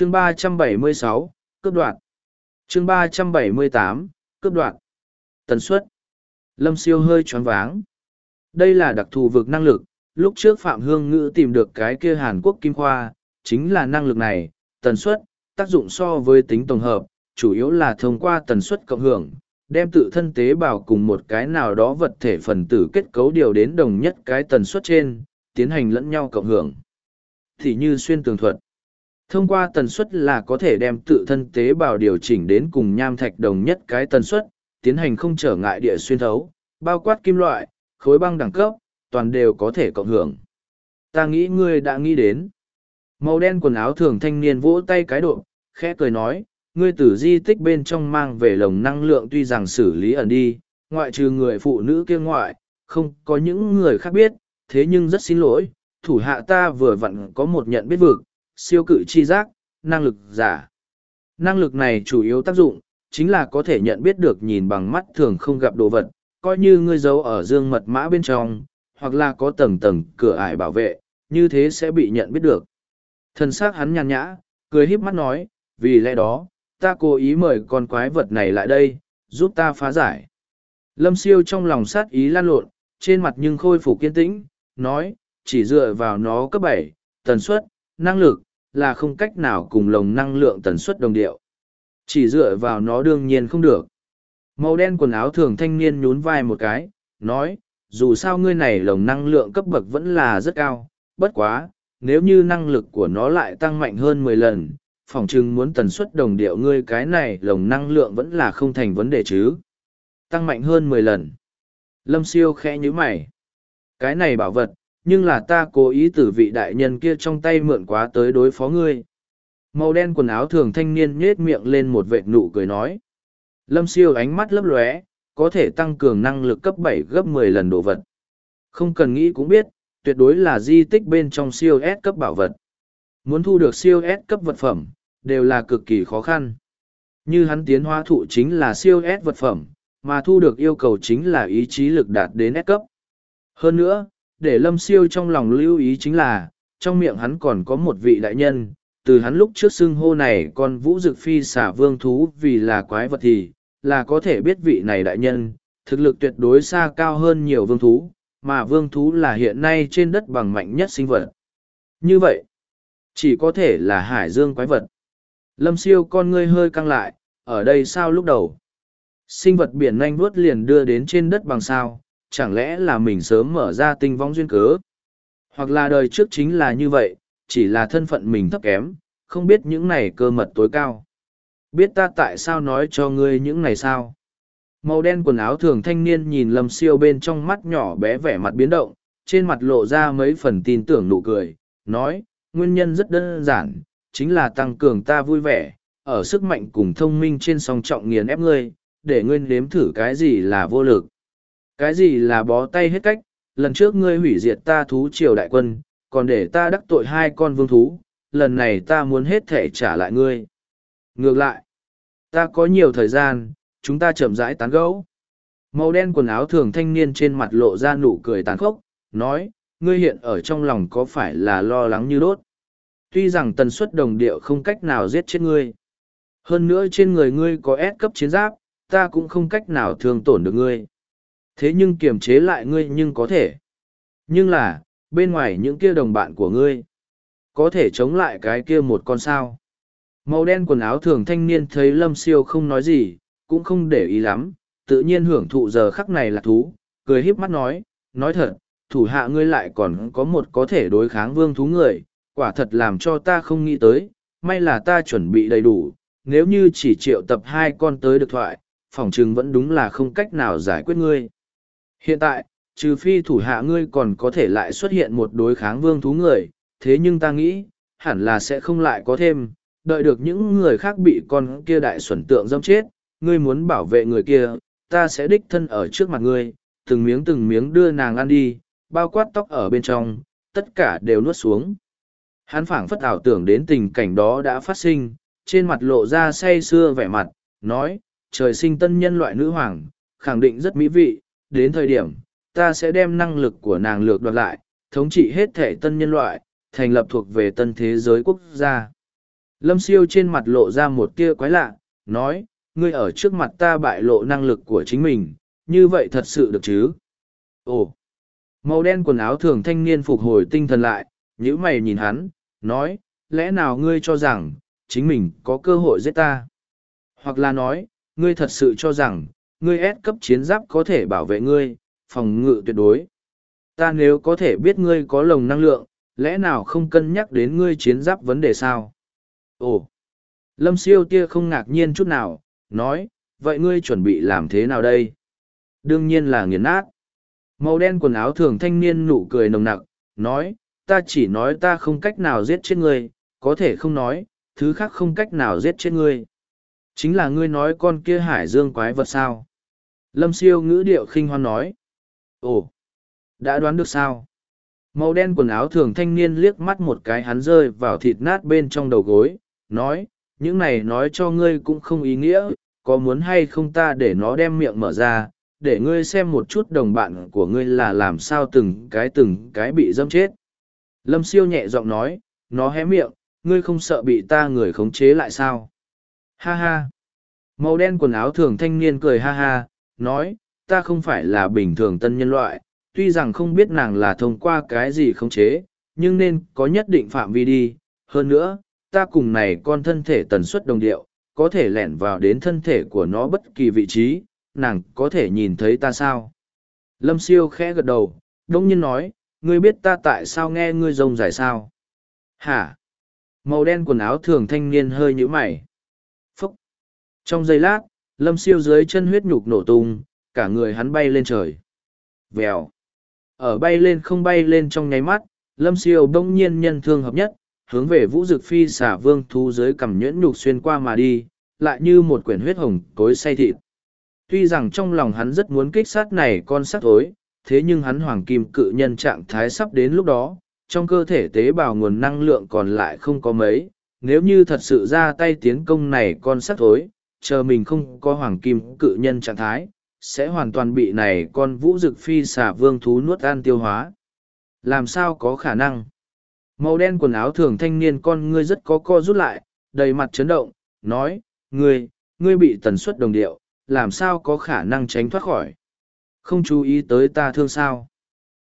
chương ba trăm bảy mươi sáu, cướp đoạn chương ba trăm bảy mươi tám, cướp đoạn tần suất. Lâm siêu hơi choáng váng. Đây là đặc thù vực năng lực. Lúc trước phạm hương ngữ tìm được cái kia hàn quốc kim khoa, chính là năng lực này. Tần suất, tác dụng so với tính tổng hợp, chủ yếu là thông qua tần suất cộng hưởng, đem tự thân tế bào cùng một cái nào đó vật thể phần tử kết cấu điều đến đồng nhất cái tần suất trên, tiến hành lẫn nhau cộng hưởng. Thì như xuyên tường thuật thông qua tần suất là có thể đem tự thân tế bào điều chỉnh đến cùng nham thạch đồng nhất cái tần suất, tiến hành không trở ngại địa xuyên thấu, bao quát kim loại, khối băng đẳng cấp, toàn đều có thể cộng hưởng. Ta nghĩ ngươi đã nghĩ đến. Màu đen quần áo thường thanh niên vỗ tay cái độ, khẽ cười nói, ngươi tử di tích bên trong mang về lồng năng lượng tuy rằng xử lý ẩn đi, ngoại trừ người phụ nữ kia ngoại, không có những người khác biết, thế nhưng rất xin lỗi, thủ hạ ta vừa vặn có một nhận biết vực siêu cự chi giác, năng lực giả. Năng lực này chủ yếu tác dụng chính là có thể nhận biết được nhìn bằng mắt thường không gặp đồ vật, coi như ngươi giấu ở dương mật mã bên trong, hoặc là có tầng tầng cửa ải bảo vệ, như thế sẽ bị nhận biết được. Thân xác hắn nhàn nhã, cười híp mắt nói, vì lẽ đó, ta cố ý mời con quái vật này lại đây, giúp ta phá giải. Lâm siêu trong lòng sát ý lan lộn, trên mặt nhưng khôi phục kiên tĩnh, nói, chỉ dựa vào nó cấp bảy, tần suất, năng lực là không cách nào cùng lồng năng lượng tần suất đồng điệu chỉ dựa vào nó đương nhiên không được màu đen quần áo thường thanh niên nhún vai một cái nói dù sao ngươi này lồng năng lượng cấp bậc vẫn là rất cao bất quá nếu như năng lực của nó lại tăng mạnh hơn mười lần phỏng chừng muốn tần suất đồng điệu ngươi cái này lồng năng lượng vẫn là không thành vấn đề chứ. Tăng mạnh hơn mười lần. Lâm siêu khẽ như mày. Cái này bảo vật, nhưng là ta cố ý từ vị đại nhân kia trong tay mượn quá tới đối phó ngươi. Màu đen quần áo thường thanh niên nhết miệng lên một vệt nụ cười nói. Lâm siêu ánh mắt lấp lóe, có thể tăng cường năng lực cấp bảy gấp mười lần đồ vật. Không cần nghĩ cũng biết, tuyệt đối là di tích bên trong siêu S cấp bảo vật. Muốn thu được siêu S cấp vật phẩm, đều là cực kỳ khó khăn. Như hắn tiến hóa thụ chính là siêu S vật phẩm, mà thu được yêu cầu chính là ý chí lực đạt đến S cấp. Hơn nữa, để lâm siêu trong lòng lưu ý chính là, trong miệng hắn còn có một vị đại nhân, từ hắn lúc trước xưng hô này con vũ dực phi xả vương thú vì là quái vật thì, là có thể biết vị này đại nhân, thực lực tuyệt đối xa cao hơn nhiều vương thú, mà vương thú là hiện nay trên đất bằng mạnh nhất sinh vật. Như vậy, chỉ có thể là hải dương quái vật. Lâm siêu con ngươi hơi căng lại, ở đây sao lúc đầu? Sinh vật biển nanh vuốt liền đưa đến trên đất bằng sao, chẳng lẽ là mình sớm mở ra tinh vong duyên cớ? Hoặc là đời trước chính là như vậy, chỉ là thân phận mình thấp kém, không biết những này cơ mật tối cao. Biết ta tại sao nói cho ngươi những này sao? Màu đen quần áo thường thanh niên nhìn lâm siêu bên trong mắt nhỏ bé vẻ mặt biến động, trên mặt lộ ra mấy phần tin tưởng nụ cười, nói, nguyên nhân rất đơn giản, chính là tăng cường ta vui vẻ, ở sức mạnh cùng thông minh trên song trọng nghiền ép ngươi, để ngươi nếm thử cái gì là vô lực. Cái gì là bó tay hết cách, lần trước ngươi hủy diệt ta thú triều đại quân, còn để ta đắc tội hai con vương thú, lần này ta muốn hết thể trả lại ngươi. Ngược lại, ta có nhiều thời gian, chúng ta chậm rãi tán gẫu. Màu đen quần áo thường thanh niên trên mặt lộ ra nụ cười tàn khốc, nói, ngươi hiện ở trong lòng có phải là lo lắng như đốt tuy rằng tần suất đồng điệu không cách nào giết chết ngươi. Hơn nữa trên người ngươi có S cấp chiến giáp, ta cũng không cách nào thương tổn được ngươi. Thế nhưng kiềm chế lại ngươi nhưng có thể. Nhưng là, bên ngoài những kia đồng bạn của ngươi, có thể chống lại cái kia một con sao. Màu đen quần áo thường thanh niên thấy lâm siêu không nói gì, cũng không để ý lắm, tự nhiên hưởng thụ giờ khắc này là thú, cười híp mắt nói, nói thật, thủ hạ ngươi lại còn có một có thể đối kháng vương thú người, quả thật làm cho ta không nghĩ tới, may là ta chuẩn bị đầy đủ, nếu như chỉ triệu tập hai con tới được thoại, phòng chừng vẫn đúng là không cách nào giải quyết ngươi. Hiện tại, trừ phi thủ hạ ngươi còn có thể lại xuất hiện một đối kháng vương thú người, thế nhưng ta nghĩ, hẳn là sẽ không lại có thêm, đợi được những người khác bị con kia đại xuẩn tượng dâm chết, ngươi muốn bảo vệ người kia, ta sẽ đích thân ở trước mặt ngươi, từng miếng từng miếng đưa nàng ăn đi, bao quát tóc ở bên trong, tất cả đều nuốt xuống. Hắn phảng phất ảo tưởng đến tình cảnh đó đã phát sinh, trên mặt lộ ra say sưa vẻ mặt, nói, trời sinh tân nhân loại nữ hoàng, khẳng định rất mỹ vị, đến thời điểm, ta sẽ đem năng lực của nàng lược đoạt lại, thống trị hết thể tân nhân loại, thành lập thuộc về tân thế giới quốc gia. Lâm siêu trên mặt lộ ra một tia quái lạ, nói, ngươi ở trước mặt ta bại lộ năng lực của chính mình, như vậy thật sự được chứ? Ồ! Màu đen quần áo thường thanh niên phục hồi tinh thần lại, nhữ mày nhìn hắn, nói, lẽ nào ngươi cho rằng, chính mình có cơ hội giết ta? Hoặc là nói, ngươi thật sự cho rằng, ngươi ép cấp chiến giáp có thể bảo vệ ngươi, phòng ngự tuyệt đối. Ta nếu có thể biết ngươi có lồng năng lượng, lẽ nào không cân nhắc đến ngươi chiến giáp vấn đề sao? Ồ! Lâm siêu tia không ngạc nhiên chút nào, nói, vậy ngươi chuẩn bị làm thế nào đây? Đương nhiên là nghiền nát. Màu đen quần áo thường thanh niên nụ cười nồng nặc, nói, ta chỉ nói ta không cách nào giết chết ngươi, có thể không nói, thứ khác không cách nào giết chết ngươi. Chính là ngươi nói con kia hải dương quái vật sao? Lâm siêu ngữ điệu khinh hoan nói. Ồ, đã đoán được sao? Màu đen quần áo thường thanh niên liếc mắt một cái hắn rơi vào thịt nát bên trong đầu gối, nói, những này nói cho ngươi cũng không ý nghĩa, có muốn hay không ta để nó đem miệng mở ra, để ngươi xem một chút đồng bạn của ngươi là làm sao từng cái từng cái bị dâm chết. Lâm siêu nhẹ giọng nói, nó hé miệng, ngươi không sợ bị ta người khống chế lại sao? Ha ha! Màu đen quần áo thường thanh niên cười ha ha, nói, ta không phải là bình thường tân nhân loại, tuy rằng không biết nàng là thông qua cái gì khống chế, nhưng nên có nhất định phạm vi đi. Hơn nữa, ta cùng này con thân thể tần suất đồng điệu, có thể lẻn vào đến thân thể của nó bất kỳ vị trí, nàng có thể nhìn thấy ta sao? Lâm siêu khẽ gật đầu, đông nhiên nói, ngươi biết ta tại sao nghe ngươi rông dài sao? Hả? Màu đen quần áo thường thanh niên hơi nhũ mày. Phúc! Trong giây lát, lâm siêu dưới chân huyết nhục nổ tung, cả người hắn bay lên trời. Vèo! Ở bay lên không bay lên trong nháy mắt, lâm siêu bỗng nhiên nhân thương hợp nhất, hướng về vũ dực phi xả vương thú dưới cằm nhuyễn nhục xuyên qua mà đi, lại như một quyển huyết hồng cối say thịt. Tuy rằng trong lòng hắn rất muốn kích sát này con sắc thối, thế nhưng hắn hoàng kim cự nhân trạng thái sắp đến lúc đó, trong cơ thể tế bào nguồn năng lượng còn lại không có mấy. Nếu như thật sự ra tay tiến công này con sắc thối, chờ mình không có hoàng kim cự nhân trạng thái, sẽ hoàn toàn bị này con vũ dực phi xả vương thú nuốt ăn tiêu hóa. Làm sao có khả năng? Màu đen quần áo thường thanh niên con ngươi rất có co rút lại, đầy mặt chấn động, nói, ngươi, ngươi bị tần suất đồng điệu, làm sao có khả năng tránh thoát khỏi. Không chú ý tới ta thương sao.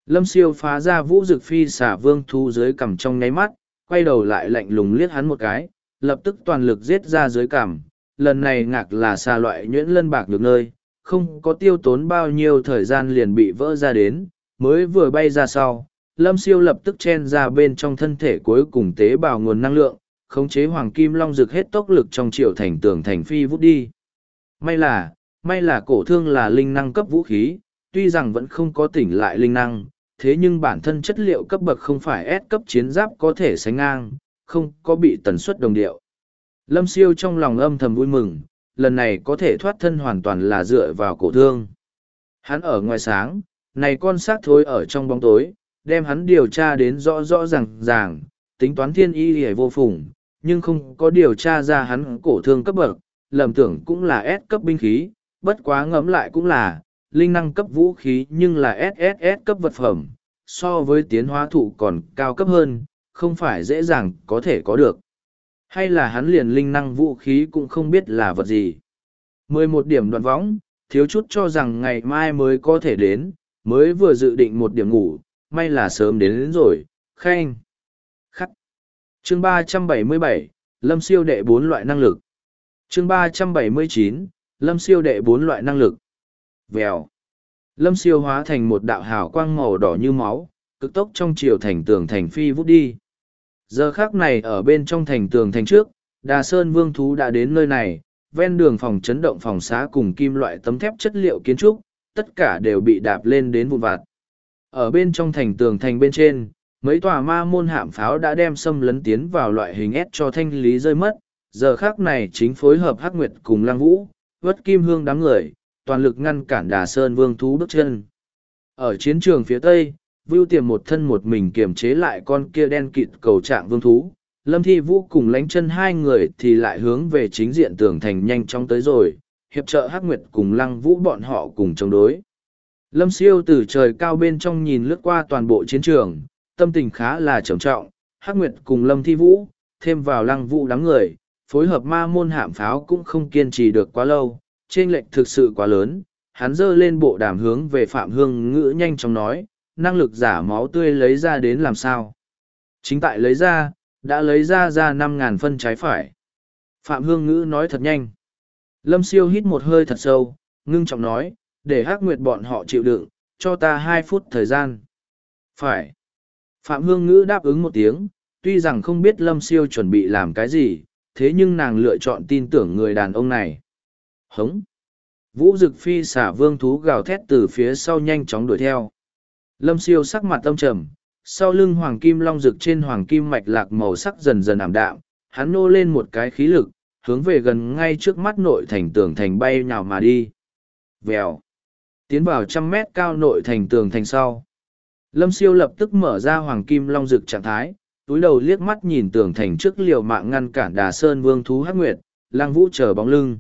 Lâm siêu phá ra vũ dực phi xả vương thú dưới cằm trong nháy mắt, quay đầu lại lạnh lùng liếc hắn một cái, lập tức toàn lực giết ra dưới cằm. Lần này ngạc là xa loại nhuyễn lân bạc được nơi, không có tiêu tốn bao nhiêu thời gian liền bị vỡ ra đến, mới vừa bay ra sau. Lâm siêu lập tức chen ra bên trong thân thể cuối cùng tế bào nguồn năng lượng, khống chế hoàng kim long rực hết tốc lực trong triệu thành tường thành phi vút đi. May là, may là cổ thương là linh năng cấp vũ khí, tuy rằng vẫn không có tỉnh lại linh năng, thế nhưng bản thân chất liệu cấp bậc không phải S cấp chiến giáp có thể sánh ngang, không có bị tần suất đồng điệu. Lâm siêu trong lòng âm thầm vui mừng, lần này có thể thoát thân hoàn toàn là dựa vào cổ thương. Hắn ở ngoài sáng, này con xác thối ở trong bóng tối, đem hắn điều tra đến rõ rõ ràng ràng, tính toán thiên y hề vô phùng, nhưng không có điều tra ra hắn cổ thương cấp bậc, lầm tưởng cũng là S cấp binh khí, bất quá ngẫm lại cũng là, linh năng cấp vũ khí nhưng là SSS cấp vật phẩm, so với tiến hóa thụ còn cao cấp hơn, không phải dễ dàng có thể có được. Hay là hắn liền linh năng vũ khí cũng không biết là vật gì. mười một điểm đoạn võng, thiếu chút cho rằng ngày mai mới có thể đến, mới vừa dự định một điểm ngủ, may là sớm đến, đến rồi, khen. Khắc. Chương ba trăm bảy mươi bảy Lâm siêu đệ bốn loại năng lực. Chương ba trăm bảy mươi chín lâm siêu đệ bốn loại năng lực vèo lâm siêu hóa thành một đạo hào quang màu đỏ như máu cực tốc trong chiều thành tường thành phi vút đi giờ khác này ở bên trong thành tường thành trước đà sơn vương thú đã đến nơi này ven đường phòng chấn động phòng xá cùng kim loại tấm thép chất liệu kiến trúc tất cả đều bị đạp lên đến vụn vặt ở bên trong thành tường thành bên trên mấy tòa ma môn hạm pháo đã đem xâm lấn tiến vào loại hình ép cho thanh lý rơi mất giờ khác này chính phối hợp hắc nguyệt cùng lăng vũ vất kim hương đám người, toàn lực ngăn cản đà sơn vương thú bước chân. Ở chiến trường phía tây, Vưu tiềm một thân một mình kiềm chế lại con kia đen kịt cầu trạng vương thú. Lâm Thi Vũ cùng lánh chân hai người thì lại hướng về chính diện tường thành nhanh chóng tới rồi, hiệp trợ Hắc Nguyệt cùng Lăng Vũ bọn họ cùng chống đối. Lâm Siêu từ trời cao bên trong nhìn lướt qua toàn bộ chiến trường, tâm tình khá là trầm trọng, Hắc Nguyệt cùng Lâm Thi Vũ, thêm vào lăng Vũ đám người, phối hợp ma môn hạm pháo cũng không kiên trì được quá lâu, trên lệnh thực sự quá lớn, hắn giơ lên bộ đàm hướng về Phạm Hương Ngữ nhanh chóng nói, năng lực giả máu tươi lấy ra đến làm sao. Chính tại lấy ra, đã lấy ra ra năm ngàn phân trái phải. Phạm Hương Ngữ nói thật nhanh. Lâm siêu hít một hơi thật sâu, ngưng trọng nói, để hắc nguyệt bọn họ chịu đựng, cho ta hai phút thời gian. Phải. Phạm Hương Ngữ đáp ứng một tiếng, tuy rằng không biết Lâm siêu chuẩn bị làm cái gì, thế nhưng nàng lựa chọn tin tưởng người đàn ông này. Hống. Vũ Dực Phi xả vương thú gào thét từ phía sau nhanh chóng đuổi theo. Lâm siêu sắc mặt tâm trầm, sau lưng hoàng kim long rực trên hoàng kim mạch lạc màu sắc dần dần ảm đạm, hắn nô lên một cái khí lực, hướng về gần ngay trước mắt nội thành tường thành bay nhào mà đi. Vèo. Tiến vào trăm mét cao nội thành tường thành sau. Lâm siêu lập tức mở ra hoàng kim long rực trạng thái, túi đầu liếc mắt nhìn tường thành trước liều mạng ngăn cản đà sơn vương thú hắc nguyệt, lang vũ chờ bóng lưng.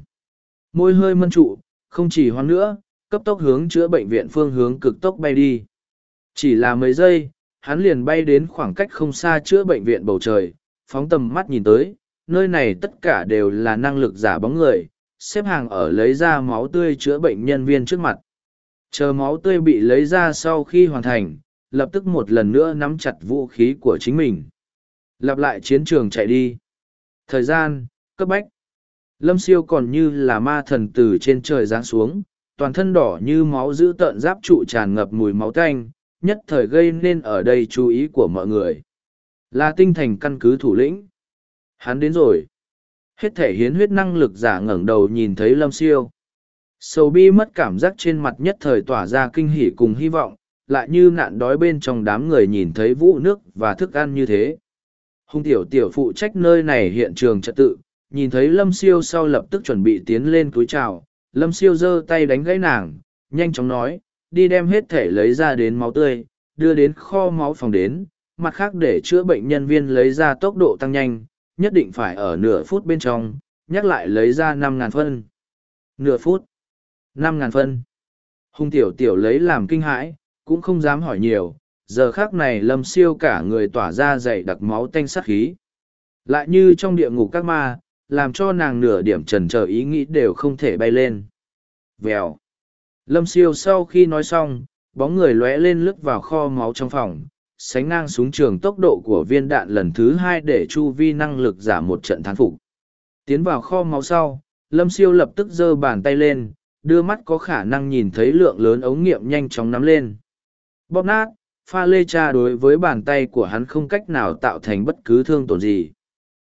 Môi hơi mân trụ, không chỉ hoang nữa, cấp tốc hướng chữa bệnh viện phương hướng cực tốc bay đi. Chỉ là mấy giây, hắn liền bay đến khoảng cách không xa chữa bệnh viện bầu trời, phóng tầm mắt nhìn tới, nơi này tất cả đều là năng lực giả bóng người, xếp hàng ở lấy ra máu tươi chữa bệnh nhân viên trước mặt. Chờ máu tươi bị lấy ra sau khi hoàn thành, lập tức một lần nữa nắm chặt vũ khí của chính mình. Lặp lại chiến trường chạy đi. Thời gian, cấp bách. Lâm siêu còn như là ma thần từ trên trời giáng xuống, toàn thân đỏ như máu giữ tợn giáp trụ tràn ngập mùi máu tanh, nhất thời gây nên ở đây chú ý của mọi người. Là tinh thành căn cứ thủ lĩnh. Hắn đến rồi. Hết thể hiến huyết năng lực giả ngẩng đầu nhìn thấy lâm siêu. Sầu bi mất cảm giác trên mặt nhất thời tỏa ra kinh hỉ cùng hy vọng, lại như nạn đói bên trong đám người nhìn thấy vũ nước và thức ăn như thế. Hùng tiểu tiểu phụ trách nơi này hiện trường trật tự, nhìn thấy lâm siêu sau lập tức chuẩn bị tiến lên túi trào, lâm siêu giơ tay đánh gãy nàng, nhanh chóng nói, đi đem hết thể lấy ra đến máu tươi, đưa đến kho máu phòng đến, mặt khác để chữa bệnh nhân viên lấy ra tốc độ tăng nhanh, nhất định phải ở nửa phút bên trong, nhắc lại lấy ra năm ngàn phân. Nửa phút, năm ngàn phân. Hùng tiểu tiểu lấy làm kinh hãi, cũng không dám hỏi nhiều, giờ khác này lâm siêu cả người tỏa ra dày đặc máu tanh sắc khí. Lại như trong địa ngục các ma, làm cho nàng nửa điểm trần chờ ý nghĩ đều không thể bay lên. Vèo. Lâm siêu sau khi nói xong, bóng người lóe lên lướt vào kho máu trong phòng, sánh ngang súng trường tốc độ của viên đạn lần thứ hai để chu vi năng lực giảm một trận thán phục. Tiến vào kho máu sau, Lâm siêu lập tức giơ bàn tay lên, đưa mắt có khả năng nhìn thấy lượng lớn ống nghiệm nhanh chóng nắm lên. Bóp nát, pha lê cha đối với bàn tay của hắn không cách nào tạo thành bất cứ thương tổn gì.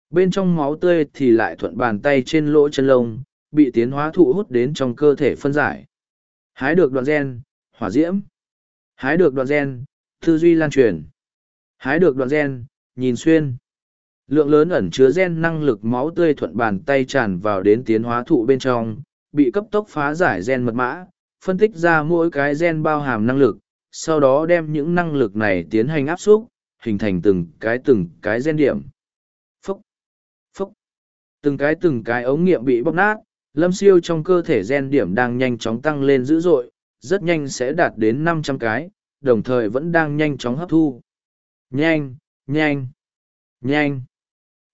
Bên trong máu tươi thì lại thuận bàn tay trên lỗ chân lông, bị tiến hóa thụ hút đến trong cơ thể phân giải. Hái được đoạn gen, hỏa diễm. Hái được đoạn gen, tư duy lan truyền. Hái được đoạn gen, nhìn xuyên. Lượng lớn ẩn chứa gen năng lực máu tươi thuận bàn tay tràn vào đến tiến hóa thụ bên trong, bị cấp tốc phá giải gen mật mã, phân tích ra mỗi cái gen bao hàm năng lực, sau đó đem những năng lực này tiến hành áp xúc, hình thành từng cái từng cái gen điểm. Phúc, phúc, từng cái từng cái ống nghiệm bị bóc nát, lâm siêu trong cơ thể gen điểm đang nhanh chóng tăng lên dữ dội, rất nhanh sẽ đạt đến năm trăm cái, đồng thời vẫn đang nhanh chóng hấp thu. Nhanh, nhanh, nhanh.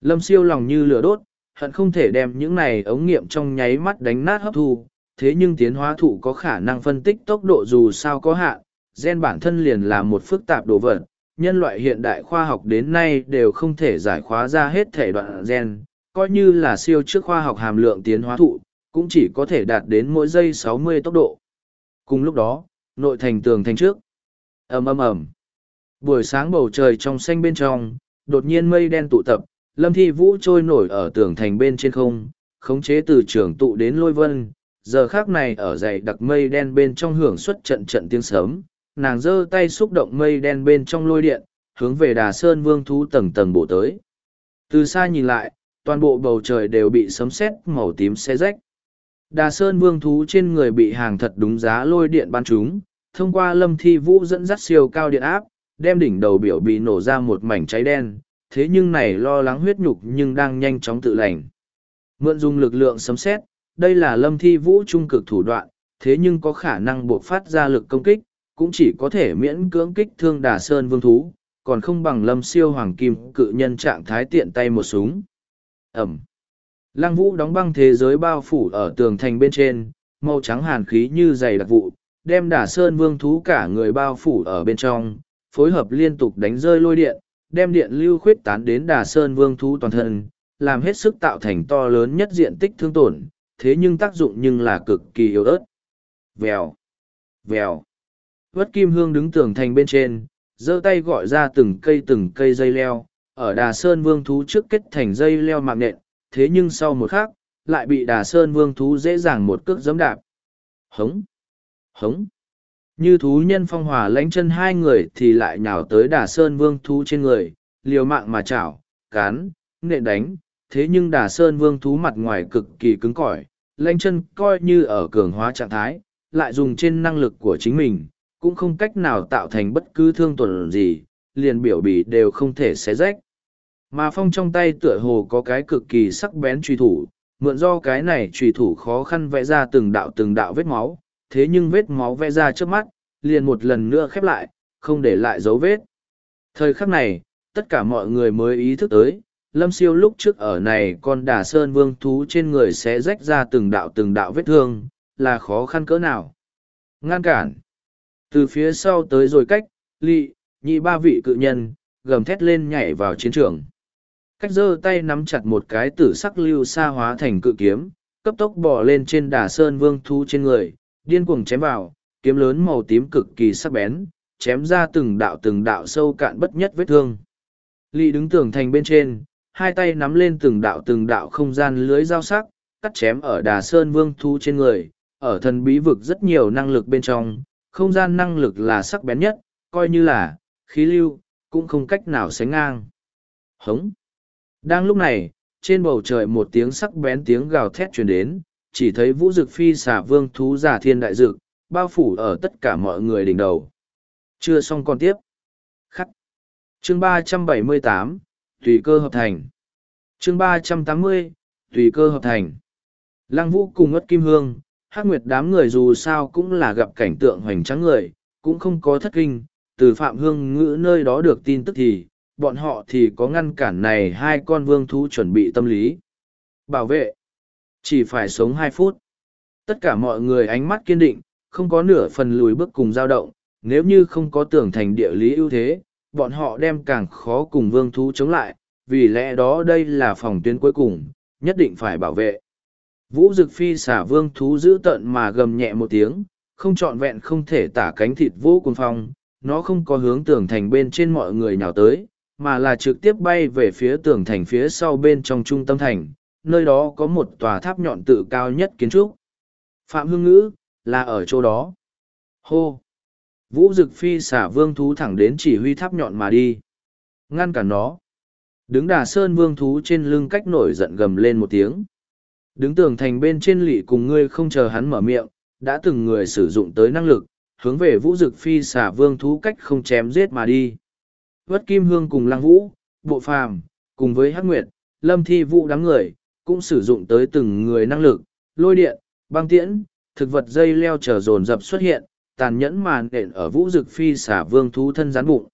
Lâm siêu lòng như lửa đốt, hận không thể đem những này ống nghiệm trong nháy mắt đánh nát hấp thu, thế nhưng tiến hóa thụ có khả năng phân tích tốc độ dù sao có hạn, gen bản thân liền là một phức tạp đồ vật. Nhân loại hiện đại khoa học đến nay đều không thể giải khóa ra hết thể đoạn gen, coi như là siêu trước khoa học hàm lượng tiến hóa thụ, cũng chỉ có thể đạt đến mỗi giây 60 tốc độ. Cùng lúc đó, nội thành tường thành trước. ầm ầm ầm Buổi sáng bầu trời trong xanh bên trong, đột nhiên mây đen tụ tập, lâm thi vũ trôi nổi ở tường thành bên trên không, khống chế từ trường tụ đến lôi vân. Giờ khác này ở dày đặc mây đen bên trong hưởng suất trận trận tiếng sớm, nàng giơ tay xúc động mây đen bên trong lôi điện, hướng về đà sơn vương thú tầng tầng bộ tới. Từ xa nhìn lại, toàn bộ bầu trời đều bị sấm sét màu tím xe rách. Đà Sơn vương thú trên người bị hàng thật đúng giá lôi điện ban chúng, thông qua lâm thi vũ dẫn dắt siêu cao điện áp, đem đỉnh đầu biểu bị nổ ra một mảnh cháy đen, thế nhưng này lo lắng huyết nhục nhưng đang nhanh chóng tự lành. Mượn dùng lực lượng sấm xét, đây là lâm thi vũ trung cực thủ đoạn, thế nhưng có khả năng buộc phát ra lực công kích, cũng chỉ có thể miễn cưỡng kích thương đà sơn vương thú, còn không bằng lâm siêu hoàng kim cự nhân trạng thái tiện tay một súng. Ẩm. Lăng vũ đóng băng thế giới bao phủ ở tường thành bên trên, màu trắng hàn khí như dày đặc vụ, đem đả sơn vương thú cả người bao phủ ở bên trong, phối hợp liên tục đánh rơi lôi điện, đem điện lưu khuyết tán đến đà sơn vương thú toàn thân, làm hết sức tạo thành to lớn nhất diện tích thương tổn, thế nhưng tác dụng nhưng là cực kỳ yếu ớt. Vèo, vèo. Vất kim hương đứng tường thành bên trên, giơ tay gọi ra từng cây từng cây dây leo, ở đà sơn vương thú trước kết thành dây leo mạng nện, thế nhưng sau một khắc, lại bị đà sơn vương thú dễ dàng một cước giẫm đạp. Hống, hống. Như thú nhân phong hòa lánh chân hai người thì lại nhào tới đà sơn vương thú trên người, liều mạng mà chảo, cán, nện đánh, thế nhưng đà sơn vương thú mặt ngoài cực kỳ cứng cỏi, lánh chân coi như ở cường hóa trạng thái, lại dùng trên năng lực của chính mình, cũng không cách nào tạo thành bất cứ thương tổn gì, liền biểu bì đều không thể xé rách. Mà phong trong tay tựa hồ có cái cực kỳ sắc bén truy thủ, mượn do cái này truy thủ khó khăn vẽ ra từng đạo từng đạo vết máu, thế nhưng vết máu vẽ ra trước mắt, liền một lần nữa khép lại, không để lại dấu vết. Thời khắc này, tất cả mọi người mới ý thức tới, lâm siêu lúc trước ở này con đà sơn vương thú trên người sẽ rách ra từng đạo từng đạo vết thương, là khó khăn cỡ nào. Ngăn cản. Từ phía sau tới rồi cách, lị, nhị ba vị cự nhân, gầm thét lên nhảy vào chiến trường. Cách giơ tay nắm chặt một cái tử sắc lưu xa hóa thành cự kiếm, cấp tốc bỏ lên trên đà sơn vương thú trên người, điên cuồng chém vào, kiếm lớn màu tím cực kỳ sắc bén, chém ra từng đạo từng đạo sâu cạn bất nhất vết thương. Lị đứng tường thành bên trên, hai tay nắm lên từng đạo từng đạo không gian lưới dao sắc, cắt chém ở đà sơn vương thú trên người, ở thần bí vực rất nhiều năng lực bên trong, không gian năng lực là sắc bén nhất, coi như là, khí lưu, cũng không cách nào sánh ngang. Hống! Đang lúc này, trên bầu trời một tiếng sắc bén tiếng gào thét truyền đến, chỉ thấy vũ dực phi xả vương thú giả thiên đại dực, bao phủ ở tất cả mọi người đỉnh đầu. Chưa xong còn tiếp. Khắc. Chương ba trăm bảy mươi tám tùy cơ hợp thành. Chương ba trăm tám mươi tùy cơ hợp thành. Lăng vũ cùng ngất kim hương, hắc nguyệt đám người dù sao cũng là gặp cảnh tượng hoành tráng người, cũng không có thất kinh, từ phạm hương ngữ nơi đó được tin tức thì, bọn họ thì có ngăn cản này hai con vương thú chuẩn bị tâm lý. Bảo vệ. Chỉ phải sống hai phút. Tất cả mọi người ánh mắt kiên định, không có nửa phần lùi bước cùng dao động, nếu như không có tưởng thành địa lý ưu thế, bọn họ đem càng khó cùng vương thú chống lại, vì lẽ đó đây là phòng tuyến cuối cùng, nhất định phải bảo vệ. Vũ Dực Phi xả vương thú giữ tận mà gầm nhẹ một tiếng, không trọn vẹn không thể tả cánh thịt vô cùng phong, nó không có hướng tưởng thành bên trên mọi người nhào tới, mà là trực tiếp bay về phía tường thành phía sau bên trong trung tâm thành, nơi đó có một tòa tháp nhọn tự cao nhất kiến trúc. Phạm Hương Ngữ, là ở chỗ đó. Hô! Vũ Dực Phi xả vương thú thẳng đến chỉ huy tháp nhọn mà đi. Ngăn cản nó. Đứng đà sơn vương thú trên lưng cách nổi giận gầm lên một tiếng. Đứng tường thành bên trên lỵ cùng ngươi không chờ hắn mở miệng, đã từng người sử dụng tới năng lực, hướng về vũ dực phi xả vương thú cách không chém giết mà đi. Vất Kim Hương cùng Lăng Vũ, Bộ Phàm, cùng với Hắc Nguyệt, Lâm Thi Vũ đám người, cũng sử dụng tới từng người năng lực, lôi điện, băng tiễn, thực vật dây leo trở dồn dập xuất hiện, tàn nhẫn màn nện ở vũ dực phi xả vương thú thân rắn bụng.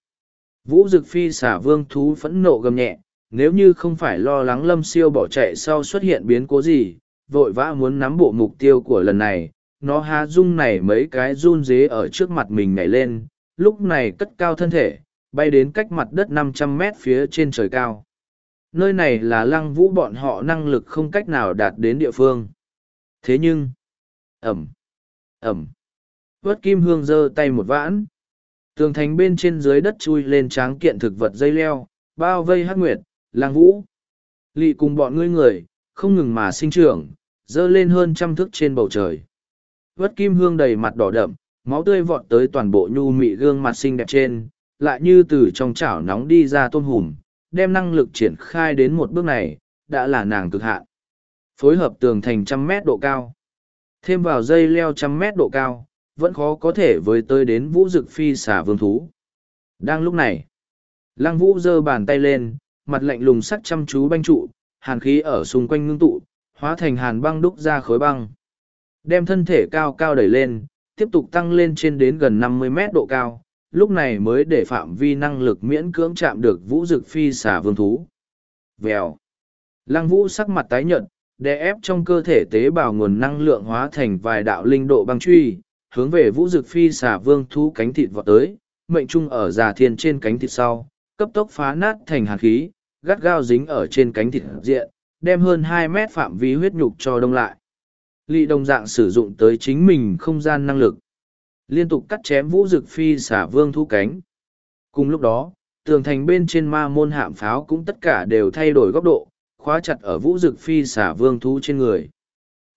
Vũ dực phi xả vương thú phẫn nộ gầm nhẹ, nếu như không phải lo lắng lâm siêu bỏ chạy sau xuất hiện biến cố gì, vội vã muốn nắm bộ mục tiêu của lần này, nó há rung này mấy cái run dế ở trước mặt mình nhảy lên, lúc này cất cao thân thể, bay đến cách mặt đất năm trăm mét phía trên trời cao. Nơi này là lăng vũ bọn họ năng lực không cách nào đạt đến địa phương. Thế nhưng, ẩm, ẩm, vớt kim hương giơ tay một vãn. Tường thành bên trên dưới đất chui lên tráng kiện thực vật dây leo, bao vây hát nguyệt, lang vũ. Lị cùng bọn ngươi người, không ngừng mà sinh trưởng, dơ lên hơn trăm thước trên bầu trời. Vất kim hương đầy mặt đỏ đậm, máu tươi vọt tới toàn bộ nhu mị gương mặt xinh đẹp trên, lại như từ trong chảo nóng đi ra tôm hùm, đem năng lực triển khai đến một bước này, đã là nàng cực hạn. Phối hợp tường thành trăm mét độ cao. Thêm vào dây leo trăm mét độ cao, vẫn khó có thể với tới đến vũ dực phi xả vương thú. Đang lúc này, lăng vũ giơ bàn tay lên, mặt lạnh lùng sắc chăm chú banh trụ, hàn khí ở xung quanh ngưng tụ, hóa thành hàn băng đúc ra khối băng. Đem thân thể cao cao đẩy lên, tiếp tục tăng lên trên đến gần năm mươi mét độ cao, lúc này mới để phạm vi năng lực miễn cưỡng chạm được vũ dực phi xả vương thú. Vèo. Lăng vũ sắc mặt tái nhợt, đè ép trong cơ thể tế bào nguồn năng lượng hóa thành vài đạo linh độ băng truy, hướng về vũ dực phi xả vương thú cánh thịt vọt tới, mệnh trung ở già thiên trên cánh thịt sau, cấp tốc phá nát thành hạt khí, gắt gao dính ở trên cánh thịt diện, đem hơn hai mét phạm vi huyết nhục cho đông lại. Lị đồng dạng sử dụng tới chính mình không gian năng lực. Liên tục cắt chém vũ dực phi xả vương thu cánh. Cùng lúc đó, tường thành bên trên ma môn hạm pháo cũng tất cả đều thay đổi góc độ, khóa chặt ở vũ dực phi xả vương thú trên người.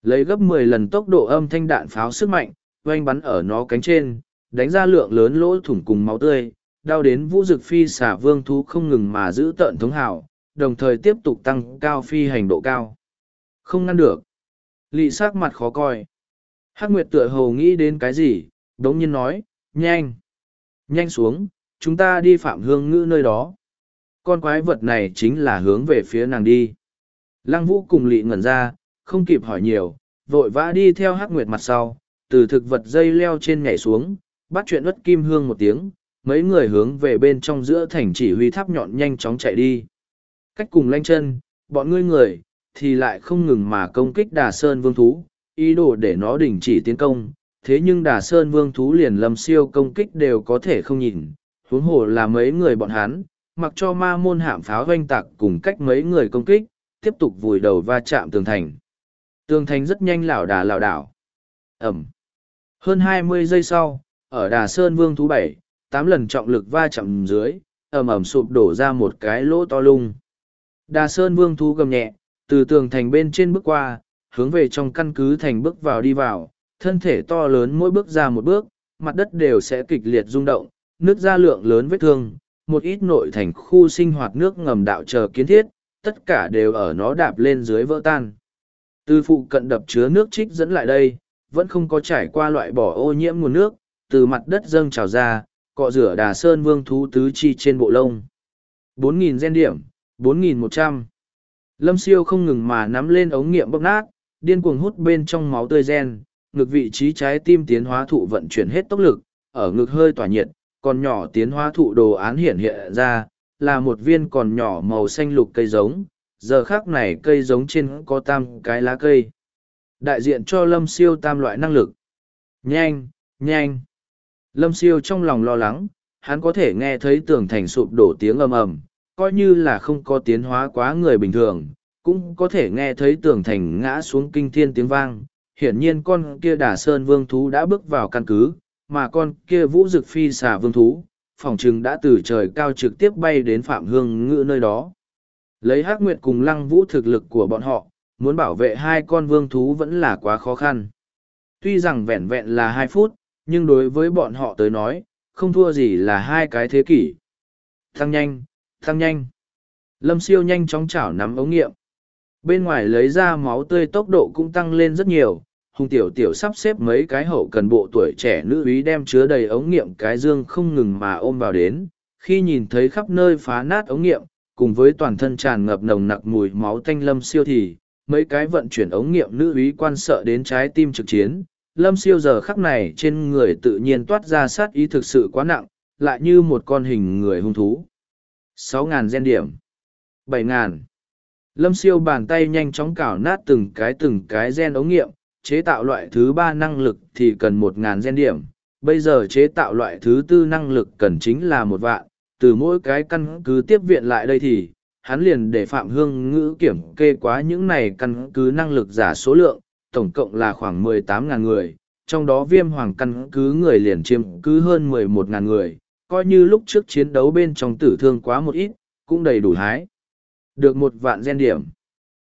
Lấy gấp mười lần tốc độ âm thanh đạn pháo sức mạnh, oanh bắn ở nó cánh trên, đánh ra lượng lớn lỗ thủng cùng máu tươi, đau đến vũ dực phi xả vương thú không ngừng mà giữ tợn thống hào, đồng thời tiếp tục tăng cao phi hành độ cao. Không ngăn được. Lị sắc mặt khó coi. Hắc Nguyệt tựa hồ nghĩ đến cái gì, đống nhiên nói, nhanh. Nhanh xuống, chúng ta đi phạm hương ngữ nơi đó. Con quái vật này chính là hướng về phía nàng đi. Lăng vũ cùng lị ngẩn ra, không kịp hỏi nhiều, vội vã đi theo Hắc Nguyệt mặt sau, từ thực vật dây leo trên nhảy xuống, bắt chuyện ất kim hương một tiếng, mấy người hướng về bên trong giữa thành chỉ huy tháp nhọn nhanh chóng chạy đi. Cách cùng lanh chân, bọn ngươi người, thì lại không ngừng mà công kích đà sơn vương thú, ý đồ để nó đình chỉ tiến công. Thế nhưng đà sơn vương thú liền lâm siêu công kích đều có thể không nhìn, huống hồ là mấy người bọn hắn, mặc cho ma môn hạm pháo oanh tạc cùng cách mấy người công kích, tiếp tục vùi đầu va chạm tường thành. Tường thành rất nhanh lảo đà lảo đảo. Ẩm. Hơn hai mươi giây sau, ở đà sơn vương thú bảy, tám lần trọng lực va chạm dưới, ẩm ẩm sụp đổ ra một cái lỗ to lung. Đà sơn vương thú gầm nhẹ, từ tường thành bên trên bước qua, hướng về trong căn cứ thành bước vào đi vào, thân thể to lớn mỗi bước ra một bước, mặt đất đều sẽ kịch liệt rung động, nước ra lượng lớn vết thương, một ít nội thành khu sinh hoạt nước ngầm đạo chờ kiến thiết, tất cả đều ở nó đạp lên dưới vỡ tan. Từ phụ cận đập chứa nước trích dẫn lại đây, vẫn không có trải qua loại bỏ ô nhiễm nguồn nước, từ mặt đất dâng trào ra, cọ rửa đà sơn vương thú tứ chi trên bộ lông. 4.000 gen điểm, 4.100. Lâm siêu không ngừng mà nắm lên ống nghiệm bóc nát, điên cuồng hút bên trong máu tươi gen, ngực vị trí trái tim tiến hóa thụ vận chuyển hết tốc lực, ở ngực hơi tỏa nhiệt, còn nhỏ tiến hóa thụ đồ án hiện hiện ra, là một viên còn nhỏ màu xanh lục cây giống, giờ khác này cây giống trên có tam cái lá cây. Đại diện cho lâm siêu tam loại năng lực. Nhanh, nhanh. Lâm siêu trong lòng lo lắng, hắn có thể nghe thấy tường thành sụp đổ tiếng ầm ầm, coi như là không có tiến hóa quá người bình thường, cũng có thể nghe thấy tường thành ngã xuống kinh thiên tiếng vang. Hiển nhiên con kia đà sơn vương thú đã bước vào căn cứ, mà con kia vũ dực phi xà vương thú, phòng chừng đã từ trời cao trực tiếp bay đến phạm hương ngự nơi đó. Lấy hắc nguyệt cùng lăng vũ thực lực của bọn họ, muốn bảo vệ hai con vương thú vẫn là quá khó khăn. Tuy rằng vẹn vẹn là hai phút, nhưng đối với bọn họ tới nói, không thua gì là hai cái thế kỷ. Tăng nhanh, tăng nhanh. Lâm siêu nhanh chóng chảo nắm ống nghiệm. Bên ngoài lấy ra máu tươi tốc độ cũng tăng lên rất nhiều. Hùng tiểu tiểu sắp xếp mấy cái hậu cần bộ tuổi trẻ nữ úy đem chứa đầy ống nghiệm cái dương không ngừng mà ôm vào đến. Khi nhìn thấy khắp nơi phá nát ống nghiệm, cùng với toàn thân tràn ngập nồng nặc mùi máu tanh lâm siêu thì, mấy cái vận chuyển ống nghiệm nữ úy quan sợ đến trái tim trực chiến. Lâm siêu giờ khắc này trên người tự nhiên toát ra sát ý thực sự quá nặng, lại như một con hình người hung thú sáu ngàn gen điểm bảy ngàn lâm siêu bàn tay nhanh chóng cào nát từng cái từng cái gen ống nghiệm chế tạo loại thứ ba năng lực thì cần một ngàn gen điểm. Bây giờ chế tạo loại thứ tư năng lực cần chính là một vạn. Từ mỗi cái căn cứ tiếp viện lại đây thì hắn liền để phạm hương ngữ kiểm kê quá những này căn cứ năng lực giả số lượng tổng cộng là khoảng mười tám ngàn người. Trong đó viêm hoàng căn cứ người liền chiếm cứ hơn mười một ngàn người. Coi như lúc trước chiến đấu bên trong tử thương quá một ít, cũng đầy đủ hái. Được một vạn gen điểm.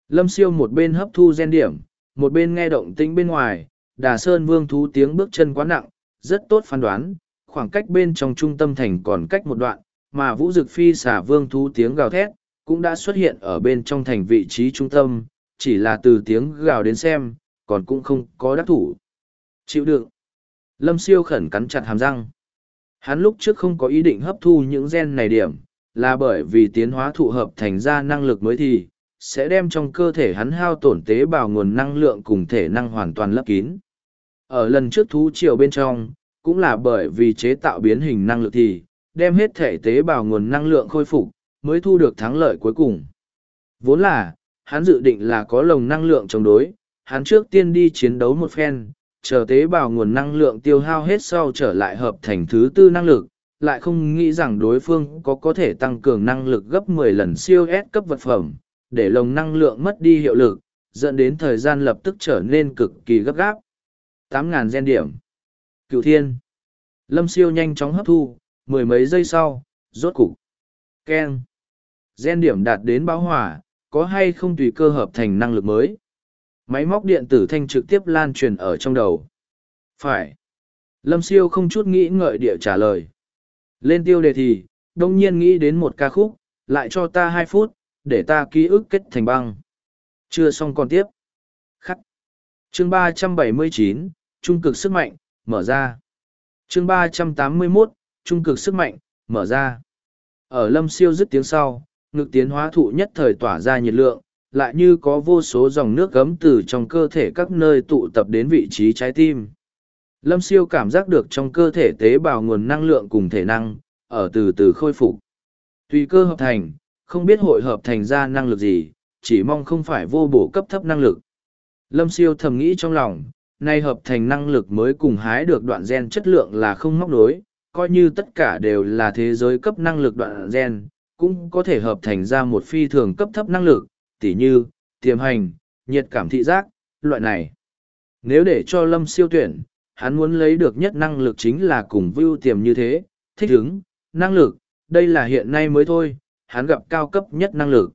Lâm siêu một bên hấp thu gen điểm, một bên nghe động tĩnh bên ngoài, đà sơn vương thú tiếng bước chân quá nặng, rất tốt phán đoán, khoảng cách bên trong trung tâm thành còn cách một đoạn, mà vũ dực phi xả vương thú tiếng gào thét, cũng đã xuất hiện ở bên trong thành vị trí trung tâm, chỉ là từ tiếng gào đến xem, còn cũng không có đắc thủ. Chịu đựng. Lâm siêu khẩn cắn chặt hàm răng. Hắn lúc trước không có ý định hấp thu những gen này điểm, là bởi vì tiến hóa thụ hợp thành ra năng lực mới thì, sẽ đem trong cơ thể hắn hao tổn tế bào nguồn năng lượng cùng thể năng hoàn toàn lấp kín. Ở lần trước thú triều bên trong, cũng là bởi vì chế tạo biến hình năng lực thì, đem hết thể tế bào nguồn năng lượng khôi phục, mới thu được thắng lợi cuối cùng. Vốn là, hắn dự định là có lồng năng lượng chống đối, hắn trước tiên đi chiến đấu một phen, chờ tế bào nguồn năng lượng tiêu hao hết sau trở lại hợp thành thứ tư năng lực, lại không nghĩ rằng đối phương có có thể tăng cường năng lực gấp 10 lần siêu S cấp vật phẩm, để lồng năng lượng mất đi hiệu lực, dẫn đến thời gian lập tức trở nên cực kỳ gấp gáp. 8.000 gen điểm. Cựu thiên. Lâm siêu nhanh chóng hấp thu, mười mấy giây sau, rốt cục. Ken. Gen điểm đạt đến báo hỏa, có hay không tùy cơ hợp thành năng lực mới. Máy móc điện tử thanh trực tiếp lan truyền ở trong đầu. Phải. Lâm siêu không chút nghĩ ngợi địa trả lời. Lên tiêu đề thì, đông nhiên nghĩ đến một ca khúc, lại cho ta hai phút, để ta ký ức kết thành băng. Chưa xong còn tiếp. Khắc. Chương ba trăm bảy mươi chín Trung cực sức mạnh, mở ra. Chương ba trăm tám mươi 381, Trung cực sức mạnh, mở ra. Ở lâm siêu dứt tiếng sau, ngực tiến hóa thụ nhất thời tỏa ra nhiệt lượng, lại như có vô số dòng nước gấm từ trong cơ thể các nơi tụ tập đến vị trí trái tim. Lâm siêu cảm giác được trong cơ thể tế bào nguồn năng lượng cùng thể năng, ở từ từ khôi phục. Tùy cơ hợp thành, không biết hội hợp thành ra năng lực gì, chỉ mong không phải vô bổ cấp thấp năng lực. Lâm siêu thầm nghĩ trong lòng, nay hợp thành năng lực mới cùng hái được đoạn gen chất lượng là không móc đối, coi như tất cả đều là thế giới cấp năng lực đoạn gen, cũng có thể hợp thành ra một phi thường cấp thấp năng lực, tỉ như, tiềm hành, nhiệt cảm thị giác, loại này. Nếu để cho lâm siêu tuyển, hắn muốn lấy được nhất năng lực chính là cùng view tiềm như thế, thích ứng, năng lực, đây là hiện nay mới thôi, hắn gặp cao cấp nhất năng lực.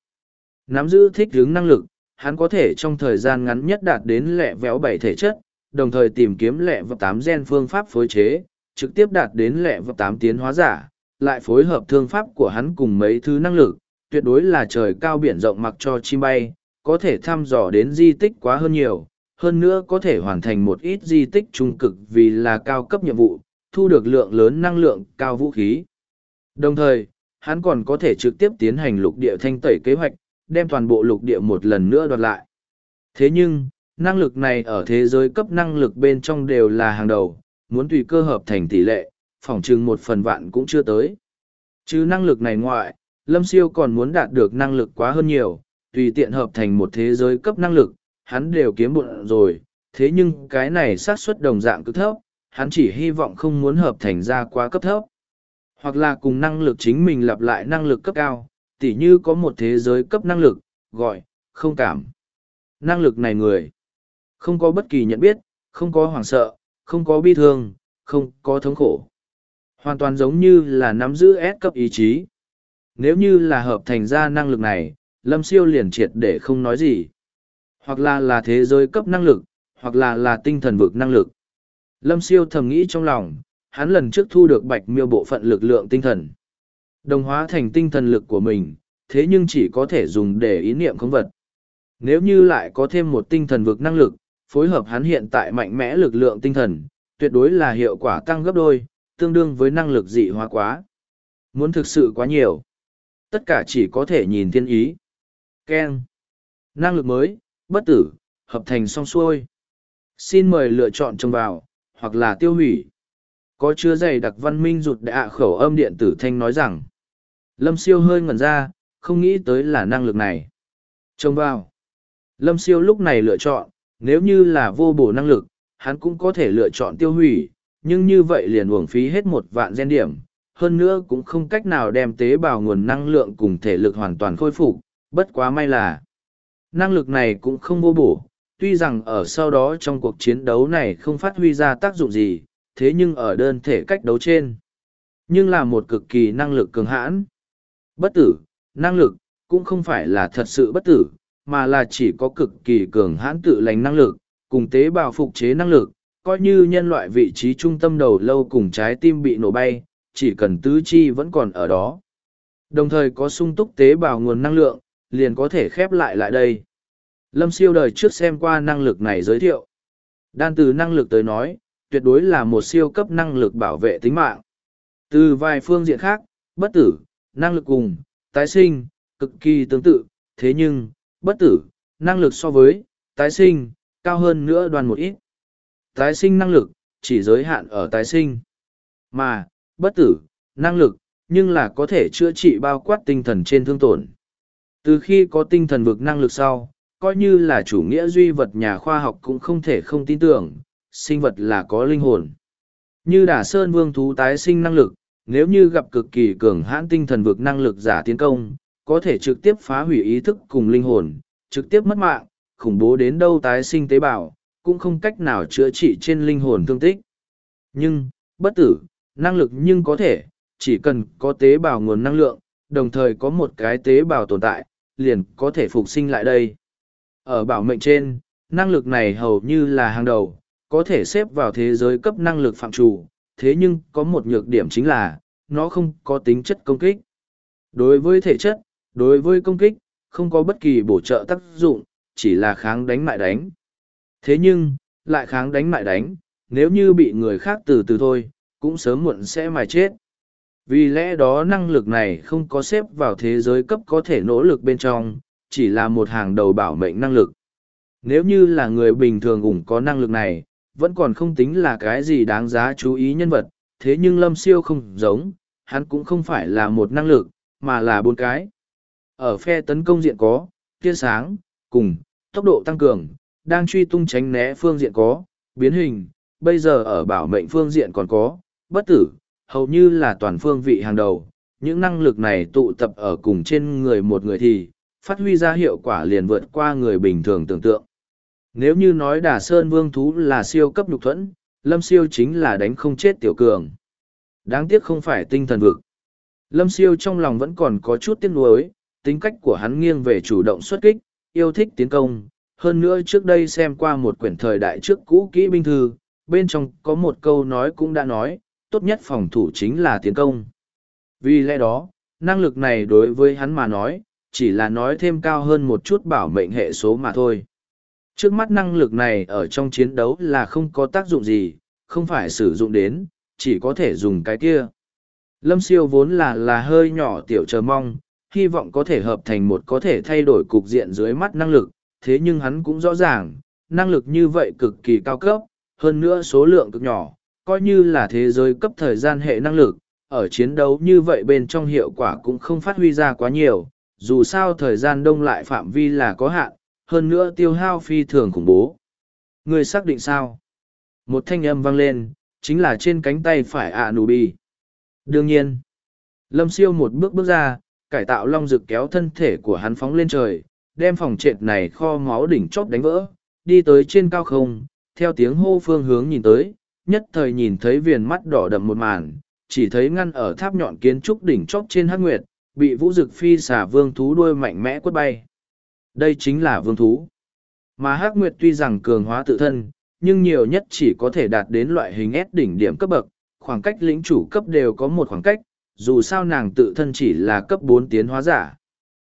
Nắm giữ thích ứng năng lực, hắn có thể trong thời gian ngắn nhất đạt đến lẹ véo bảy thể chất, đồng thời tìm kiếm lẹ vật tám gen phương pháp phối chế, trực tiếp đạt đến lẹ vật tám tiến hóa giả, lại phối hợp thương pháp của hắn cùng mấy thứ năng lực, tuyệt đối là trời cao biển rộng mặc cho chim bay, có thể thăm dò đến di tích quá hơn nhiều, hơn nữa có thể hoàn thành một ít di tích trung cực vì là cao cấp nhiệm vụ, thu được lượng lớn năng lượng cao vũ khí. Đồng thời, hắn còn có thể trực tiếp tiến hành lục địa thanh tẩy kế hoạch, đem toàn bộ lục địa một lần nữa đoạt lại. Thế nhưng, năng lực này ở thế giới cấp năng lực bên trong đều là hàng đầu, muốn tùy cơ hợp thành tỷ lệ, phỏng chừng một phần vạn cũng chưa tới. Chứ năng lực này ngoại, Lâm Siêu còn muốn đạt được năng lực quá hơn nhiều, tùy tiện hợp thành một thế giới cấp năng lực, hắn đều kiếm bụng rồi, thế nhưng cái này xác suất đồng dạng cứ thấp, hắn chỉ hy vọng không muốn hợp thành ra quá cấp thấp. Hoặc là cùng năng lực chính mình lặp lại năng lực cấp cao, tỉ như có một thế giới cấp năng lực, gọi, không cảm. Năng lực này người, không có bất kỳ nhận biết, không có hoảng sợ, không có bi thương, không có thống khổ. Hoàn toàn giống như là nắm giữ S cấp ý chí. Nếu như là hợp thành ra năng lực này, Lâm Siêu liền triệt để không nói gì. Hoặc là là thế giới cấp năng lực, hoặc là là tinh thần vực năng lực. Lâm Siêu thầm nghĩ trong lòng, hắn lần trước thu được bạch miêu bộ phận lực lượng tinh thần. Đồng hóa thành tinh thần lực của mình, thế nhưng chỉ có thể dùng để ý niệm không vật. Nếu như lại có thêm một tinh thần vực năng lực, phối hợp hắn hiện tại mạnh mẽ lực lượng tinh thần, tuyệt đối là hiệu quả tăng gấp đôi, tương đương với năng lực dị hóa quá. Muốn thực sự quá nhiều. Tất cả chỉ có thể nhìn thiên ý. Ken. Năng lực mới, bất tử, hợp thành xong xuôi. Xin mời lựa chọn trông vào, hoặc là tiêu hủy. Có chứa dày đặc văn minh rụt đạ khẩu âm điện tử thanh nói rằng. Lâm siêu hơi ngẩn ra, không nghĩ tới là năng lực này. Trông vào. Lâm siêu lúc này lựa chọn, nếu như là vô bổ năng lực, hắn cũng có thể lựa chọn tiêu hủy, nhưng như vậy liền uổng phí hết một vạn gen điểm. Hơn nữa cũng không cách nào đem tế bào nguồn năng lượng cùng thể lực hoàn toàn khôi phục, bất quá may là năng lực này cũng không vô bổ, tuy rằng ở sau đó trong cuộc chiến đấu này không phát huy ra tác dụng gì, thế nhưng ở đơn thể cách đấu trên, nhưng là một cực kỳ năng lực cường hãn. Bất tử, năng lực, cũng không phải là thật sự bất tử, mà là chỉ có cực kỳ cường hãn tự lành năng lực, cùng tế bào phục chế năng lực, coi như nhân loại vị trí trung tâm đầu lâu cùng trái tim bị nổ bay, chỉ cần tứ chi vẫn còn ở đó. Đồng thời có sung túc tế bào nguồn năng lượng, liền có thể khép lại lại đây. Lâm siêu đời trước xem qua năng lực này giới thiệu. Đan từ năng lực tới nói, tuyệt đối là một siêu cấp năng lực bảo vệ tính mạng. Từ vài phương diện khác, bất tử, năng lực cùng, tái sinh, cực kỳ tương tự, thế nhưng, bất tử, năng lực so với, tái sinh, cao hơn nữa đoàn một ít. Tái sinh năng lực, chỉ giới hạn ở tái sinh. Mà, bất tử, năng lực, nhưng là có thể chữa trị bao quát tinh thần trên thương tổn. Từ khi có tinh thần vực năng lực sau, coi như là chủ nghĩa duy vật nhà khoa học cũng không thể không tin tưởng, sinh vật là có linh hồn. Như đả sơn vương thú tái sinh năng lực, nếu như gặp cực kỳ cường hãn tinh thần vực năng lực giả tiến công, có thể trực tiếp phá hủy ý thức cùng linh hồn, trực tiếp mất mạng, khủng bố đến đâu tái sinh tế bào, cũng không cách nào chữa trị trên linh hồn thương tích. Nhưng, bất tử, năng lực nhưng có thể, chỉ cần có tế bào nguồn năng lượng, đồng thời có một cái tế bào tồn tại, liền có thể phục sinh lại đây. Ở bảo mệnh trên, năng lực này hầu như là hàng đầu, có thể xếp vào thế giới cấp năng lực phạm chủ. thế nhưng có một nhược điểm chính là, nó không có tính chất công kích. Đối với thể chất, đối với công kích, không có bất kỳ bổ trợ tác dụng, chỉ là kháng đánh mại đánh. Thế nhưng, lại kháng đánh mại đánh, nếu như bị người khác từ từ thôi, cũng sớm muộn sẽ mài chết. Vì lẽ đó năng lực này không có xếp vào thế giới cấp có thể nỗ lực bên trong, chỉ là một hàng đầu bảo mệnh năng lực. Nếu như là người bình thường ủng có năng lực này, vẫn còn không tính là cái gì đáng giá chú ý nhân vật, thế nhưng lâm siêu không giống, hắn cũng không phải là một năng lực, mà là bốn cái. Ở phe tấn công diện có, tia sáng, cùng, tốc độ tăng cường, đang truy tung tránh né phương diện có, biến hình, bây giờ ở bảo mệnh phương diện còn có, bất tử, hầu như là toàn phương vị hàng đầu. Những năng lực này tụ tập ở cùng trên người một người thì, phát huy ra hiệu quả liền vượt qua người bình thường tưởng tượng. Nếu như nói đà sơn vương thú là siêu cấp nhục thuẫn, lâm siêu chính là đánh không chết tiểu cường. Đáng tiếc không phải tinh thần vực. Lâm siêu trong lòng vẫn còn có chút tiếc nuối, tính cách của hắn nghiêng về chủ động xuất kích, yêu thích tiến công. Hơn nữa trước đây xem qua một quyển thời đại trước cũ kỹ binh thư, bên trong có một câu nói cũng đã nói, tốt nhất phòng thủ chính là tiến công. Vì lẽ đó, năng lực này đối với hắn mà nói, chỉ là nói thêm cao hơn một chút bảo mệnh hệ số mà thôi. Trước mắt năng lực này ở trong chiến đấu là không có tác dụng gì, không phải sử dụng đến, chỉ có thể dùng cái kia. Lâm siêu vốn là là hơi nhỏ tiểu chờ mong, hy vọng có thể hợp thành một có thể thay đổi cục diện dưới mắt năng lực, thế nhưng hắn cũng rõ ràng, năng lực như vậy cực kỳ cao cấp, hơn nữa số lượng cực nhỏ, coi như là thế giới cấp thời gian hệ năng lực, ở chiến đấu như vậy bên trong hiệu quả cũng không phát huy ra quá nhiều, dù sao thời gian đông lại phạm vi là có hạn, hơn nữa tiêu hao phi thường khủng bố. Người xác định sao? Một thanh âm vang lên, chính là trên cánh tay phải ạ nụ bi. Đương nhiên, lâm siêu một bước bước ra, cải tạo long rực kéo thân thể của hắn phóng lên trời, đem phòng trệt này kho máu đỉnh chóp đánh vỡ, đi tới trên cao không, theo tiếng hô phương hướng nhìn tới, nhất thời nhìn thấy viền mắt đỏ đậm một màn, chỉ thấy ngăn ở tháp nhọn kiến trúc đỉnh chóp trên hắc nguyệt, bị vũ dực phi xả vương thú đuôi mạnh mẽ quất bay. Đây chính là vương thú. Mà hắc nguyệt tuy rằng cường hóa tự thân, nhưng nhiều nhất chỉ có thể đạt đến loại hình S đỉnh điểm cấp bậc, khoảng cách lĩnh chủ cấp đều có một khoảng cách, dù sao nàng tự thân chỉ là cấp bốn tiến hóa giả.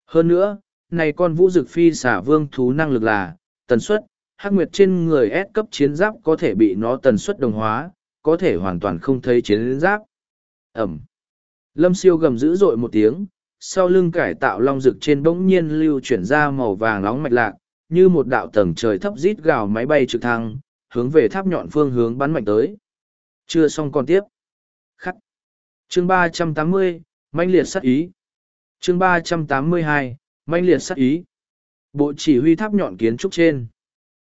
Hơn nữa, này con vũ dực phi xả vương thú năng lực là, tần suất, hắc nguyệt trên người S cấp chiến giáp có thể bị nó tần suất đồng hóa, có thể hoàn toàn không thấy chiến giáp. Ẩm. Lâm siêu gầm dữ dội một tiếng, sau lưng cải tạo long rực trên bỗng nhiên lưu chuyển ra màu vàng nóng mạch lạc, như một đạo tầng trời thấp rít gào máy bay trực thăng, hướng về tháp nhọn phương hướng bắn mạnh tới. Chưa xong còn tiếp. Khắc. Chương ba trăm tám mươi manh liệt sát ý. Chương ba trăm tám mươi hai manh liệt sát ý. Bộ chỉ huy tháp nhọn kiến trúc trên.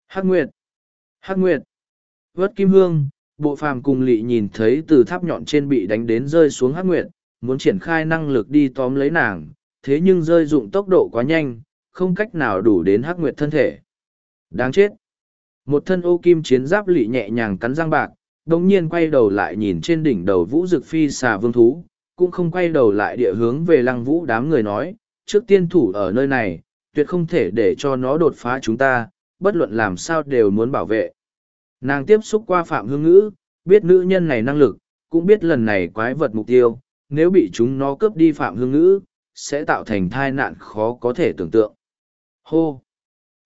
Hắc Nguyệt. Hắc Nguyệt. vớt Kim Hương, bộ phàm cùng lị nhìn thấy từ tháp nhọn trên bị đánh đến rơi xuống Hắc Nguyệt, muốn triển khai năng lực đi tóm lấy nàng, thế nhưng rơi dụng tốc độ quá nhanh, không cách nào đủ đến Hắc Nguyệt thân thể. Đáng chết. Một thân ô kim chiến giáp lị nhẹ nhàng cắn răng bạc, đồng nhiên quay đầu lại nhìn trên đỉnh đầu vũ dực phi xà vương thú, cũng không quay đầu lại địa hướng về lăng vũ đám người nói, trước tiên thủ ở nơi này, tuyệt không thể để cho nó đột phá chúng ta, bất luận làm sao đều muốn bảo vệ. Nàng tiếp xúc qua Phạm Hương Ngữ, biết nữ nhân này năng lực, cũng biết lần này quái vật mục tiêu, nếu bị chúng nó cướp đi Phạm Hương Ngữ, sẽ tạo thành tai nạn khó có thể tưởng tượng. Hô!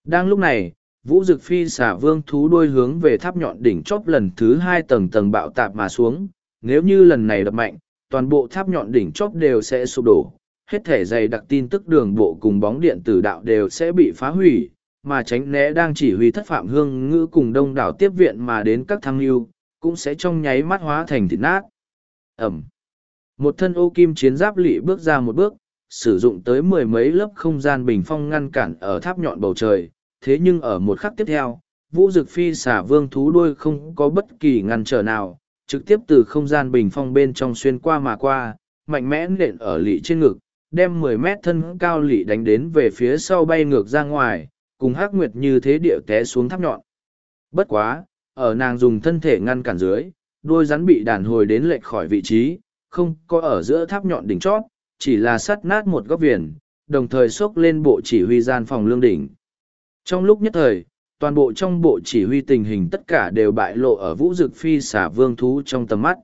Đang lúc này, Vũ Dực Phi xả vương thú đuôi hướng về tháp nhọn đỉnh chóp lần thứ hai tầng tầng bạo tạp mà xuống, nếu như lần này đập mạnh, toàn bộ tháp nhọn đỉnh chóp đều sẽ sụp đổ, hết thể dày đặc tin tức đường bộ cùng bóng điện tử đạo đều sẽ bị phá hủy, mà tránh né đang chỉ huy thất phạm hương ngữ cùng đông đảo tiếp viện mà đến các thăng lưu cũng sẽ trong nháy mắt hóa thành thịt nát. Ẩm. Một thân ô kim chiến giáp lị bước ra một bước, sử dụng tới mười mấy lớp không gian bình phong ngăn cản ở tháp nhọn bầu trời. Thế nhưng ở một khắc tiếp theo, vũ dực phi xả vương thú đuôi không có bất kỳ ngăn trở nào, trực tiếp từ không gian bình phong bên trong xuyên qua mà qua, mạnh mẽ nện ở lị trên ngực, đem mười mét thân cao lị đánh đến về phía sau bay ngược ra ngoài, cùng hắc nguyệt như thế địa té xuống tháp nhọn. Bất quá, ở nàng dùng thân thể ngăn cản dưới, đuôi rắn bị đàn hồi đến lệch khỏi vị trí, không có ở giữa tháp nhọn đỉnh chót, chỉ là sắt nát một góc viền, đồng thời xốc lên bộ chỉ huy gian phòng lương đỉnh. Trong lúc nhất thời, toàn bộ trong bộ chỉ huy tình hình tất cả đều bại lộ ở vũ dực phi xả vương thú trong tầm mắt.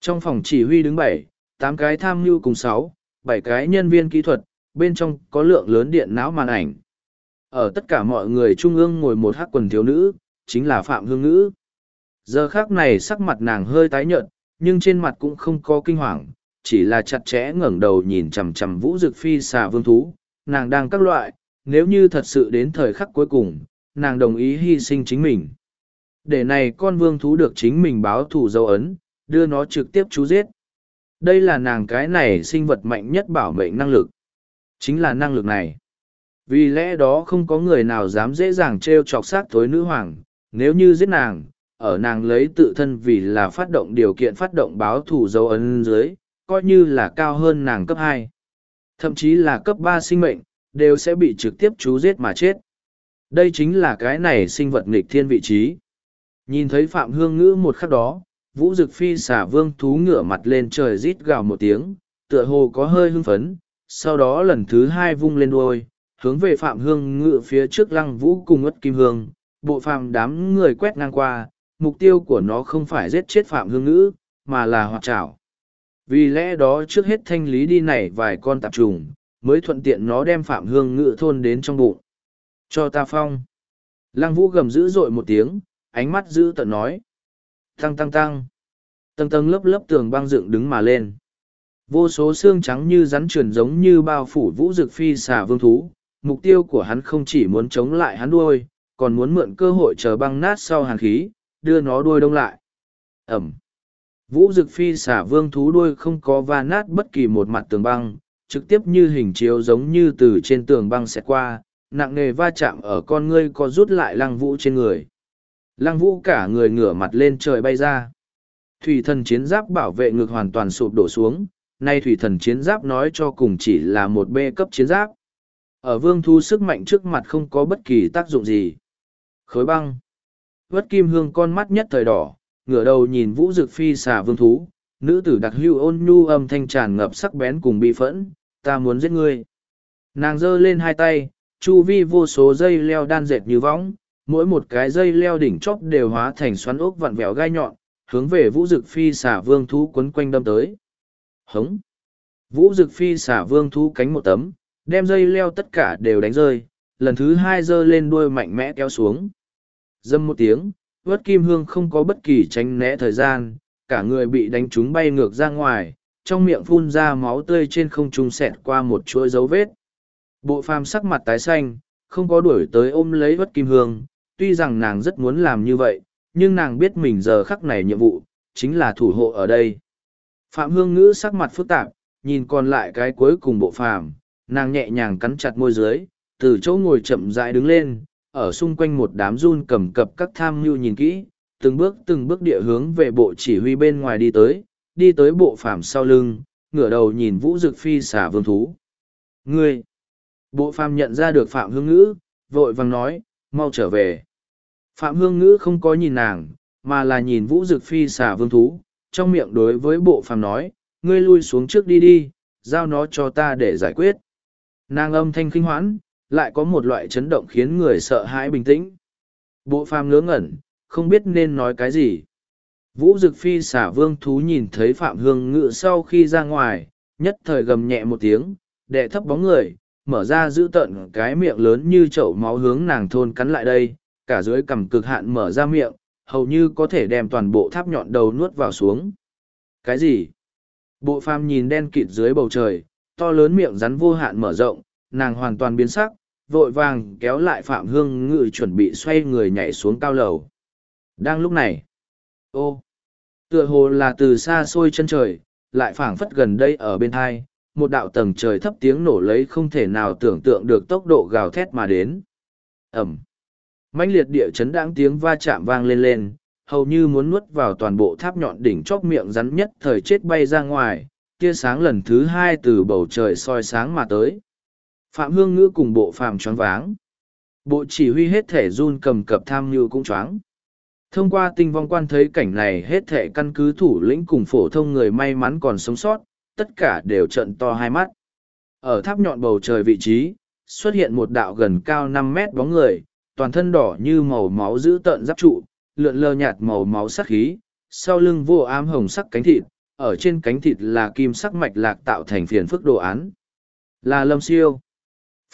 Trong phòng chỉ huy đứng bảy, tám cái tham mưu cùng sáu, bảy cái nhân viên kỹ thuật, bên trong có lượng lớn điện não màn ảnh. Ở tất cả mọi người trung ương ngồi một hắc quần thiếu nữ, chính là Phạm Hương Ngữ. Giờ khác này sắc mặt nàng hơi tái nhợt, nhưng trên mặt cũng không có kinh hoàng, chỉ là chặt chẽ ngẩng đầu nhìn chằm chằm vũ dực phi xà vương thú, nàng đang các loại, nếu như thật sự đến thời khắc cuối cùng, nàng đồng ý hy sinh chính mình. Để này con vương thú được chính mình báo thủ dấu ấn, đưa nó trực tiếp chú giết. Đây là nàng cái này sinh vật mạnh nhất bảo mệnh năng lực. Chính là năng lực này. Vì lẽ đó không có người nào dám dễ dàng trêu chọc xác thối nữ hoàng, nếu như giết nàng, ở nàng lấy tự thân vì là phát động điều kiện phát động báo thủ dấu ấn dưới, coi như là cao hơn nàng cấp hai, Thậm chí là cấp ba sinh mệnh, đều sẽ bị trực tiếp chú giết mà chết. Đây chính là cái này sinh vật nghịch thiên vị trí. Nhìn thấy Phạm Hương Ngữ một khắc đó, Vũ Dực Phi xả vương thú ngửa mặt lên trời rít gào một tiếng, tựa hồ có hơi hưng phấn, sau đó lần thứ hai vung lên đuôi, hướng về Phạm Hương Ngữ phía trước lăng vũ cùng ất kim hương, bộ phàm đám người quét ngang qua, mục tiêu của nó không phải giết chết Phạm Hương Ngữ, mà là hoạt trảo. Vì lẽ đó trước hết thanh lý đi này vài con tạp trùng, mới thuận tiện nó đem Phạm Hương Ngữ thôn đến trong bụng. Cho ta phong. Lăng vũ gầm dữ dội một tiếng, ánh mắt dữ tận nói. Tăng tăng tăng. Tầng tầng lớp lớp tường băng dựng đứng mà lên. Vô số xương trắng như rắn trườn giống như bao phủ vũ dực phi xà vương thú. Mục tiêu của hắn không chỉ muốn chống lại hắn đuôi, còn muốn mượn cơ hội chờ băng nát sau hàn khí, đưa nó đuôi đông lại. Ẩm. Vũ dực phi xả vương thú đuôi không có va nát bất kỳ một mặt tường băng, trực tiếp như hình chiếu giống như từ trên tường băng xẹt qua, nặng nề va chạm ở con ngươi có rút lại lăng vũ trên người. Lăng vũ cả người ngửa mặt lên trời bay ra. Thủy thần chiến giáp bảo vệ ngực hoàn toàn sụp đổ xuống, nay thủy thần chiến giáp nói cho cùng chỉ là một bê cấp chiến giáp. Ở vương thu sức mạnh trước mặt không có bất kỳ tác dụng gì. Khối băng. Vất kim hương con mắt nhất thời đỏ, ngửa đầu nhìn vũ dực phi xà vương thú, nữ tử đặc hưu ôn nhu âm thanh tràn ngập sắc bén cùng bị phẫn, ta muốn giết ngươi. Nàng giơ lên hai tay, chu vi vô số dây leo đan dệt như võng, mỗi một cái dây leo đỉnh chóp đều hóa thành xoắn ốc vặn vẹo gai nhọn, hướng về vũ dực phi xả vương thú quấn quanh đâm tới. Hống! Vũ dực phi xả vương thú cánh một tấm, đem dây leo tất cả đều đánh rơi, lần thứ hai giơ lên đuôi mạnh mẽ kéo xuống. Dâm một tiếng, vớt kim hương không có bất kỳ tránh né thời gian, cả người bị đánh trúng bay ngược ra ngoài, trong miệng phun ra máu tươi trên không trung xẹt qua một chuỗi dấu vết. Bộ phàm sắc mặt tái xanh, không có đuổi tới ôm lấy vớt kim hương, tuy rằng nàng rất muốn làm như vậy, nhưng nàng biết mình giờ khắc này nhiệm vụ, chính là thủ hộ ở đây. Phạm hương ngữ sắc mặt phức tạp, nhìn còn lại cái cuối cùng bộ phàm, nàng nhẹ nhàng cắn chặt môi dưới, từ chỗ ngồi chậm rãi đứng lên, ở xung quanh một đám run cầm cập các tham mưu nhìn kỹ, từng bước từng bước địa hướng về bộ chỉ huy bên ngoài đi tới, đi tới bộ phàm sau lưng, ngửa đầu nhìn vũ dực phi xả vương thú. Ngươi! Bộ phàm nhận ra được Phạm Hương Ngữ, vội vàng nói, mau trở về. Phạm Hương Ngữ không có nhìn nàng, mà là nhìn vũ dực phi xả vương thú, trong miệng đối với bộ phàm nói, ngươi lui xuống trước đi đi, giao nó cho ta để giải quyết. Nàng âm thanh kinh hoãn, lại có một loại chấn động khiến người sợ hãi bình tĩnh. Bộ phàm ngớ ngẩn, không biết nên nói cái gì. Vũ Dực Phi xả vương thú nhìn thấy Phạm Hương Ngự sau khi ra ngoài, nhất thời gầm nhẹ một tiếng, đệ thấp bóng người, mở ra giữ tận cái miệng lớn như chậu máu hướng nàng thôn cắn lại đây, cả dưới cằm cực hạn mở ra miệng, hầu như có thể đem toàn bộ tháp nhọn đầu nuốt vào xuống. Cái gì? Bộ phàm nhìn đen kịt dưới bầu trời, to lớn miệng rắn vô hạn mở rộng, nàng hoàn toàn biến sắc, vội vàng kéo lại Phạm Hương Ngự chuẩn bị xoay người nhảy xuống cao lầu. Đang lúc này, Ô! Tựa hồ là từ xa xôi chân trời, lại phảng phất gần đây ở bên hai, một đạo tầng trời thấp tiếng nổ lấy không thể nào tưởng tượng được tốc độ gào thét mà đến. Ẩm! mãnh liệt địa chấn đáng tiếng va chạm vang lên lên, hầu như muốn nuốt vào toàn bộ tháp nhọn đỉnh chóp miệng rắn nhất thời chết bay ra ngoài, tia sáng lần thứ hai từ bầu trời soi sáng mà tới. Phạm Hương Ngữ cùng bộ phàm choáng váng. Bộ chỉ huy hết thể run cầm cập tham như cũng choáng. Thông qua tinh vong quan thấy cảnh này hết thể căn cứ thủ lĩnh cùng phổ thông người may mắn còn sống sót, tất cả đều trận to hai mắt. Ở tháp nhọn bầu trời vị trí, xuất hiện một đạo gần cao năm mét bóng người, toàn thân đỏ như màu máu dữ tợn giáp trụ, lượn lờ nhạt màu máu sắc khí, sau lưng vô ám hồng sắc cánh thịt, ở trên cánh thịt là kim sắc mạch lạc tạo thành phiền phức đồ án. Là lâm siêu.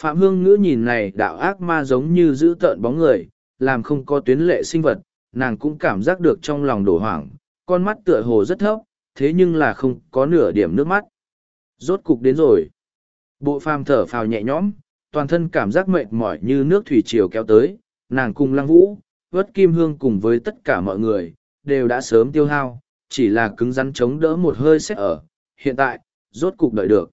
Phạm Hương Ngữ nhìn này đạo ác ma giống như giữ tợn bóng người, làm không có tuyến lệ sinh vật, nàng cũng cảm giác được trong lòng đổ hoảng, con mắt tựa hồ rất thấp, thế nhưng là không có nửa điểm nước mắt. Rốt cục đến rồi. Bộ phàm thở phào nhẹ nhõm, toàn thân cảm giác mệt mỏi như nước thủy triều kéo tới, nàng cùng lăng vũ, vớt kim hương cùng với tất cả mọi người, đều đã sớm tiêu hao, chỉ là cứng rắn chống đỡ một hơi xét ở, hiện tại, rốt cục đợi được.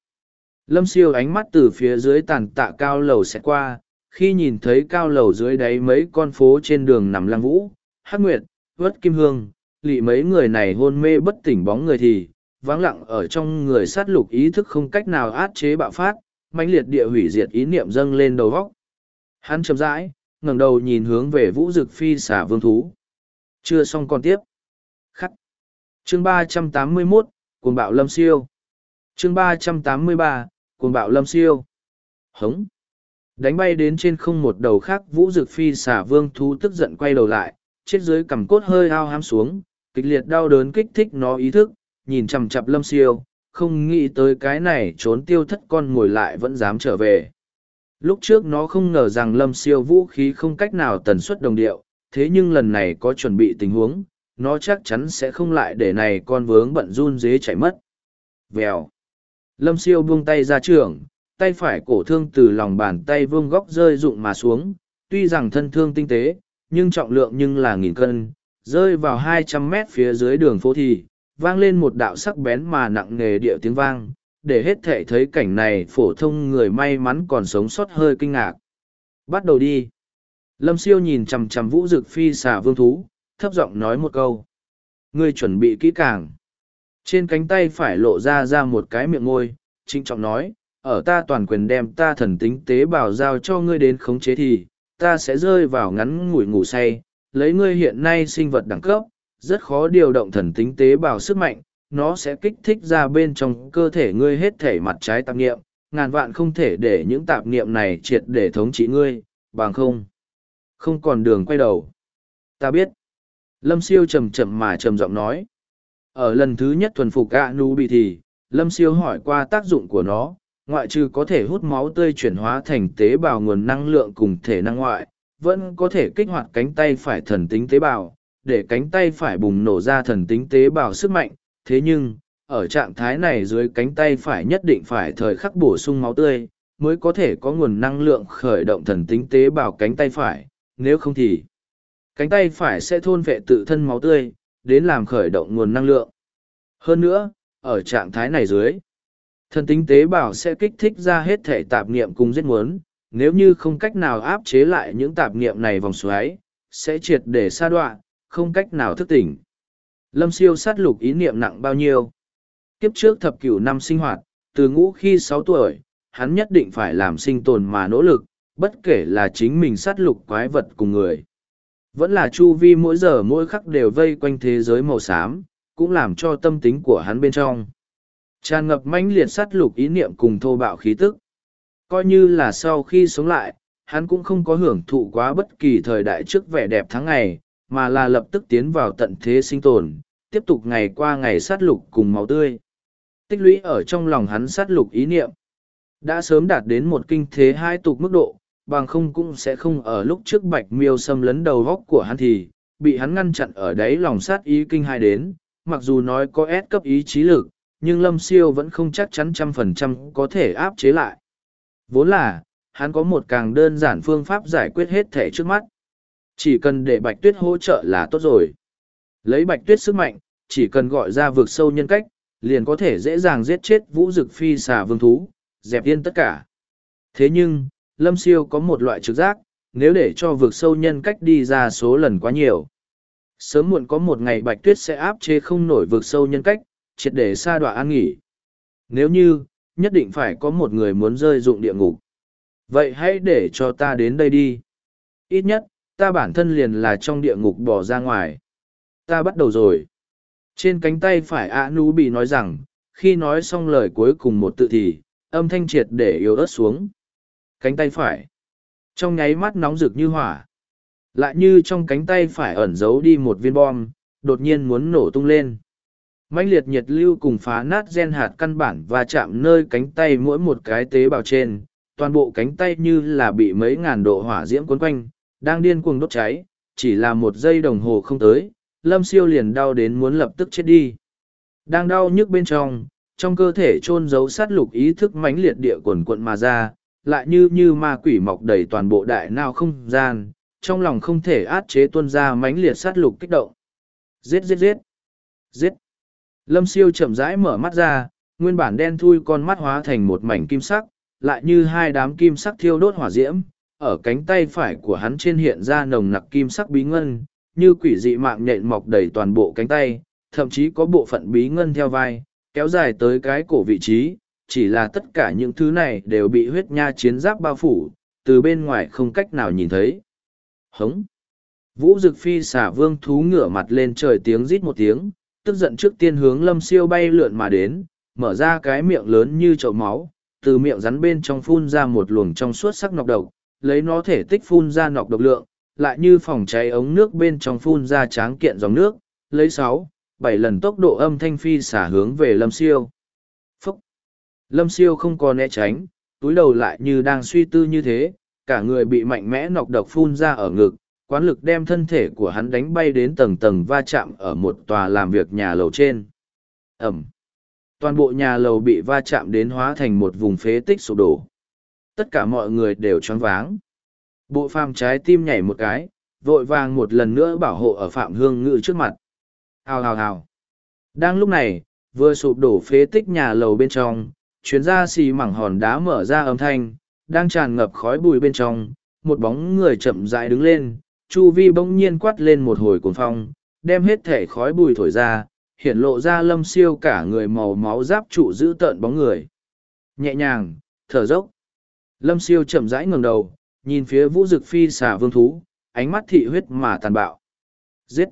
Lâm siêu ánh mắt từ phía dưới tàn tạ cao lầu xẹt qua, khi nhìn thấy cao lầu dưới đáy mấy con phố trên đường nằm lăng vũ, hắc nguyệt, vớt kim hương, lị mấy người này hôn mê bất tỉnh bóng người thì, vắng lặng ở trong người sát lục ý thức không cách nào át chế bạo phát, mãnh liệt địa hủy diệt ý niệm dâng lên đầu góc. Hắn chậm rãi, ngẩng đầu nhìn hướng về vũ dực phi xả vương thú. Chưa xong còn tiếp. Khắc. Chương ba trăm tám mươi 381, cuồng bạo lâm siêu. Chương ba trăm tám mươi ba, cuồng bạo lâm siêu. Hống. Đánh bay đến trên không một đầu khác vũ dực phi xả vương thú tức giận quay đầu lại, chết dưới cằm cốt hơi ao ham xuống, kịch liệt đau đớn kích thích nó ý thức, nhìn chằm chặp lâm siêu, không nghĩ tới cái này trốn tiêu thất con ngồi lại vẫn dám trở về. Lúc trước nó không ngờ rằng lâm siêu vũ khí không cách nào tần suất đồng điệu, thế nhưng lần này có chuẩn bị tình huống, nó chắc chắn sẽ không lại để này con vướng bận run dế chạy mất. Vèo. Lâm siêu buông tay ra trường, tay phải cổ thương từ lòng bàn tay vương góc rơi rụng mà xuống, tuy rằng thân thương tinh tế, nhưng trọng lượng nhưng là nghìn cân, rơi vào hai trăm mét phía dưới đường phố thì, vang lên một đạo sắc bén mà nặng nề địa tiếng vang, để hết thể thấy cảnh này phổ thông người may mắn còn sống sót hơi kinh ngạc. Bắt đầu đi. Lâm siêu nhìn chằm chằm vũ dực phi xà vương thú, thấp giọng nói một câu. Ngươi chuẩn bị kỹ càng. Trên cánh tay phải lộ ra ra một cái miệng ngôi, trinh trọng nói, ở ta toàn quyền đem ta thần tính tế bào giao cho ngươi đến khống chế thì, ta sẽ rơi vào ngắn ngủi ngủ say, lấy ngươi hiện nay sinh vật đẳng cấp, rất khó điều động thần tính tế bào sức mạnh, nó sẽ kích thích ra bên trong cơ thể ngươi hết thể mặt trái tạp nghiệm, ngàn vạn không thể để những tạp nghiệm này triệt để thống trị ngươi, bằng không. Không còn đường quay đầu. Ta biết. Lâm siêu chầm chậm mà trầm giọng nói. Ở lần thứ nhất thuần phục gạ nu bị thì, Lâm siêu hỏi qua tác dụng của nó, ngoại trừ có thể hút máu tươi chuyển hóa thành tế bào nguồn năng lượng cùng thể năng ngoại, vẫn có thể kích hoạt cánh tay phải thần tính tế bào, để cánh tay phải bùng nổ ra thần tính tế bào sức mạnh. Thế nhưng, ở trạng thái này dưới cánh tay phải nhất định phải thời khắc bổ sung máu tươi, mới có thể có nguồn năng lượng khởi động thần tính tế bào cánh tay phải, nếu không thì cánh tay phải sẽ thôn vệ tự thân máu tươi, đến làm khởi động nguồn năng lượng. Hơn nữa, ở trạng thái này dưới, thần tính tế bào sẽ kích thích ra hết thể tạp niệm cùng giết muốn, nếu như không cách nào áp chế lại những tạp niệm này vòng xoáy, sẽ triệt để sa đoạn, không cách nào thức tỉnh. Lâm siêu sát lục ý niệm nặng bao nhiêu? Kiếp trước thập cửu năm sinh hoạt, từ ngũ khi sáu tuổi, hắn nhất định phải làm sinh tồn mà nỗ lực, bất kể là chính mình sát lục quái vật cùng người. Vẫn là chu vi mỗi giờ mỗi khắc đều vây quanh thế giới màu xám, cũng làm cho tâm tính của hắn bên trong. Tràn ngập mãnh liệt sát lục ý niệm cùng thô bạo khí tức. Coi như là sau khi sống lại, hắn cũng không có hưởng thụ quá bất kỳ thời đại trước vẻ đẹp tháng ngày, mà là lập tức tiến vào tận thế sinh tồn, tiếp tục ngày qua ngày sát lục cùng máu tươi. Tích lũy ở trong lòng hắn sát lục ý niệm. Đã sớm đạt đến một kinh thế hai tục mức độ, bằng không cũng sẽ không ở lúc trước bạch miêu xâm lấn đầu góc của hắn thì, bị hắn ngăn chặn ở đấy lòng sát ý kinh hai đến, mặc dù nói có ép cấp ý trí lực, nhưng lâm siêu vẫn không chắc chắn trăm phần trăm có thể áp chế lại. Vốn là, hắn có một càng đơn giản phương pháp giải quyết hết thể trước mắt. Chỉ cần để bạch tuyết hỗ trợ là tốt rồi. Lấy bạch tuyết sức mạnh, chỉ cần gọi ra vực sâu nhân cách, liền có thể dễ dàng giết chết vũ dực phi xà vương thú, dẹp yên tất cả. Thế nhưng, Lâm Siêu có một loại trực giác, nếu để cho vực sâu nhân cách đi ra số lần quá nhiều. Sớm muộn có một ngày bạch tuyết sẽ áp chế không nổi vực sâu nhân cách, triệt để sa đọa an nghỉ. Nếu như, nhất định phải có một người muốn rơi dụng địa ngục. Vậy hãy để cho ta đến đây đi. Ít nhất, ta bản thân liền là trong địa ngục bỏ ra ngoài. Ta bắt đầu rồi. Trên cánh tay phải A Nu bị nói rằng, khi nói xong lời cuối cùng một tự thì, âm thanh triệt để yếu ớt xuống. Cánh tay phải. Trong nháy mắt nóng rực như hỏa. Lại như trong cánh tay phải ẩn giấu đi một viên bom, đột nhiên muốn nổ tung lên. mãnh liệt nhiệt lưu cùng phá nát gen hạt căn bản và chạm nơi cánh tay mỗi một cái tế bào trên. Toàn bộ cánh tay như là bị mấy ngàn độ hỏa diễm cuốn quanh, đang điên cuồng đốt cháy, chỉ là một giây đồng hồ không tới, lâm siêu liền đau đến muốn lập tức chết đi. Đang đau nhức bên trong, trong cơ thể chôn giấu sát lục ý thức mãnh liệt địa quần quận mà ra, lại như như ma quỷ mọc đầy toàn bộ đại nào không gian, trong lòng không thể át chế tuôn ra mãnh liệt sát lục kích động. Giết giết giết! Giết! Lâm siêu chậm rãi mở mắt ra, nguyên bản đen thui con mắt hóa thành một mảnh kim sắc, lại như hai đám kim sắc thiêu đốt hỏa diễm, ở cánh tay phải của hắn trên hiện ra nồng nặc kim sắc bí ngân, như quỷ dị mạng nhện mọc đầy toàn bộ cánh tay, thậm chí có bộ phận bí ngân theo vai, kéo dài tới cái cổ vị trí, chỉ là tất cả những thứ này đều bị huyết nha chiến giáp bao phủ, từ bên ngoài không cách nào nhìn thấy. Hống! Vũ Dực Phi xả vương thú ngửa mặt lên trời tiếng rít một tiếng, tức giận trước tiên hướng lâm siêu bay lượn mà đến, mở ra cái miệng lớn như chậu máu, từ miệng rắn bên trong phun ra một luồng trong suốt sắc nọc độc, lấy nó thể tích phun ra nọc độc lượng, lại như phòng cháy ống nước bên trong phun ra tráng kiện dòng nước, lấy sáu, bảy lần tốc độ âm thanh phi xả hướng về lâm siêu. Lâm siêu không còn né tránh, túi đầu lại như đang suy tư như thế, cả người bị mạnh mẽ nọc độc phun ra ở ngực, quán lực đem thân thể của hắn đánh bay đến tầng tầng va chạm ở một tòa làm việc nhà lầu trên. Ẩm! Toàn bộ nhà lầu bị va chạm đến hóa thành một vùng phế tích sụp đổ. Tất cả mọi người đều choáng váng. Bộ phàm trái tim nhảy một cái, vội vàng một lần nữa bảo hộ ở Phạm Hương Ngự trước mặt. Hào hào hào. Đang lúc này, vừa sụp đổ phế tích nhà lầu bên trong, chuyến ra xì mảng hòn đá mở ra âm thanh, đang tràn ngập khói bụi bên trong, một bóng người chậm rãi đứng lên, chu vi bỗng nhiên quát lên một hồi cuồng phong, đem hết thể khói bụi thổi ra, hiện lộ ra lâm siêu cả người màu máu giáp trụ giữ tợn bóng người. Nhẹ nhàng, thở dốc. Lâm siêu chậm rãi ngẩng đầu, nhìn phía vũ dực phi xả vương thú, ánh mắt thị huyết mà tàn bạo. Giết!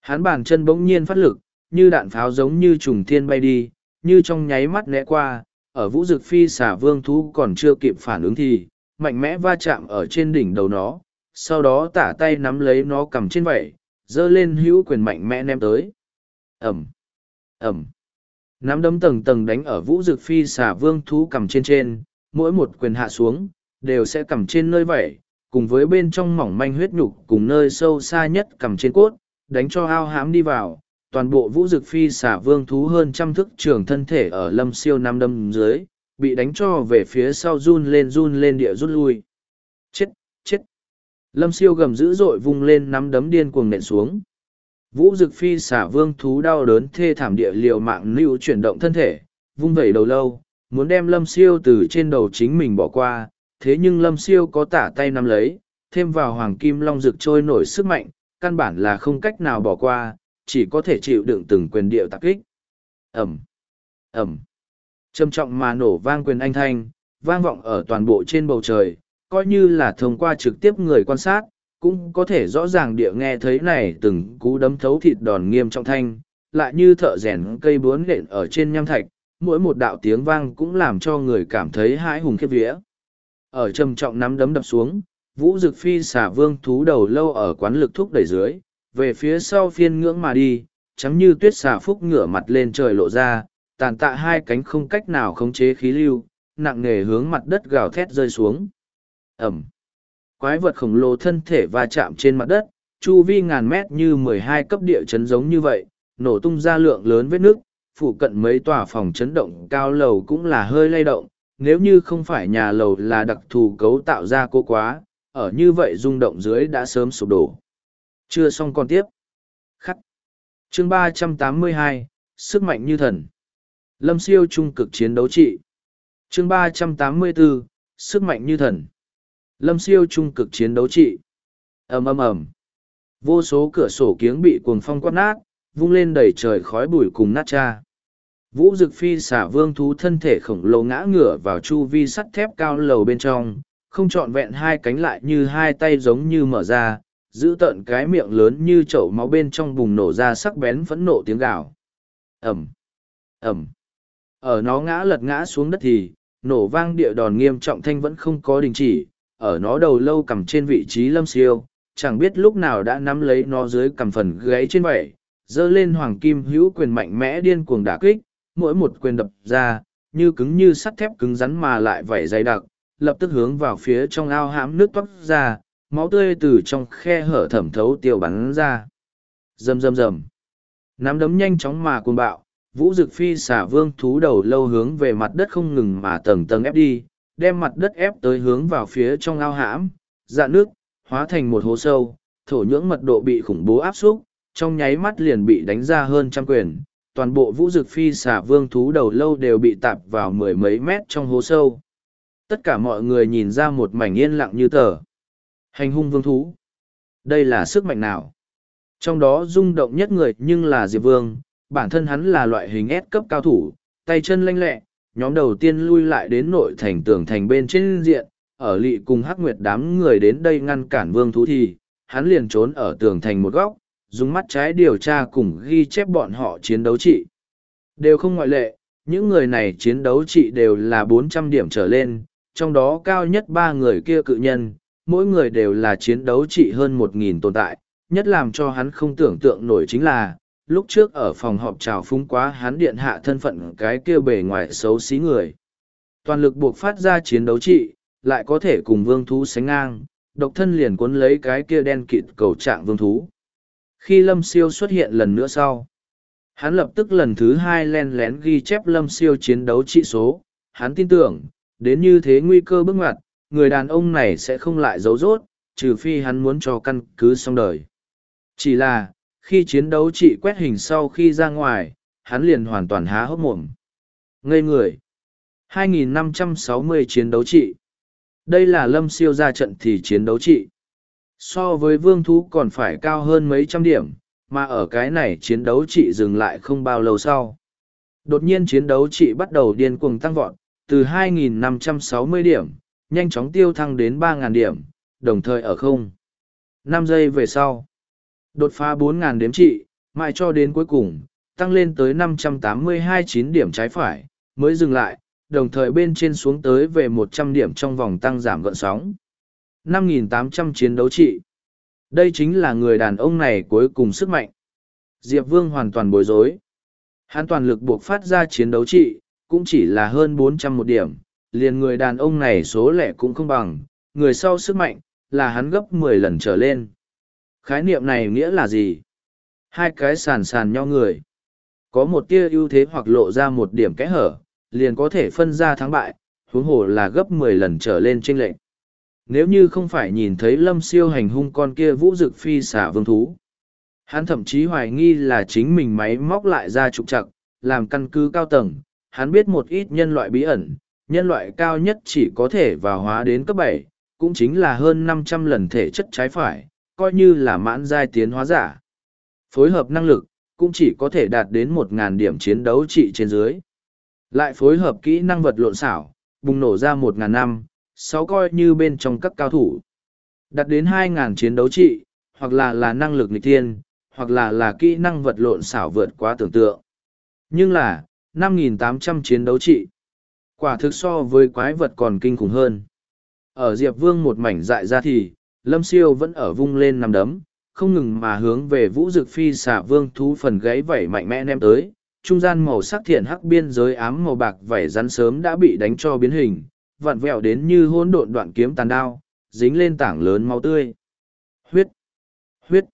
Hắn bàn chân bỗng nhiên phát lực, như đạn pháo giống như trùng thiên bay đi, như trong nháy mắt né qua, ở vũ dực phi xả vương thú còn chưa kịp phản ứng thì, mạnh mẽ va chạm ở trên đỉnh đầu nó, sau đó tả tay nắm lấy nó cầm trên vẩy, dơ lên hữu quyền mạnh mẽ ném tới. Ẩm! Ẩm! Nắm đấm tầng tầng đánh ở vũ dực phi xả vương thú cầm trên trên, mỗi một quyền hạ xuống, đều sẽ cầm trên nơi vẩy, cùng với bên trong mỏng manh huyết nhục cùng nơi sâu xa nhất cầm trên cốt, đánh cho ao hám đi vào. Toàn bộ vũ dực phi xả vương thú hơn trăm thức trường thân thể ở lâm siêu năm đâm dưới, bị đánh cho về phía sau run lên run lên địa rút lui. Chết, chết. Lâm siêu gầm dữ dội vung lên nắm đấm điên cuồng nện xuống. Vũ dực phi xả vương thú đau đớn thê thảm địa liều mạng lưu chuyển động thân thể, vung vẩy đầu lâu, muốn đem lâm siêu từ trên đầu chính mình bỏ qua, thế nhưng lâm siêu có tả tay nắm lấy, thêm vào hoàng kim long rực trôi nổi sức mạnh, căn bản là không cách nào bỏ qua, chỉ có thể chịu đựng từng quyền điệu tạc kích. Ẩm, Ẩm, trầm trọng mà nổ vang quyền anh thanh, vang vọng ở toàn bộ trên bầu trời, coi như là thông qua trực tiếp người quan sát, cũng có thể rõ ràng địa nghe thấy này từng cú đấm thấu thịt đòn nghiêm trọng thanh, lại như thợ rèn cây bướn lện ở trên nham thạch, mỗi một đạo tiếng vang cũng làm cho người cảm thấy hãi hùng khiếp vía. Ở trầm trọng nắm đấm đập xuống, vũ dực phi xả vương thú đầu lâu ở quán lực thúc đẩy dưới, về phía sau phiên ngưỡng mà đi, trắng như tuyết xả phúc ngửa mặt lên trời lộ ra, tàn tạ hai cánh không cách nào khống chế khí lưu, nặng nề hướng mặt đất gào thét rơi xuống. Ẩm. Quái vật khổng lồ thân thể va chạm trên mặt đất, chu vi ngàn mét như mười hai cấp địa chấn giống như vậy, nổ tung ra lượng lớn vết nước, phụ cận mấy tòa phòng chấn động cao lầu cũng là hơi lay động, nếu như không phải nhà lầu là đặc thù cấu tạo ra cô quá, ở như vậy rung động dưới đã sớm sụp đổ. Chưa xong còn tiếp. Khắc. chương ba trăm tám mươi hai, sức mạnh như thần. Lâm siêu trung cực chiến đấu trị. Chương ba trăm tám mươi bốn sức mạnh như thần. Lâm siêu trung cực chiến đấu trị. Ầm ầm ầm. Vô số cửa sổ kiếng bị cuồng phong quát nát, vung lên đầy trời khói bụi cùng nát cha. Vũ dực phi xả vương thú thân thể khổng lồ ngã ngửa vào chu vi sắt thép cao lầu bên trong, không trọn vẹn hai cánh lại như hai tay giống như mở ra giữ tợn cái miệng lớn như chậu máu bên trong bùng nổ ra sắc bén phẫn nộ tiếng gào. Ẩm ẩm. Ở nó ngã lật ngã xuống đất thì, nổ vang địa đòn nghiêm trọng thanh vẫn không có đình chỉ. Ở nó đầu lâu cầm trên vị trí lâm siêu, chẳng biết lúc nào đã nắm lấy nó dưới cầm phần gáy trên vẩy dơ lên hoàng kim hữu quyền mạnh mẽ điên cuồng đả kích, mỗi một quyền đập ra, như cứng như sắt thép cứng rắn mà lại vẩy dày đặc, lập tức hướng vào phía trong ao hãm nước toát ra máu tươi từ trong khe hở thẩm thấu tiêu bắn ra. Rầm rầm rầm. Nắm đấm nhanh chóng mà cuồng bạo, vũ dực phi xả vương thú đầu lâu hướng về mặt đất không ngừng mà tầng tầng ép đi, đem mặt đất ép tới hướng vào phía trong ao hãm dạ nước, hóa thành một hố sâu, thổ nhưỡng mật độ bị khủng bố áp xúc, trong nháy mắt liền bị đánh ra hơn trăm quyền, toàn bộ vũ dực phi xả vương thú đầu lâu đều bị tạp vào mười mấy mét trong hố sâu. Tất cả mọi người nhìn ra một mảnh yên lặng như tờ hành hung vương thú. Đây là sức mạnh nào? Trong đó rung động nhất người nhưng là diệp vương, bản thân hắn là loại hình ép cấp cao thủ, tay chân lanh lẹ, nhóm đầu tiên lui lại đến nội thành tường thành bên trên diện, ở lỵ cùng hắc nguyệt đám người đến đây ngăn cản vương thú thì, hắn liền trốn ở tường thành một góc, dùng mắt trái điều tra cùng ghi chép bọn họ chiến đấu trị. Đều không ngoại lệ, những người này chiến đấu trị đều là bốn trăm điểm trở lên, trong đó cao nhất ba người kia cự nhân mỗi người đều là chiến đấu trị hơn một nghìn tồn tại, nhất làm cho hắn không tưởng tượng nổi chính là, lúc trước ở phòng họp trào phúng quá hắn điện hạ thân phận cái kia bề ngoài xấu xí người. Toàn lực buộc phát ra chiến đấu trị, lại có thể cùng vương thú sánh ngang, độc thân liền cuốn lấy cái kia đen kịt cầu trạng vương thú. Khi lâm siêu xuất hiện lần nữa sau, hắn lập tức lần thứ hai len lén ghi chép lâm siêu chiến đấu trị số. Hắn tin tưởng, đến như thế nguy cơ bước ngoặt người đàn ông này sẽ không lại giấu rốt, trừ phi hắn muốn cho căn cứ xong đời. Chỉ là, khi chiến đấu trị quét hình sau khi ra ngoài, hắn liền hoàn toàn há hốc mồm. Ngây người. 2.560 chiến đấu trị. Đây là lâm siêu ra trận thì chiến đấu trị. So với vương thú còn phải cao hơn mấy trăm điểm, mà ở cái này chiến đấu trị dừng lại không bao lâu sau. Đột nhiên chiến đấu trị bắt đầu điên cuồng tăng vọt, từ 2.560 điểm nhanh chóng tiêu thăng đến 3.000 điểm đồng thời ở không 5 giây về sau đột phá 4.000 đếm trị mãi cho đến cuối cùng tăng lên tới 582 9 điểm trái phải mới dừng lại đồng thời bên trên xuống tới về 100 điểm trong vòng tăng giảm gọn sóng 5.800 chiến đấu trị. Đây chính là người đàn ông này cuối cùng sức mạnh. Diệp Vương hoàn toàn bối rối. Hắn toàn lực buộc phát ra chiến đấu trị, cũng chỉ là hơn 400 một điểm, liền người đàn ông này số lẻ cũng không bằng, người sau sức mạnh, là hắn gấp 10 lần trở lên. Khái niệm này nghĩa là gì? Hai cái sàn sàn nhau người. Có một tia ưu thế hoặc lộ ra một điểm kẽ hở, liền có thể phân ra thắng bại, huống hồ là gấp 10 lần trở lên trên lệnh. Nếu như không phải nhìn thấy lâm siêu hành hung con kia vũ dực phi xả vương thú, hắn thậm chí hoài nghi là chính mình máy móc lại ra trục chặt, làm căn cứ cao tầng. Hắn biết một ít nhân loại bí ẩn, nhân loại cao nhất chỉ có thể vào hóa đến cấp bảy, cũng chính là hơn năm trăm lần thể chất trái phải, coi như là mãn giai tiến hóa giả. Phối hợp năng lực, cũng chỉ có thể đạt đến một ngàn điểm chiến đấu trị trên dưới. Lại phối hợp kỹ năng vật lộn xảo, bùng nổ ra một ngàn năm, sáu coi như bên trong các cao thủ. đạt đến hai ngàn chiến đấu trị, hoặc là là năng lực nghịch tiên, hoặc là là kỹ năng vật lộn xảo vượt quá tưởng tượng. Nhưng là, năm nghìn tám trăm chiến đấu trị. Quả thực so với quái vật còn kinh khủng hơn. Ở Diệp Vương một mảnh dại ra thì, Lâm Siêu vẫn ở vung lên nằm đấm, không ngừng mà hướng về vũ dực phi xả vương thú phần gáy vẩy mạnh mẽ ném tới. Trung gian màu sắc thiện hắc biên giới ám màu bạc vảy rắn sớm đã bị đánh cho biến hình, vặn vẹo đến như hôn độn đoạn kiếm tàn đao, dính lên tảng lớn máu tươi. Huyết! Huyết!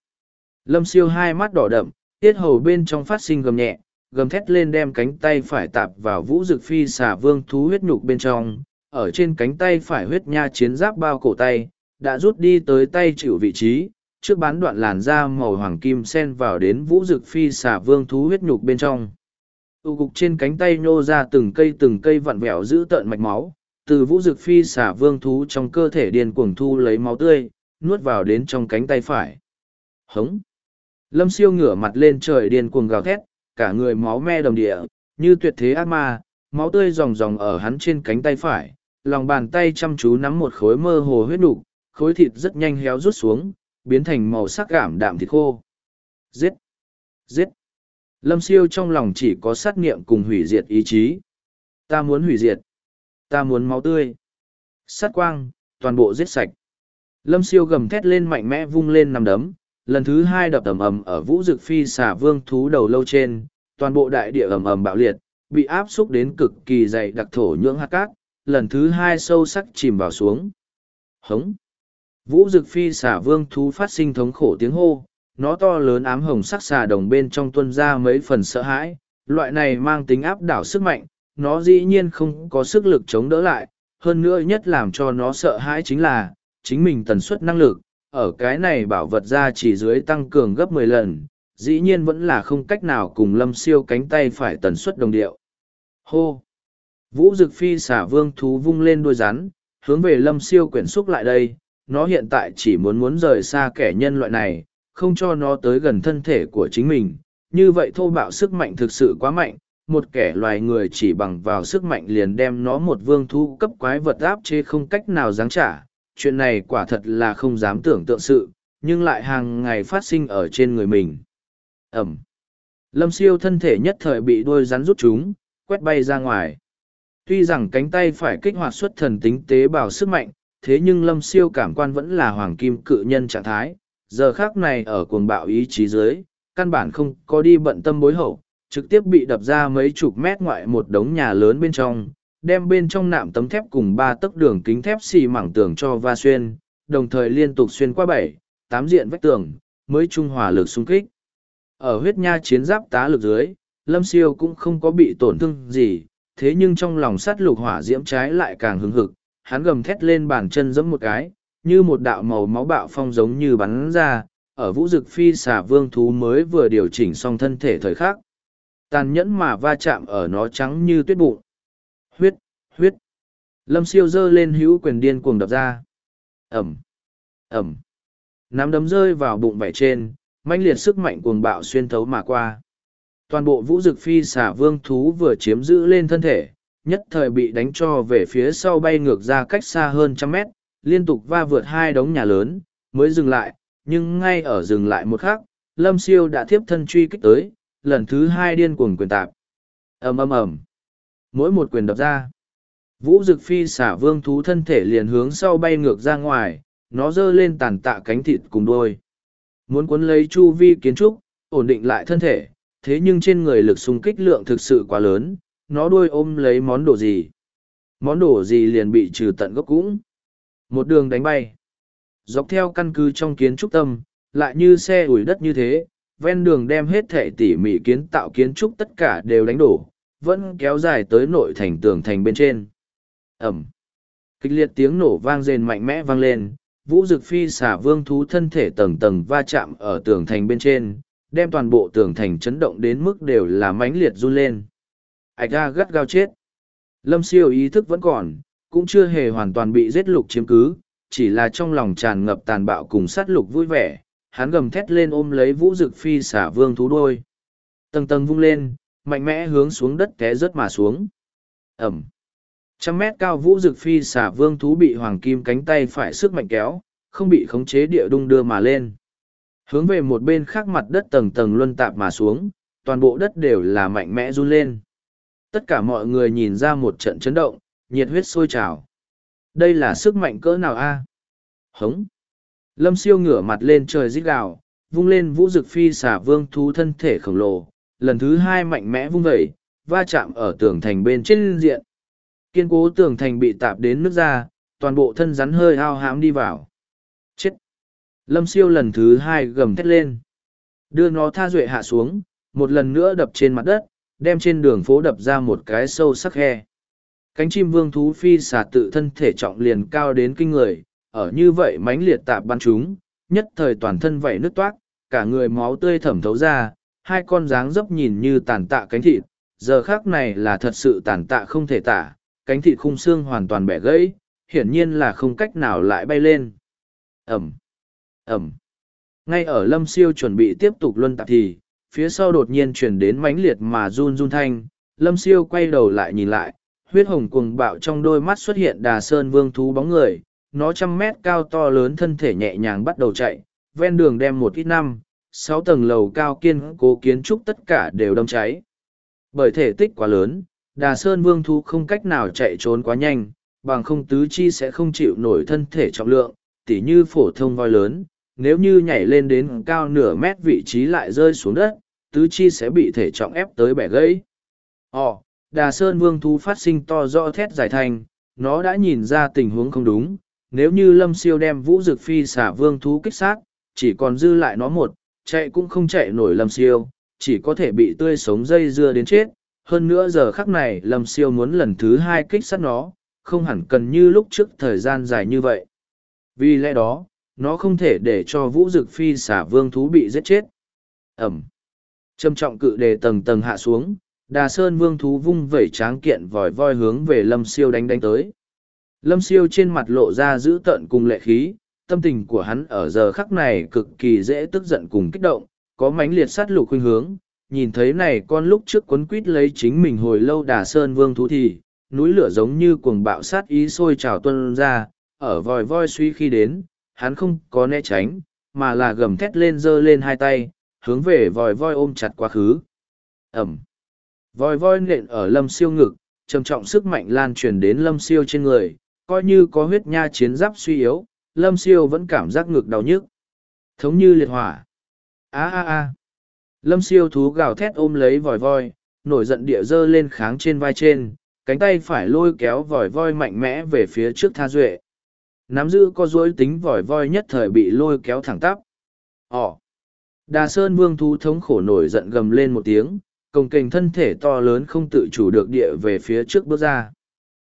Lâm siêu hai mắt đỏ đậm, tiết hầu bên trong phát sinh gầm nhẹ, gầm thét lên đem cánh tay phải tạp vào vũ dực phi xả vương thú huyết nhục bên trong, ở trên cánh tay phải huyết nha chiến giáp bao cổ tay, đã rút đi tới tay chịu vị trí, trước bán đoạn làn da màu hoàng kim sen vào đến vũ dực phi xả vương thú huyết nhục bên trong. Tụ cục trên cánh tay nhô ra từng cây từng cây vặn vẹo giữ tợn mạch máu, từ vũ dực phi xả vương thú trong cơ thể điên cuồng thu lấy máu tươi, nuốt vào đến trong cánh tay phải. Hống! Lâm siêu ngửa mặt lên trời điên cuồng gào thét, cả người máu me đồng địa, như tuyệt thế ác ma, máu tươi ròng ròng ở hắn trên cánh tay phải, lòng bàn tay chăm chú nắm một khối mơ hồ huyết nục, khối thịt rất nhanh héo rút xuống, biến thành màu sắc cảm đạm thịt khô. Giết! Giết! Lâm siêu trong lòng chỉ có sát nghiệm cùng hủy diệt ý chí. Ta muốn hủy diệt. Ta muốn máu tươi. Sát quang, toàn bộ giết sạch. Lâm siêu gầm thét lên mạnh mẽ vung lên nằm đấm, lần thứ hai đập ầm ầm ở vũ dực phi xả vương thú đầu lâu trên, toàn bộ đại địa ầm ầm bạo liệt, bị áp xúc đến cực kỳ dày đặc thổ nhưỡng hạt cát, lần thứ hai sâu sắc chìm vào xuống. Hống! Vũ dực phi xả vương thú phát sinh thống khổ tiếng hô, nó to lớn ám hồng sắc xà đồng bên trong tuân ra mấy phần sợ hãi, loại này mang tính áp đảo sức mạnh, nó dĩ nhiên không có sức lực chống đỡ lại, hơn nữa nhất làm cho nó sợ hãi chính là, chính mình tần suất năng lực, ở cái này bảo vật ra chỉ dưới tăng cường gấp mười lần, dĩ nhiên vẫn là không cách nào cùng lâm siêu cánh tay phải tần suất đồng điệu. Hô! Vũ Dực Phi xả vương thú vung lên đuôi rắn, hướng về lâm siêu quyển xúc lại đây, nó hiện tại chỉ muốn muốn rời xa kẻ nhân loại này, không cho nó tới gần thân thể của chính mình. Như vậy thô bạo sức mạnh thực sự quá mạnh, một kẻ loài người chỉ bằng vào sức mạnh liền đem nó một vương thú cấp quái vật áp chế không cách nào giáng trả. Chuyện này quả thật là không dám tưởng tượng sự, nhưng lại hàng ngày phát sinh ở trên người mình. Ẩm. Lâm siêu thân thể nhất thời bị đôi rắn rút chúng, quét bay ra ngoài. Tuy rằng cánh tay phải kích hoạt xuất thần tính tế bào sức mạnh, thế nhưng lâm siêu cảm quan vẫn là hoàng kim cự nhân trạng thái, giờ khác này ở cuồng bạo ý chí dưới, căn bản không có đi bận tâm bối hậu, trực tiếp bị đập ra mấy chục mét ngoại một đống nhà lớn bên trong, đem bên trong nạm tấm thép cùng ba tấc đường kính thép xì mảng tường cho va xuyên, đồng thời liên tục xuyên qua bảy, tám diện vách tường, mới trung hòa lực xung kích. Ở huyết nha chiến giáp tá lực dưới, Lâm Siêu cũng không có bị tổn thương gì, thế nhưng trong lòng sắt lục hỏa diễm trái lại càng hứng hực, hắn gầm thét lên bàn chân giẫm một cái, như một đạo màu máu bạo phong giống như bắn ra, ở vũ dực phi xà vương thú mới vừa điều chỉnh xong thân thể thời khắc. Tàn nhẫn mà va chạm ở nó trắng như tuyết bụng. Huyết, huyết. Lâm siêu giơ lên hữu quyền điên cuồng đập ra. Ẩm, Ẩm. Nắm đấm rơi vào bụng vẻ trên, mãnh liệt sức mạnh cuồng bạo xuyên thấu mà qua. Toàn bộ vũ dực phi xả vương thú vừa chiếm giữ lên thân thể, nhất thời bị đánh cho về phía sau bay ngược ra cách xa hơn trăm mét, liên tục va vượt hai đống nhà lớn, mới dừng lại, nhưng ngay ở dừng lại một khắc, Lâm Siêu đã tiếp thân truy kích tới, lần thứ hai điên cuồng quyền tạp. ầm ầm ầm, mỗi một quyền đập ra, Vũ Dực Phi xả vương thú thân thể liền hướng sau bay ngược ra ngoài, nó giơ lên tàn tạ cánh thịt cùng đôi. Muốn cuốn lấy chu vi kiến trúc, ổn định lại thân thể, thế nhưng trên người lực xung kích lượng thực sự quá lớn, nó đuôi ôm lấy món đồ gì. Món đồ gì liền bị trừ tận gốc cũng. Một đường đánh bay. Dọc theo căn cứ trong kiến trúc tâm, lại như xe ủi đất như thế, ven đường đem hết thể tỉ mỉ kiến tạo kiến trúc tất cả đều đánh đổ, vẫn kéo dài tới nội thành tường thành bên trên. Ẩm. Kịch liệt tiếng nổ vang rền mạnh mẽ vang lên, vũ dực phi xả vương thú thân thể tầng tầng va chạm ở tường thành bên trên, đem toàn bộ tường thành chấn động đến mức đều là mãnh liệt run lên. Ảch ra gắt gao chết. Lâm siêu ý thức vẫn còn, cũng chưa hề hoàn toàn bị giết lục chiếm cứ, chỉ là trong lòng tràn ngập tàn bạo cùng sát lục vui vẻ, hắn gầm thét lên ôm lấy vũ dực phi xả vương thú đôi. Tầng tầng vung lên, mạnh mẽ hướng xuống đất té rớt mà xuống. Ẩm. Trăm mét cao vũ dực phi xả vương thú bị hoàng kim cánh tay phải sức mạnh kéo, không bị khống chế địa đung đưa mà lên. Hướng về một bên khác mặt đất tầng tầng luân tạp mà xuống, toàn bộ đất đều là mạnh mẽ run lên. Tất cả mọi người nhìn ra một trận chấn động, nhiệt huyết sôi trào. Đây là sức mạnh cỡ nào a? Hống! Lâm siêu ngửa mặt lên trời rít gào, vung lên vũ dực phi xả vương thú thân thể khổng lồ, lần thứ hai mạnh mẽ vung vẩy, va chạm ở tường thành bên trên diện. Kiên cố tường thành bị tạp đến nước ra, toàn bộ thân rắn hơi ao hãm đi vào. Chết! Lâm siêu lần thứ hai gầm thét lên. Đưa nó tha duệ hạ xuống, một lần nữa đập trên mặt đất, đem trên đường phố đập ra một cái sâu sắc khe. Cánh chim vương thú phi xà tự thân thể trọng liền cao đến kinh người, ở như vậy mãnh liệt tạp bắn chúng, nhất thời toàn thân vẩy nước toát, cả người máu tươi thẩm thấu ra, hai con dáng dấp nhìn như tàn tạ cánh thịt, giờ khác này là thật sự tàn tạ không thể tả, cánh thịt khung xương hoàn toàn bẻ gãy, hiển nhiên là không cách nào lại bay lên. Ẩm, Ẩm. Ngay ở lâm siêu chuẩn bị tiếp tục luân tạp thì, phía sau đột nhiên chuyển đến mãnh liệt mà run run thanh, lâm siêu quay đầu lại nhìn lại, huyết hồng cuồng bạo trong đôi mắt xuất hiện đà sơn vương thú bóng người, nó trăm mét cao to lớn thân thể nhẹ nhàng bắt đầu chạy, ven đường đem một ít năm, sáu tầng lầu cao kiên cố kiến trúc tất cả đều đâm cháy. Bởi thể tích quá lớn, đà sơn vương thú không cách nào chạy trốn quá nhanh, bằng không tứ chi sẽ không chịu nổi thân thể trọng lượng, tỉ như phổ thông voi lớn, nếu như nhảy lên đến cao nửa mét vị trí lại rơi xuống đất, tứ chi sẽ bị thể trọng ép tới bẻ gãy. Ồ, đà sơn vương thú phát sinh to rõ thét giải thành, nó đã nhìn ra tình huống không đúng, nếu như lâm siêu đem vũ dực phi xả vương thú kích sát, chỉ còn dư lại nó một, chạy cũng không chạy nổi lâm siêu, chỉ có thể bị tươi sống dây dưa đến chết. Hơn nữa giờ khắc này lâm siêu muốn lần thứ hai kích sát nó, không hẳn cần như lúc trước thời gian dài như vậy. Vì lẽ đó, nó không thể để cho vũ dực phi xả vương thú bị giết chết. Ẩm. Trầm trọng cự đề tầng tầng hạ xuống, đà sơn vương thú vung vẩy tráng kiện vòi voi hướng về lâm siêu đánh đánh tới. Lâm siêu trên mặt lộ ra giữ tợn cùng lệ khí, tâm tình của hắn ở giờ khắc này cực kỳ dễ tức giận cùng kích động, có mãnh liệt sát lục khuynh hướng. Nhìn thấy này con lúc trước quấn quít lấy chính mình hồi lâu đà sơn vương thú thì, núi lửa giống như cuồng bạo sát ý sôi trào tuân ra, ở vòi voi suy khi đến, hắn không có né tránh, mà là gầm thét lên giơ lên hai tay, hướng về vòi voi ôm chặt quá khứ. Ẩm. Vòi voi nện ở lâm siêu ngực, trầm trọng sức mạnh lan truyền đến lâm siêu trên người, coi như có huyết nha chiến giáp suy yếu, lâm siêu vẫn cảm giác ngực đau nhức. Thống như liệt hỏa. a a a Lâm siêu thú gào thét ôm lấy vòi voi, nổi giận địa dơ lên kháng trên vai trên, cánh tay phải lôi kéo vòi voi mạnh mẽ về phía trước tha duệ. Nắm giữ có dối tính vòi voi nhất thời bị lôi kéo thẳng tắp. ỏ Đà Sơn Vương thú thống khổ nổi giận gầm lên một tiếng, cồng kềnh thân thể to lớn không tự chủ được địa về phía trước bước ra.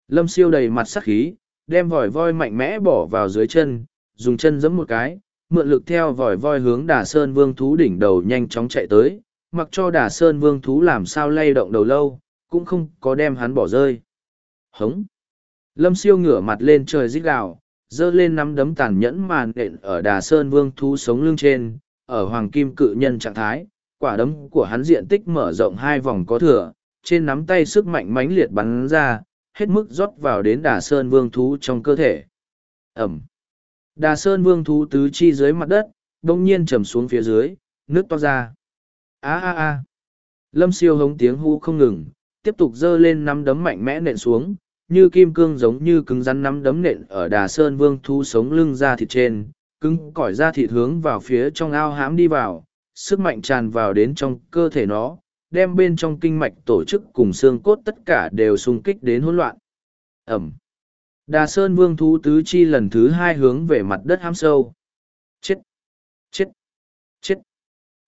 Lâm siêu đầy mặt sắc khí, đem vòi voi mạnh mẽ bỏ vào dưới chân, dùng chân giẫm một cái, mượn lực theo vòi voi hướng Đà Sơn Vương thú đỉnh đầu nhanh chóng chạy tới, mặc cho Đà Sơn Vương thú làm sao lay động đầu lâu, cũng không có đem hắn bỏ rơi. Hống! Lâm siêu ngửa mặt lên trời rít gào, dơ lên nắm đấm tàn nhẫn màn đện ở Đà Sơn Vương thú sống lưng trên, ở hoàng kim cự nhân trạng thái, quả đấm của hắn diện tích mở rộng hai vòng có thừa, trên nắm tay sức mạnh mãnh liệt bắn ra, hết mức rót vào đến đà sơn vương thú trong cơ thể. Ẩm. Đà sơn vương thú tứ chi dưới mặt đất, đông nhiên trầm xuống phía dưới, nước to ra. a a a Lâm siêu hống tiếng hú không ngừng, tiếp tục dơ lên nắm đấm mạnh mẽ nện xuống, như kim cương giống như cứng rắn nắm đấm nện ở đà sơn vương thú sống lưng ra thịt trên, cứng cỏi ra thịt hướng vào phía trong ao hãm đi vào, sức mạnh tràn vào đến trong cơ thể nó, đem bên trong kinh mạch tổ chức cùng xương cốt tất cả đều xung kích đến hỗn loạn. Ẩm. Đà Sơn Vương thú tứ chi lần thứ hai hướng về mặt đất hám sâu. Chết! Chết! Chết!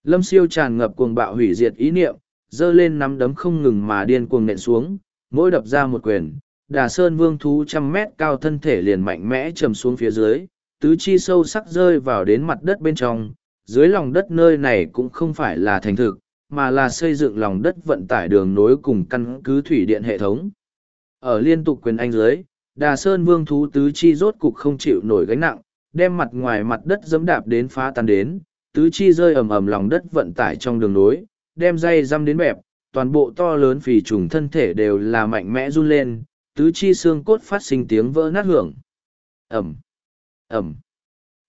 Lâm siêu tràn ngập cuồng bạo hủy diệt ý niệm, dơ lên nắm đấm không ngừng mà điên cuồng nện xuống, mỗi đập ra một quyền. Đà Sơn Vương thú trăm mét cao thân thể liền mạnh mẽ trầm xuống phía dưới, tứ chi sâu sắc rơi vào đến mặt đất bên trong, dưới lòng đất nơi này cũng không phải là thành thực, mà là xây dựng lòng đất vận tải đường nối cùng căn cứ thủy điện hệ thống. Ở liên tục quyền anh dưới, Đà Sơn Vương thú tứ chi rốt cục không chịu nổi gánh nặng, đem mặt ngoài mặt đất dẫm đạp đến phá tan đến, tứ chi rơi ầm ầm lòng đất vận tải trong đường nối, đem dây răm đến bẹp, toàn bộ to lớn phì trùng thân thể đều là mạnh mẽ run lên, tứ chi xương cốt phát sinh tiếng vỡ nát hưởng. Ẩm ẩm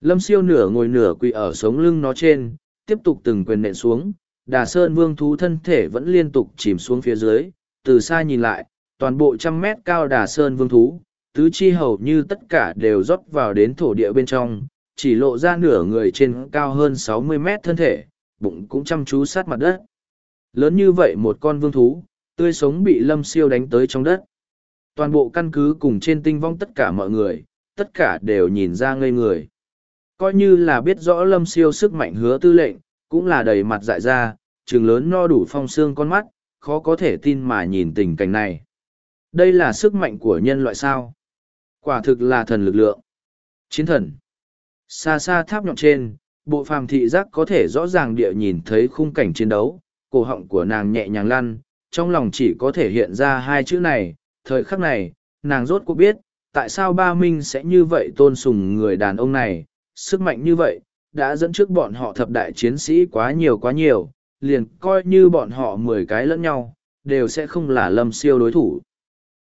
lâm siêu nửa ngồi nửa quỳ ở sống lưng nó trên tiếp tục từng quyền nện xuống đà sơn vương thú thân thể vẫn liên tục chìm xuống phía dưới từ xa nhìn lại toàn bộ trăm mét cao đà sơn vương thú tứ chi hầu như tất cả đều rót vào đến thổ địa bên trong chỉ lộ ra nửa người trên cao hơn sáu mươi mét thân thể bụng cũng chăm chú sát mặt đất lớn như vậy một con vương thú tươi sống bị lâm siêu đánh tới trong đất toàn bộ căn cứ cùng trên tinh vong tất cả mọi người tất cả đều nhìn ra ngây người. Coi như là biết rõ lâm siêu sức mạnh hứa tư lệnh, cũng là đầy mặt dại ra, trừng lớn no đủ phong xương con mắt, khó có thể tin mà nhìn tình cảnh này. Đây là sức mạnh của nhân loại sao? Quả thực là thần lực lượng. Chiến thần. Xa xa tháp nhọn trên, bộ phàm thị giác có thể rõ ràng địa nhìn thấy khung cảnh chiến đấu, cổ họng của nàng nhẹ nhàng lăn, trong lòng chỉ có thể hiện ra hai chữ này, thời khắc này, nàng rốt cuộc biết, tại sao ba Minh sẽ như vậy tôn sùng người đàn ông này, sức mạnh như vậy, đã dẫn trước bọn họ thập đại chiến sĩ quá nhiều quá nhiều, liền coi như bọn họ mười cái lẫn nhau, đều sẽ không là lâm siêu đối thủ.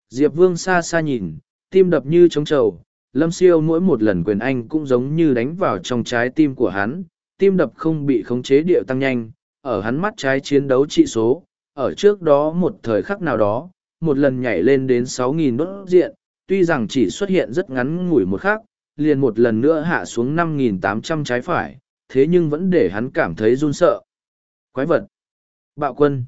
Diệp Vương xa xa nhìn, tim đập như trống trầu, lâm siêu mỗi một lần quyền anh cũng giống như đánh vào trong trái tim của hắn, tim đập không bị khống chế điệu tăng nhanh, ở hắn mắt trái chiến đấu trị số, ở trước đó một thời khắc nào đó, một lần nhảy lên đến 6.000 đốt diện, tuy rằng chỉ xuất hiện rất ngắn ngủi một khắc, liền một lần nữa hạ xuống 5.800 trái phải, thế nhưng vẫn để hắn cảm thấy run sợ. Quái vật! Bạo quân!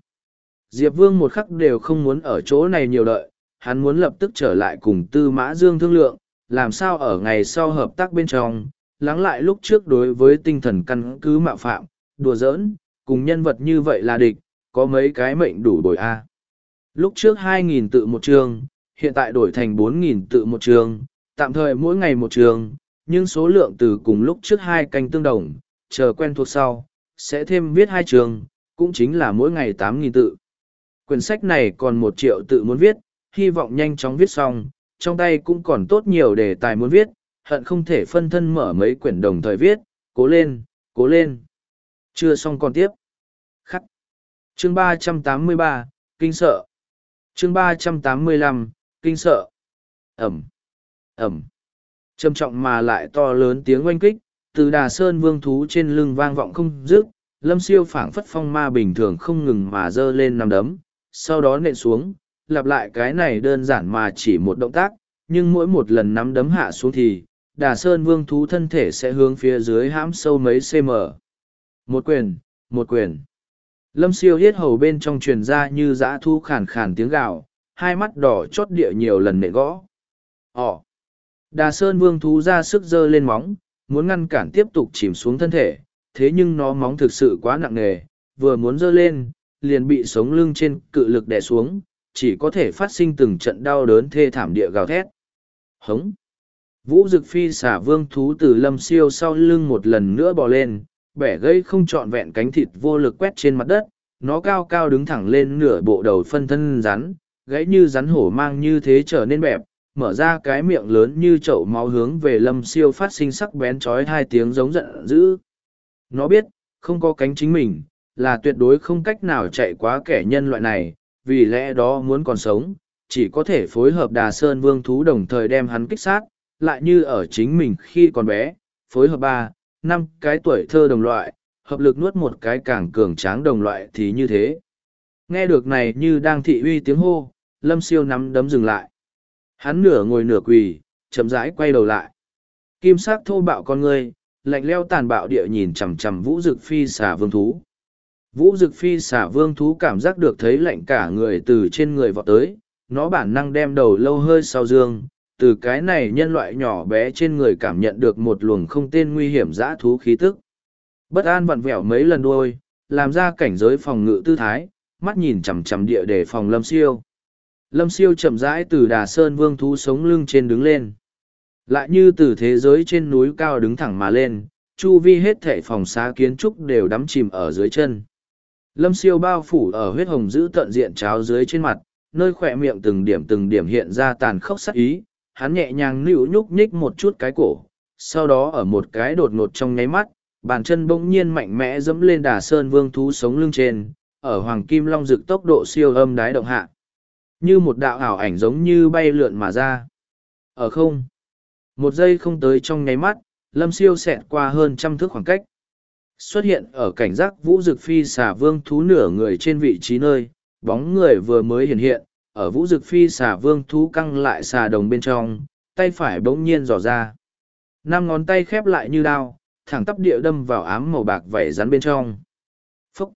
Diệp Vương một khắc đều không muốn ở chỗ này nhiều đợi, hắn muốn lập tức trở lại cùng Tư Mã Dương thương lượng, làm sao ở ngày sau hợp tác bên trong, lắng lại lúc trước đối với tinh thần căn cứ mạo phạm, đùa giỡn, cùng nhân vật như vậy là địch, có mấy cái mệnh đủ bồi A. Lúc trước 2.000 tự một trường, hiện tại đổi thành 4.000 tự một trường, tạm thời mỗi ngày một trường, nhưng số lượng từ cùng lúc trước hai canh tương đồng, chờ quen thuộc sau, sẽ thêm viết hai trường, cũng chính là mỗi ngày 8.000 tự. Quyển sách này còn một triệu tự muốn viết, hy vọng nhanh chóng viết xong, trong tay cũng còn tốt nhiều đề tài muốn viết, hận không thể phân thân mở mấy quyển đồng thời viết, cố lên, cố lên. Chưa xong còn tiếp. Khắc. Chương ba trăm tám mươi ba Kinh sợ. Chương ba trăm tám mươi lăm Kinh sợ. Ẩm. Ẩm. Trầm trọng mà lại to lớn tiếng oanh kích, từ đà sơn vương thú trên lưng vang vọng không dứt, lâm siêu phảng phất phong ma bình thường không ngừng mà giơ lên nằm đấm, sau đó nện xuống, lặp lại cái này đơn giản mà chỉ một động tác, nhưng mỗi một lần nắm đấm hạ xuống thì, đà sơn vương thú thân thể sẽ hướng phía dưới hãm sâu mấy cm. Một quyền, một quyền. Lâm siêu hiết hầu bên trong truyền ra như dã thu khàn khàn tiếng gạo, hai mắt đỏ chót địa nhiều lần nệ gõ. Ồ! Đà sơn vương thú ra sức giơ lên móng, muốn ngăn cản tiếp tục chìm xuống thân thể, thế nhưng nó móng thực sự quá nặng nề, vừa muốn dơ lên, liền bị sống lưng trên cự lực đè xuống, chỉ có thể phát sinh từng trận đau đớn thê thảm địa gào thét. Hống! Vũ Dực Phi xả vương thú từ lâm siêu sau lưng một lần nữa bò lên, bẻ gây không trọn vẹn cánh thịt vô lực quét trên mặt đất, nó cao cao đứng thẳng lên nửa bộ đầu phân thân rắn, gãy như rắn hổ mang như thế trở nên bẹp, mở ra cái miệng lớn như chậu máu hướng về lâm siêu phát sinh sắc bén trói hai tiếng giống giận dữ. Nó biết, không có cánh chính mình, là tuyệt đối không cách nào chạy quá kẻ nhân loại này, vì lẽ đó muốn còn sống, chỉ có thể phối hợp đà sơn vương thú đồng thời đem hắn kích sát, lại như ở chính mình khi còn bé, phối hợp ba, năm cái tuổi thơ đồng loại, hợp lực nuốt một cái càng cường tráng đồng loại thì như thế. Nghe được này như đang thị uy tiếng hô, lâm siêu nắm đấm dừng lại. Hắn nửa ngồi nửa quỳ, chậm rãi quay đầu lại. Kim sắc thô bạo con người, lạnh leo tàn bạo địa nhìn chằm chằm vũ dực phi xà vương thú. Vũ dực phi xà vương thú cảm giác được thấy lạnh cả người từ trên người vọt tới, nó bản năng đem đầu lâu hơi sau dương, từ cái này nhân loại nhỏ bé trên người cảm nhận được một luồng không tên nguy hiểm dã thú khí tức. Bất an vặn vẹo mấy lần đôi, làm ra cảnh giới phòng ngự tư thái, mắt nhìn chằm chằm địa để phòng lâm siêu. Lâm siêu chậm rãi từ đà sơn vương thú sống lưng trên đứng lên. Lại như từ thế giới trên núi cao đứng thẳng mà lên, chu vi hết thệ phòng xá kiến trúc đều đắm chìm ở dưới chân. Lâm siêu bao phủ ở huyết hồng giữ tận diện cháo dưới trên mặt, nơi khỏe miệng từng điểm từng điểm hiện ra tàn khốc sắc ý, hắn nhẹ nhàng nịu nhúc nhích một chút cái cổ, sau đó ở một cái đột ngột trong nháy mắt, bàn chân bỗng nhiên mạnh mẽ dẫm lên đà sơn vương thú sống lưng trên, ở hoàng kim long rực tốc độ siêu âm đái động hạ. Như một đạo ảo ảnh giống như bay lượn mà ra. Ở không. Một giây không tới trong nháy mắt, lâm siêu xẹt qua hơn trăm thước khoảng cách. Xuất hiện ở cảnh giác vũ dực phi xà vương thú nửa người trên vị trí nơi, bóng người vừa mới hiện hiện, ở vũ dực phi xà vương thú căng lại xà đồng bên trong, tay phải bỗng nhiên dò ra. Năm ngón tay khép lại như đao, thẳng tắp địa đâm vào ám màu bạc vảy rắn bên trong. Phúc!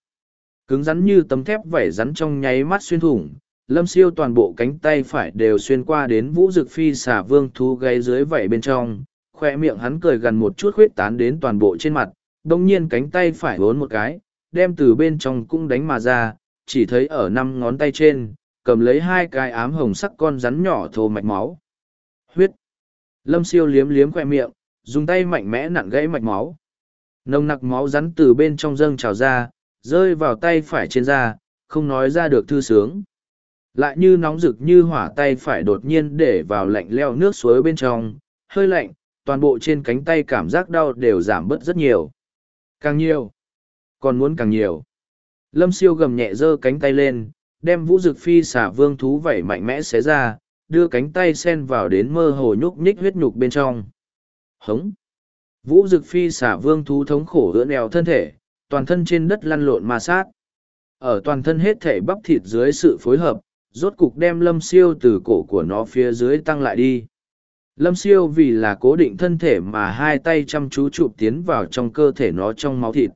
Cứng rắn như tấm thép vảy rắn trong nháy mắt xuyên thủng, lâm siêu toàn bộ cánh tay phải đều xuyên qua đến vũ dực phi xả vương thú gáy dưới vảy bên trong, khoe miệng hắn cười gần một chút khuyết tán đến toàn bộ trên mặt, đông nhiên cánh tay phải vốn một cái, đem từ bên trong cũng đánh mà ra, chỉ thấy ở năm ngón tay trên, cầm lấy hai cái ám hồng sắc con rắn nhỏ thô mạch máu. Huyết! Lâm siêu liếm liếm khoe miệng, dùng tay mạnh mẽ nặn gãy mạch máu. Nồng nặc máu rắn từ bên trong dâng trào ra, rơi vào tay phải trên da, không nói ra được thư sướng. Lại như nóng rực như hỏa tay phải đột nhiên để vào lạnh leo nước suối bên trong, hơi lạnh, toàn bộ trên cánh tay cảm giác đau đều giảm bớt rất nhiều. Càng nhiều, còn muốn càng nhiều. Lâm siêu gầm nhẹ giơ cánh tay lên, đem vũ dực phi xả vương thú vẩy mạnh mẽ xé ra, đưa cánh tay sen vào đến mơ hồ nhúc nhích huyết nhục bên trong. Hống! Vũ dực phi xả vương thú thống khổ ưỡn đèo thân thể, toàn thân trên đất lăn lộn ma sát. Ở toàn thân hết thể bắp thịt dưới sự phối hợp, rốt cục đem lâm siêu từ cổ của nó phía dưới tăng lại đi. Lâm siêu vì là cố định thân thể mà hai tay chăm chú chụp tiến vào trong cơ thể nó trong máu thịt.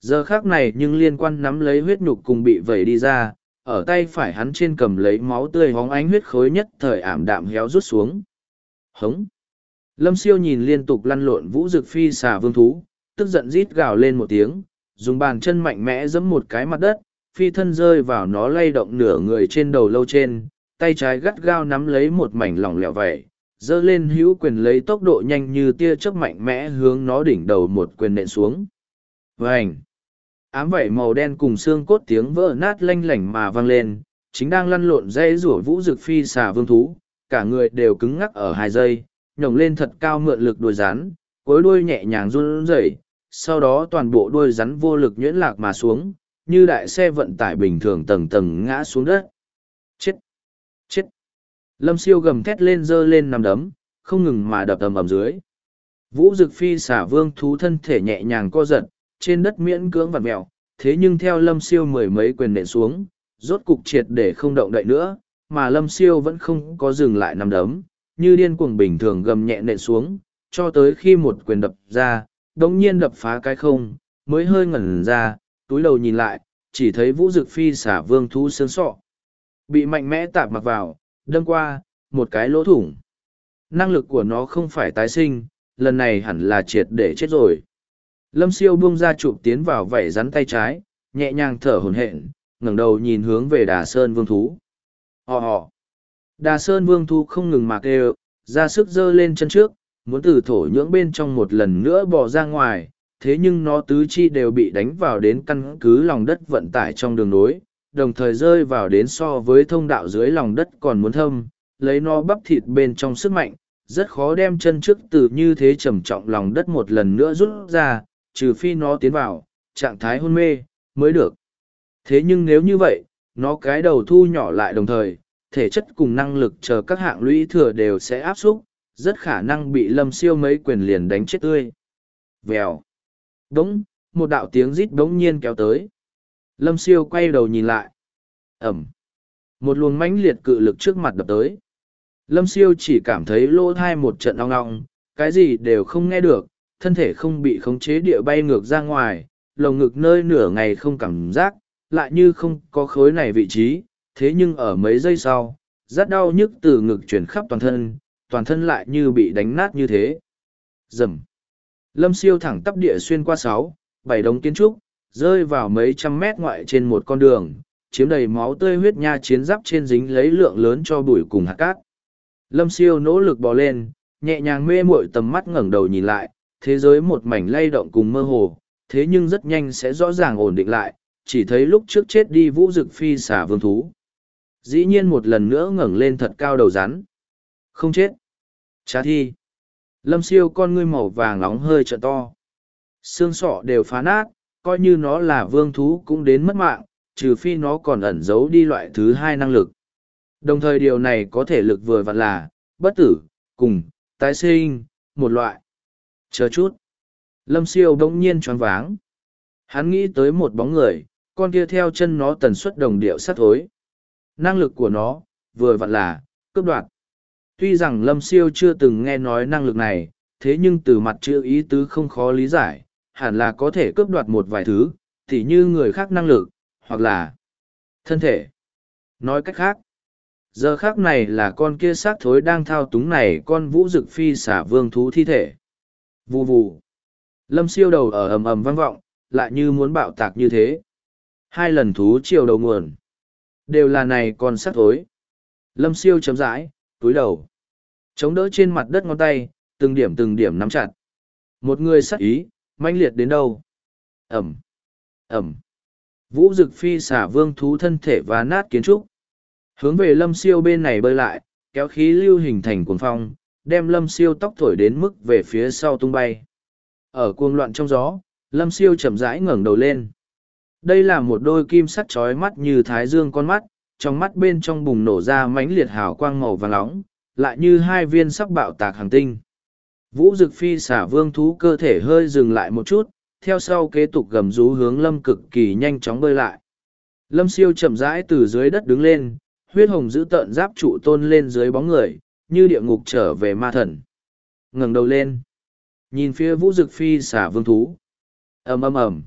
Giờ khác này nhưng liên quan nắm lấy huyết nhục cùng bị vẩy đi ra, ở tay phải hắn trên cầm lấy máu tươi hóng ánh huyết khối nhất thời ảm đạm héo rút xuống. Hống! Lâm siêu nhìn liên tục lăn lộn vũ rực phi xà vương thú, tức giận rít gào lên một tiếng, dùng bàn chân mạnh mẽ giẫm một cái mặt đất, phi thân rơi vào nó lay động nửa người trên đầu lâu trên, tay trái gắt gao nắm lấy một mảnh lỏng lẻo vậy, dơ lên hữu quyền lấy tốc độ nhanh như tia chớp mạnh mẽ hướng nó đỉnh đầu một quyền nện xuống. Vành! Ám vảy màu đen cùng xương cốt tiếng vỡ nát lanh lảnh mà vang lên, chính đang lăn lộn dây rủa vũ dực phi xà vương thú, cả người đều cứng ngắc ở hai giây, nhổng lên thật cao mượn lực đuôi rắn, cuối đuôi nhẹ nhàng run rẩy, sau đó toàn bộ đuôi rắn vô lực nhuyễn lạc mà xuống, như đại xe vận tải bình thường tầng tầng ngã xuống đất. Chết! Chết! Lâm siêu gầm thét lên dơ lên nằm đấm, không ngừng mà đập ầm ầm dưới. Vũ dực phi xả vương thú thân thể nhẹ nhàng co giật, trên đất miễn cưỡng vặt mẹo, thế nhưng theo lâm siêu mười mấy quyền nện xuống, rốt cục triệt để không động đậy nữa, mà lâm siêu vẫn không có dừng lại nằm đấm, như điên cuồng bình thường gầm nhẹ nện xuống, cho tới khi một quyền đập ra, đống nhiên đập phá cái không, mới hơi ngẩn ra, túi đầu nhìn lại, chỉ thấy vũ dực phi xả vương thú sướng sọ. Bị mạnh mẽ tạp mặc vào, đâm qua, một cái lỗ thủng. Năng lực của nó không phải tái sinh, lần này hẳn là triệt để chết rồi. Lâm siêu buông ra chụp tiến vào vảy rắn tay trái, nhẹ nhàng thở hồn hện, ngẩng đầu nhìn hướng về đà sơn vương thú. Hò hò. Đà sơn vương thú không ngừng mạc đều, ra sức giơ lên chân trước, muốn từ thổ nhưỡng bên trong một lần nữa bỏ ra ngoài, thế nhưng nó tứ chi đều bị đánh vào đến căn cứ lòng đất vận tải trong đường nối, đồng thời rơi vào đến so với thông đạo dưới lòng đất còn muốn thâm, lấy nó bắp thịt bên trong sức mạnh, rất khó đem chân trước từ như thế trầm trọng lòng đất một lần nữa rút ra, trừ phi nó tiến vào, trạng thái hôn mê, mới được. Thế nhưng nếu như vậy, nó cái đầu thu nhỏ lại đồng thời, thể chất cùng năng lực chờ các hạng lũy thừa đều sẽ áp xúc, rất khả năng bị lâm siêu mấy quyền liền đánh chết tươi. Vèo. Đống, một đạo tiếng rít đống nhiên kéo tới. Lâm siêu quay đầu nhìn lại. Ẩm. Một luồng mãnh liệt cự lực trước mặt đập tới. Lâm siêu chỉ cảm thấy lỗ thai một trận ong ong, cái gì đều không nghe được, thân thể không bị khống chế địa bay ngược ra ngoài, lồng ngực nơi nửa ngày không cảm giác, lại như không có khối này vị trí, thế nhưng ở mấy giây sau, rát đau nhức từ ngực chuyển khắp toàn thân, toàn thân lại như bị đánh nát như thế. Dầm. Lâm siêu thẳng tắp địa xuyên qua sáu, bảy đống kiến trúc, rơi vào mấy trăm mét ngoại trên một con đường, chiếm đầy máu tươi huyết nha chiến giáp trên dính lấy lượng lớn cho bụi cùng hạt cát. Lâm siêu nỗ lực bò lên, nhẹ nhàng mê muội tầm mắt ngẩng đầu nhìn lại, thế giới một mảnh lay động cùng mơ hồ, thế nhưng rất nhanh sẽ rõ ràng ổn định lại, chỉ thấy lúc trước chết đi vũ dực phi xả vương thú. Dĩ nhiên một lần nữa ngẩng lên thật cao đầu rắn. Không chết. Chá thi. Lâm siêu con ngươi màu vàng nóng hơi t to. Xương sọ đều phá nát, coi như nó là vương thú cũng đến mất mạng, trừ phi nó còn ẩn giấu đi loại thứ hai năng lực. Đồng thời điều này có thể lực vừa vặn là, bất tử, cùng, tái sinh, một loại. Chờ chút. Lâm siêu bỗng nhiên choáng váng. Hắn nghĩ tới một bóng người, con kia theo chân nó tần suất đồng điệu sát thối. Năng lực của nó, vừa vặn là, cướp đoạt. Tuy rằng Lâm siêu chưa từng nghe nói năng lực này, thế nhưng từ mặt chữ ý tứ không khó lý giải, hẳn là có thể cướp đoạt một vài thứ, tỉ như người khác năng lực, hoặc là thân thể. Nói cách khác, giờ khác này là con kia xác thối đang thao túng này con vũ dực phi xả vương thú thi thể. Vù vù. Lâm siêu đầu ở ầm ầm vang vọng, lại như muốn bạo tạc như thế. Hai lần thú chiều đầu nguồn. Đều là này con xác thối. Lâm siêu chấm dãi túi đầu. Chống đỡ trên mặt đất ngón tay, từng điểm từng điểm nắm chặt. Một người sắc ý, mãnh liệt đến đâu? Ẩm, Ẩm. Vũ Dực Phi xả vương thú thân thể và nát kiến trúc. Hướng về lâm siêu bên này bơi lại, kéo khí lưu hình thành cuồng phong, đem lâm siêu tóc thổi đến mức về phía sau tung bay. Ở cuồng loạn trong gió, lâm siêu chậm rãi ngẩng đầu lên. Đây là một đôi kim sắt chói mắt như thái dương con mắt, trong mắt bên trong bùng nổ ra mãnh liệt hào quang màu vàng nóng, lại như hai viên sắc bạo tạc hàng tinh. Vũ Dực Phi xả vương thú cơ thể hơi dừng lại một chút, theo sau kế tục gầm rú hướng lâm cực kỳ nhanh chóng bơi lại. Lâm siêu chậm rãi từ dưới đất đứng lên, huyết hồng giữ tợn giáp trụ tôn lên dưới bóng người, như địa ngục trở về ma thần. ngẩng đầu lên, nhìn phía vũ dực phi xả vương thú. ầm ầm ầm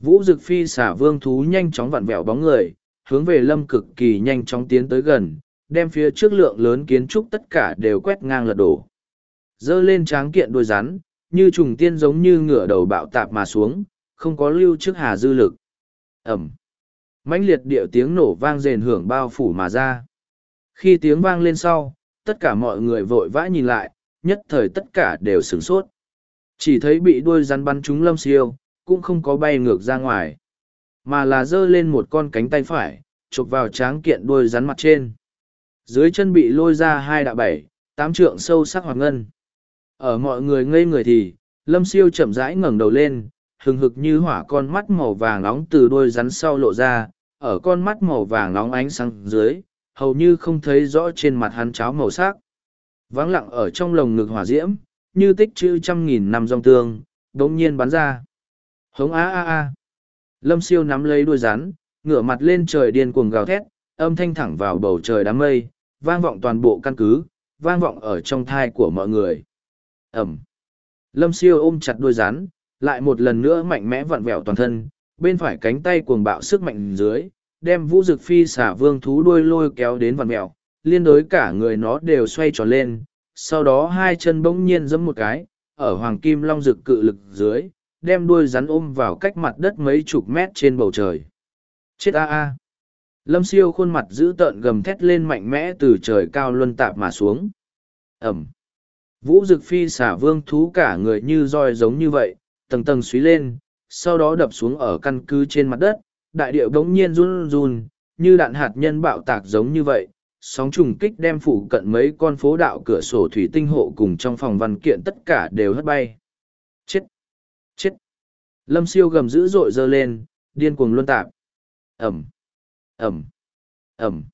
Vũ dực phi xả vương thú nhanh chóng vặn vẹo bóng người, hướng về lâm cực kỳ nhanh chóng tiến tới gần, đem phía trước lượng lớn kiến trúc tất cả đều quét ngang lật đổ. Dơ lên tráng kiện đuôi rắn, như trùng tiên giống như ngựa đầu bạo tạp mà xuống, không có lưu trước hà dư lực. Ẩm. mãnh liệt điệu tiếng nổ vang rền hưởng bao phủ mà ra. Khi tiếng vang lên sau, tất cả mọi người vội vã nhìn lại, nhất thời tất cả đều sửng sốt. Chỉ thấy bị đuôi rắn bắn trúng lâm siêu, cũng không có bay ngược ra ngoài, mà là giơ lên một con cánh tay phải, chụp vào tráng kiện đôi rắn mặt trên. Dưới chân bị lôi ra hai đạ bảy, tám trượng sâu sắc hoặc ngân. Ở mọi người ngây người thì, lâm siêu chậm rãi ngẩng đầu lên, hừng hực như hỏa con mắt màu vàng nóng từ đôi rắn sau lộ ra, ở con mắt màu vàng nóng ánh sáng dưới, hầu như không thấy rõ trên mặt hắn cháo màu sắc. Vắng lặng ở trong lồng ngực hỏa diễm, như tích chữ trăm nghìn năm rong tương, đống nhiên bắn ra. Hống á á á. Lâm siêu nắm lấy đuôi rắn, ngửa mặt lên trời điên cuồng gào thét, âm thanh thẳng vào bầu trời đám mây, vang vọng toàn bộ căn cứ, vang vọng ở trong thai của mọi người. Ẩm. Lâm siêu ôm chặt đuôi rắn, lại một lần nữa mạnh mẽ vặn vẹo toàn thân, bên phải cánh tay cuồng bạo sức mạnh dưới, đem vũ dực phi xả vương thú đuôi lôi kéo đến vặn vẹo, liên đối cả người nó đều xoay tròn lên, sau đó hai chân bỗng nhiên giẫm một cái, ở hoàng kim long rực cự lực dưới, đem đuôi rắn ôm vào cách mặt đất mấy chục mét trên bầu trời. Chết a a! Lâm siêu khuôn mặt giữ tợn gầm thét lên mạnh mẽ từ trời cao luân tạp mà xuống. Ẩm! Vũ Dực Phi xả vương thú cả người như roi giống như vậy, tầng tầng suý lên, sau đó đập xuống ở căn cứ trên mặt đất, đại điệu đống nhiên run run, như đạn hạt nhân bạo tạc giống như vậy, sóng trùng kích đem phủ cận mấy con phố đạo cửa sổ thủy tinh hộ cùng trong phòng văn kiện tất cả đều hất bay. Lâm siêu gầm dữ dội dơ lên, điên cuồng luân tạp. Ẩm! Ẩm! Ẩm!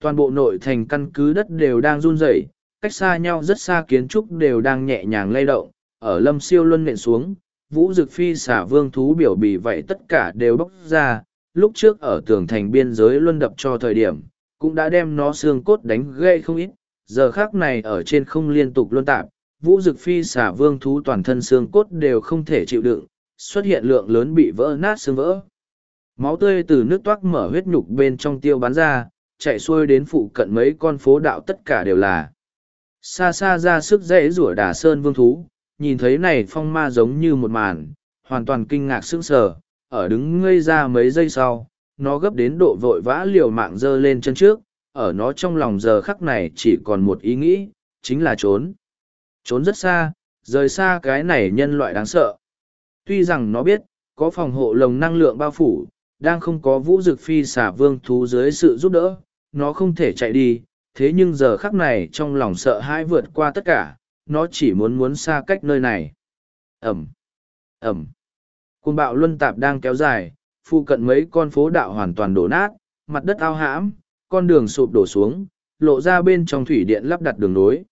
Toàn bộ nội thành căn cứ đất đều đang run rẩy cách xa nhau rất xa kiến trúc đều đang nhẹ nhàng lay động, ở lâm siêu luân nện xuống, vũ dực phi xả vương thú biểu bì vậy tất cả đều bốc ra, lúc trước ở tường thành biên giới luân đập cho thời điểm, cũng đã đem nó xương cốt đánh gây không ít, giờ khác này ở trên không liên tục luân tạp, vũ dực phi xả vương thú toàn thân xương cốt đều không thể chịu đựng, xuất hiện lượng lớn bị vỡ nát xương vỡ. Máu tươi từ nước toát mở huyết nhục bên trong tiêu bắn ra, chạy xuôi đến phụ cận mấy con phố đạo tất cả đều là. Xa xa ra sức dễ rủa đà sơn vương thú nhìn thấy này phong ma giống như một màn hoàn toàn kinh ngạc sững sờ ở đứng ngây ra mấy giây sau nó gấp đến độ vội vã liều mạng giơ lên chân trước ở nó trong lòng giờ khắc này chỉ còn một ý nghĩ chính là trốn. Trốn rất xa rời xa cái này nhân loại đáng sợ tuy rằng nó biết có phòng hộ lồng năng lượng bao phủ đang không có vũ dực phi xả vương thú dưới sự giúp đỡ nó không thể chạy đi thế nhưng giờ khắc này trong lòng sợ hãi vượt qua tất cả, nó chỉ muốn muốn xa cách nơi này. Ẩm, Ẩm. Côn bạo luân tạp đang kéo dài, phụ cận mấy con phố đạo hoàn toàn đổ nát, mặt đất ao hãm, con đường sụp đổ xuống, lộ ra bên trong thủy điện lắp đặt đường nối.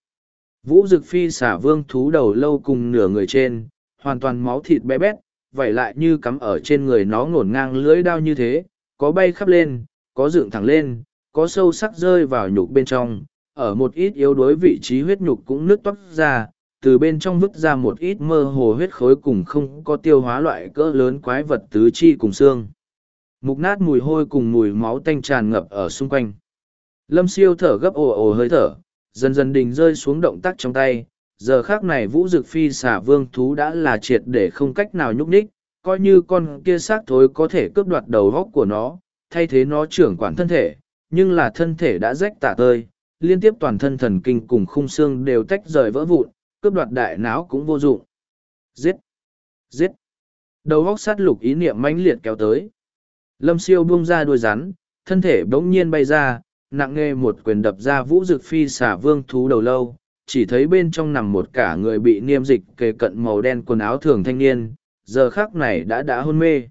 Vũ Dực Phi xả vương thú đầu lâu cùng nửa người trên, hoàn toàn máu thịt bé bét, vậy lại như cắm ở trên người nó ngổn ngang lưỡi đao như thế, có bay khắp lên, có dựng thẳng lên, có sâu sắc rơi vào nhục bên trong, ở một ít yếu đuối vị trí huyết nhục cũng nứt toát ra, từ bên trong vứt ra một ít mơ hồ huyết khối cùng không có tiêu hóa loại cỡ lớn quái vật tứ chi cùng xương. Mục nát mùi hôi cùng mùi máu tanh tràn ngập ở xung quanh. Lâm siêu thở gấp ồ ồ hơi thở, dần dần đình rơi xuống động tác trong tay. Giờ khác này vũ dực phi xả vương thú đã là triệt để không cách nào nhúc nhích, coi như con kia xác thối có thể cướp đoạt đầu góc của nó, thay thế nó trưởng quản thân thể, nhưng là thân thể đã rách tả tơi, liên tiếp toàn thân thần kinh cùng khung xương đều tách rời vỡ vụn, cướp đoạt đại não cũng vô dụng. Giết! Giết! Đầu góc sát lục ý niệm mãnh liệt kéo tới. Lâm siêu buông ra đuôi rắn, thân thể bỗng nhiên bay ra, nặng nề một quyền đập ra vũ dực phi xả vương thú đầu lâu, chỉ thấy bên trong nằm một cả người bị niêm dịch kề cận màu đen quần áo thường thanh niên, giờ khác này đã đã hôn mê.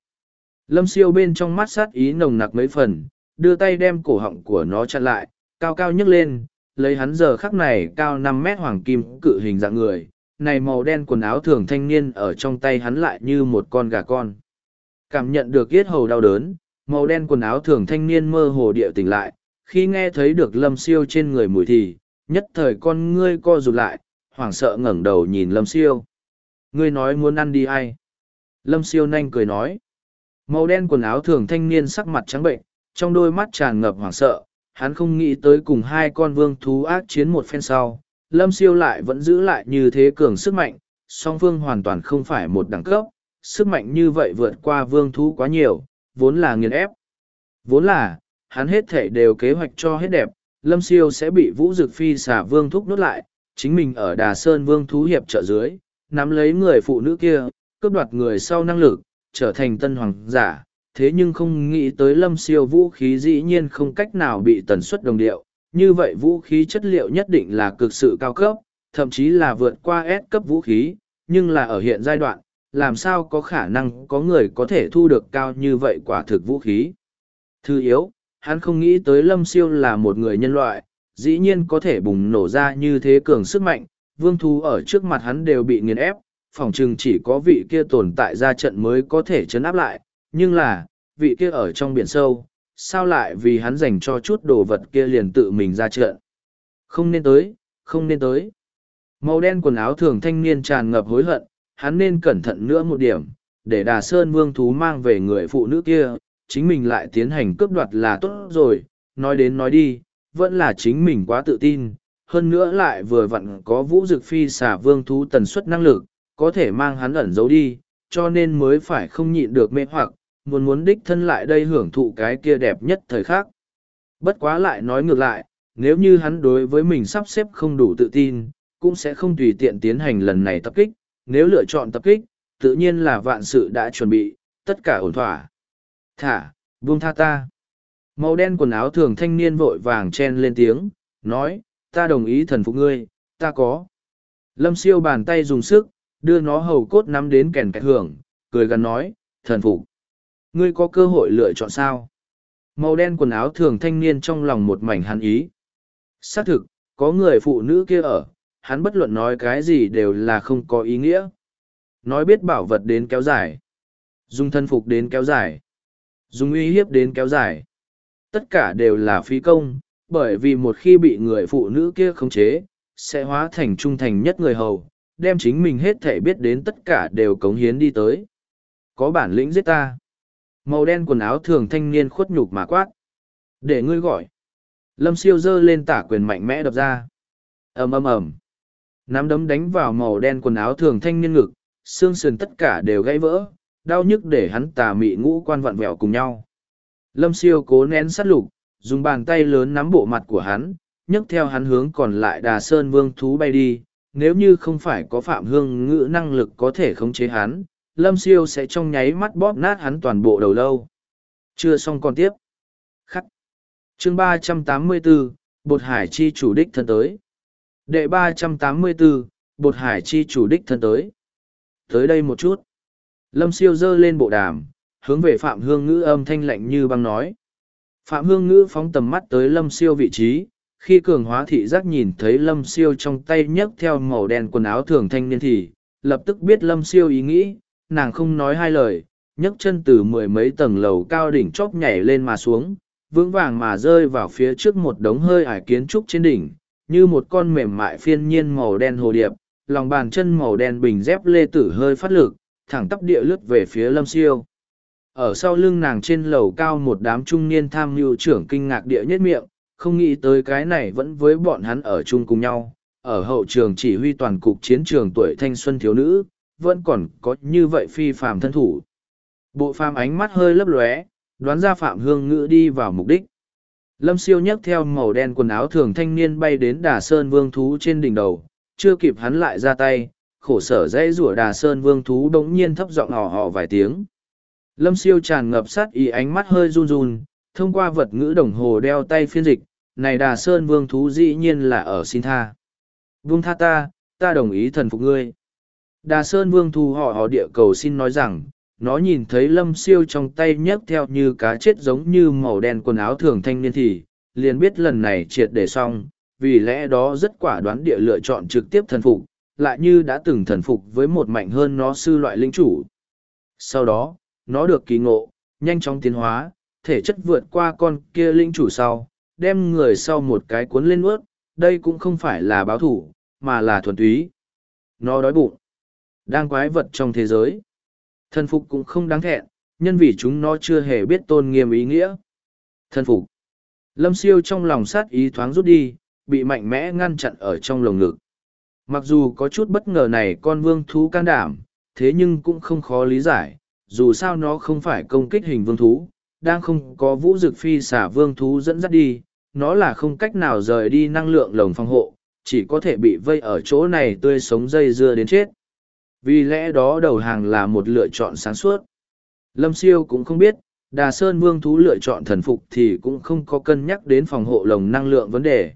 Lâm siêu bên trong mắt sát ý nồng nặc mấy phần, đưa tay đem cổ họng của nó chặn lại, cao cao nhấc lên, lấy hắn giờ khắc này cao năm mét hoàng kim cự hình dạng người, này màu đen quần áo thường thanh niên ở trong tay hắn lại như một con gà con. Cảm nhận được yết hầu đau đớn, màu đen quần áo thường thanh niên mơ hồ địa tỉnh lại, khi nghe thấy được lâm siêu trên người mùi thì, nhất thời con ngươi co rụt lại, hoảng sợ ngẩng đầu nhìn lâm siêu. Ngươi nói muốn ăn đi ai? Lâm siêu nhanh cười nói. Màu đen quần áo thường thanh niên sắc mặt trắng bệnh, trong đôi mắt tràn ngập hoảng sợ, hắn không nghĩ tới cùng hai con vương thú ác chiến một phen sau. Lâm siêu lại vẫn giữ lại như thế cường sức mạnh, song phương hoàn toàn không phải một đẳng cấp, sức mạnh như vậy vượt qua vương thú quá nhiều, vốn là nghiền ép. Vốn là, hắn hết thể đều kế hoạch cho hết đẹp, Lâm Siêu sẽ bị Vũ Dực Phi xả vương thúc nốt lại, chính mình ở Đà Sơn vương thú hiệp trợ dưới, nắm lấy người phụ nữ kia, cướp đoạt người sau năng lực, trở thành tân hoàng giả. Thế nhưng không nghĩ tới lâm siêu vũ khí dĩ nhiên không cách nào bị tần suất đồng điệu, như vậy vũ khí chất liệu nhất định là cực sự cao cấp, thậm chí là vượt qua S cấp vũ khí, nhưng là ở hiện giai đoạn, làm sao có khả năng có người có thể thu được cao như vậy quả thực vũ khí. Thứ yếu, hắn không nghĩ tới lâm siêu là một người nhân loại, dĩ nhiên có thể bùng nổ ra như thế cường sức mạnh, vương thú ở trước mặt hắn đều bị nghiền ép, phỏng chừng chỉ có vị kia tồn tại ra trận mới có thể chấn áp lại, nhưng là, vị kia ở trong biển sâu, sao lại vì hắn dành cho chút đồ vật kia liền tự mình ra trận. Không nên tới, không nên tới. Màu đen quần áo thường thanh niên tràn ngập hối hận, hắn nên cẩn thận nữa một điểm, để đà sơn vương thú mang về người phụ nữ kia, chính mình lại tiến hành cướp đoạt là tốt rồi, nói đến nói đi, vẫn là chính mình quá tự tin, hơn nữa lại vừa vặn có vũ dực phi xả vương thú tần suất năng lực, có thể mang hắn ẩn giấu đi, cho nên mới phải không nhịn được mê hoặc, muốn muốn đích thân lại đây hưởng thụ cái kia đẹp nhất thời khắc. Bất quá lại nói ngược lại, nếu như hắn đối với mình sắp xếp không đủ tự tin, cũng sẽ không tùy tiện tiến hành lần này tập kích, nếu lựa chọn tập kích, tự nhiên là vạn sự đã chuẩn bị, tất cả ổn thỏa. Thả, buông tha ta. Màu đen quần áo thường thanh niên vội vàng chen lên tiếng, nói, ta đồng ý thần phục ngươi, ta có. Lâm siêu bàn tay dùng sức, đưa nó hầu cốt nắm đến kèn kẹt hưởng, cười gần nói, thần phục. Ngươi có cơ hội lựa chọn sao? Màu đen quần áo thường thanh niên trong lòng một mảnh hắn ý. Xác thực, có người phụ nữ kia ở, hắn bất luận nói cái gì đều là không có ý nghĩa. Nói biết bảo vật đến kéo dài. Dùng thân phục đến kéo dài. Dùng uy hiếp đến kéo dài. Tất cả đều là phí công, bởi vì một khi bị người phụ nữ kia khống chế, sẽ hóa thành trung thành nhất người hầu, đem chính mình hết thể biết đến tất cả đều cống hiến đi tới. Có bản lĩnh giết ta. Màu đen quần áo thường thanh niên khuất nhục mà quát. Để ngươi gọi. Lâm siêu dơ lên tả quyền mạnh mẽ đập ra. ầm ầm ầm Nắm đấm đánh vào màu đen quần áo thường thanh niên ngực, xương sườn tất cả đều gãy vỡ, đau nhức để hắn tà mị ngũ quan vặn vẹo cùng nhau. Lâm siêu cố nén sát lục, dùng bàn tay lớn nắm bộ mặt của hắn, nhấc theo hắn hướng còn lại đà sơn vương thú bay đi, nếu như không phải có phạm hương ngữ năng lực có thể khống chế hắn, lâm siêu sẽ trong nháy mắt bóp nát hắn toàn bộ đầu lâu. Chưa xong còn tiếp. Khắc. chương ba trăm tám mươi bốn Bột Hải Chi chủ đích thân tới. Đệ ba trăm tám mươi bốn Bột Hải Chi chủ đích thân tới. Tới đây một chút. Lâm siêu giơ lên bộ đàm, hướng về Phạm Hương Ngữ âm thanh lạnh như băng nói. Phạm Hương Ngữ phóng tầm mắt tới Lâm siêu vị trí, khi cường hóa thị giác nhìn thấy lâm siêu trong tay nhấc theo màu đen quần áo thường thanh niên thì lập tức biết lâm siêu ý nghĩ nàng không nói hai lời nhấc chân từ mười mấy tầng lầu cao đỉnh chóp nhảy lên mà xuống vững vàng mà rơi vào phía trước một đống hơi ải kiến trúc trên đỉnh như một con mềm mại phiên nhiên màu đen hồ điệp lòng bàn chân màu đen bình dép lê tử hơi phát lực thẳng tắp địa lướt về phía lâm siêu ở sau lưng nàng trên lầu cao một đám trung niên tham mưu trưởng kinh ngạc địa nhất miệng không nghĩ tới cái này vẫn với bọn hắn ở chung cùng nhau, ở hậu trường chỉ huy toàn cục chiến trường tuổi thanh xuân thiếu nữ, vẫn còn có như vậy phi phàm thân thủ. Bộ phàm ánh mắt hơi lấp lóe, đoán ra phạm hương ngữ đi vào mục đích. Lâm siêu nhấc theo màu đen quần áo thường thanh niên bay đến đà sơn vương thú trên đỉnh đầu, chưa kịp hắn lại ra tay, khổ sở dãy rủa đà sơn vương thú đống nhiên thấp giọng hò hò vài tiếng. Lâm siêu tràn ngập sát ý ánh mắt hơi run run, thông qua vật ngữ đồng hồ đeo tay phiên dịch, này đà sơn vương thú dĩ nhiên là ở xin tha. Vương tha ta, ta đồng ý thần phục ngươi. Đà sơn vương thú họ họ địa cầu xin nói rằng, nó nhìn thấy lâm siêu trong tay nhấc theo như cá chết giống như màu đen quần áo thường thanh niên thì, liền biết lần này triệt để xong, vì lẽ đó rất quả đoán địa lựa chọn trực tiếp thần phục, lại như đã từng thần phục với một mạnh hơn nó sư loại linh chủ. Sau đó, nó được kỳ ngộ, nhanh chóng tiến hóa, thể chất vượt qua con kia linh chủ sau, đem người sau một cái cuốn lên ướt, đây cũng không phải là báo thủ, mà là thuần túy. Nó đói bụng, đang quái vật trong thế giới. Thần phục cũng không đáng thẹn, nhân vì chúng nó chưa hề biết tôn nghiêm ý nghĩa. Thần phục. Lâm siêu trong lòng sát ý thoáng rút đi, bị mạnh mẽ ngăn chặn ở trong lồng ngực. Mặc dù có chút bất ngờ này con vương thú can đảm, thế nhưng cũng không khó lý giải, dù sao nó không phải công kích hình vương thú, đang không có vũ dực phi xả vương thú dẫn dắt đi, nó là không cách nào rời đi năng lượng lồng phòng hộ, chỉ có thể bị vây ở chỗ này tươi sống dây dưa đến chết. Vì lẽ đó đầu hàng là một lựa chọn sáng suốt. Lâm Siêu cũng không biết, Đà Sơn Vương thú lựa chọn thần phục thì cũng không có cân nhắc đến phòng hộ lồng năng lượng vấn đề.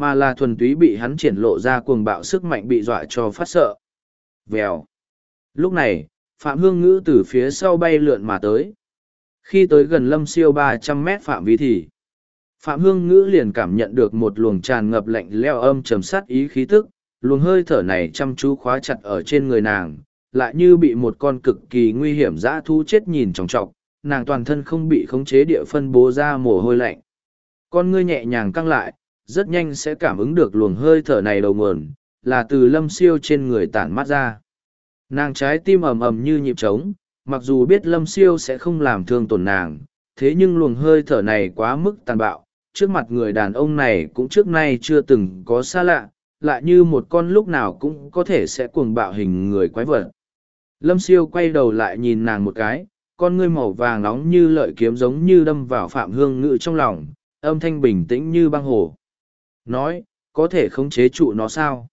Mà là thuần túy bị hắn triển lộ ra cuồng bạo sức mạnh bị dọa cho phát sợ. Vèo. Lúc này, Phạm Hương Ngữ từ phía sau bay lượn mà tới. Khi tới gần lâm siêu ba trăm mét phạm vi thì, Phạm Hương Ngữ liền cảm nhận được một luồng tràn ngập lạnh leo âm trầm sát ý khí tức, luồng hơi thở này chăm chú khóa chặt ở trên người nàng, lại như bị một con cực kỳ nguy hiểm dã thu chết nhìn trọng trọng, nàng toàn thân không bị khống chế địa phân bố ra mồ hôi lạnh. Con ngươi nhẹ nhàng căng lại, rất nhanh sẽ cảm ứng được luồng hơi thở này đầu nguồn, là từ lâm siêu trên người tản mát ra. Nàng trái tim ầm ầm như nhịp trống, mặc dù biết lâm siêu sẽ không làm thương tổn nàng, thế nhưng luồng hơi thở này quá mức tàn bạo, trước mặt người đàn ông này cũng trước nay chưa từng có xa lạ, lại như một con lúc nào cũng có thể sẽ cuồng bạo hình người quái vật. Lâm siêu quay đầu lại nhìn nàng một cái, con ngươi màu vàng nóng như lợi kiếm giống như đâm vào phạm hương ngự trong lòng, âm thanh bình tĩnh như băng hồ. Nói, có thể khống chế trụ nó sao?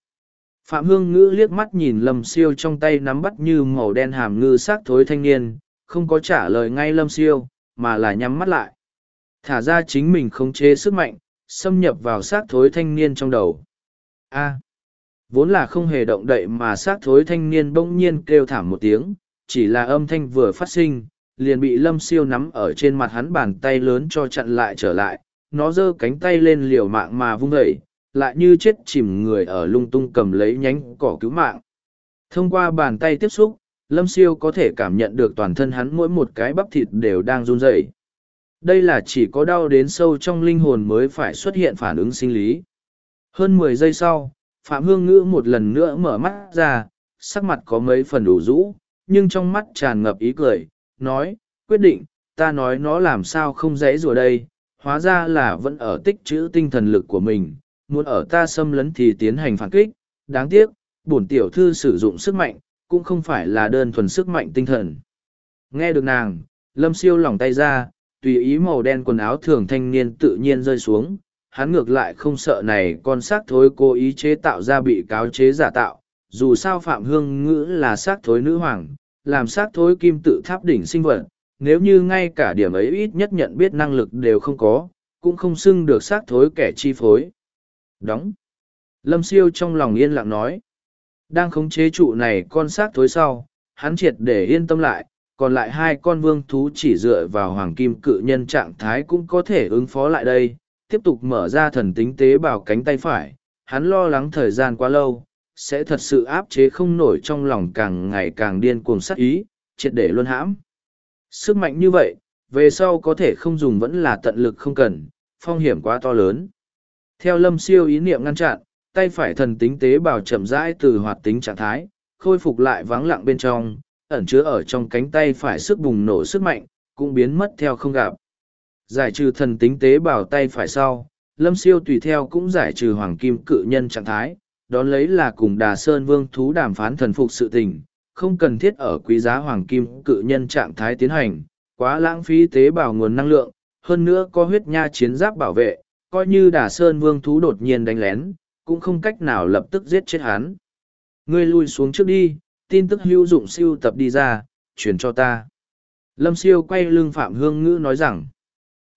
Phạm Hương Ngữ liếc mắt nhìn Lâm Siêu trong tay nắm bắt như màu đen hàm ngư xác thối thanh niên, không có trả lời ngay Lâm Siêu, mà là nhắm mắt lại. Thả ra chính mình khống chế sức mạnh, xâm nhập vào xác thối thanh niên trong đầu. A. vốn là không hề động đậy mà xác thối thanh niên bỗng nhiên kêu thảm một tiếng, chỉ là âm thanh vừa phát sinh, liền bị Lâm Siêu nắm ở trên mặt hắn bàn tay lớn cho chặn lại trở lại, nó giơ cánh tay lên liều mạng mà vung vẩy lại như chết chìm người ở lung tung cầm lấy nhánh cỏ cứu mạng. Thông qua bàn tay tiếp xúc, lâm siêu có thể cảm nhận được toàn thân hắn mỗi một cái bắp thịt đều đang run rẩy. Đây là chỉ có đau đến sâu trong linh hồn mới phải xuất hiện phản ứng sinh lý. Hơn mười giây sau, phạm hương ngữ một lần nữa mở mắt ra, sắc mặt có mấy phần đủ rũ, nhưng trong mắt tràn ngập ý cười, nói, quyết định, ta nói nó làm sao không dễ rùa đây hóa ra là vẫn ở tích trữ tinh thần lực của mình, muốn ở ta xâm lấn thì tiến hành phản kích, đáng tiếc, bổn tiểu thư sử dụng sức mạnh, cũng không phải là đơn thuần sức mạnh tinh thần. Nghe được nàng, lâm siêu lỏng tay ra, tùy ý màu đen quần áo thường thanh niên tự nhiên rơi xuống, hắn ngược lại không sợ này con xác thối cố ý chế tạo ra bị cáo chế giả tạo, dù sao Phạm Hương Ngữ là xác thối nữ hoàng, làm xác thối kim tự tháp đỉnh sinh vật, nếu như ngay cả điểm ấy ít nhất nhận biết năng lực đều không có, cũng không xưng được xác thối kẻ chi phối. Đóng. Lâm siêu trong lòng yên lặng nói. Đang khống chế trụ này con xác thối sau, hắn triệt để yên tâm lại, còn lại hai con vương thú chỉ dựa vào hoàng kim cự nhân trạng thái cũng có thể ứng phó lại đây, tiếp tục mở ra thần tính tế bào cánh tay phải, hắn lo lắng thời gian quá lâu, sẽ thật sự áp chế không nổi trong lòng càng ngày càng điên cuồng sát ý, triệt để luôn hãm. Sức mạnh như vậy, về sau có thể không dùng vẫn là tận lực không cần, phong hiểm quá to lớn. Theo lâm siêu ý niệm ngăn chặn, tay phải thần tính tế bào chậm rãi từ hoạt tính trạng thái, khôi phục lại vắng lặng bên trong, ẩn chứa ở trong cánh tay phải sức bùng nổ sức mạnh, cũng biến mất theo không gặp. Giải trừ thần tính tế bào tay phải sau, lâm siêu tùy theo cũng giải trừ hoàng kim cự nhân trạng thái, đón lấy là cùng đà sơn vương thú đàm phán thần phục sự tình, không cần thiết ở quý giá hoàng kim cự nhân trạng thái tiến hành, quá lãng phí tế bào nguồn năng lượng, hơn nữa có huyết nha chiến giáp bảo vệ, coi như đả sơn vương thú đột nhiên đánh lén, cũng không cách nào lập tức giết chết hắn. Ngươi lui xuống trước đi, tin tức hữu dụng siêu tập đi ra, truyền cho ta. Lâm siêu quay lưng Phạm Hương Ngữ nói rằng,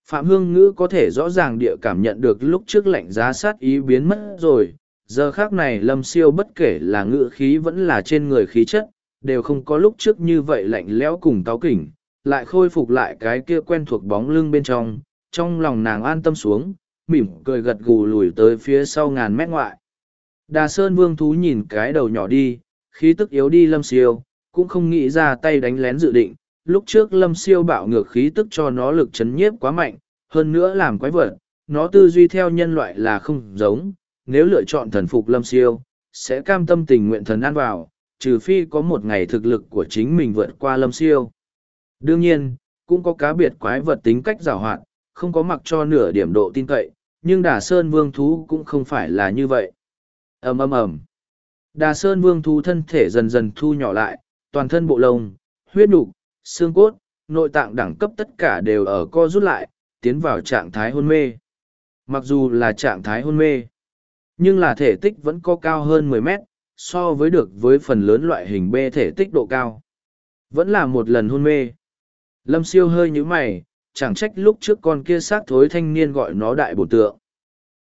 Phạm Hương Ngữ có thể rõ ràng địa cảm nhận được lúc trước lạnh giá sát ý biến mất rồi. Giờ khác này Lâm siêu bất kể là ngữ khí vẫn là trên người khí chất, đều không có lúc trước như vậy lạnh lẽo cùng táo kỉnh, lại khôi phục lại cái kia quen thuộc bóng lưng bên trong, trong lòng nàng an tâm xuống, mỉm cười gật gù lùi tới phía sau ngàn mét ngoại. Đà Sơn Vương Thú nhìn cái đầu nhỏ đi, khí tức yếu đi Lâm Siêu, cũng không nghĩ ra tay đánh lén dự định. Lúc trước Lâm Siêu bạo ngược khí tức cho nó lực chấn nhiếp quá mạnh, hơn nữa làm quái vật, nó tư duy theo nhân loại là không giống, nếu lựa chọn thần phục Lâm Siêu, sẽ cam tâm tình nguyện thần ăn vào, trừ phi có một ngày thực lực của chính mình vượt qua Lâm Siêu. Đương nhiên, cũng có cá biệt quái vật tính cách giảo hoạt, không có mặc cho nửa điểm độ tin cậy, nhưng Đà Sơn Vương Thú cũng không phải là như vậy. ầm ầm ầm Đà Sơn Vương Thú thân thể dần dần thu nhỏ lại, toàn thân bộ lông, huyết nục, xương cốt, nội tạng đẳng cấp tất cả đều ở co rút lại, tiến vào trạng thái hôn mê. Mặc dù là trạng thái hôn mê, nhưng là thể tích vẫn có cao hơn 10 mét, so với được với phần lớn loại hình B thể tích độ cao. Vẫn là một lần hôn mê. Lâm siêu hơi như mày, chẳng trách lúc trước con kia xác thối thanh niên gọi nó đại bổ tượng.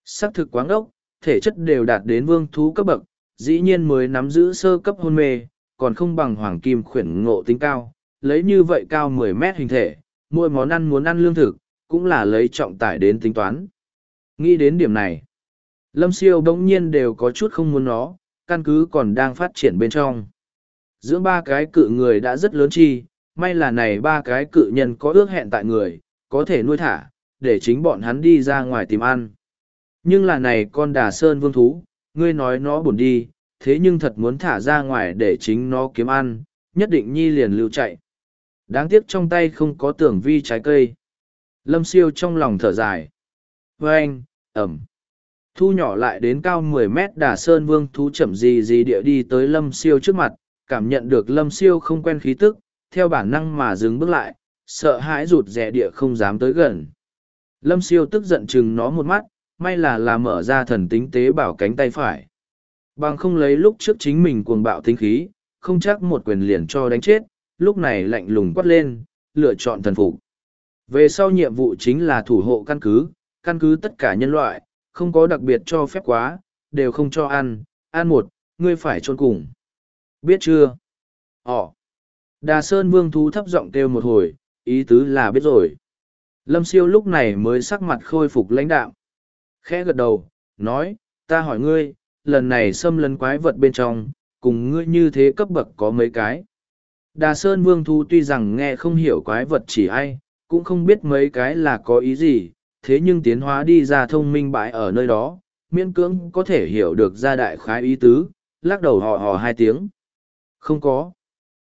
Xác thực quáng ốc, thể chất đều đạt đến vương thú cấp bậc, dĩ nhiên mới nắm giữ sơ cấp hôn mê, còn không bằng hoàng kim khuyển ngộ tính cao, lấy như vậy cao mười mét hình thể, mỗi món ăn muốn ăn lương thực, cũng là lấy trọng tải đến tính toán. Nghĩ đến điểm này, Lâm Siêu đống nhiên đều có chút không muốn nó, căn cứ còn đang phát triển bên trong. Giữa ba cái cự người đã rất lớn chi, may là này ba cái cự nhân có ước hẹn tại người, có thể nuôi thả, để chính bọn hắn đi ra ngoài tìm ăn. Nhưng là này con đà sơn vương thú, ngươi nói nó buồn đi, thế nhưng thật muốn thả ra ngoài để chính nó kiếm ăn, nhất định nhi liền lưu chạy. Đáng tiếc trong tay không có tưởng vi trái cây. Lâm siêu trong lòng thở dài. Với anh, ẩm. Thu nhỏ lại đến cao mười mét đà sơn vương thú chậm gì gì địa đi tới lâm siêu trước mặt, cảm nhận được lâm siêu không quen khí tức, theo bản năng mà dừng bước lại, sợ hãi rụt rè địa không dám tới gần. Lâm siêu tức giận chừng nó một mắt, may là là mở ra thần tính tế bảo cánh tay phải. Bằng không lấy lúc trước chính mình cuồng bạo tính khí, không chắc một quyền liền cho đánh chết, lúc này lạnh lùng quát lên, lựa chọn thần phục. Về sau nhiệm vụ chính là thủ hộ căn cứ, căn cứ tất cả nhân loại, không có đặc biệt cho phép quá, đều không cho ăn, ăn một, ngươi phải trôn cùng. Biết chưa? Ồ! Đà Sơn Vương thú thấp giọng kêu một hồi, ý tứ là biết rồi. Lâm siêu lúc này mới sắc mặt khôi phục lãnh đạo. Khẽ gật đầu, nói, ta hỏi ngươi, lần này xâm lấn quái vật bên trong, cùng ngươi như thế cấp bậc có mấy cái. Đà Sơn Vương Thu tuy rằng nghe không hiểu quái vật chỉ ai, cũng không biết mấy cái là có ý gì, thế nhưng tiến hóa đi ra thông minh bãi ở nơi đó, miễn cưỡng có thể hiểu được ra đại khái ý tứ, lắc đầu hò hò hai tiếng. Không có.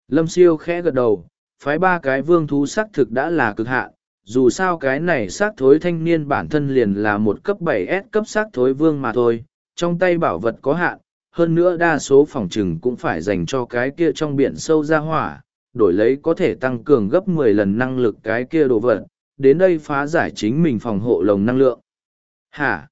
Lâm siêu khẽ gật đầu, phái ba cái vương thú xác thực đã là cực hạn, dù sao cái này xác thối thanh niên bản thân liền là một cấp 7S cấp xác thối vương mà thôi, trong tay bảo vật có hạn, hơn nữa đa số phòng trừng cũng phải dành cho cái kia trong biển sâu ra hỏa, đổi lấy có thể tăng cường gấp 10 lần năng lực cái kia đồ vật, đến đây phá giải chính mình phòng hộ lồng năng lượng. Hả?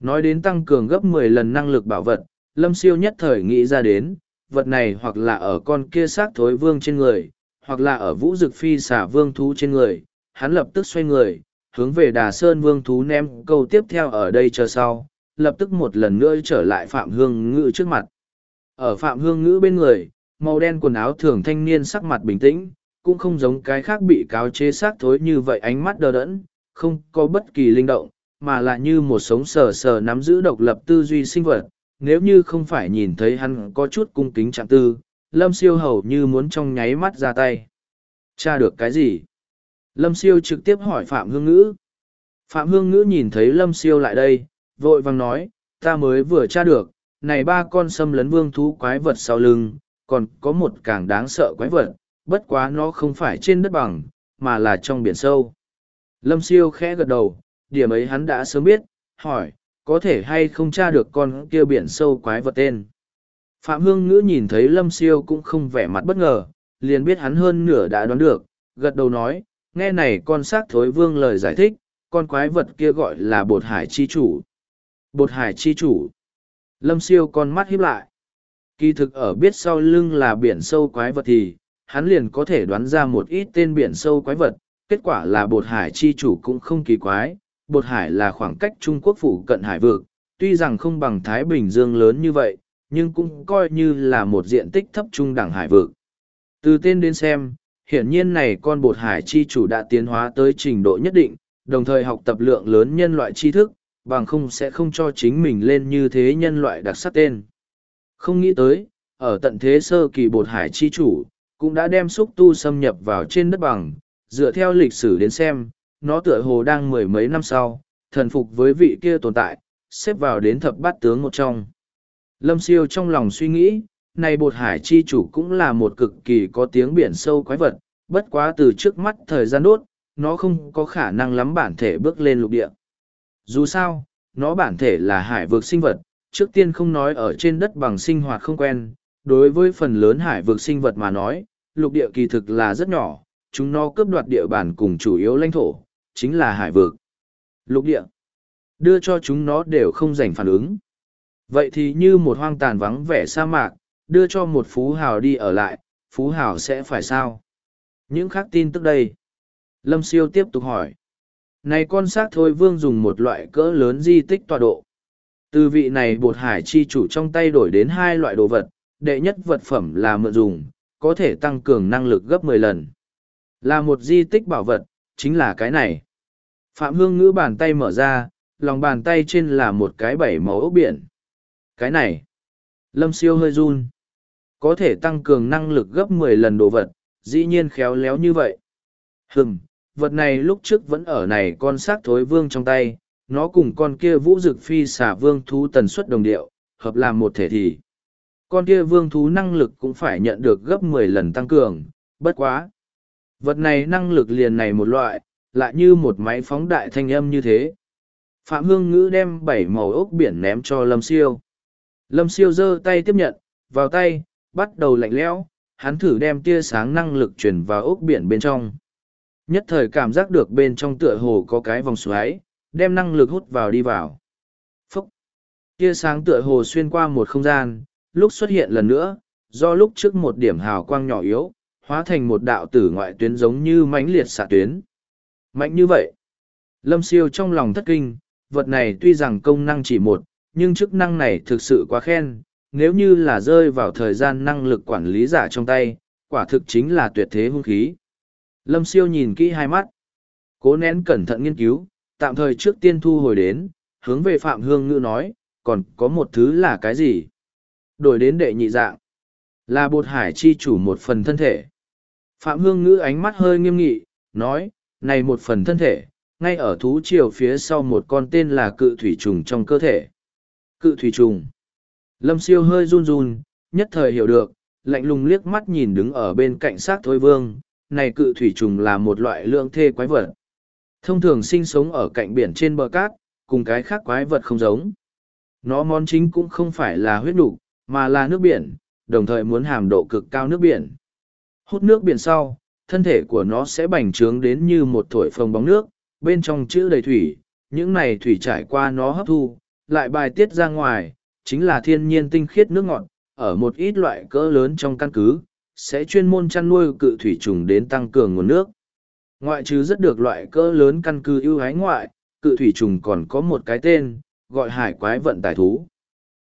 Nói đến tăng cường gấp 10 lần năng lực bảo vật, Lâm Siêu nhất thời nghĩ ra đến, vật này hoặc là ở con kia xác thối vương trên người, hoặc là ở vũ dực phi xả vương thú trên người, hắn lập tức xoay người, hướng về đà sơn vương thú ném câu tiếp theo ở đây chờ sau, lập tức một lần nữa trở lại Phạm Hương Ngữ trước mặt. Ở Phạm Hương Ngữ bên người, màu đen quần áo thường thanh niên sắc mặt bình tĩnh, cũng không giống cái khác bị cáo chế xác thối như vậy ánh mắt đờ đẫn, không có bất kỳ linh động, mà là như một sống sờ sờ nắm giữ độc lập tư duy sinh vật. Nếu như không phải nhìn thấy hắn có chút cung kính trạng tư, Lâm Siêu hầu như muốn trong nháy mắt ra tay. Tra được cái gì? Lâm Siêu trực tiếp hỏi Phạm Hương Ngữ. Phạm Hương Ngữ nhìn thấy Lâm Siêu lại đây, vội vàng nói, ta mới vừa tra được, này ba con xâm lấn vương thú quái vật sau lưng, còn có một càng đáng sợ quái vật, bất quá nó không phải trên đất bằng, mà là trong biển sâu. Lâm siêu khẽ gật đầu, điểm ấy hắn đã sớm biết, hỏi, có thể hay không tra được con kia biển sâu quái vật tên. Phạm Hương Ngữ nhìn thấy Lâm siêu cũng không vẻ mặt bất ngờ, liền biết hắn hơn nửa đã đoán được, gật đầu nói, nghe này con xác thối vương lời giải thích, con quái vật kia gọi là bột hải chi chủ. Bột hải chi chủ. Lâm siêu con mắt híp lại. Kỳ thực ở biết sau lưng là biển sâu quái vật thì, hắn liền có thể đoán ra một ít tên biển sâu quái vật, kết quả là bột hải chi chủ cũng không kỳ quái, bột hải là khoảng cách Trung Quốc phủ cận hải vực, tuy rằng không bằng Thái Bình Dương lớn như vậy, nhưng cũng coi như là một diện tích thấp trung đẳng hải vực. Từ tên đến xem, hiển nhiên này con bột hải chi chủ đã tiến hóa tới trình độ nhất định, đồng thời học tập lượng lớn nhân loại tri thức, bằng không sẽ không cho chính mình lên như thế nhân loại đặc sắc tên. Không nghĩ tới, ở tận thế sơ kỳ bột hải chi chủ, cũng đã đem xúc tu xâm nhập vào trên đất bằng, dựa theo lịch sử đến xem, nó tựa hồ đang mười mấy năm sau, thần phục với vị kia tồn tại, xếp vào đến thập bát tướng một trong. Lâm siêu trong lòng suy nghĩ, này bột hải chi chủ cũng là một cực kỳ có tiếng biển sâu quái vật, bất quá từ trước mắt thời gian đốt, nó không có khả năng lắm bản thể bước lên lục địa. Dù sao, nó bản thể là hải vực sinh vật, trước tiên không nói ở trên đất bằng sinh hoạt không quen, đối với phần lớn hải vực sinh vật mà nói, lục địa kỳ thực là rất nhỏ, chúng nó cướp đoạt địa bàn cùng chủ yếu lãnh thổ, chính là hải vực. Lục địa, đưa cho chúng nó đều không dành phản ứng. Vậy thì như một hoang tàn vắng vẻ sa mạc, đưa cho một phú hào đi ở lại, phú hào sẽ phải sao? Những khác tin tức đây. Lâm Siêu tiếp tục hỏi. Này con xác thôi vương dùng một loại cỡ lớn di tích tọa độ. Từ vị này bột hải chi chủ trong tay đổi đến hai loại đồ vật, đệ nhất vật phẩm là mượn dùng, có thể tăng cường năng lực gấp mười lần. Là một di tích bảo vật, chính là cái này. Phạm Hương ngữ bàn tay mở ra, lòng bàn tay trên là một cái bảy màu ốc biển. Cái này. Lâm siêu hơi run. Có thể tăng cường năng lực gấp mười lần đồ vật, dĩ nhiên khéo léo như vậy. Hừm, vật này lúc trước vẫn ở này con xác thối vương trong tay, nó cùng con kia vũ dực phi xả vương thú tần suất đồng điệu, hợp làm một thể thì. Con kia vương thú năng lực cũng phải nhận được gấp mười lần tăng cường, bất quá. Vật này năng lực liền này một loại, lại như một máy phóng đại thanh âm như thế. Phạm Hương Ngữ đem bảy màu ốc biển ném cho Lâm Siêu. Lâm Siêu giơ tay tiếp nhận, vào tay, bắt đầu lạnh lẽo, hắn thử đem tia sáng năng lực truyền vào ốc biển bên trong. Nhất thời cảm giác được bên trong tựa hồ có cái vòng xoáy, đem năng lực hút vào đi vào. Phúc! Tia sáng tựa hồ xuyên qua một không gian, lúc xuất hiện lần nữa, do lúc trước một điểm hào quang nhỏ yếu, hóa thành một đạo tử ngoại tuyến giống như mãnh liệt xạ tuyến. Mạnh như vậy! Lâm siêu trong lòng thất kinh, vật này tuy rằng công năng chỉ một, nhưng chức năng này thực sự quá khen, nếu như là rơi vào thời gian năng lực quản lý giả trong tay, quả thực chính là tuyệt thế hung khí. Lâm siêu nhìn kỹ hai mắt, cố nén cẩn thận nghiên cứu, tạm thời trước tiên thu hồi đến, hướng về Phạm Hương Ngữ nói, còn có một thứ là cái gì? Đổi đến đệ nhị dạng, là bột hải chi chủ một phần thân thể. Phạm Hương Ngữ ánh mắt hơi nghiêm nghị, nói, này một phần thân thể, ngay ở thú triều phía sau một con tên là cự thủy trùng trong cơ thể. Cự thủy trùng. Lâm siêu hơi run run, nhất thời hiểu được, lạnh lùng liếc mắt nhìn đứng ở bên cạnh xác thôi vương, này cự thủy trùng là một loại lượng thê quái vật. Thông thường sinh sống ở cạnh biển trên bờ cát, cùng cái khác quái vật không giống. Nó món chính cũng không phải là huyết đủ mà là nước biển, đồng thời muốn hàm độ cực cao nước biển. Hút nước biển sau, thân thể của nó sẽ bành trướng đến như một thổi phồng bóng nước, bên trong chữ đầy thủy, những này thủy trải qua nó hấp thu, lại bài tiết ra ngoài, chính là thiên nhiên tinh khiết nước ngọt, ở một ít loại cỡ lớn trong căn cứ, sẽ chuyên môn chăn nuôi cự thủy trùng đến tăng cường nguồn nước. Ngoại trừ rất được loại cỡ lớn căn cứ ưu hái ngoại, cự thủy trùng còn có một cái tên, gọi hải quái vận tải thú.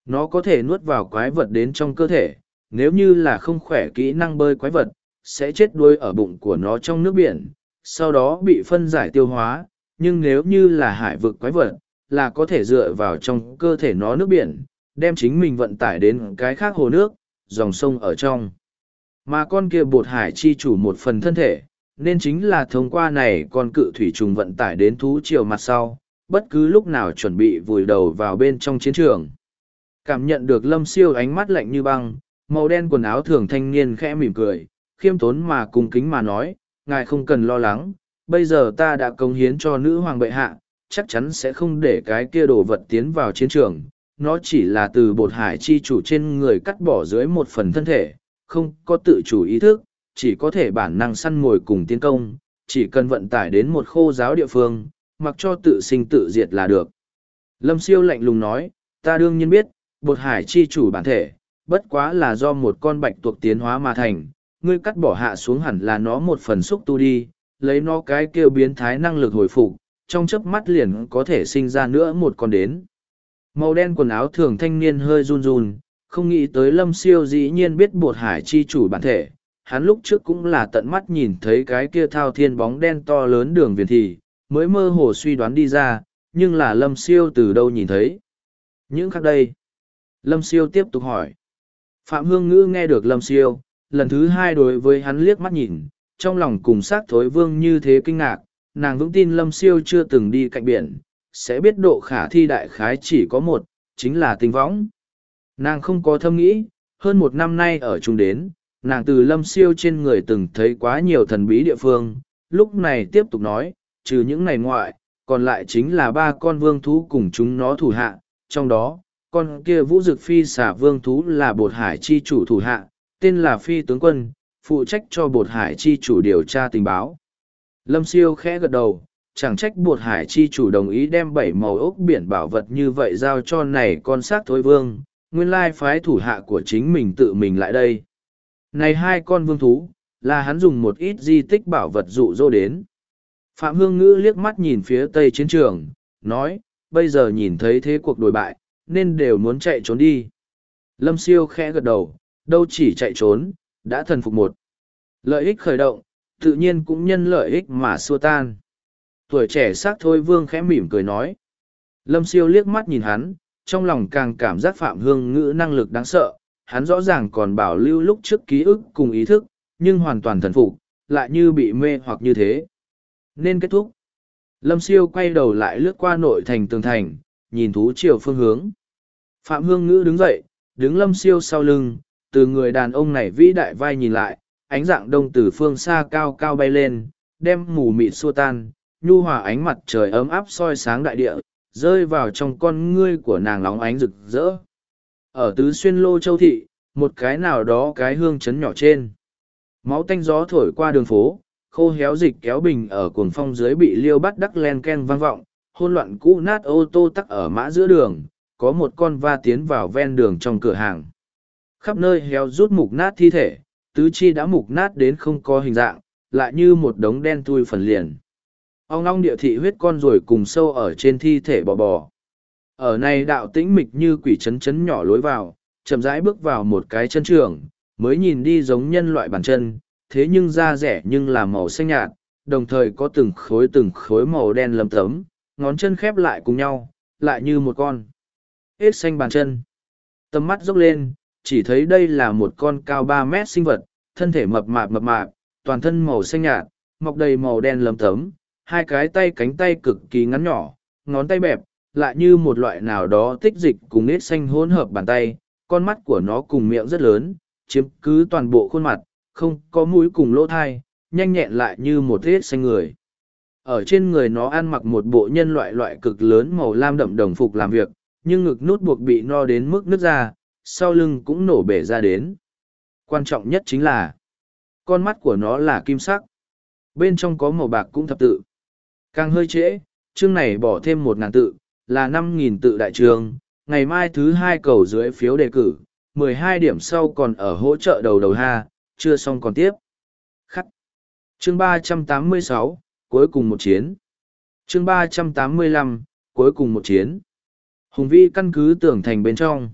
Nó có thể nuốt vào quái vật đến trong cơ thể, nếu như là không khỏe kỹ năng bơi quái vật, sẽ chết đuối ở bụng của nó trong nước biển, sau đó bị phân giải tiêu hóa, nhưng nếu như là hải vực quái vật, là có thể dựa vào trong cơ thể nó nước biển, đem chính mình vận tải đến cái khác hồ nước, dòng sông ở trong. Mà con kia bột hải chi chủ một phần thân thể, nên chính là thông qua này con cự thủy trùng vận tải đến thú triều mặt sau, bất cứ lúc nào chuẩn bị vùi đầu vào bên trong chiến trường. Cảm nhận được lâm siêu ánh mắt lạnh như băng, màu đen quần áo thường thanh niên khẽ mỉm cười, khiêm tốn mà cung kính mà nói, ngài không cần lo lắng, bây giờ ta đã công hiến cho nữ hoàng bệ hạ, chắc chắn sẽ không để cái kia đồ vật tiến vào chiến trường. Nó chỉ là từ bột hải chi chủ trên người cắt bỏ dưới một phần thân thể, không có tự chủ ý thức, chỉ có thể bản năng săn mồi cùng tiến công, chỉ cần vận tải đến một khô giáo địa phương, mặc cho tự sinh tự diệt là được. Lâm siêu lạnh lùng nói, ta đương nhiên biết, bột hải chi chủ bản thể, bất quá là do một con bạch tuộc tiến hóa mà thành, ngươi cắt bỏ hạ xuống hẳn là nó một phần xúc tu đi, lấy nó cái kêu biến thái năng lực hồi phục, trong chớp mắt liền có thể sinh ra nữa một con đến. Màu đen quần áo thường thanh niên hơi run run, không nghĩ tới lâm siêu dĩ nhiên biết bột hải chi chủ bản thể. Hắn lúc trước cũng là tận mắt nhìn thấy cái kia thao thiên bóng đen to lớn đường viền thì, mới mơ hồ suy đoán đi ra, nhưng là lâm siêu từ đâu nhìn thấy. Những khác đây. Lâm siêu tiếp tục hỏi. Phạm Hương Ngữ nghe được lâm siêu, lần thứ hai đối với hắn liếc mắt nhìn, trong lòng cùng sát thối vương như thế kinh ngạc, nàng vững tin lâm siêu chưa từng đi cạnh biển, sẽ biết độ khả thi đại khái chỉ có một, chính là tình võng. Nàng không có thâm nghĩ, hơn một năm nay ở chung đến, nàng từ lâm siêu trên người từng thấy quá nhiều thần bí địa phương, lúc này tiếp tục nói, trừ những này ngoại, còn lại chính là ba con vương thú cùng chúng nó thủ hạ, trong đó, con kia vũ dực phi xả vương thú là bột hải chi chủ thủ hạ, tên là phi tướng quân, phụ trách cho bột hải chi chủ điều tra tình báo. Lâm siêu khẽ gật đầu, chẳng trách bột hải chi chủ đồng ý đem bảy màu ốc biển bảo vật như vậy giao cho này con xác thối vương, nguyên lai phái thủ hạ của chính mình tự mình lại đây. Này hai con vương thú, là hắn dùng một ít di tích bảo vật dụ dỗ đến. Phạm Hương Ngữ liếc mắt nhìn phía tây chiến trường, nói, bây giờ nhìn thấy thế cuộc đổi bại, nên đều muốn chạy trốn đi. Lâm siêu khẽ gật đầu, đâu chỉ chạy trốn, đã thần phục một. Lợi ích khởi động, tự nhiên cũng nhân lợi ích mà xua tan. Tuổi trẻ xác thôi vương khẽ mỉm cười nói. Lâm siêu liếc mắt nhìn hắn, trong lòng càng cảm giác phạm hương ngữ năng lực đáng sợ. Hắn rõ ràng còn bảo lưu lúc trước ký ức cùng ý thức, nhưng hoàn toàn thần phục, lại như bị mê hoặc như thế. Nên kết thúc. Lâm siêu quay đầu lại lướt qua nội thành tường thành, nhìn thú chiều phương hướng. Phạm hương ngữ đứng dậy, đứng lâm siêu sau lưng, từ người đàn ông này vĩ đại vai nhìn lại, ánh dạng đông từ phương xa cao cao bay lên, đem mù mịt xua tan, nhu hòa ánh mặt trời ấm áp soi sáng đại địa, rơi vào trong con ngươi của nàng lóng ánh rực rỡ. Ở tứ xuyên lô châu thị, một cái nào đó cái hương chấn nhỏ trên. Máu tanh gió thổi qua đường phố, khô héo dịch kéo bình ở cuồng phong dưới bị liêu bắt đắc len ken vang vọng, hôn loạn cũ nát ô tô tắc ở mã giữa đường, có một con va tiến vào ven đường trong cửa hàng. Khắp nơi héo rút mục nát thi thể, tứ chi đã mục nát đến không có hình dạng, lại như một đống đen thui phần liền. Ông long địa thị huyết con rồi cùng sâu ở trên thi thể bò bò. Ở này đạo tĩnh mịch như quỷ chấn chấn nhỏ lối vào, chậm rãi bước vào một cái chân trường, mới nhìn đi giống nhân loại bàn chân, thế nhưng da rẻ nhưng là màu xanh nhạt, đồng thời có từng khối từng khối màu đen lấm tấm, ngón chân khép lại cùng nhau, lại như một con. Hết xanh bàn chân. Tầm mắt dốc lên, chỉ thấy đây là một con cao ba mét sinh vật, thân thể mập mạp mập mạp, toàn thân màu xanh nhạt, mọc đầy màu đen lấm tấm, hai cái tay cánh tay cực kỳ ngắn nhỏ, ngón tay bẹp, lại như một loại nào đó tích dịch cùng nết xanh hỗn hợp bàn tay, con mắt của nó cùng miệng rất lớn, chiếm cứ toàn bộ khuôn mặt, không có mũi cùng lỗ thai, nhanh nhẹn lại như một thiết xanh người. Ở trên người nó ăn mặc một bộ nhân loại loại cực lớn màu lam đậm đồng phục làm việc, nhưng ngực nút buộc bị no đến mức nứt ra, sau lưng cũng nổ bể ra đến. Quan trọng nhất chính là, con mắt của nó là kim sắc. Bên trong có màu bạc cũng thập tự. Càng hơi trễ, chương này bỏ thêm một ngàn tự, là năm nghìn tự đại trường. Ngày mai thứ hai cầu dưới phiếu đề cử, mười hai điểm sau còn ở hỗ trợ đầu đầu ha, chưa xong còn tiếp. Khắc. Chương ba trăm tám mươi sáu cuối cùng một chiến. Chương ba trăm tám mươi lăm cuối cùng một chiến. Hùng vĩ căn cứ tưởng thành bên trong.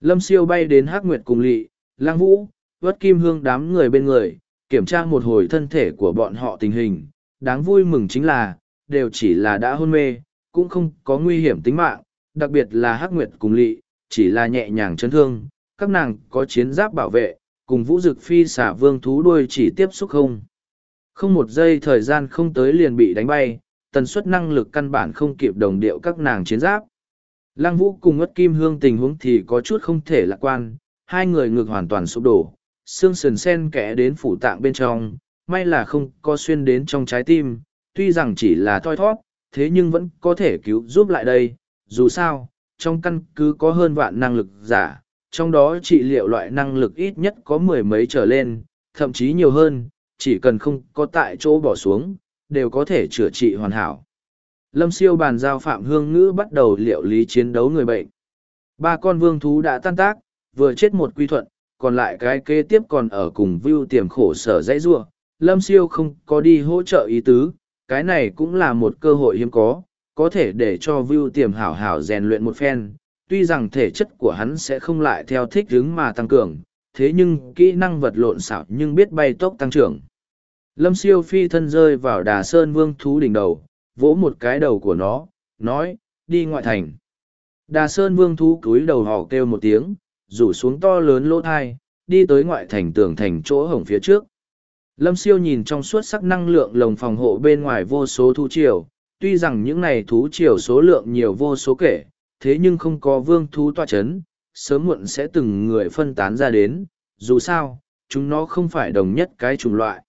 Lâm siêu bay đến Hắc Nguyệt cùng lỵ Lang Vũ, Vất Kim Hương đám người bên người, kiểm tra một hồi thân thể của bọn họ tình hình. Đáng vui mừng chính là, đều chỉ là đã hôn mê, cũng không có nguy hiểm tính mạng, đặc biệt là Hắc Nguyệt cùng lỵ chỉ là nhẹ nhàng chấn thương. Các nàng có chiến giáp bảo vệ, cùng vũ dực phi xả vương thú đuôi chỉ tiếp xúc không. Không một giây thời gian không tới liền bị đánh bay, tần suất năng lực căn bản không kịp đồng điệu các nàng chiến giáp. Lăng vũ cùng ngất kim hương tình huống thì có chút không thể lạc quan, hai người ngược hoàn toàn sụp đổ, xương sườn sen kẽ đến phủ tạng bên trong, may là không có xuyên đến trong trái tim, tuy rằng chỉ là thoi thoát, thế nhưng vẫn có thể cứu giúp lại đây, dù sao, trong căn cứ có hơn vạn năng lực giả, trong đó trị liệu loại năng lực ít nhất có mười mấy trở lên, thậm chí nhiều hơn, chỉ cần không có tại chỗ bỏ xuống, đều có thể chữa trị hoàn hảo. Lâm siêu bàn giao Phạm Hương Ngữ bắt đầu liệu lý chiến đấu người bệnh. Ba con vương thú đã tan tác, vừa chết một quy thuận, còn lại cái kế tiếp còn ở cùng view tiềm khổ sở dãy rua. Lâm siêu không có đi hỗ trợ ý tứ, cái này cũng là một cơ hội hiếm có, có thể để cho view tiềm hảo hảo rèn luyện một phen. Tuy rằng thể chất của hắn sẽ không lại theo thích hướng mà tăng cường, thế nhưng kỹ năng vật lộn xảo nhưng biết bay tốc tăng trưởng. Lâm siêu phi thân rơi vào đà sơn vương thú đỉnh đầu, vỗ một cái đầu của nó, nói, đi ngoại thành. Đà sơn vương thú cúi đầu hò kêu một tiếng, rủ xuống to lớn lỗ thai, đi tới ngoại thành tường thành chỗ hổng phía trước. Lâm siêu nhìn trong suốt sắc năng lượng lồng phòng hộ bên ngoài vô số thú triều, tuy rằng những này thú triều số lượng nhiều vô số kể, thế nhưng không có vương thú toa chấn, sớm muộn sẽ từng người phân tán ra đến, dù sao, chúng nó không phải đồng nhất cái chủng loại.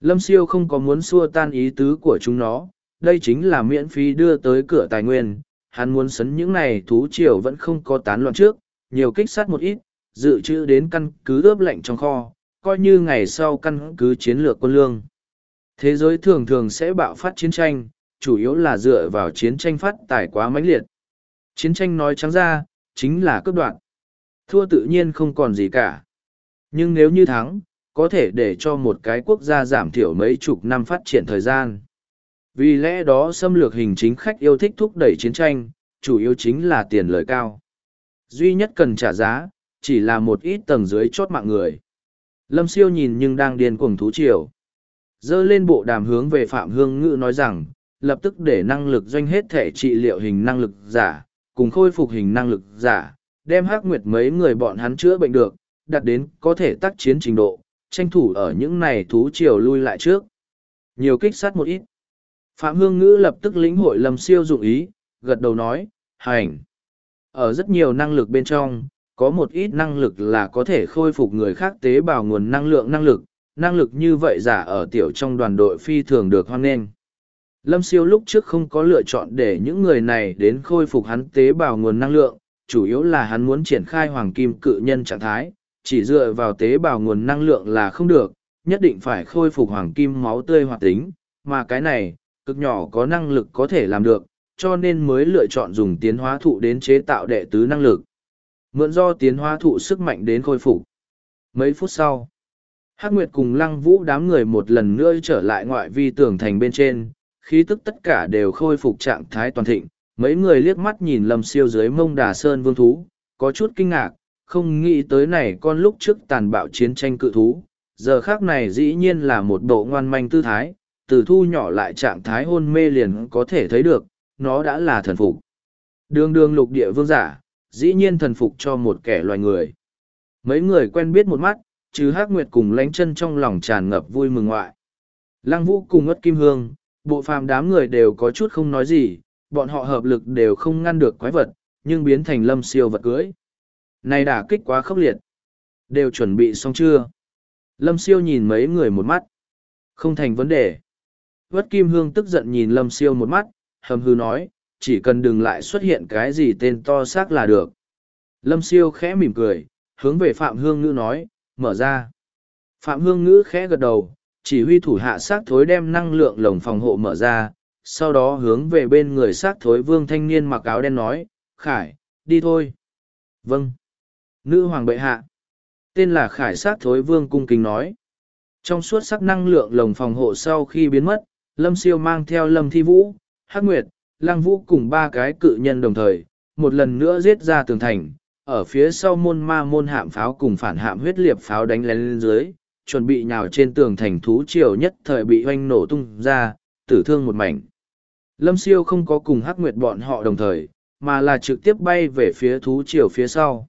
Lâm siêu không có muốn xua tan ý tứ của chúng nó, đây chính là miễn phí đưa tới cửa tài nguyên, hắn muốn sấn những này thú triều vẫn không có tán loạn trước, nhiều kích sát một ít, dự trữ đến căn cứ ướp lạnh trong kho, coi như ngày sau căn cứ chiến lược quân lương. Thế giới thường thường sẽ bạo phát chiến tranh, chủ yếu là dựa vào chiến tranh phát tài quá mãnh liệt. Chiến tranh nói trắng ra, chính là cướp đoạn. Thua tự nhiên không còn gì cả. Nhưng nếu như thắng, có thể để cho một cái quốc gia giảm thiểu mấy chục năm phát triển thời gian. Vì lẽ đó xâm lược hình chính khách yêu thích thúc đẩy chiến tranh, chủ yếu chính là tiền lời cao. Duy nhất cần trả giá, chỉ là một ít tầng dưới chốt mạng người. Lâm siêu nhìn nhưng đang điên cuồng thú triều. Dơ lên bộ đàm hướng về Phạm Hương Ngữ nói rằng, lập tức để năng lực doanh hết thể trị liệu hình năng lực giả, cùng khôi phục hình năng lực giả, đem hắc nguyệt mấy người bọn hắn chữa bệnh được, đặt đến có thể tác chiến trình độ, tranh thủ ở những này thú triều lui lại trước. Nhiều kích sát một ít. Phạm Hương Ngữ lập tức lĩnh hội lâm siêu dụng ý, gật đầu nói, hành. Ở rất nhiều năng lực bên trong, có một ít năng lực là có thể khôi phục người khác tế bào nguồn năng lượng năng lực, năng lực như vậy giả ở tiểu trong đoàn đội phi thường được hoan nghênh. Lâm siêu lúc trước không có lựa chọn để những người này đến khôi phục hắn tế bào nguồn năng lượng, chủ yếu là hắn muốn triển khai hoàng kim cự nhân trạng thái, chỉ dựa vào tế bào nguồn năng lượng là không được, nhất định phải khôi phục hoàng kim máu tươi hoạt tính, mà cái này, cực nhỏ có năng lực có thể làm được, cho nên mới lựa chọn dùng tiến hóa thụ đến chế tạo đệ tứ năng lực. Mượn do tiến hóa thụ sức mạnh đến khôi phục. Mấy phút sau, Hắc Nguyệt cùng Lăng Vũ đám người một lần nữa trở lại ngoại vi tường thành bên trên, khí tức tất cả đều khôi phục trạng thái toàn thịnh. Mấy người liếc mắt nhìn Lâm Siêu dưới mông Đà Sơn Vương thú, có chút kinh ngạc, không nghĩ tới này con lúc trước tàn bạo chiến tranh cự thú, giờ khác này dĩ nhiên là một bộ ngoan manh tư thái, từ thu nhỏ lại trạng thái hôn mê liền có thể thấy được, nó đã là thần phục. Đường đường lục địa vương giả, dĩ nhiên thần phục cho một kẻ loài người. Mấy người quen biết một mắt, chứ Hắc Nguyệt cùng lánh chân trong lòng tràn ngập vui mừng ngoại. Lăng Vũ cùng ất kim hương, bộ phàm đám người đều có chút không nói gì, bọn họ hợp lực đều không ngăn được quái vật, nhưng biến thành lâm siêu vật cưới. Này đả kích quá khốc liệt. Đều chuẩn bị xong chưa? Lâm siêu nhìn mấy người một mắt. Không thành vấn đề. Vất Kim Hương tức giận nhìn Lâm siêu một mắt, hầm hư nói, chỉ cần đừng lại xuất hiện cái gì tên to xác là được. Lâm siêu khẽ mỉm cười, hướng về Phạm Hương Ngữ nói, mở ra. Phạm Hương Ngữ khẽ gật đầu, chỉ huy thủ hạ xác thối đem năng lượng lồng phòng hộ mở ra, sau đó hướng về bên người xác thối vương thanh niên mặc áo đen nói, Khải, đi thôi. Vâng. Nữ hoàng bệ hạ. Tên là Khải sát thối vương cung kính nói. Trong suốt sắc năng lượng lồng phòng hộ sau khi biến mất, Lâm Siêu mang theo Lâm Thi Vũ, Hắc Nguyệt, Lăng Vũ cùng ba cái cự nhân đồng thời, một lần nữa giết ra tường thành, ở phía sau môn ma môn hạm pháo cùng phản hạm huyết liệp pháo đánh lén lên dưới, chuẩn bị nhào trên tường thành thú triều nhất thời bị hoanh nổ tung ra, tử thương một mảnh. Lâm Siêu không có cùng Hắc Nguyệt bọn họ đồng thời, mà là trực tiếp bay về phía thú triều phía sau.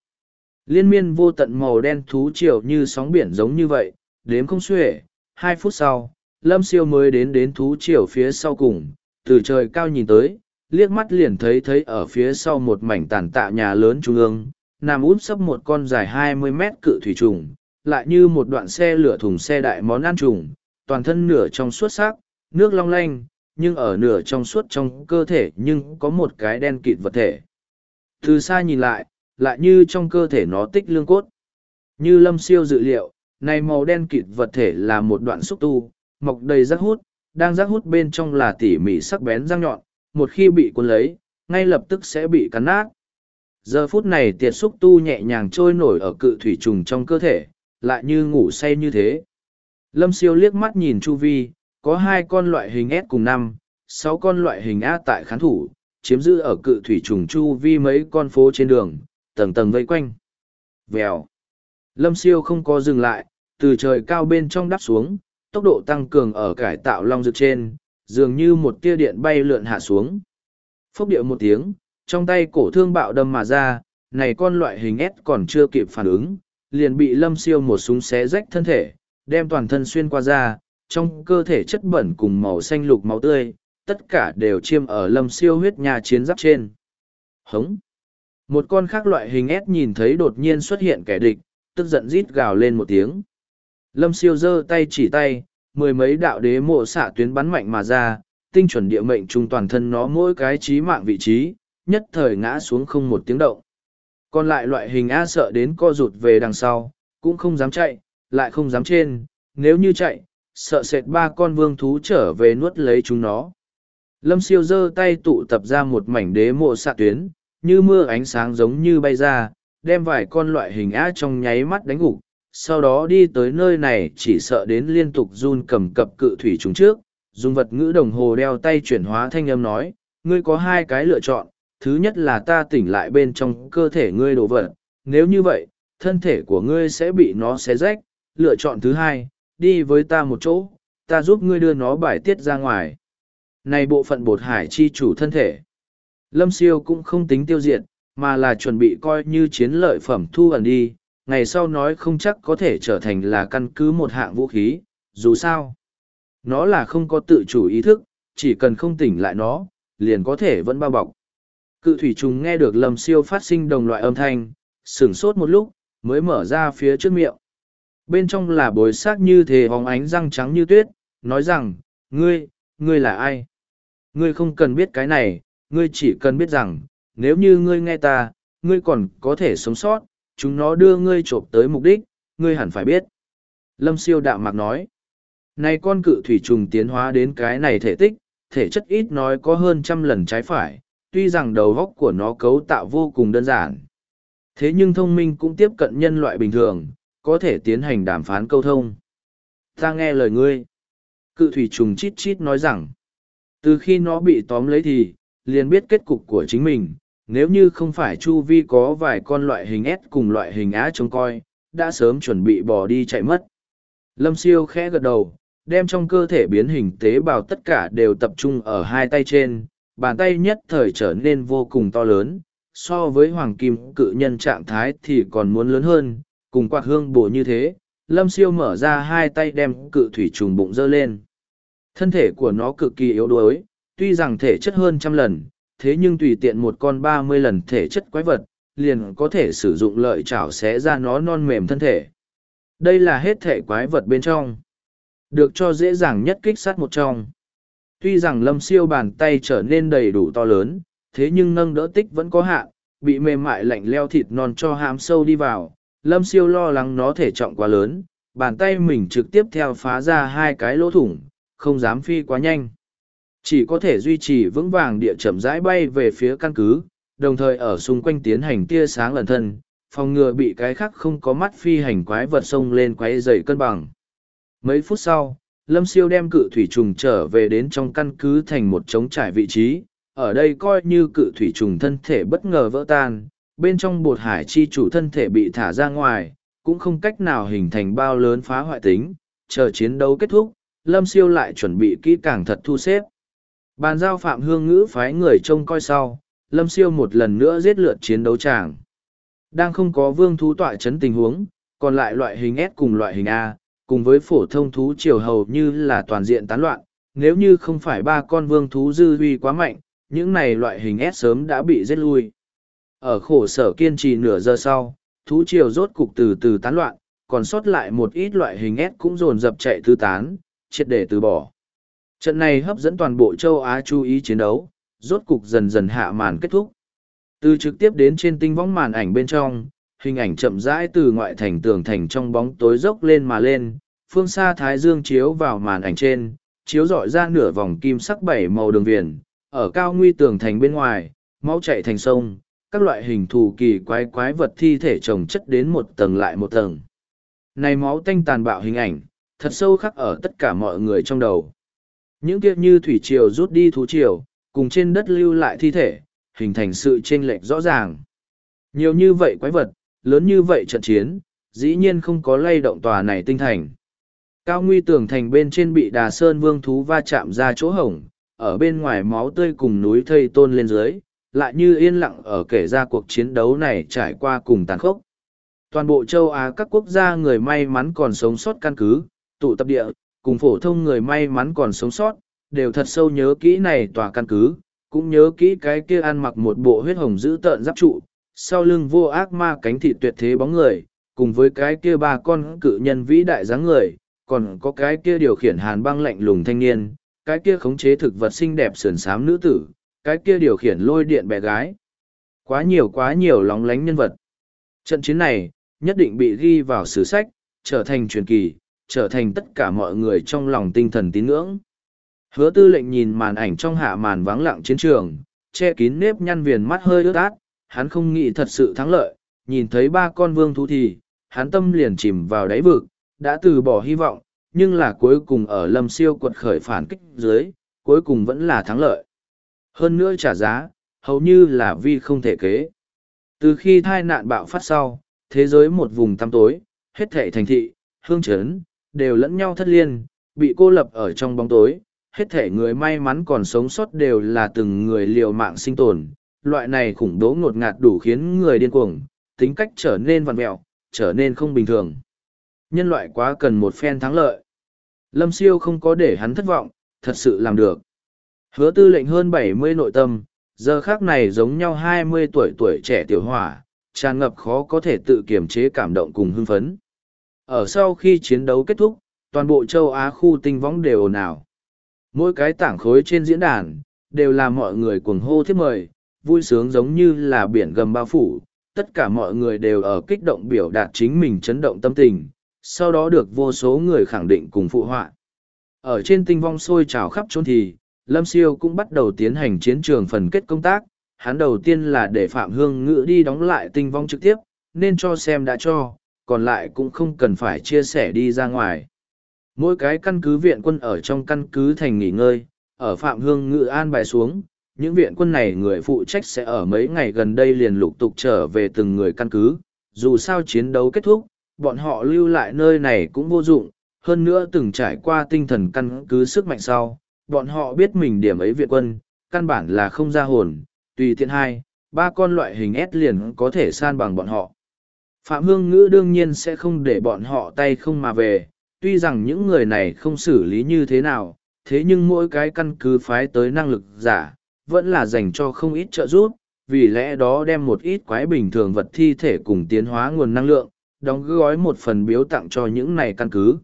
Liên miên vô tận màu đen thú triều như sóng biển giống như vậy, đếm không xuể. Hai phút sau, Lâm Siêu mới đến đến thú triều phía sau cùng, từ trời cao nhìn tới, liếc mắt liền thấy thấy ở phía sau một mảnh tàn tạ nhà lớn trung ương, nằm út sấp một con dài hai mươi mét cự thủy trùng, lại như một đoạn xe lửa thùng xe đại món ăn trùng, toàn thân nửa trong suốt sắc, nước long lanh, nhưng ở nửa trong suốt trong cơ thể nhưng có một cái đen kịt vật thể. Từ xa nhìn lại, lại như trong cơ thể nó tích lương cốt. Như lâm siêu dự liệu, này màu đen kịt vật thể là một đoạn xúc tu, mọc đầy rác hút, đang rác hút bên trong là tỉ mỉ sắc bén răng nhọn, một khi bị cuốn lấy, ngay lập tức sẽ bị cắn nát. giờ phút này tiệt xúc tu nhẹ nhàng trôi nổi ở cự thủy trùng trong cơ thể lại như ngủ say như thế lâm siêu liếc mắt nhìn chu vi có hai con loại hình s cùng năm sáu con loại hình a tại khán thủ chiếm giữ ở cự thủy trùng chu vi mấy con phố trên đường tầng tầng vây quanh vèo lâm siêu không có dừng lại từ trời cao bên trong đắp xuống tốc độ tăng cường ở cải tạo long dược trên dường như một tia điện bay lượn hạ xuống phốc điệu một tiếng trong tay cổ thương bạo đâm mà ra, này con loại hình S còn chưa kịp phản ứng, liền bị lâm siêu một súng xé rách thân thể, đem toàn thân xuyên qua ra, trong cơ thể chất bẩn cùng màu xanh lục máu tươi, tất cả đều chiêm ở lâm siêu huyết nhà chiến giáp trên. Hống! Một con khác loại hình S nhìn thấy đột nhiên xuất hiện kẻ địch, tức giận rít gào lên một tiếng. Lâm siêu giơ tay chỉ tay, mười mấy đạo đế mộ xạ tuyến bắn mạnh mà ra, tinh chuẩn địa mệnh trung toàn thân nó mỗi cái trí mạng vị trí, nhất thời ngã xuống không một tiếng động. Còn lại loại hình A sợ đến co rụt về đằng sau, cũng không dám chạy, lại không dám trên, nếu như chạy, sợ sệt ba con vương thú trở về nuốt lấy chúng nó. Lâm siêu giơ tay tụ tập ra một mảnh đế mộ xạ tuyến, như mưa ánh sáng giống như bay ra, đem vài con loại hình á trong nháy mắt đánh gục, sau đó đi tới nơi này chỉ sợ đến liên tục run cầm cập cự thủy chúng trước, dùng vật ngữ đồng hồ đeo tay chuyển hóa thanh âm nói, ngươi có hai cái lựa chọn, thứ nhất là ta tỉnh lại bên trong cơ thể ngươi đổ vật, nếu như vậy, thân thể của ngươi sẽ bị nó xé rách, lựa chọn thứ hai, đi với ta một chỗ, ta giúp ngươi đưa nó bài tiết ra ngoài. Này bộ phận bột hải chi chủ thân thể. Lâm siêu cũng không tính tiêu diệt, mà là chuẩn bị coi như chiến lợi phẩm thu ẩn đi, ngày sau nói không chắc có thể trở thành là căn cứ một hạng vũ khí, dù sao. Nó là không có tự chủ ý thức, chỉ cần không tỉnh lại nó, liền có thể vẫn bao bọc. Cự thủy trùng nghe được Lâm siêu phát sinh đồng loại âm thanh, sửng sốt một lúc, mới mở ra phía trước miệng. Bên trong là bối xác như thế hóng ánh răng trắng như tuyết, nói rằng, ngươi, ngươi là ai? Ngươi không cần biết cái này, ngươi chỉ cần biết rằng, nếu như ngươi nghe ta, ngươi còn có thể sống sót, chúng nó đưa ngươi trộm tới mục đích, ngươi hẳn phải biết. Lâm siêu đạo mạc nói, này con cự thủy trùng tiến hóa đến cái này thể tích, thể chất ít nói có hơn trăm lần trái phải, tuy rằng đầu góc của nó cấu tạo vô cùng đơn giản. Thế nhưng thông minh cũng tiếp cận nhân loại bình thường, có thể tiến hành đàm phán câu thông. Ta nghe lời ngươi. Cự thủy trùng chít chít nói rằng, từ khi nó bị tóm lấy thì, liền biết kết cục của chính mình, nếu như không phải chu vi có vài con loại hình S cùng loại hình Á trông coi, đã sớm chuẩn bị bỏ đi chạy mất. Lâm siêu khẽ gật đầu, đem trong cơ thể biến hình tế bào tất cả đều tập trung ở hai tay trên, bàn tay nhất thời trở nên vô cùng to lớn, so với hoàng kim cự nhân trạng thái thì còn muốn lớn hơn, cùng quạt hương bổ như thế, lâm siêu mở ra hai tay đem cự thủy trùng bụng dơ lên. Thân thể của nó cực kỳ yếu đuối, tuy rằng thể chất hơn trăm lần, thế nhưng tùy tiện một con ba mươi lần thể chất quái vật, liền có thể sử dụng lợi chảo xé ra nó non mềm thân thể. Đây là hết thể quái vật bên trong. Được cho dễ dàng nhất kích sát một trong tuy rằng lâm siêu bàn tay trở nên đầy đủ to lớn thế nhưng nâng đỡ tích vẫn có hạn bị mềm mại lạnh leo thịt non cho hám sâu đi vào lâm siêu lo lắng nó thể trọng quá lớn bàn tay mình trực tiếp theo phá ra hai cái lỗ thủng không dám phi quá nhanh chỉ có thể duy trì vững vàng địa chậm rãi bay về phía căn cứ, đồng thời ở xung quanh tiến hành tia sáng lần thân, phòng ngừa bị cái khác không có mắt phi hành quái vật xông lên quái dày cân bằng. Mấy phút sau, lâm siêu đem cự thủy trùng trở về đến trong căn cứ thành một trống trải vị trí, ở đây coi như cự thủy trùng thân thể bất ngờ vỡ tan, bên trong bột hải chi chủ thân thể bị thả ra ngoài, cũng không cách nào hình thành bao lớn phá hoại tính, chờ chiến đấu kết thúc, lâm siêu lại chuẩn bị kỹ càng thật thu xếp bàn giao phạm hương ngữ phái người trông coi sau lâm siêu một lần nữa giết lượt chiến đấu tràng đang không có vương thú tọa chấn tình huống còn lại loại hình s cùng loại hình a cùng với phổ thông thú triều hầu như là toàn diện tán loạn, nếu như không phải ba con vương thú dư huy quá mạnh, những này loại hình S sớm đã bị giết lui. Ở khổ sở kiên trì nửa giờ sau, thú triều rốt cục từ từ tán loạn, còn sót lại một ít loại hình S cũng dồn dập chạy tứ tán, triệt để từ bỏ. Trận này hấp dẫn toàn bộ châu Á chú ý chiến đấu, rốt cục dần dần hạ màn kết thúc. Từ trực tiếp đến trên tinh võng màn ảnh bên trong, hình ảnh chậm rãi từ ngoại thành tường thành trong bóng tối dốc lên mà lên, phương xa thái dương chiếu vào màn ảnh trên, chiếu rọi ra nửa vòng kim sắc bảy màu đường viền, ở cao nguy tường thành bên ngoài, máu chạy thành sông, các loại hình thù kỳ quái quái vật thi thể chồng chất đến một tầng lại một tầng. Này máu tanh tàn bạo hình ảnh, thật sâu khắc ở tất cả mọi người trong đầu. Những kiếp như thủy triều rút đi thú triều, cùng trên đất lưu lại thi thể, hình thành sự chênh lệch rõ ràng. Nhiều như vậy quái vật, lớn như vậy trận chiến, dĩ nhiên không có lay động tòa này tinh thành. Cao nguy tường thành bên trên bị đà sơn vương thú va chạm ra chỗ hổng, ở bên ngoài máu tươi cùng núi thây tôn lên dưới, lại như yên lặng ở kể ra cuộc chiến đấu này trải qua cùng tàn khốc. Toàn bộ châu Á các quốc gia người may mắn còn sống sót căn cứ, tụ tập địa, cùng phổ thông người may mắn còn sống sót, đều thật sâu nhớ kỹ này tòa căn cứ, cũng nhớ kỹ cái kia ăn mặc một bộ huyết hồng giữ tợn giáp trụ, sau lưng vô ác ma cánh thị tuyệt thế bóng người, cùng với cái kia ba con cự nhân vĩ đại dáng người, còn có cái kia điều khiển hàn băng lạnh lùng thanh niên, cái kia khống chế thực vật xinh đẹp sườn xám nữ tử, cái kia điều khiển lôi điện bé gái. Quá nhiều quá nhiều lóng lánh nhân vật. Trận chiến này, nhất định bị ghi vào sử sách, trở thành truyền kỳ, trở thành tất cả mọi người trong lòng tinh thần tín ngưỡng. Hứa tư lệnh nhìn màn ảnh trong hạ màn vắng lặng chiến trường, che kín nếp nhăn viền mắt hơi ướt át, hắn không nghĩ thật sự thắng lợi, nhìn thấy ba con vương thú thì, hắn tâm liền chìm vào đáy vực, đã từ bỏ hy vọng, nhưng là cuối cùng ở lâm siêu quật khởi phản kích dưới, cuối cùng vẫn là thắng lợi. Hơn nữa trả giá, hầu như là vi không thể kế. Từ khi thai nạn bạo phát sau, thế giới một vùng tăm tối, hết thệ thành thị, hương trấn đều lẫn nhau thất liên, bị cô lập ở trong bóng tối. Hết thể người may mắn còn sống sót đều là từng người liều mạng sinh tồn. Loại này khủng bố ngột ngạt đủ khiến người điên cuồng, tính cách trở nên vằn mẹo, trở nên không bình thường. Nhân loại quá cần một phen thắng lợi. Lâm siêu không có để hắn thất vọng, thật sự làm được. Hứa tư lệnh hơn bảy mươi nội tâm, giờ khác này giống nhau hai mươi tuổi tuổi trẻ tiểu hỏa, tràn ngập khó có thể tự kiềm chế cảm động cùng hưng phấn. Ở sau khi chiến đấu kết thúc, toàn bộ châu Á khu tinh võng đều ồn ào. Mỗi cái tảng khối trên diễn đàn, đều là mọi người cuồng hô thiết mời, vui sướng giống như là biển gầm bao phủ, tất cả mọi người đều ở kích động biểu đạt chính mình chấn động tâm tình, sau đó được vô số người khẳng định cùng phụ họa. Ở trên tinh vong sôi trào khắp trốn thì, Lâm Siêu cũng bắt đầu tiến hành chiến trường phần kết công tác, hắn đầu tiên là để Phạm Hương Ngữ đi đóng lại tinh vong trực tiếp, nên cho xem đã cho, còn lại cũng không cần phải chia sẻ đi ra ngoài. Mỗi cái căn cứ viện quân ở trong căn cứ thành nghỉ ngơi, ở Phạm Hương ngự an bài xuống, những viện quân này người phụ trách sẽ ở mấy ngày gần đây liền lục tục trở về từng người căn cứ, dù sao chiến đấu kết thúc, bọn họ lưu lại nơi này cũng vô dụng, hơn nữa từng trải qua tinh thần căn cứ sức mạnh sau, bọn họ biết mình điểm ấy viện quân, căn bản là không ra hồn, tùy tiện hai, ba con loại hình S liền có thể san bằng bọn họ. Phạm Hương Ngữ đương nhiên sẽ không để bọn họ tay không mà về, tuy rằng những người này không xử lý như thế nào, thế nhưng mỗi cái căn cứ phái tới năng lực giả, vẫn là dành cho không ít trợ giúp, vì lẽ đó đem một ít quái bình thường vật thi thể cùng tiến hóa nguồn năng lượng, đóng gói một phần biếu tặng cho những này căn cứ.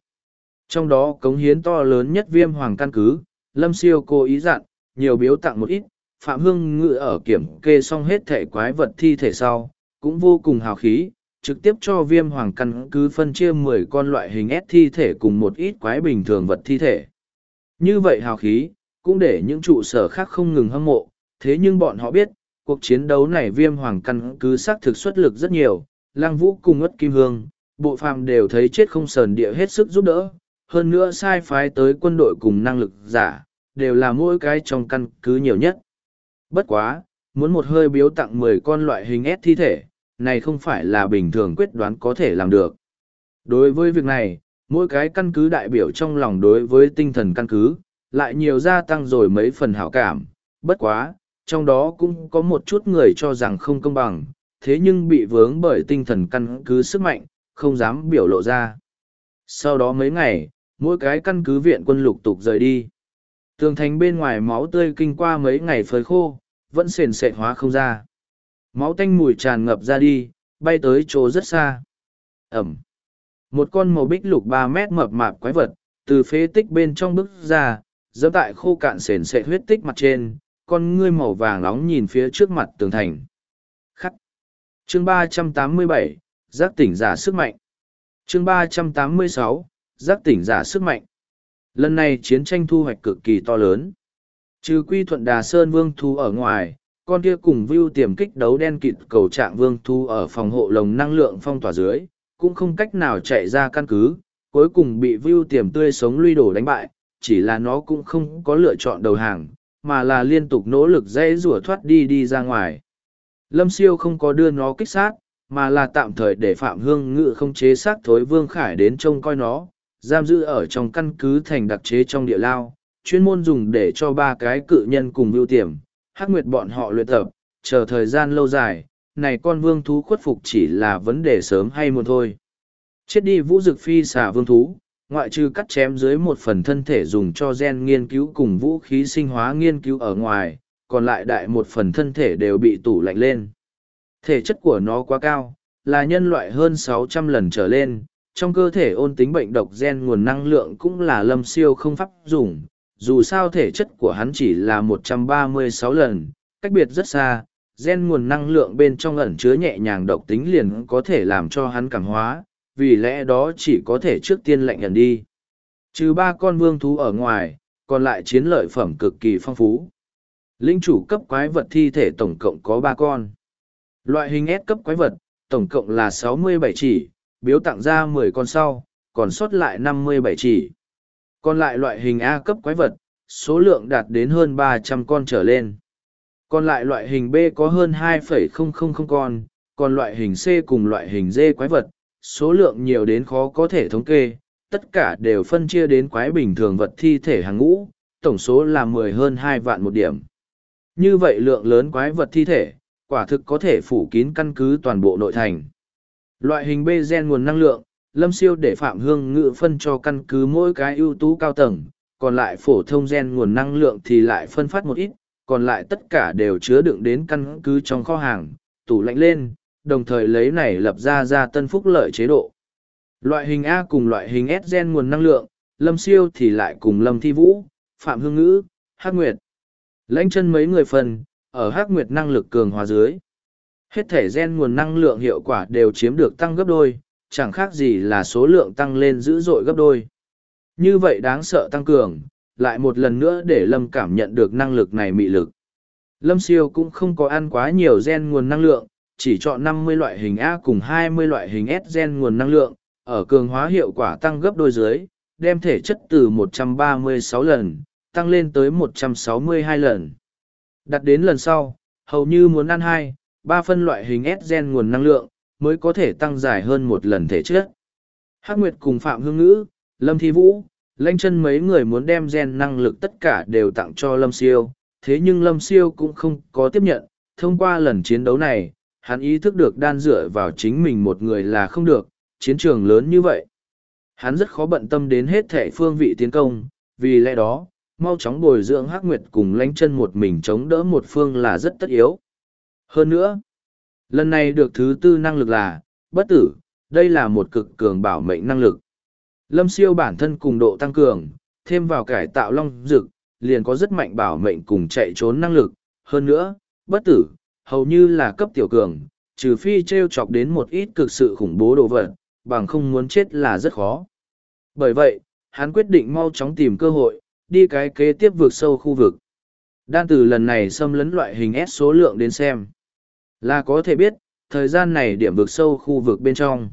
Trong đó cống hiến to lớn nhất viêm hoàng căn cứ, Lâm Siêu cố ý dặn, nhiều biếu tặng một ít, Phạm Hương Ngự ở kiểm kê xong hết thể quái vật thi thể sau, cũng vô cùng hào khí, trực tiếp cho viêm hoàng căn cứ phân chia mười con loại hình S thi thể cùng một ít quái bình thường vật thi thể. Như vậy hào khí, cũng để những trụ sở khác không ngừng hâm mộ, thế nhưng bọn họ biết, cuộc chiến đấu này viêm hoàng căn cứ xác thực xuất lực rất nhiều, lang vũ cùng ất kim hương, bộ phàm đều thấy chết không sờn địa hết sức giúp đỡ, hơn nữa sai phái tới quân đội cùng năng lực giả, đều là mỗi cái trong căn cứ nhiều nhất. Bất quá, muốn một hơi biếu tặng mười con loại hình S thi thể, này không phải là bình thường quyết đoán có thể làm được. Đối với việc này, mỗi cái căn cứ đại biểu trong lòng đối với tinh thần căn cứ, lại nhiều gia tăng rồi mấy phần hảo cảm, bất quá, trong đó cũng có một chút người cho rằng không công bằng, thế nhưng bị vướng bởi tinh thần căn cứ sức mạnh, không dám biểu lộ ra. Sau đó mấy ngày, mỗi cái căn cứ viện quân lục tục rời đi. Tường thành bên ngoài máu tươi kinh qua mấy ngày phơi khô, vẫn sền sệt hóa không ra. Máu tanh mùi tràn ngập ra đi, bay tới chỗ rất xa. Ẩm. Một con màu bích lục ba mét mập mạp quái vật, từ phế tích bên trong bước ra, dẫm tại khô cạn sền sệt huyết tích mặt trên, con ngươi màu vàng nóng nhìn phía trước mặt tường thành. Khắc. Chương ba trăm tám mươi bảy, giác tỉnh giả sức mạnh. Chương ba trăm tám mươi sáu, giác tỉnh giả sức mạnh. Lần này chiến tranh thu hoạch cực kỳ to lớn. Trừ quy thuận đà sơn vương thu ở ngoài, con kia cùng view tiềm kích đấu đen kịt cầu trạng vương thu ở phòng hộ lồng năng lượng phong tỏa dưới, cũng không cách nào chạy ra căn cứ, cuối cùng bị view tiềm tươi sống luy đổ đánh bại, chỉ là nó cũng không có lựa chọn đầu hàng, mà là liên tục nỗ lực dây rủa thoát đi đi ra ngoài. Lâm siêu không có đưa nó kích sát, mà là tạm thời để Phạm Hương Ngự không chế xác thối Vương Khải đến trông coi nó, giam giữ ở trong căn cứ thành đặc chế trong địa lao, chuyên môn dùng để cho ba cái cự nhân cùng view tiềm, hắc nguyệt bọn họ luyện tập, chờ thời gian lâu dài, này con vương thú khuất phục chỉ là vấn đề sớm hay muộn thôi. Chết đi vũ dực phi xả vương thú, ngoại trừ cắt chém dưới một phần thân thể dùng cho gen nghiên cứu cùng vũ khí sinh hóa nghiên cứu ở ngoài, còn lại đại một phần thân thể đều bị tủ lạnh lên. Thể chất của nó quá cao, là nhân loại hơn 600 lần trở lên, trong cơ thể ôn tính bệnh độc gen nguồn năng lượng cũng là lâm siêu không pháp dùng, dù sao thể chất của hắn chỉ là 136 lần, cách biệt rất xa, gen nguồn năng lượng bên trong ẩn chứa nhẹ nhàng độc tính liền có thể làm cho hắn cảm hóa, vì lẽ đó chỉ có thể trước tiên lệnh nhận đi. Trừ ba con vương thú ở ngoài, còn lại chiến lợi phẩm cực kỳ phong phú. Linh chủ cấp quái vật thi thể tổng cộng có ba con. Loại hình S cấp quái vật, tổng cộng là 67 chỉ, biếu tặng ra 10 con sau, còn sót lại 57 chỉ. Còn lại loại hình A cấp quái vật, số lượng đạt đến hơn 300 con trở lên. Còn lại loại hình B có hơn 2,000 con, còn loại hình C cùng loại hình D quái vật, số lượng nhiều đến khó có thể thống kê, tất cả đều phân chia đến quái bình thường vật thi thể hàng ngũ, tổng số là 10 hơn 2 vạn một điểm. Như vậy lượng lớn quái vật thi thể, quả thực có thể phủ kín căn cứ toàn bộ nội thành. Loại hình B gen nguồn năng lượng, lâm siêu để phạm hương ngự phân cho căn cứ mỗi cái ưu tú cao tầng, còn lại phổ thông gen nguồn năng lượng thì lại phân phát một ít, còn lại tất cả đều chứa đựng đến căn cứ trong kho hàng, tủ lạnh lên, đồng thời lấy này lập ra ra tân phúc lợi chế độ. Loại hình a cùng loại hình s gen nguồn năng lượng, lâm siêu thì lại cùng lâm thi vũ, phạm hương ngữ hắc nguyệt. Lãnh chân mấy người phần, ở hắc nguyệt năng lực cường hóa dưới. Hết thể gen nguồn năng lượng hiệu quả đều chiếm được tăng gấp đôi chẳng khác gì là số lượng tăng lên dữ dội gấp đôi. Như vậy đáng sợ tăng cường, lại một lần nữa để Lâm cảm nhận được năng lực này mị lực. Lâm siêu cũng không có ăn quá nhiều gen nguồn năng lượng, chỉ chọn 50 loại hình A cùng 20 loại hình S gen nguồn năng lượng, ở cường hóa hiệu quả tăng gấp đôi dưới, đem thể chất từ 136 lần, tăng lên tới 162 lần. Đặt đến lần sau, hầu như muốn ăn hai, ba phân loại hình S gen nguồn năng lượng, mới có thể tăng dài hơn một lần thể chất. Hắc Nguyệt cùng Phạm Hương Ngữ, Lâm Thi Vũ, Lanh chân mấy người muốn đem gen năng lực tất cả đều tặng cho Lâm Siêu, thế nhưng Lâm Siêu cũng không có tiếp nhận. Thông qua lần chiến đấu này, hắn ý thức được đan dựa vào chính mình một người là không được, chiến trường lớn như vậy. Hắn rất khó bận tâm đến hết thể phương vị tiến công, vì lẽ đó, mau chóng bồi dưỡng Hắc Nguyệt cùng Lanh chân một mình chống đỡ một phương là rất tất yếu. Hơn nữa, Lần này được thứ tư năng lực là, bất tử, đây là một cực cường bảo mệnh năng lực. Lâm siêu bản thân cùng độ tăng cường, thêm vào cải tạo long dực, liền có rất mạnh bảo mệnh cùng chạy trốn năng lực. Hơn nữa, bất tử, hầu như là cấp tiểu cường, trừ phi treo chọc đến một ít cực sự khủng bố đồ vật, bằng không muốn chết là rất khó. Bởi vậy, hắn quyết định mau chóng tìm cơ hội, đi cái kế tiếp vượt sâu khu vực. Đan từ lần này xâm lấn loại hình S số lượng đến xem. Là có thể biết, thời gian này điểm vực sâu khu vực bên trong.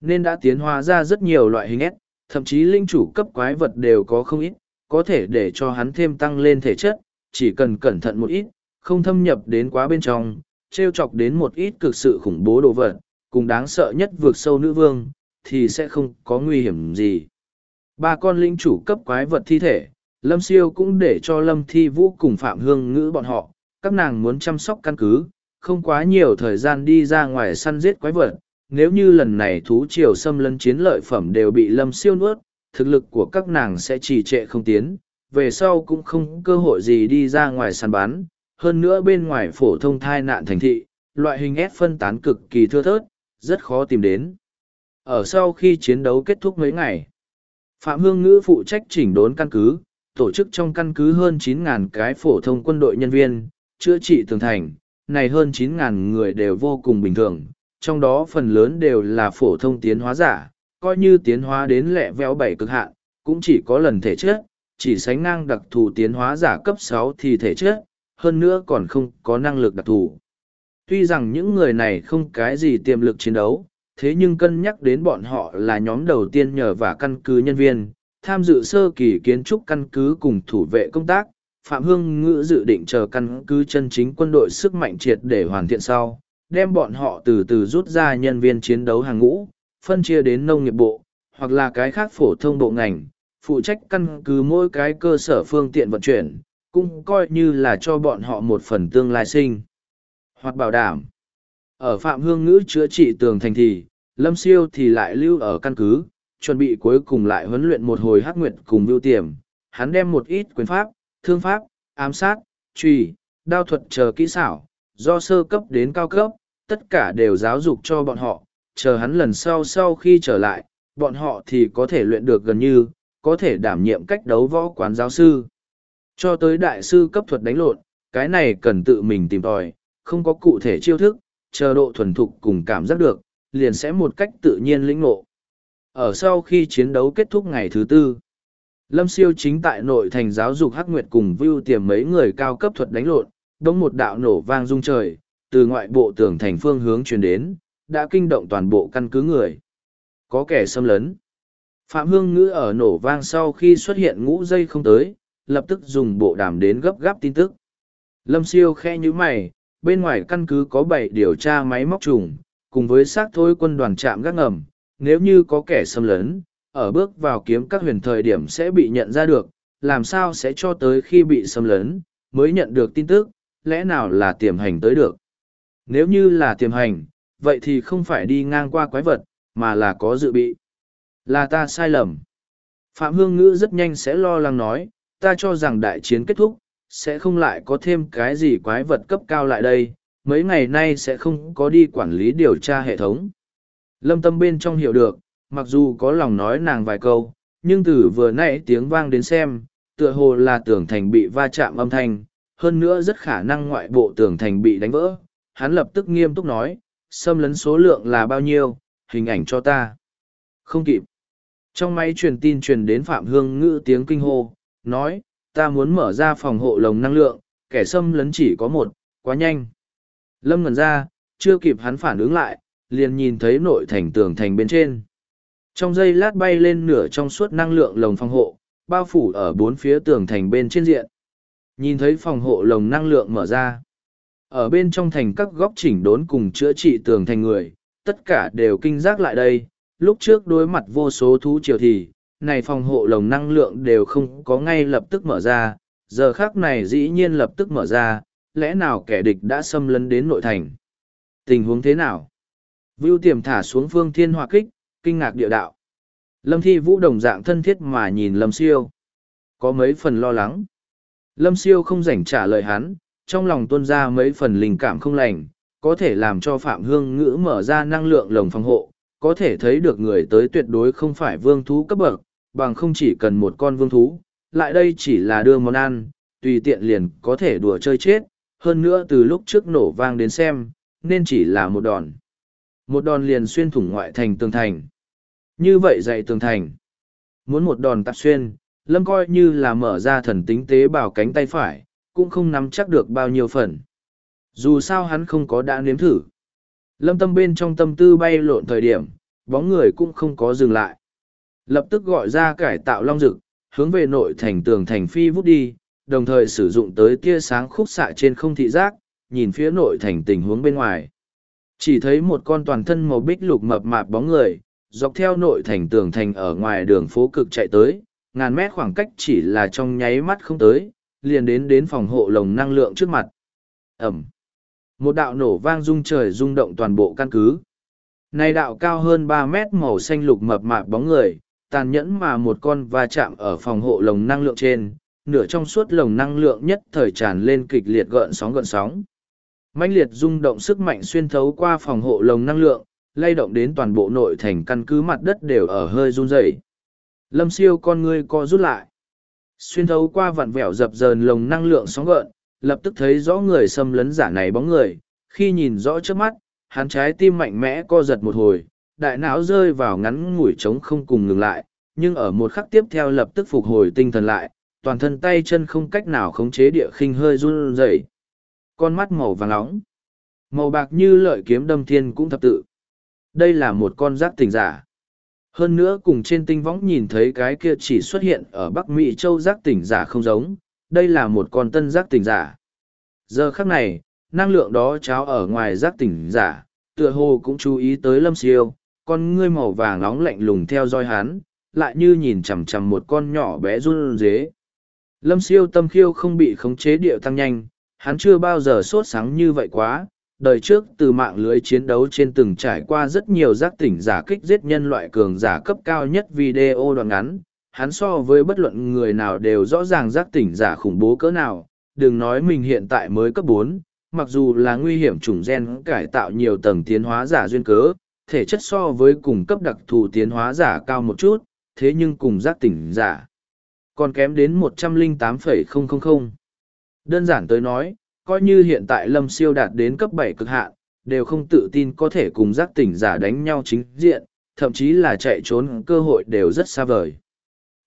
Nên đã tiến hóa ra rất nhiều loại hình S, thậm chí linh chủ cấp quái vật đều có không ít, có thể để cho hắn thêm tăng lên thể chất, chỉ cần cẩn thận một ít, không thâm nhập đến quá bên trong, treo chọc đến một ít cực sự khủng bố đồ vật, cùng đáng sợ nhất vượt sâu nữ vương, thì sẽ không có nguy hiểm gì. Ba con linh chủ cấp quái vật thi thể, Lâm Siêu cũng để cho Lâm Thi Vũ cùng Phạm Hương ngữ bọn họ, các nàng muốn chăm sóc căn cứ, không quá nhiều thời gian đi ra ngoài săn giết quái vật. Nếu như lần này thú triều xâm lấn chiến lợi phẩm đều bị lâm siêu nuốt, thực lực của các nàng sẽ trì trệ không tiến, về sau cũng không cơ hội gì đi ra ngoài săn bán. Hơn nữa bên ngoài phổ thông thai nạn thành thị, loại hình ép phân tán cực kỳ thưa thớt, rất khó tìm đến. Ở sau khi chiến đấu kết thúc mấy ngày, Phạm Hương Ngữ phụ trách chỉnh đốn căn cứ, tổ chức trong căn cứ hơn 9.000 cái phổ thông quân đội nhân viên, chữa trị tường thành, này hơn 9.000 người đều vô cùng bình thường, trong đó phần lớn đều là phổ thông tiến hóa giả, coi như tiến hóa đến lẹ véo bảy cực hạn, cũng chỉ có lần thể chất, chỉ sánh ngang đặc thù tiến hóa giả cấp 6 thì thể chất, hơn nữa còn không có năng lực đặc thù. Tuy rằng những người này không cái gì tiềm lực chiến đấu, thế nhưng cân nhắc đến bọn họ là nhóm đầu tiên nhờ và căn cứ nhân viên, tham dự sơ kỳ kiến trúc căn cứ cùng thủ vệ công tác, Phạm Hương Ngữ dự định chờ căn cứ chân chính quân đội sức mạnh triệt để hoàn thiện sau, đem bọn họ từ từ rút ra nhân viên chiến đấu hàng ngũ, phân chia đến nông nghiệp bộ, hoặc là cái khác phổ thông bộ ngành, phụ trách căn cứ mỗi cái cơ sở phương tiện vận chuyển, cũng coi như là cho bọn họ một phần tương lai sinh. Hoặc bảo đảm. Ở Phạm Hương Ngữ chữa trị tường thành thì, Lâm Siêu thì lại lưu ở căn cứ, chuẩn bị cuối cùng lại huấn luyện một hồi hắc nguyệt cùng biểu tiềm. Hắn đem một ít quyền pháp, thương pháp, ám sát, trùy, đao thuật chờ kỹ xảo, do sơ cấp đến cao cấp, tất cả đều giáo dục cho bọn họ, chờ hắn lần sau sau khi trở lại, bọn họ thì có thể luyện được gần như, có thể đảm nhiệm cách đấu võ quán giáo sư. Cho tới đại sư cấp thuật đánh lộn, cái này cần tự mình tìm tòi, không có cụ thể chiêu thức, chờ độ thuần thục cùng cảm giác được, liền sẽ một cách tự nhiên lĩnh ngộ. Ở sau khi chiến đấu kết thúc ngày thứ tư, Lâm Siêu chính tại nội thành giáo dục Hắc Nguyệt cùng Vưu tiềm mấy người cao cấp thuật đánh lộn, đống một đạo nổ vang rung trời, từ ngoại bộ tường thành phương hướng truyền đến, đã kinh động toàn bộ căn cứ người. Có kẻ xâm lấn. Phạm Hương Ngữ ở nổ vang sau khi xuất hiện ngũ dây không tới, lập tức dùng bộ đàm đến gấp gáp tin tức. Lâm siêu khe như mày, bên ngoài căn cứ có bảy điều tra máy móc trùng, cùng với xác thôi quân đoàn trạm gác ngầm, nếu như có kẻ xâm lấn, ở bước vào kiếm các huyền thời điểm sẽ bị nhận ra được, làm sao sẽ cho tới khi bị xâm lấn, mới nhận được tin tức, lẽ nào là tiềm hành tới được. Nếu như là tiềm hành, vậy thì không phải đi ngang qua quái vật, mà là có dự bị. Là ta sai lầm. Phạm Hương Ngữ rất nhanh sẽ lo lắng nói, ta cho rằng đại chiến kết thúc, sẽ không lại có thêm cái gì quái vật cấp cao lại đây, mấy ngày nay sẽ không có đi quản lý điều tra hệ thống. Lâm tâm bên trong hiểu được, mặc dù có lòng nói nàng vài câu, nhưng từ vừa nãy tiếng vang đến xem, tựa hồ là tường thành bị va chạm âm thanh, hơn nữa rất khả năng ngoại bộ tường thành bị đánh vỡ. Hắn lập tức nghiêm túc nói, xâm lấn số lượng là bao nhiêu, hình ảnh cho ta. Không kịp. Trong máy truyền tin truyền đến Phạm Hương ngữ tiếng kinh hô, nói, ta muốn mở ra phòng hộ lồng năng lượng, kẻ xâm lấn chỉ có một, quá nhanh. Lâm ngần ra, chưa kịp hắn phản ứng lại, liền nhìn thấy nội thành tường thành bên trên. Trong giây lát bay lên nửa trong suốt năng lượng lồng phòng hộ, bao phủ ở bốn phía tường thành bên trên diện. Nhìn thấy phòng hộ lồng năng lượng mở ra. Ở bên trong thành các góc chỉnh đốn cùng chữa trị tường thành người, tất cả đều kinh giác lại đây. Lúc trước đối mặt vô số thú triều thì, này phòng hộ lồng năng lượng đều không có ngay lập tức mở ra, giờ khác này dĩ nhiên lập tức mở ra, lẽ nào kẻ địch đã xâm lấn đến nội thành? Tình huống thế nào? Vưu tiềm thả xuống phương thiên hỏa kích, kinh ngạc địa đạo. Lâm thi vũ đồng dạng thân thiết mà nhìn Lâm siêu. Có mấy phần lo lắng. Lâm siêu không rảnh trả lời hắn, trong lòng tuôn ra mấy phần linh cảm không lành, có thể làm cho Phạm Hương Ngữ mở ra năng lượng lồng phòng hộ, có thể thấy được người tới tuyệt đối không phải vương thú cấp bậc, bằng không chỉ cần một con vương thú, lại đây chỉ là đưa món ăn, tùy tiện liền có thể đùa chơi chết, hơn nữa từ lúc trước nổ vang đến xem, nên chỉ là một đòn. Một đòn liền xuyên thủng ngoại thành tường thành. Như vậy dạy tường thành. Muốn một đòn tạp xuyên, lâm coi như là mở ra thần tính tế bào cánh tay phải, cũng không nắm chắc được bao nhiêu phần. Dù sao hắn không có đã nếm thử. Lâm tâm bên trong tâm tư bay lộn thời điểm, bóng người cũng không có dừng lại. Lập tức gọi ra cải tạo long dực, hướng về nội thành tường thành phi vút đi, đồng thời sử dụng tới tia sáng khúc xạ trên không thị giác, nhìn phía nội thành tình huống bên ngoài. Chỉ thấy một con toàn thân màu bích lục mập mạp bóng người, dọc theo nội thành tường thành ở ngoài đường phố cực chạy tới, ngàn mét khoảng cách chỉ là trong nháy mắt không tới, liền đến đến phòng hộ lồng năng lượng trước mặt. Ẩm. Một đạo nổ vang rung trời rung động toàn bộ căn cứ. Này đạo cao hơn ba mét màu xanh lục mập mạp bóng người, tàn nhẫn mà một con va chạm ở phòng hộ lồng năng lượng trên, nửa trong suốt lồng năng lượng nhất thời tràn lên kịch liệt gợn sóng gợn sóng. mãnh liệt rung động sức mạnh xuyên thấu qua phòng hộ lồng năng lượng, lay động đến toàn bộ nội thành căn cứ mặt đất đều ở hơi run rẩy. Lâm siêu con ngươi co rút lại. Xuyên thấu qua vặn vẹo dập dờn lồng năng lượng sóng gợn, lập tức thấy rõ người xâm lấn giả này bóng người, khi nhìn rõ trước mắt, hắn trái tim mạnh mẽ co giật một hồi, đại não rơi vào ngắn ngủi trống không cùng ngừng lại, nhưng ở một khắc tiếp theo lập tức phục hồi tinh thần lại, toàn thân tay chân không cách nào khống chế địa khinh hơi run rẩy. Con mắt màu vàng nóng. Màu bạc như lợi kiếm đâm thiên cũng thập tự. Đây là một con giác tỉnh giả. Hơn nữa cùng trên tinh võng nhìn thấy cái kia chỉ xuất hiện ở Bắc Mỹ châu giác tỉnh giả không giống, đây là một con tân giác tỉnh giả. Giờ khắc này, năng lượng đó cháo ở ngoài giác tỉnh giả, tựa hồ cũng chú ý tới lâm siêu, con ngươi màu vàng nóng lạnh lùng theo dõi hắn, lại như nhìn chằm chằm một con nhỏ bé run dế. Lâm siêu tâm khiêu không bị khống chế điệu tăng nhanh, hắn chưa bao giờ sốt sáng như vậy quá. Đời trước từ mạng lưới chiến đấu trên từng trải qua rất nhiều giác tỉnh giả kích giết nhân loại cường giả cấp cao nhất video đoạn ngắn, hắn so với bất luận người nào đều rõ ràng giác tỉnh giả khủng bố cỡ nào, đừng nói mình hiện tại mới cấp bốn, mặc dù là nguy hiểm chủng gen cải tạo nhiều tầng tiến hóa giả duyên cớ, thể chất so với cùng cấp đặc thù tiến hóa giả cao một chút, thế nhưng cùng giác tỉnh giả còn kém đến 108,000. Đơn giản tới nói, coi như hiện tại Lâm Siêu đạt đến cấp bảy cực hạn, đều không tự tin có thể cùng giác tỉnh giả đánh nhau chính diện, thậm chí là chạy trốn cơ hội đều rất xa vời.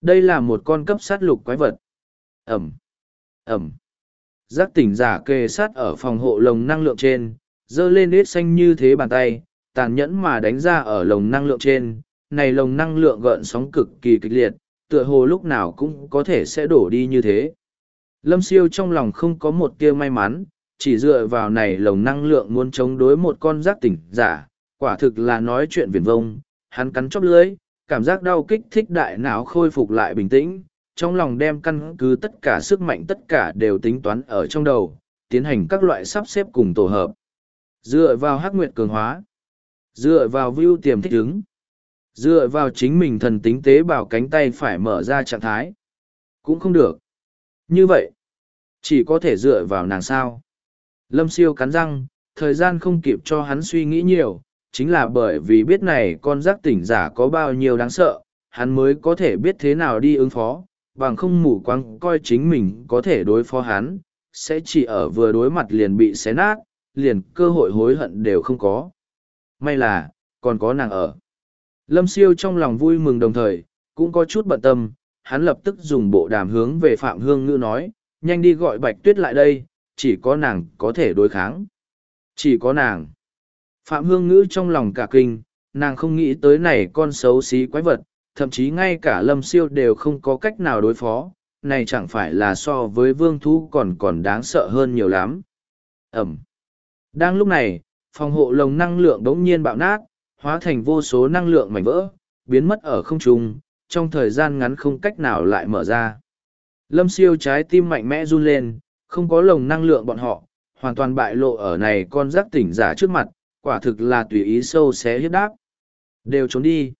Đây là một con cấp sát lục quái vật. Ẩm, Ẩm. Giác tỉnh giả kề sát ở phòng hộ lồng năng lượng trên, dơ lên ít xanh như thế bàn tay, tàn nhẫn mà đánh ra ở lồng năng lượng trên. Này lồng năng lượng gợn sóng cực kỳ kịch liệt, tựa hồ lúc nào cũng có thể sẽ đổ đi như thế. Lâm siêu trong lòng không có một tia may mắn, chỉ dựa vào này lồng năng lượng muốn chống đối một con giác tỉnh giả, quả thực là nói chuyện viển vông, hắn cắn chóp lưới, cảm giác đau kích thích đại não khôi phục lại bình tĩnh, trong lòng đem căn cứ tất cả sức mạnh tất cả đều tính toán ở trong đầu, tiến hành các loại sắp xếp cùng tổ hợp. Dựa vào hắc nguyệt cường hóa, dựa vào view tiềm thích ứng, dựa vào chính mình thần tính tế bào cánh tay phải mở ra trạng thái. Cũng không được. Như vậy, chỉ có thể dựa vào nàng sao. Lâm siêu cắn răng, thời gian không kịp cho hắn suy nghĩ nhiều, chính là bởi vì biết này con giác tỉnh giả có bao nhiêu đáng sợ, hắn mới có thể biết thế nào đi ứng phó, bằng không mù quáng coi chính mình có thể đối phó hắn, sẽ chỉ ở vừa đối mặt liền bị xé nát, liền cơ hội hối hận đều không có. May là, còn có nàng ở. Lâm siêu trong lòng vui mừng đồng thời, cũng có chút bận tâm, hắn lập tức dùng bộ đàm hướng về Phạm Hương Ngữ nói, nhanh đi gọi Bạch Tuyết lại đây, chỉ có nàng có thể đối kháng. Chỉ có nàng. Phạm Hương Ngữ trong lòng cả kinh, nàng không nghĩ tới này con xấu xí quái vật, thậm chí ngay cả lâm siêu đều không có cách nào đối phó, này chẳng phải là so với vương thú còn còn đáng sợ hơn nhiều lắm. Ẩm. Đang lúc này, phòng hộ lồng năng lượng đống nhiên bạo nát, hóa thành vô số năng lượng mảnh vỡ, biến mất ở không trung, trong thời gian ngắn không cách nào lại mở ra. Lâm siêu trái tim mạnh mẽ run lên, không có lồng năng lượng bọn họ, hoàn toàn bại lộ ở này con rác tỉnh giả trước mặt, quả thực là tùy ý sâu xé hiếp đáp. Đều trốn đi.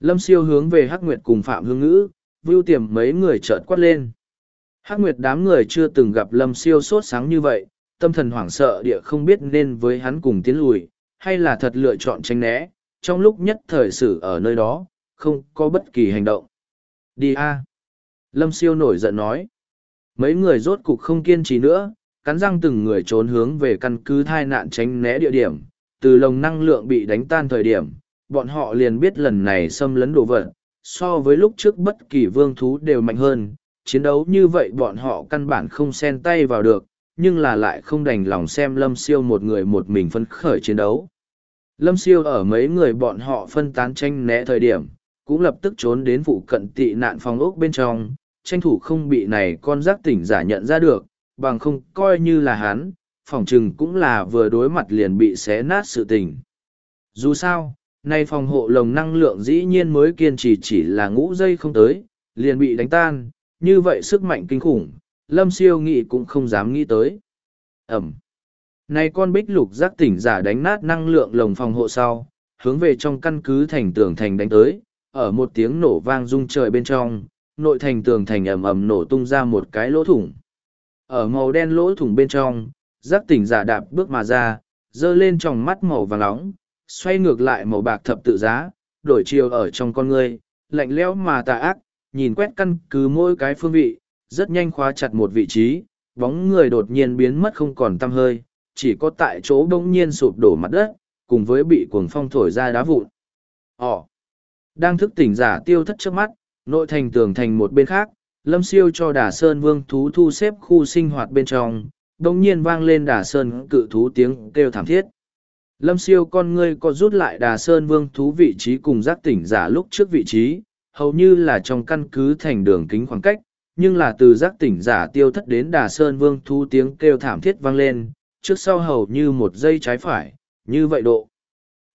Lâm siêu hướng về Hắc Nguyệt cùng Phạm Hương Ngữ, vưu tiềm mấy người chợt quát lên. Hắc Nguyệt đám người chưa từng gặp Lâm siêu sốt sáng như vậy, tâm thần hoảng sợ địa không biết nên với hắn cùng tiến lùi, hay là thật lựa chọn tranh né, trong lúc nhất thời xử ở nơi đó, không có bất kỳ hành động. Đi a Lâm siêu nổi giận nói. Mấy người rốt cục không kiên trì nữa, cắn răng từng người trốn hướng về căn cứ thai nạn tránh né địa điểm, từ lồng năng lượng bị đánh tan thời điểm, bọn họ liền biết lần này xâm lấn đồ vật, so với lúc trước bất kỳ vương thú đều mạnh hơn, chiến đấu như vậy bọn họ căn bản không xen tay vào được, nhưng là lại không đành lòng xem lâm siêu một người một mình phân khởi chiến đấu. Lâm siêu ở mấy người bọn họ phân tán tranh né thời điểm, cũng lập tức trốn đến vụ cận tị nạn phòng ốc bên trong, tranh thủ không bị này con giác tỉnh giả nhận ra được, bằng không coi như là hắn, phòng trừng cũng là vừa đối mặt liền bị xé nát sự tình. Dù sao, nay phòng hộ lồng năng lượng dĩ nhiên mới kiên trì chỉ là ngũ dây không tới, liền bị đánh tan, như vậy sức mạnh kinh khủng, lâm siêu nghị cũng không dám nghĩ tới. Ẩm. Này con bích lục giác tỉnh giả đánh nát năng lượng lồng phòng hộ sau, hướng về trong căn cứ thành tường thành đánh tới, ở một tiếng nổ vang rung trời bên trong, nội thành tường thành ầm ầm nổ tung ra một cái lỗ thủng. Ở màu đen lỗ thủng bên trong, giác tỉnh giả đạp bước mà ra, dơ lên trong mắt màu vàng nóng, xoay ngược lại màu bạc thập tự giá, đổi chiều ở trong con người, lạnh lẽo mà tà ác, nhìn quét căn cứ mỗi cái phương vị, rất nhanh khóa chặt một vị trí, bóng người đột nhiên biến mất không còn tăm hơi, chỉ có tại chỗ bỗng nhiên sụp đổ mặt đất, cùng với bị cuồng phong thổi ra đá vụn. Ồ! Đang thức tỉnh giả tiêu thất trước mắt, nội thành tường thành một bên khác, lâm siêu cho đà sơn vương thú thu xếp khu sinh hoạt bên trong, đồng nhiên vang lên đà sơn cự thú tiếng kêu thảm thiết. Lâm siêu con ngươi có rút lại đà sơn vương thú vị trí cùng giác tỉnh giả lúc trước vị trí, hầu như là trong căn cứ thành đường kính khoảng cách, nhưng là từ giác tỉnh giả tiêu thất đến đà sơn vương thú tiếng kêu thảm thiết vang lên, trước sau hầu như một giây trái phải, như vậy độ.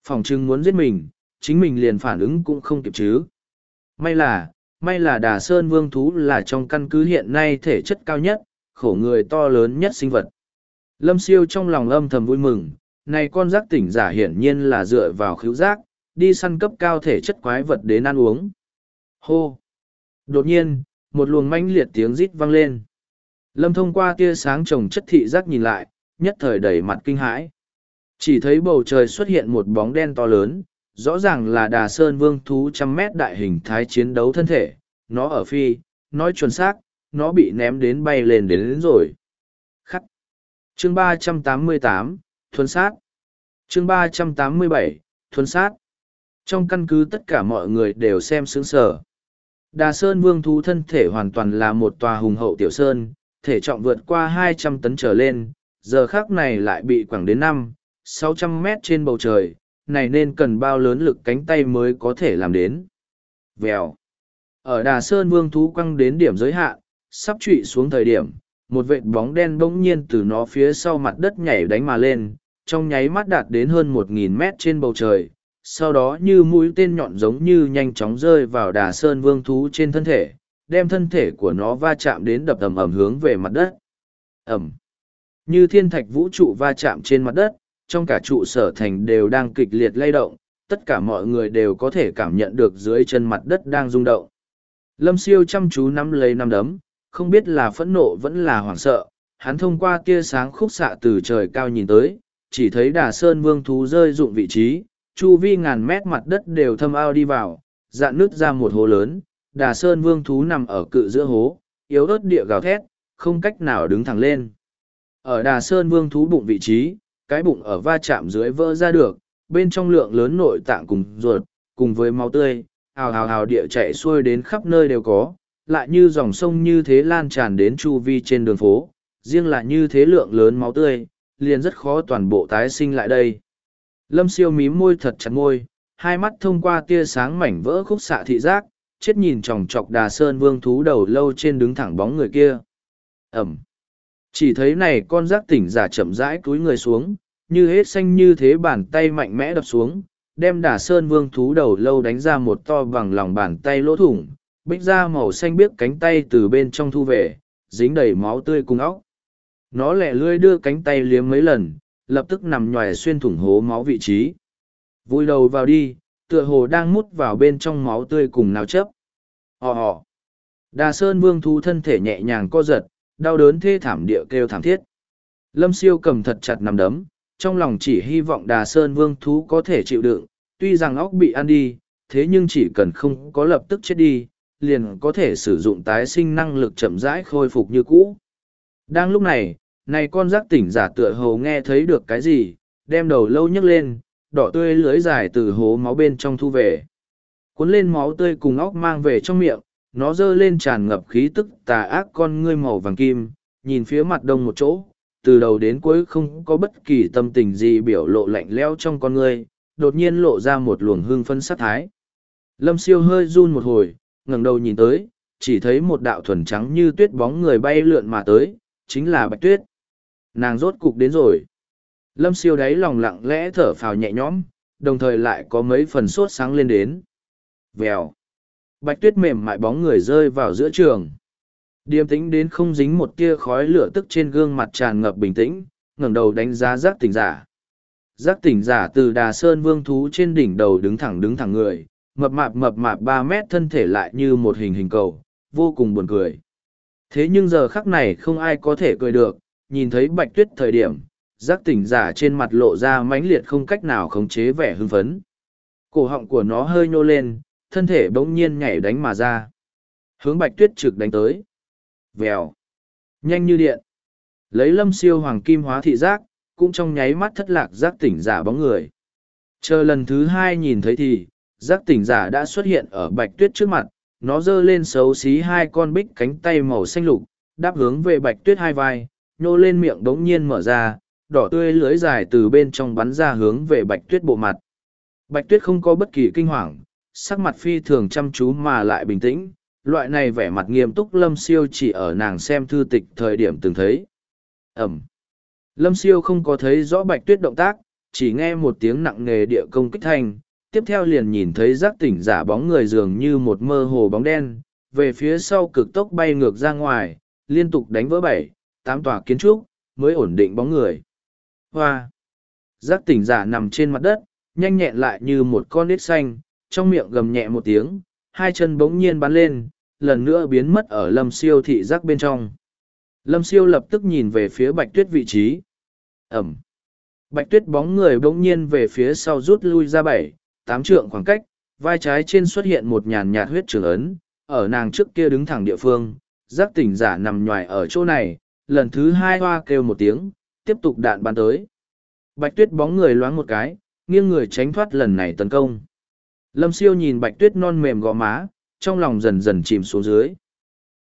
Phòng trưng muốn giết mình, chính mình liền phản ứng cũng không kịp chứ. May là, may là đà sơn vương thú là trong căn cứ hiện nay thể chất cao nhất, khổ người to lớn nhất sinh vật. Lâm siêu trong lòng âm thầm vui mừng, này con giác tỉnh giả hiển nhiên là dựa vào khíu giác, đi săn cấp cao thể chất quái vật đến ăn uống. Hô! Đột nhiên, một luồng manh liệt tiếng rít vang lên. Lâm thông qua tia sáng trồng chất thị giác nhìn lại, nhất thời đầy mặt kinh hãi. Chỉ thấy bầu trời xuất hiện một bóng đen to lớn, rõ ràng là đà sơn vương thú trăm mét đại hình thái chiến đấu thân thể, nó ở phi, nói chuẩn xác, nó bị ném đến bay lên đến, đến rồi. Khắc. Chương ba trăm tám mươi tám thuần sát. Chương ba trăm tám mươi bảy thuần sát. Trong căn cứ tất cả mọi người đều xem xứng sở. Đà Sơn Vương thú thân thể hoàn toàn là một tòa hùng hậu tiểu sơn, thể trọng vượt qua hai trăm tấn trở lên, giờ khác này lại bị quẳng đến năm, sáu trăm mét trên bầu trời, này nên cần bao lớn lực cánh tay mới có thể làm đến. Vèo. Ở Đà Sơn Vương thú quăng đến điểm giới hạn, sắp trụy xuống thời điểm, một vệt bóng đen bỗng nhiên từ nó phía sau mặt đất nhảy đánh mà lên, trong nháy mắt đạt đến hơn một nghìn mét trên bầu trời, sau đó như mũi tên nhọn giống như nhanh chóng rơi vào đà sơn vương thú trên thân thể, đem thân thể của nó va chạm đến đập ầm ầm hướng về mặt đất. Ẩm. Như thiên thạch vũ trụ va chạm trên mặt đất, trong cả trụ sở thành đều đang kịch liệt lay động, tất cả mọi người đều có thể cảm nhận được dưới chân mặt đất đang rung động. Lâm siêu chăm chú nắm lấy nắm đấm, không biết là phẫn nộ vẫn là hoảng sợ, hắn thông qua tia sáng khúc xạ từ trời cao nhìn tới, chỉ thấy đà sơn vương thú rơi dụng vị trí, chu vi ngàn mét mặt đất đều thâm ao đi vào, dạn nứt ra một hố lớn, đà sơn vương thú nằm ở cự giữa hố, yếu ớt địa gào thét, không cách nào đứng thẳng lên. Ở đà sơn vương thú bụng vị trí, cái bụng ở va chạm dưới vỡ ra được, bên trong lượng lớn nội tạng cùng ruột, cùng với máu tươi, hào hào hào địa chạy xuôi đến khắp nơi đều có, lại như dòng sông như thế lan tràn đến chu vi trên đường phố, riêng là như thế lượng lớn máu tươi, liền rất khó toàn bộ tái sinh lại đây. Lâm siêu mím môi thật chặt môi, hai mắt thông qua tia sáng mảnh vỡ khúc xạ thị giác, chết nhìn tròng trọc đà sơn vương thú đầu lâu trên đứng thẳng bóng người kia. Ẩm. Chỉ thấy này con giác tỉnh giả chậm rãi cúi người xuống, như hết xanh như thế bàn tay mạnh mẽ đập xuống, đem đà sơn vương thú đầu lâu đánh ra một to bằng lòng bàn tay lỗ thủng, bích ra màu xanh biếc cánh tay từ bên trong thu về, dính đầy máu tươi cùng óc. Nó lẹ lươi đưa cánh tay liếm mấy lần, lập tức nằm nhòe xuyên thủng hố máu vị trí. Vui đầu vào đi, tựa hồ đang mút vào bên trong máu tươi cùng nào chấp. Hò hò. Đà Sơn Vương thú thân thể nhẹ nhàng co giật, đau đớn thê thảm địa kêu thảm thiết. Lâm siêu cầm thật chặt nằm đấm, trong lòng chỉ hy vọng Đà Sơn Vương thú có thể chịu đựng, tuy rằng óc bị ăn đi, thế nhưng chỉ cần không có lập tức chết đi, liền có thể sử dụng tái sinh năng lực chậm rãi khôi phục như cũ. Đang lúc này, này con giác tỉnh giả tựa hồ nghe thấy được cái gì, đem đầu lâu nhấc lên, đỏ tươi lưới dài từ hố máu bên trong thu về. Cuốn lên máu tươi cùng óc mang về trong miệng, nó dơ lên tràn ngập khí tức tà ác con ngươi màu vàng kim, nhìn phía mặt đông một chỗ, từ đầu đến cuối không có bất kỳ tâm tình gì biểu lộ lạnh leo trong con ngươi, đột nhiên lộ ra một luồng hương phân sát thái. Lâm siêu hơi run một hồi, ngẩng đầu nhìn tới, chỉ thấy một đạo thuần trắng như tuyết bóng người bay lượn mà tới, chính là Bạch Tuyết. Nàng rốt cục đến rồi. Lâm siêu đáy lòng lặng lẽ thở phào nhẹ nhõm, đồng thời lại có mấy phần sốt sáng lên đến. Vèo. Bạch Tuyết mềm mại bóng người rơi vào giữa trường. Điềm tĩnh đến không dính một tia khói lửa tức trên gương mặt tràn ngập bình tĩnh, ngẩng đầu đánh giá giác tỉnh giả. Giác tỉnh giả từ đà sơn vương thú trên đỉnh đầu đứng thẳng đứng thẳng người, mập mạp mập mạp ba mét thân thể lại như một hình hình cầu, vô cùng buồn cười. Thế nhưng giờ khắc này không ai có thể cười được, nhìn thấy bạch tuyết thời điểm, giác tỉnh giả trên mặt lộ ra mãnh liệt không cách nào khống chế vẻ hưng phấn. Cổ họng của nó hơi nhô lên, thân thể bỗng nhiên nhảy đánh mà ra. Hướng bạch tuyết trực đánh tới. Vèo. Nhanh như điện. Lấy lâm siêu hoàng kim hóa thị giác, cũng trong nháy mắt thất lạc giác tỉnh giả bóng người. Chờ lần thứ hai nhìn thấy thì, giác tỉnh giả đã xuất hiện ở bạch tuyết trước mặt, nó giơ lên xấu xí hai con bích cánh tay màu xanh lục, đáp hướng về bạch tuyết hai vai, nhô lên miệng đống nhiên mở ra, đỏ tươi lưới dài từ bên trong bắn ra hướng về bạch tuyết bộ mặt. Bạch tuyết không có bất kỳ kinh hoàng, sắc mặt phi thường chăm chú mà lại bình tĩnh, loại này vẻ mặt nghiêm túc lâm siêu chỉ ở nàng xem thư tịch thời điểm từng thấy. Ẩm. Lâm siêu không có thấy rõ bạch tuyết động tác, chỉ nghe một tiếng nặng nề địa công kích thanh, tiếp theo liền nhìn thấy giác tỉnh giả bóng người dường như một mơ hồ bóng đen, về phía sau cực tốc bay ngược ra ngoài, liên tục đánh vỡ bảy, tám tòa kiến trúc, mới ổn định bóng người. Hoa! Giác tỉnh giả nằm trên mặt đất, nhanh nhẹn lại như một con nít xanh, trong miệng gầm nhẹ một tiếng, hai chân bỗng nhiên bắn lên, lần nữa biến mất ở lâm siêu thị giác bên trong. Lâm siêu lập tức nhìn về phía bạch tuyết vị trí. Ẩm! Bạch tuyết bóng người bỗng nhiên về phía sau rút lui ra bảy, tám trượng khoảng cách, vai trái trên xuất hiện một nhàn nhạt huyết trường ấn, ở nàng trước kia đứng thẳng địa phương, giác tỉnh giả nằm nhoài ở chỗ này, lần thứ hai hoa kêu một tiếng, tiếp tục đạn bắn tới. Bạch tuyết bóng người loáng một cái, nghiêng người tránh thoát lần này tấn công. Lâm siêu nhìn bạch tuyết non mềm gò má, trong lòng dần dần chìm xuống dưới.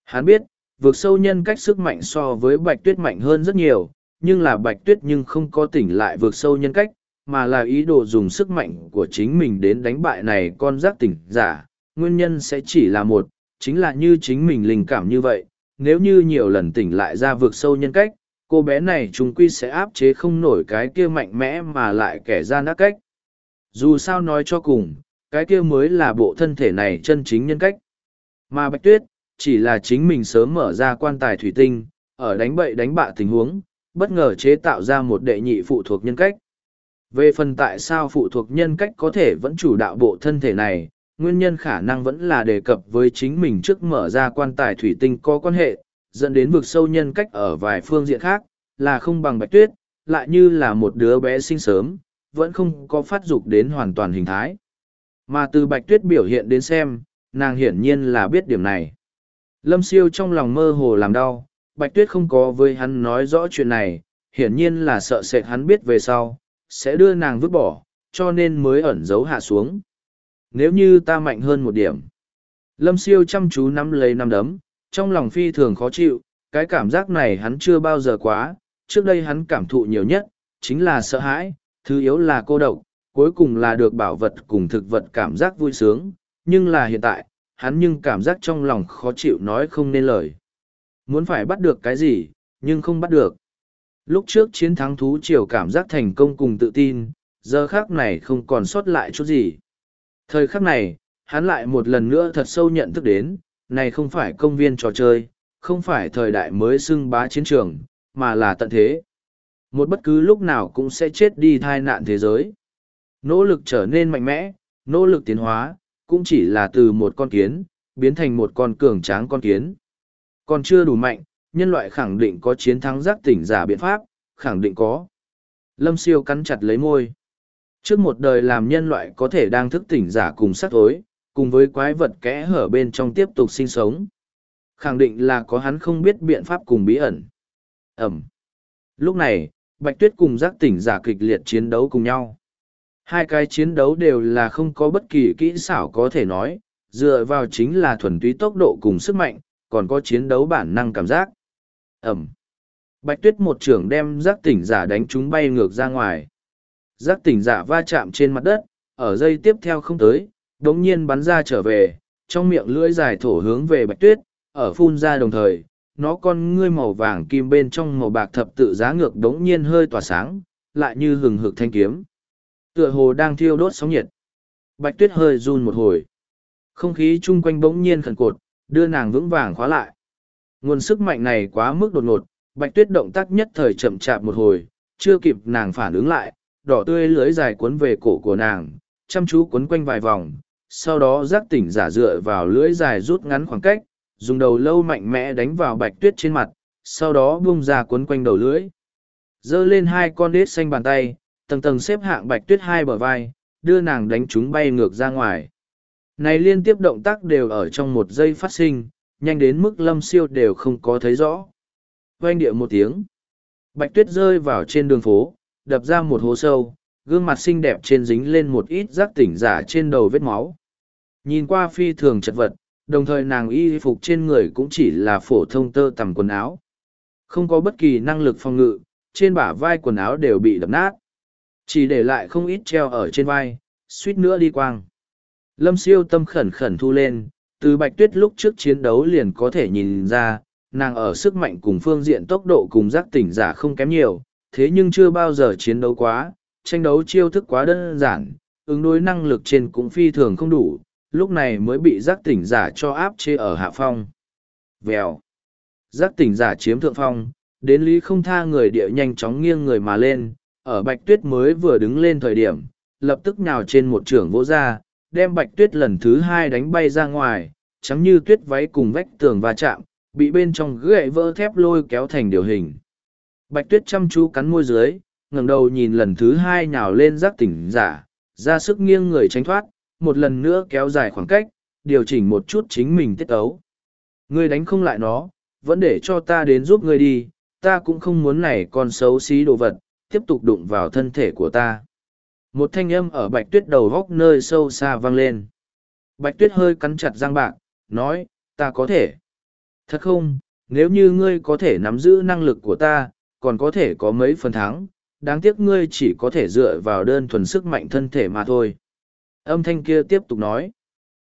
Hắn biết, vượt sâu nhân cách sức mạnh so với bạch tuyết mạnh hơn rất nhiều, nhưng là bạch tuyết nhưng không có tỉnh lại vượt sâu nhân cách, mà là ý đồ dùng sức mạnh của chính mình đến đánh bại này con giác tỉnh giả. Nguyên nhân sẽ chỉ là một, chính là như chính mình linh cảm như vậy, nếu như nhiều lần tỉnh lại ra vượt sâu nhân cách, cô bé này chúng quy sẽ áp chế không nổi cái kia mạnh mẽ mà lại kẻ ra nát cách. Dù sao nói cho cùng, cái kia mới là bộ thân thể này chân chính nhân cách. Mà Bạch Tuyết, chỉ là chính mình sớm mở ra quan tài thủy tinh, ở đánh bậy đánh bạ tình huống, bất ngờ chế tạo ra một đệ nhị phụ thuộc nhân cách. Về phần tại sao phụ thuộc nhân cách có thể vẫn chủ đạo bộ thân thể này, nguyên nhân khả năng vẫn là đề cập với chính mình trước mở ra quan tài thủy tinh có quan hệ, dẫn đến vực sâu nhân cách ở vài phương diện khác, là không bằng bạch tuyết, lại như là một đứa bé sinh sớm, vẫn không có phát dục đến hoàn toàn hình thái. Mà từ bạch tuyết biểu hiện đến xem, nàng hiển nhiên là biết điểm này. Lâm siêu trong lòng mơ hồ làm đau, bạch tuyết không có với hắn nói rõ chuyện này, hiển nhiên là sợ sệt hắn biết về sau, sẽ đưa nàng vứt bỏ, cho nên mới ẩn giấu hạ xuống. Nếu như ta mạnh hơn một điểm. Lâm siêu chăm chú nắm lấy nắm đấm, trong lòng phi thường khó chịu, cái cảm giác này hắn chưa bao giờ quá, trước đây hắn cảm thụ nhiều nhất, chính là sợ hãi, thứ yếu là cô độc, cuối cùng là được bảo vật cùng thực vật cảm giác vui sướng, nhưng là hiện tại, hắn nhưng cảm giác trong lòng khó chịu nói không nên lời. Muốn phải bắt được cái gì, nhưng không bắt được. Lúc trước chiến thắng thú triều cảm giác thành công cùng tự tin, giờ khác này không còn sót lại chút gì. Thời khắc này, hắn lại một lần nữa thật sâu nhận thức đến, này không phải công viên trò chơi, không phải thời đại mới xưng bá chiến trường, mà là tận thế. Một bất cứ lúc nào cũng sẽ chết đi thai nạn thế giới. Nỗ lực trở nên mạnh mẽ, nỗ lực tiến hóa, cũng chỉ là từ một con kiến, biến thành một con cường tráng con kiến. Còn chưa đủ mạnh, nhân loại khẳng định có chiến thắng giác tỉnh giả biện pháp, khẳng định có. Lâm siêu cắn chặt lấy môi. Trước một đời làm nhân loại có thể đang thức tỉnh giả cùng sắc tối, cùng với quái vật kẽ hở bên trong tiếp tục sinh sống. Khẳng định là có hắn không biết biện pháp cùng bí ẩn. Ẩm. Lúc này, Bạch Tuyết cùng giác tỉnh giả kịch liệt chiến đấu cùng nhau. Hai cái chiến đấu đều là không có bất kỳ kỹ xảo có thể nói, dựa vào chính là thuần túy tốc độ cùng sức mạnh, còn có chiến đấu bản năng cảm giác. Ẩm. Bạch Tuyết một trưởng đem giác tỉnh giả đánh chúng bay ngược ra ngoài. Giác tỉnh giả va chạm trên mặt đất, ở dây tiếp theo không tới, đống nhiên bắn ra trở về, trong miệng lưỡi dài thổ hướng về Bạch Tuyết, ở phun ra đồng thời, nó con ngươi màu vàng kim bên trong màu bạc thập tự giá ngược đống nhiên hơi tỏa sáng, lại như hừng hực thanh kiếm. Tựa hồ đang thiêu đốt sóng nhiệt. Bạch tuyết hơi run một hồi. Không khí chung quanh bỗng nhiên khẩn cột, đưa nàng vững vàng khóa lại. Nguồn sức mạnh này quá mức đột ngột, bạch tuyết động tác nhất thời chậm chạp một hồi, chưa kịp nàng phản ứng lại, đỏ tươi lưới dài cuốn về cổ của nàng, chăm chú cuốn quanh vài vòng, sau đó giác tỉnh giả dựa vào lưỡi dài rút ngắn khoảng cách, dùng đầu lâu mạnh mẽ đánh vào bạch tuyết trên mặt, sau đó bung ra cuốn quanh đầu lưỡi. dơ lên hai con đết xanh bàn tay, tầng tầng xếp hạng bạch tuyết hai bờ vai, đưa nàng đánh chúng bay ngược ra ngoài. Này liên tiếp động tác đều ở trong một giây phát sinh, nhanh đến mức lâm siêu đều không có thấy rõ. Oanh địa một tiếng. Bạch tuyết rơi vào trên đường phố, đập ra một hố sâu, gương mặt xinh đẹp trên dính lên một ít rác tỉnh giả trên đầu vết máu. Nhìn qua phi thường chật vật, đồng thời nàng y phục trên người cũng chỉ là phổ thông tơ tằm quần áo. Không có bất kỳ năng lực phòng ngự, trên bả vai quần áo đều bị đập nát. Chỉ để lại không ít treo ở trên vai, suýt nữa đi quang. Lâm siêu tâm khẩn khẩn thu lên, từ bạch tuyết lúc trước chiến đấu liền có thể nhìn ra, nàng ở sức mạnh cùng phương diện tốc độ cùng giác tỉnh giả không kém nhiều, thế nhưng chưa bao giờ chiến đấu quá, tranh đấu chiêu thức quá đơn giản, ứng đối năng lực trên cũng phi thường không đủ, lúc này mới bị giác tỉnh giả cho áp chế ở hạ phong. Vèo. Giác tỉnh giả chiếm thượng phong, đến lý không tha người địa nhanh chóng nghiêng người mà lên, ở bạch tuyết mới vừa đứng lên thời điểm, lập tức nhào trên một trưởng vỗ ra, đem bạch tuyết lần thứ hai đánh bay ra ngoài, trắng như tuyết váy cùng vách tường va chạm, bị bên trong gậy vỡ thép lôi kéo thành điều hình. Bạch tuyết chăm chú cắn môi dưới, ngẩng đầu nhìn lần thứ hai nhào lên giác tỉnh giả, ra sức nghiêng người tránh thoát, một lần nữa kéo dài khoảng cách, điều chỉnh một chút chính mình tiết ấu. Ngươi đánh không lại nó, vẫn để cho ta đến giúp ngươi đi, ta cũng không muốn này con xấu xí đồ vật, tiếp tục đụng vào thân thể của ta. Một thanh âm ở bạch tuyết đầu góc nơi sâu xa vang lên. Bạch tuyết hơi cắn chặt răng bạc, nói, ta có thể. Thật không, nếu như ngươi có thể nắm giữ năng lực của ta, còn có thể có mấy phần thắng, đáng tiếc ngươi chỉ có thể dựa vào đơn thuần sức mạnh thân thể mà thôi. Âm thanh kia tiếp tục nói.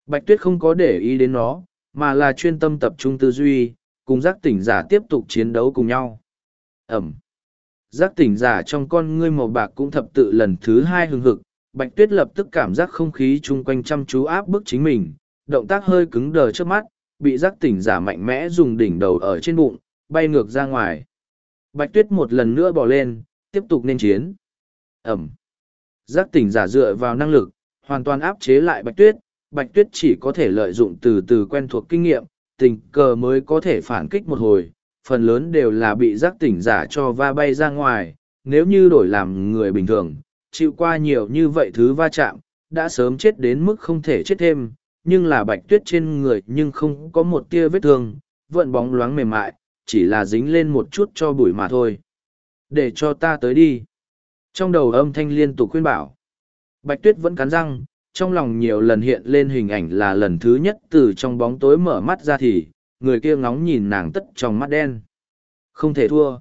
Bạch tuyết không có để ý đến nó, mà là chuyên tâm tập trung tư duy, cùng giác tỉnh giả tiếp tục chiến đấu cùng nhau. Ẩm. Giác tỉnh giả trong con ngươi màu bạc cũng thập tự lần thứ hai hừng hực, bạch tuyết lập tức cảm giác không khí chung quanh chăm chú áp bức chính mình, động tác hơi cứng đờ trước mắt, bị giác tỉnh giả mạnh mẽ dùng đỉnh đầu ở trên bụng, bay ngược ra ngoài. Bạch tuyết một lần nữa bỏ lên, tiếp tục nên chiến. Ẩm. Giác tỉnh giả dựa vào năng lực, hoàn toàn áp chế lại bạch tuyết, bạch tuyết chỉ có thể lợi dụng từ từ quen thuộc kinh nghiệm, tình cờ mới có thể phản kích một hồi, phần lớn đều là bị giác tỉnh giả cho va bay ra ngoài, nếu như đổi làm người bình thường, chịu qua nhiều như vậy thứ va chạm, đã sớm chết đến mức không thể chết thêm, nhưng là bạch tuyết trên người nhưng không có một tia vết thương, vận bóng loáng mềm mại, chỉ là dính lên một chút cho bụi mà thôi. Để cho ta tới đi. Trong đầu âm thanh liên tục khuyên bảo. Bạch tuyết vẫn cắn răng, trong lòng nhiều lần hiện lên hình ảnh là lần thứ nhất từ trong bóng tối mở mắt ra thì, người kia ngóng nhìn nàng tất trong mắt đen. Không thể thua.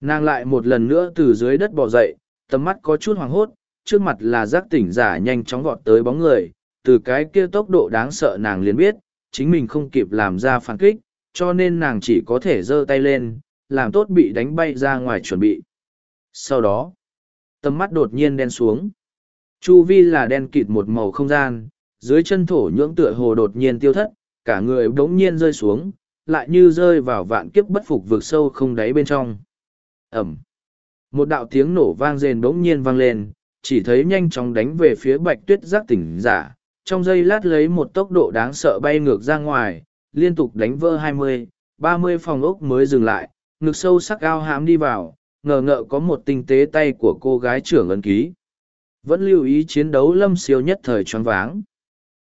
Nàng lại một lần nữa từ dưới đất bò dậy, tầm mắt có chút hoàng hốt, trước mặt là giác tỉnh giả nhanh chóng vọt tới bóng người, từ cái kia tốc độ đáng sợ nàng liền biết, chính mình không kịp làm ra phản kích, cho nên nàng chỉ có thể giơ tay lên, làm tốt bị đánh bay ra ngoài chuẩn bị. Sau đó, tầm mắt đột nhiên đen xuống. Chu vi là đen kịt một màu không gian, dưới chân thổ nhưỡng tựa hồ đột nhiên tiêu thất, cả người bỗng nhiên rơi xuống, lại như rơi vào vạn kiếp bất phục vượt sâu không đáy bên trong. Ẩm. Một đạo tiếng nổ vang rền bỗng nhiên vang lên, chỉ thấy nhanh chóng đánh về phía bạch tuyết giác tỉnh giả, trong giây lát lấy một tốc độ đáng sợ bay ngược ra ngoài, liên tục đánh vỡ hai mươi, ba mươi phòng ốc mới dừng lại, ngực sâu sắc ao hãm đi vào, ngờ ngợ có một tinh tế tay của cô gái trưởng ấn ký. Vẫn lưu ý chiến đấu lâm siêu nhất thời choáng váng.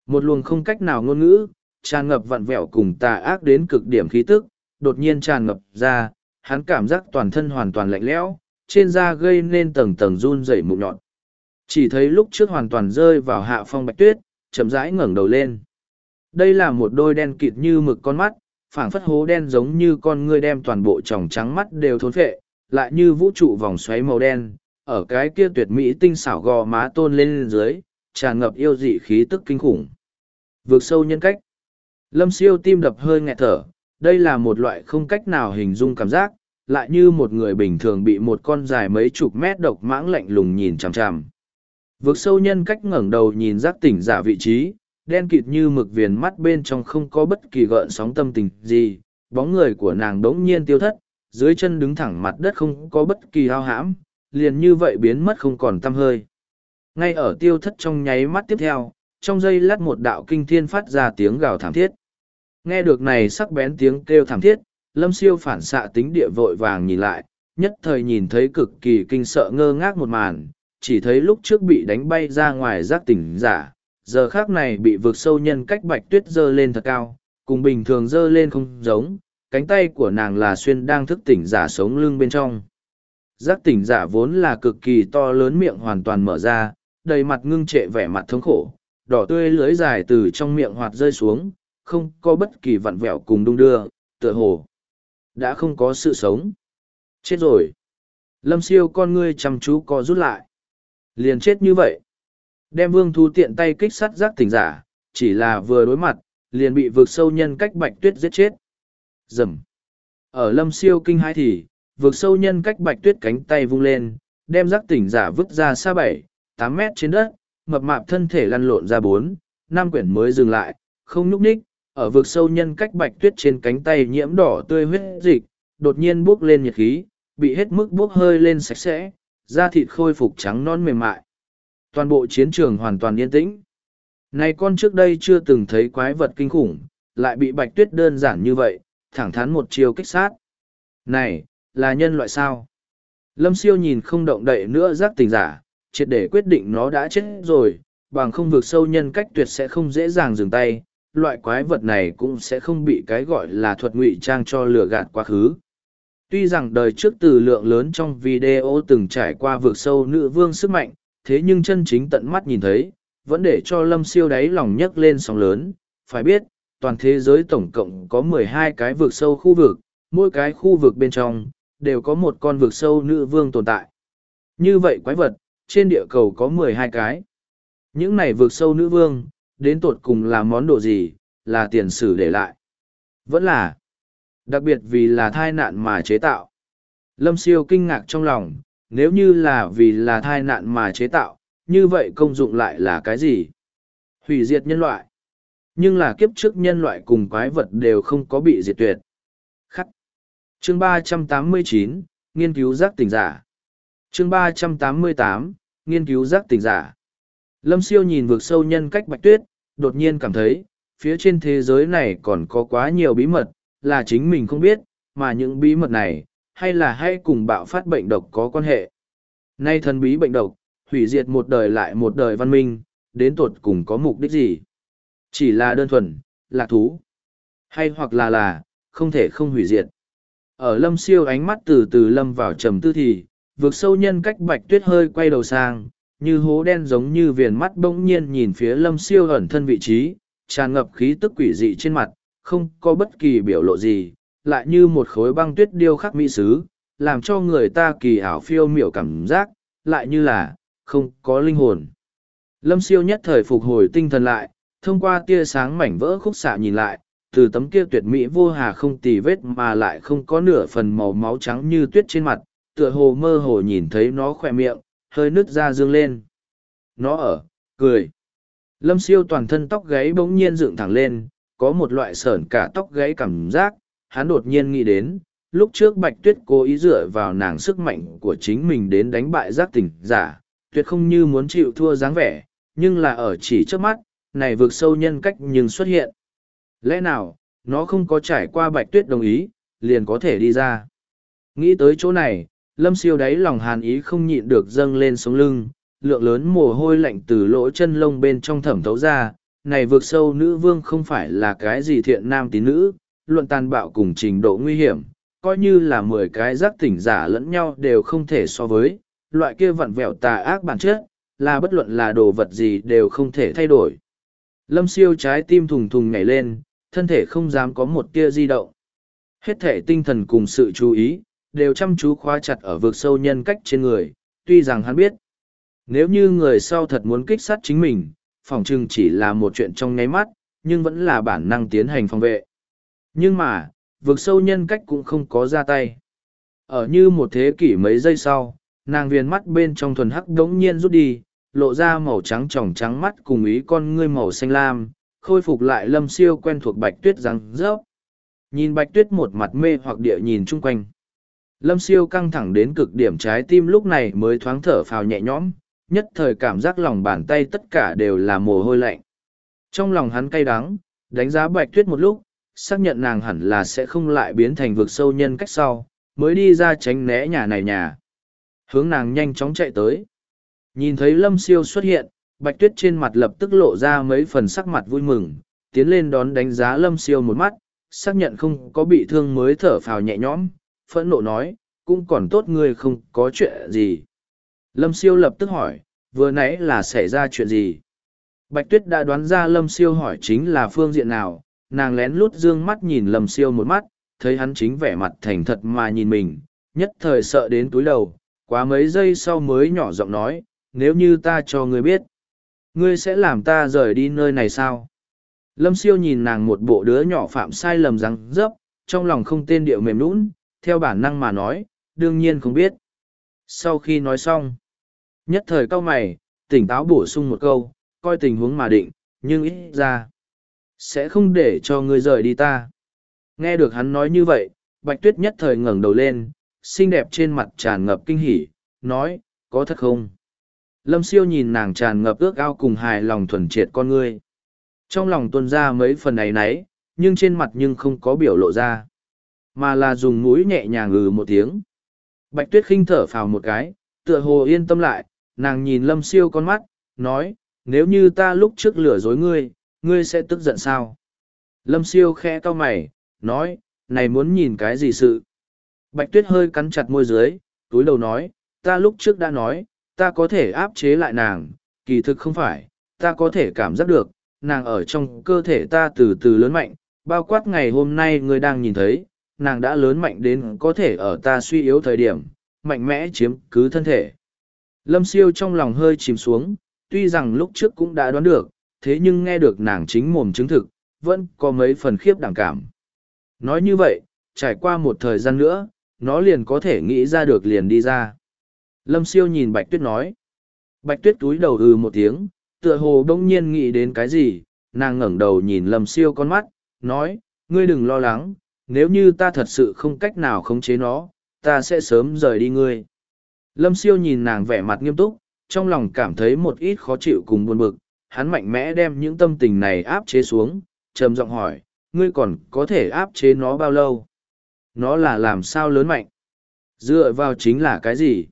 Một luồng không cách nào ngôn ngữ, tràn ngập vặn vẹo cùng tà ác đến cực điểm khí tức, đột nhiên tràn ngập ra, hắn cảm giác toàn thân hoàn toàn lạnh lẽo, trên da gây nên tầng tầng run rẩy mụn nhọn. Chỉ thấy lúc trước hoàn toàn rơi vào hạ phong bạch tuyết, chậm rãi ngẩng đầu lên. Đây là một đôi đen kịt như mực con mắt, phảng phất hố đen giống như con ngươi đem toàn bộ tròng trắng mắt đều thốn phệ, lại như vũ trụ vòng xoáy màu đen, ở cái kia tuyệt mỹ tinh xảo gò má tôn lên dưới, tràn ngập yêu dị khí tức kinh khủng. Vượt sâu nhân cách. Lâm siêu tim đập hơi nghẹt thở, đây là một loại không cách nào hình dung cảm giác, lại như một người bình thường bị một con dài mấy chục mét độc mãng lạnh lùng nhìn chằm chằm. Vượt sâu nhân cách ngẩng đầu nhìn giác tỉnh giả vị trí, đen kịt như mực viền mắt bên trong không có bất kỳ gợn sóng tâm tình gì, bóng người của nàng đống nhiên tiêu thất, dưới chân đứng thẳng mặt đất không có bất kỳ hao hãm, liền như vậy biến mất không còn tăm hơi. Ngay ở tiêu thất trong nháy mắt tiếp theo, trong giây lát một đạo kinh thiên phát ra tiếng gào thảm thiết. Nghe được này sắc bén tiếng kêu thảm thiết, lâm siêu phản xạ tính địa vội vàng nhìn lại, nhất thời nhìn thấy cực kỳ kinh sợ ngơ ngác một màn, chỉ thấy lúc trước bị đánh bay ra ngoài giác tỉnh giả, giờ khác này bị vượt sâu nhân cách bạch tuyết dơ lên thật cao, cùng bình thường dơ lên không giống, cánh tay của nàng là xuyên đang thức tỉnh giả sống lưng bên trong. Giác tỉnh giả vốn là cực kỳ to lớn miệng hoàn toàn mở ra, đầy mặt ngưng trệ vẻ mặt thống khổ, đỏ tươi lưới dài từ trong miệng hoạt rơi xuống, không có bất kỳ vặn vẹo cùng đung đưa, tựa hồ. đã không có sự sống. Chết rồi. Lâm siêu con ngươi chăm chú co rút lại. Liền chết như vậy. Đem vương thú tiện tay kích sắt giác tỉnh giả, chỉ là vừa đối mặt, liền bị vượt sâu nhân cách bạch tuyết giết chết. Dầm. Ở lâm siêu kinh hai thì, vượt sâu nhân cách bạch tuyết cánh tay vung lên, đem giác tỉnh giả vứt ra xa bảy, tám mét trên đất, mập mạp thân thể lăn lộn ra bốn, năm quyển mới dừng lại, không nhúc ních, ở vực sâu nhân cách bạch tuyết trên cánh tay nhiễm đỏ tươi huyết dịch, đột nhiên bốc lên nhiệt khí, bị hết mức bốc hơi lên sạch sẽ, da thịt khôi phục trắng non mềm mại. Toàn bộ chiến trường hoàn toàn yên tĩnh. Này con trước đây chưa từng thấy quái vật kinh khủng, lại bị bạch tuyết đơn giản như vậy, thẳng thắn một chiều kích sát. Này, là nhân loại sao? Lâm siêu nhìn không động đậy nữa giác tình giả, triệt để quyết định nó đã chết rồi, bằng không vượt sâu nhân cách tuyệt sẽ không dễ dàng dừng tay, loại quái vật này cũng sẽ không bị cái gọi là thuật ngụy trang cho lừa gạt quá khứ. Tuy rằng đời trước từ lượng lớn trong video từng trải qua vượt sâu nữ vương sức mạnh, thế nhưng chân chính tận mắt nhìn thấy, vẫn để cho lâm siêu đáy lòng nhấc lên sóng lớn. Phải biết, toàn thế giới tổng cộng có mười hai cái vượt sâu khu vực, mỗi cái khu vực bên trong, đều có một con vượt sâu nữ vương tồn tại. Như vậy quái vật, trên địa cầu có mười hai cái. Những này vượt sâu nữ vương, đến tột cùng là món đồ gì, là tiền sử để lại. Vẫn là, đặc biệt vì là thai nạn mà chế tạo. Lâm siêu kinh ngạc trong lòng, nếu như là vì là thai nạn mà chế tạo, như vậy công dụng lại là cái gì? Hủy diệt nhân loại. Nhưng là kiếp trước nhân loại cùng quái vật đều không có bị diệt tuyệt. Khắc. Chương ba trăm tám mươi chín nghiên cứu giác tỉnh giả. Chương ba trăm tám mươi tám nghiên cứu giác tỉnh giả. Lâm siêu nhìn vượt sâu nhân cách bạch tuyết, đột nhiên cảm thấy, phía trên thế giới này còn có quá nhiều bí mật, là chính mình không biết, mà những bí mật này, hay là hay cùng bạo phát bệnh độc có quan hệ. Nay thần bí bệnh độc, hủy diệt một đời lại một đời văn minh, đến tột cùng có mục đích gì? Chỉ là đơn thuần, lạc thú. Hay hoặc là là, không thể không hủy diệt. Ở lâm siêu ánh mắt từ từ lâm vào trầm tư thì, vượt sâu nhân cách bạch tuyết hơi quay đầu sang, như hố đen giống như viền mắt bỗng nhiên nhìn phía lâm siêu ẩn thân vị trí, tràn ngập khí tức quỷ dị trên mặt, không có bất kỳ biểu lộ gì, lại như một khối băng tuyết điêu khắc mỹ sứ, làm cho người ta kỳ ảo phiêu miểu cảm giác, lại như là, không có linh hồn. Lâm siêu nhất thời phục hồi tinh thần lại, thông qua tia sáng mảnh vỡ khúc xạ nhìn lại, từ tấm kia tuyệt mỹ vô hà không tì vết mà lại không có nửa phần màu máu trắng như tuyết trên mặt, tựa hồ mơ hồ nhìn thấy nó khỏe miệng, hơi nứt ra dương lên. Nó ở, cười. Lâm siêu toàn thân tóc gáy bỗng nhiên dựng thẳng lên, có một loại sởn cả tóc gáy cảm giác, hắn đột nhiên nghĩ đến, lúc trước Bạch Tuyết cố ý dựa vào nàng sức mạnh của chính mình đến đánh bại giác tỉnh giả, tuyệt không như muốn chịu thua dáng vẻ, nhưng là ở chỉ trước mắt, này vượt sâu nhân cách nhưng xuất hiện. Lẽ nào, nó không có trải qua Bạch Tuyết đồng ý, liền có thể đi ra. Nghĩ tới chỗ này, lâm siêu đáy lòng hàn ý không nhịn được dâng lên sống lưng, lượng lớn mồ hôi lạnh từ lỗ chân lông bên trong thẩm thấu ra. Này vượt sâu nữ vương không phải là cái gì thiện nam tín nữ, luận tàn bạo cùng trình độ nguy hiểm, coi như là mười cái giác tỉnh giả lẫn nhau đều không thể so với. Loại kia vặn vẹo tà ác bản chất, là bất luận là đồ vật gì đều không thể thay đổi. Lâm siêu trái tim thùng thùng nhảy lên, thân thể không dám có một tia di động. Hết thể tinh thần cùng sự chú ý đều chăm chú khóa chặt ở vực sâu nhân cách trên người, tuy rằng hắn biết, nếu như người sau thật muốn kích sát chính mình, phòng trừng chỉ là một chuyện trong nháy mắt, nhưng vẫn là bản năng tiến hành phòng vệ. Nhưng mà, vực sâu nhân cách cũng không có ra tay. Ở như một thế kỷ mấy giây sau, nàng viền mắt bên trong thuần hắc đống nhiên rút đi, lộ ra màu trắng tròng trắng mắt cùng ý con ngươi màu xanh lam, khôi phục lại lâm siêu quen thuộc bạch tuyết răng rớp. Nhìn bạch tuyết một mặt mê hoặc địa nhìn chung quanh. Lâm siêu căng thẳng đến cực điểm trái tim lúc này mới thoáng thở phào nhẹ nhõm, nhất thời cảm giác lòng bàn tay tất cả đều là mồ hôi lạnh. Trong lòng hắn cay đắng, đánh giá bạch tuyết một lúc, xác nhận nàng hẳn là sẽ không lại biến thành vực sâu nhân cách sau, mới đi ra tránh né nhà này nhà. Hướng nàng nhanh chóng chạy tới. Nhìn thấy lâm siêu xuất hiện, bạch tuyết trên mặt lập tức lộ ra mấy phần sắc mặt vui mừng, tiến lên đón đánh giá lâm siêu một mắt, xác nhận không có bị thương mới thở phào nhẹ nhõm, phẫn nộ nói, cũng còn tốt ngươi không có chuyện gì. Lâm siêu lập tức hỏi, vừa nãy là xảy ra chuyện gì? Bạch tuyết đã đoán ra lâm siêu hỏi chính là phương diện nào, nàng lén lút dương mắt nhìn lâm siêu một mắt, thấy hắn chính vẻ mặt thành thật mà nhìn mình, nhất thời sợ đến túi đầu, quá mấy giây sau mới nhỏ giọng nói, nếu như ta cho ngươi biết, ngươi sẽ làm ta rời đi nơi này sao? Lâm siêu nhìn nàng một bộ đứa nhỏ phạm sai lầm răng dấp, trong lòng không tên điệu mềm nũng, theo bản năng mà nói, đương nhiên không biết. Sau khi nói xong, nhất thời cao mày, tỉnh táo bổ sung một câu, coi tình huống mà định, nhưng ít ra, sẽ không để cho ngươi rời đi ta. Nghe được hắn nói như vậy, Bạch Tuyết nhất thời ngẩng đầu lên, xinh đẹp trên mặt tràn ngập kinh hỉ, nói, có thật không? Lâm siêu nhìn nàng tràn ngập ước ao cùng hài lòng thuần triệt con ngươi. Trong lòng tuân ra mấy phần ấy nấy, nhưng trên mặt nhưng không có biểu lộ ra. Mà là dùng mũi nhẹ nhàng ngừ một tiếng. Bạch tuyết khinh thở phào một cái, tựa hồ yên tâm lại, nàng nhìn lâm siêu con mắt, nói, nếu như ta lúc trước lừa dối ngươi, ngươi sẽ tức giận sao? Lâm siêu khẽ cau mày, nói, này muốn nhìn cái gì sự? Bạch tuyết hơi cắn chặt môi dưới, túi đầu nói, ta lúc trước đã nói, ta có thể áp chế lại nàng, kỳ thực không phải, ta có thể cảm giác được, nàng ở trong cơ thể ta từ từ lớn mạnh, bao quát ngày hôm nay ngươi đang nhìn thấy, nàng đã lớn mạnh đến có thể ở ta suy yếu thời điểm, mạnh mẽ chiếm cứ thân thể. Lâm siêu trong lòng hơi chìm xuống, tuy rằng lúc trước cũng đã đoán được, thế nhưng nghe được nàng chính mồm chứng thực, vẫn có mấy phần khiếp đảm cảm. Nói như vậy, trải qua một thời gian nữa, nó liền có thể nghĩ ra được liền đi ra. Lâm siêu nhìn Bạch Tuyết nói. Bạch Tuyết túi đầu ừ một tiếng, tựa hồ đông nhiên nghĩ đến cái gì, nàng ngẩng đầu nhìn Lâm siêu con mắt, nói, ngươi đừng lo lắng, nếu như ta thật sự không cách nào khống chế nó, ta sẽ sớm rời đi ngươi. Lâm siêu nhìn nàng vẻ mặt nghiêm túc, trong lòng cảm thấy một ít khó chịu cùng buồn bực, hắn mạnh mẽ đem những tâm tình này áp chế xuống, trầm giọng hỏi, ngươi còn có thể áp chế nó bao lâu? Nó là làm sao lớn mạnh? Dựa vào chính là cái gì?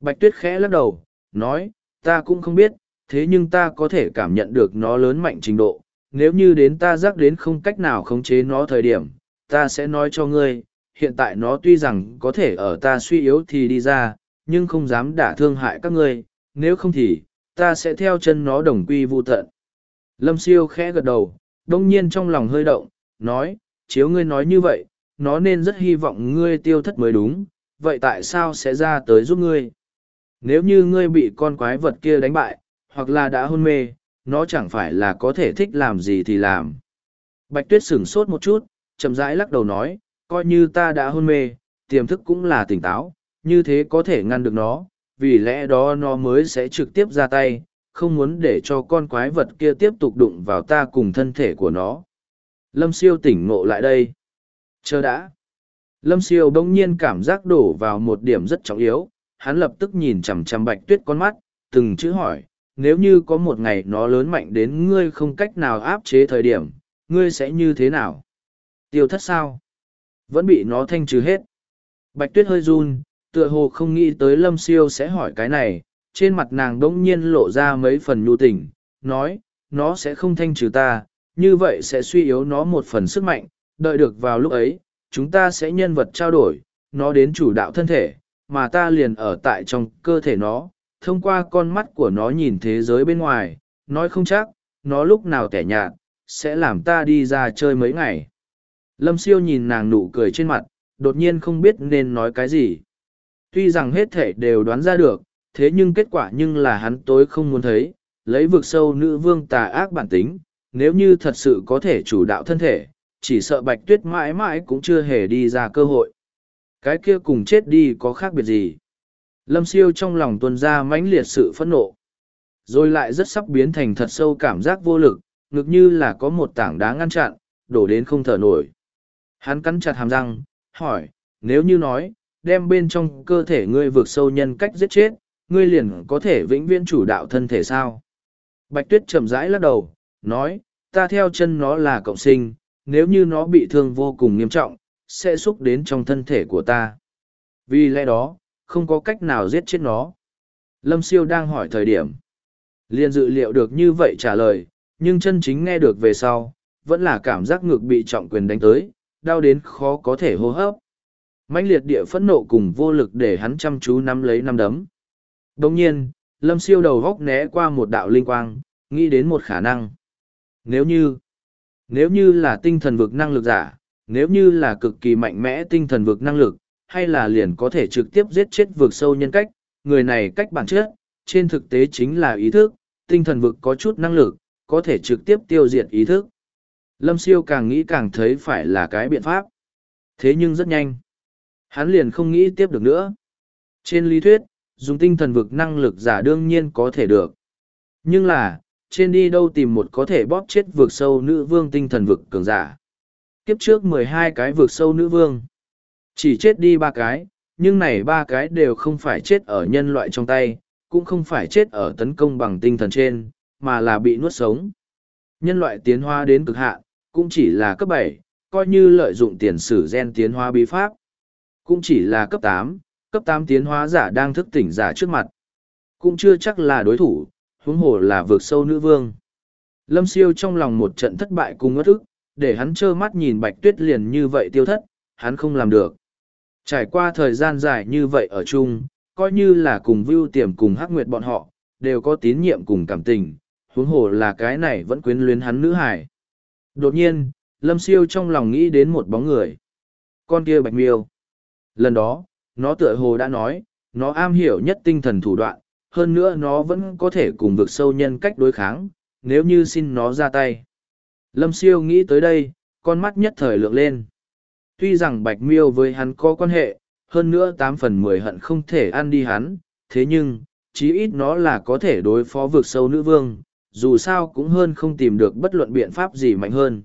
Bạch tuyết khẽ lắc đầu, nói, ta cũng không biết, thế nhưng ta có thể cảm nhận được nó lớn mạnh trình độ. Nếu như đến ta rắc đến không cách nào khống chế nó thời điểm, ta sẽ nói cho ngươi, hiện tại nó tuy rằng có thể ở ta suy yếu thì đi ra, nhưng không dám đả thương hại các ngươi, nếu không thì, ta sẽ theo chân nó đồng quy vu tận. Lâm siêu khẽ gật đầu, đông nhiên trong lòng hơi động, nói, chiếu ngươi nói như vậy, nó nên rất hy vọng ngươi tiêu thất mới đúng, vậy tại sao sẽ ra tới giúp ngươi? Nếu như ngươi bị con quái vật kia đánh bại, hoặc là đã hôn mê, nó chẳng phải là có thể thích làm gì thì làm. Bạch tuyết sửng sốt một chút, chậm rãi lắc đầu nói, coi như ta đã hôn mê, tiềm thức cũng là tỉnh táo, như thế có thể ngăn được nó, vì lẽ đó nó mới sẽ trực tiếp ra tay, không muốn để cho con quái vật kia tiếp tục đụng vào ta cùng thân thể của nó. Lâm siêu tỉnh ngộ lại đây. Chờ đã. Lâm siêu bỗng nhiên cảm giác đổ vào một điểm rất trọng yếu, hắn lập tức nhìn chằm chằm bạch tuyết con mắt, từng chữ hỏi, nếu như có một ngày nó lớn mạnh đến ngươi không cách nào áp chế thời điểm, ngươi sẽ như thế nào? Tiêu thất sao? Vẫn bị nó thanh trừ hết. Bạch tuyết hơi run, tựa hồ không nghĩ tới lâm siêu sẽ hỏi cái này, trên mặt nàng đ ỗ n g nhiên lộ ra mấy phần nhu tình, nói, nó sẽ không thanh trừ ta, như vậy sẽ suy yếu nó một phần sức mạnh, đợi được vào lúc ấy, chúng ta sẽ nhân vật trao đổi, nó đến chủ đạo thân thể, mà ta liền ở tại trong cơ thể nó, thông qua con mắt của nó nhìn thế giới bên ngoài, nói không chắc, nó lúc nào tẻ nhạt, sẽ làm ta đi ra chơi mấy ngày. Lâm siêu nhìn nàng nụ cười trên mặt, đột nhiên không biết nên nói cái gì. Tuy rằng hết thể đều đoán ra được, thế nhưng kết quả nhưng là hắn tối không muốn thấy, lấy vực sâu nữ vương tà ác bản tính, nếu như thật sự có thể chủ đạo thân thể, chỉ sợ bạch tuyết mãi mãi cũng chưa hề đi ra cơ hội. Cái kia cùng chết đi có khác biệt gì? Lâm siêu trong lòng tuân ra mãnh liệt sự phẫn nộ. Rồi lại rất sắp biến thành thật sâu cảm giác vô lực, ngực như là có một tảng đá ngăn chặn, đổ đến không thở nổi. Hắn cắn chặt hàm răng, hỏi, nếu như nói, đem bên trong cơ thể ngươi vượt sâu nhân cách giết chết, ngươi liền có thể vĩnh viễn chủ đạo thân thể sao? Bạch tuyết chậm rãi lắc đầu, nói, ta theo chân nó là cộng sinh, nếu như nó bị thương vô cùng nghiêm trọng, sẽ xúc đến trong thân thể của ta. Vì lẽ đó, không có cách nào giết chết nó. Lâm siêu đang hỏi thời điểm. Liền dự liệu được như vậy trả lời, nhưng chân chính nghe được về sau, vẫn là cảm giác ngực bị trọng quyền đánh tới, đau đến khó có thể hô hấp. mãnh liệt địa phẫn nộ cùng vô lực để hắn chăm chú nắm lấy năm đấm. Đồng nhiên, lâm siêu đầu góc né qua một đạo linh quang, nghĩ đến một khả năng. Nếu như, nếu như là tinh thần vực năng lực giả, nếu như là cực kỳ mạnh mẽ tinh thần vực năng lực, hay là liền có thể trực tiếp giết chết vực sâu nhân cách, người này cách bản chất, trên thực tế chính là ý thức, tinh thần vực có chút năng lực, có thể trực tiếp tiêu diệt ý thức. Lâm siêu càng nghĩ càng thấy phải là cái biện pháp. Thế nhưng rất nhanh. Hắn liền không nghĩ tiếp được nữa. Trên lý thuyết, dùng tinh thần vực năng lực giả đương nhiên có thể được. Nhưng là, trên đi đâu tìm một có thể bóp chết vượt sâu nữ vương tinh thần vực cường giả. Kiếp trước mười hai cái vượt sâu nữ vương. Chỉ chết đi ba cái, nhưng này ba cái đều không phải chết ở nhân loại trong tay, cũng không phải chết ở tấn công bằng tinh thần trên, mà là bị nuốt sống. Nhân loại tiến hóa đến cực hạn, cũng chỉ là cấp bảy, coi như lợi dụng tiền sử gen tiến hóa bí pháp. Cũng chỉ là cấp tám, cấp tám tiến hóa giả đang thức tỉnh giả trước mặt. Cũng chưa chắc là đối thủ, huống hồ là vượt sâu nữ vương. Lâm siêu trong lòng một trận thất bại cùng ngất ức, để hắn trơ mắt nhìn bạch tuyết liền như vậy tiêu thất, hắn không làm được. Trải qua thời gian dài như vậy ở chung, coi như là cùng view tiềm cùng hắc nguyệt bọn họ, đều có tín nhiệm cùng cảm tình, huống hồ là cái này vẫn quyến luyến hắn nữ hải. Đột nhiên, Lâm Siêu trong lòng nghĩ đến một bóng người. Con kia bạch miêu. Lần đó, nó tựa hồ đã nói, nó am hiểu nhất tinh thần thủ đoạn, hơn nữa nó vẫn có thể cùng vực sâu nhân cách đối kháng, nếu như xin nó ra tay. Lâm Siêu nghĩ tới đây, con mắt nhất thời lượng lên. Tuy rằng bạch miêu với hắn có quan hệ, hơn nữa tám phần mười hận không thể ăn đi hắn, thế nhưng, chí ít nó là có thể đối phó vực sâu nữ vương, dù sao cũng hơn không tìm được bất luận biện pháp gì mạnh hơn.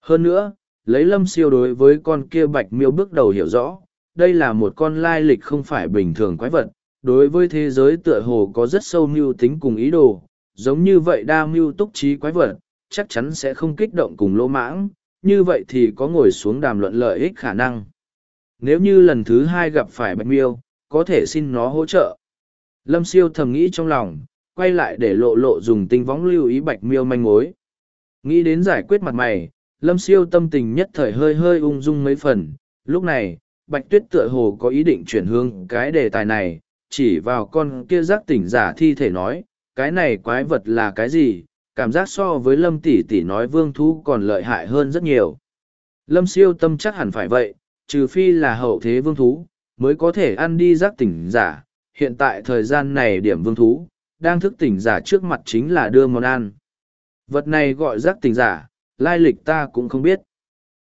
Hơn nữa, lấy lâm siêu đối với con kia bạch miêu bước đầu hiểu rõ, đây là một con lai lịch không phải bình thường quái vật, đối với thế giới tựa hồ có rất sâu mưu tính cùng ý đồ, giống như vậy đa mưu túc trí quái vật, chắc chắn sẽ không kích động cùng lỗ mãng, như vậy thì có ngồi xuống đàm luận lợi ích khả năng. Nếu như lần thứ hai gặp phải bạch miêu, có thể xin nó hỗ trợ. Lâm siêu thầm nghĩ trong lòng, quay lại để lộ lộ dùng tinh võng lưu ý bạch miêu manh mối. Nghĩ đến giải quyết mặt mày, lâm siêu tâm tình nhất thời hơi hơi ung dung mấy phần. Lúc này, bạch tuyết tựa hồ có ý định chuyển hướng cái đề tài này, chỉ vào con kia giác tỉnh giả thi thể nói, cái này quái vật là cái gì, cảm giác so với lâm tỷ tỷ nói vương thú còn lợi hại hơn rất nhiều. Lâm siêu tâm chắc hẳn phải vậy, trừ phi là hậu thế vương thú, mới có thể ăn đi giác tỉnh giả. Hiện tại thời gian này điểm vương thú, đang thức tỉnh giả trước mặt chính là đưa món ăn. Vật này gọi giác tỉnh giả, lai lịch ta cũng không biết.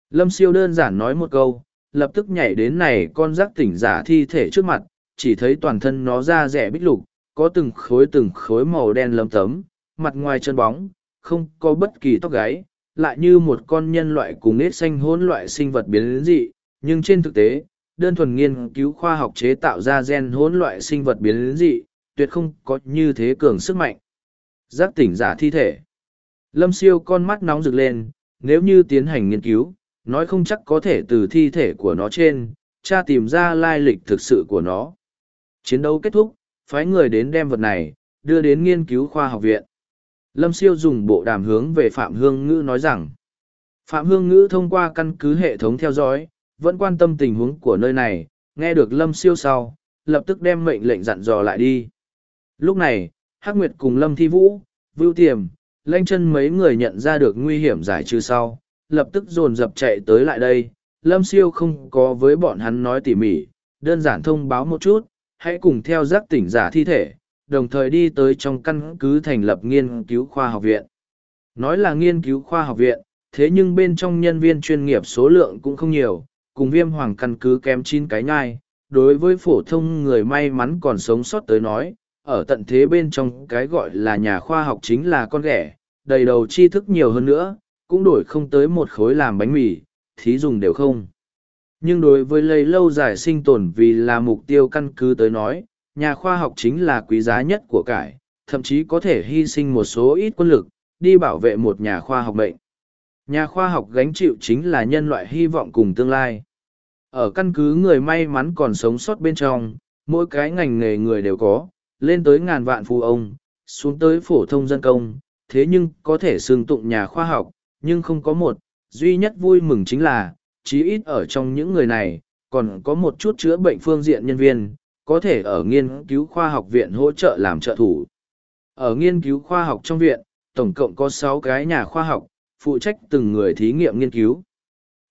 Lâm siêu đơn giản nói một câu, lập tức nhảy đến này con giác tỉnh giả thi thể trước mặt, chỉ thấy toàn thân nó da rẻ bích lục, có từng khối từng khối màu đen lấm tấm, mặt ngoài chân bóng, không có bất kỳ tóc gáy, lại như một con nhân loại cùng nết xanh hỗn loại sinh vật biến dị, nhưng trên thực tế, đơn thuần nghiên cứu khoa học chế tạo ra gen hỗn loại sinh vật biến dị, tuyệt không có như thế cường sức mạnh. Giác tỉnh giả thi thể. Lâm siêu con mắt nóng rực lên, nếu như tiến hành nghiên cứu, nói không chắc có thể từ thi thể của nó trên, tra tìm ra lai lịch thực sự của nó. Chiến đấu kết thúc, phái người đến đem vật này, đưa đến nghiên cứu khoa học viện. Lâm siêu dùng bộ đàm hướng về Phạm Hương Ngữ nói rằng, Phạm Hương Ngữ thông qua căn cứ hệ thống theo dõi, vẫn quan tâm tình huống của nơi này, nghe được Lâm siêu sau, lập tức đem mệnh lệnh dặn dò lại đi. Lúc này, Hắc Nguyệt cùng Lâm Thi Vũ, Vưu Tiềm, Lanh chân mấy người nhận ra được nguy hiểm giải trừ sau, lập tức dồn dập chạy tới lại đây. Lâm siêu không có với bọn hắn nói tỉ mỉ, đơn giản thông báo một chút, hãy cùng theo giác tỉnh giả thi thể, đồng thời đi tới trong căn cứ thành lập nghiên cứu khoa học viện. Nói là nghiên cứu khoa học viện, thế nhưng bên trong nhân viên chuyên nghiệp số lượng cũng không nhiều, cùng viêm hoàng căn cứ kém chín cái nhai. Đối với phổ thông người may mắn còn sống sót tới nói, ở tận thế bên trong cái gọi là nhà khoa học chính là con ghẻ, đầy đầu tri thức nhiều hơn nữa, cũng đổi không tới một khối làm bánh mì, thí dùng đều không. Nhưng đối với lấy lâu dài sinh tồn vì là mục tiêu căn cứ tới nói, nhà khoa học chính là quý giá nhất của cải, thậm chí có thể hy sinh một số ít quân lực, đi bảo vệ một nhà khoa học bệnh. Nhà khoa học gánh chịu chính là nhân loại hy vọng cùng tương lai. Ở căn cứ người may mắn còn sống sót bên trong, mỗi cái ngành nghề người đều có, lên tới ngàn vạn phù ông, xuống tới phổ thông dân công, thế nhưng có thể xương tụng nhà khoa học, nhưng không có một, duy nhất vui mừng chính là, chí ít ở trong những người này, còn có một chút chữa bệnh phương diện nhân viên, có thể ở nghiên cứu khoa học viện hỗ trợ làm trợ thủ. Ở nghiên cứu khoa học trong viện, tổng cộng có sáu cái nhà khoa học, phụ trách từng người thí nghiệm nghiên cứu.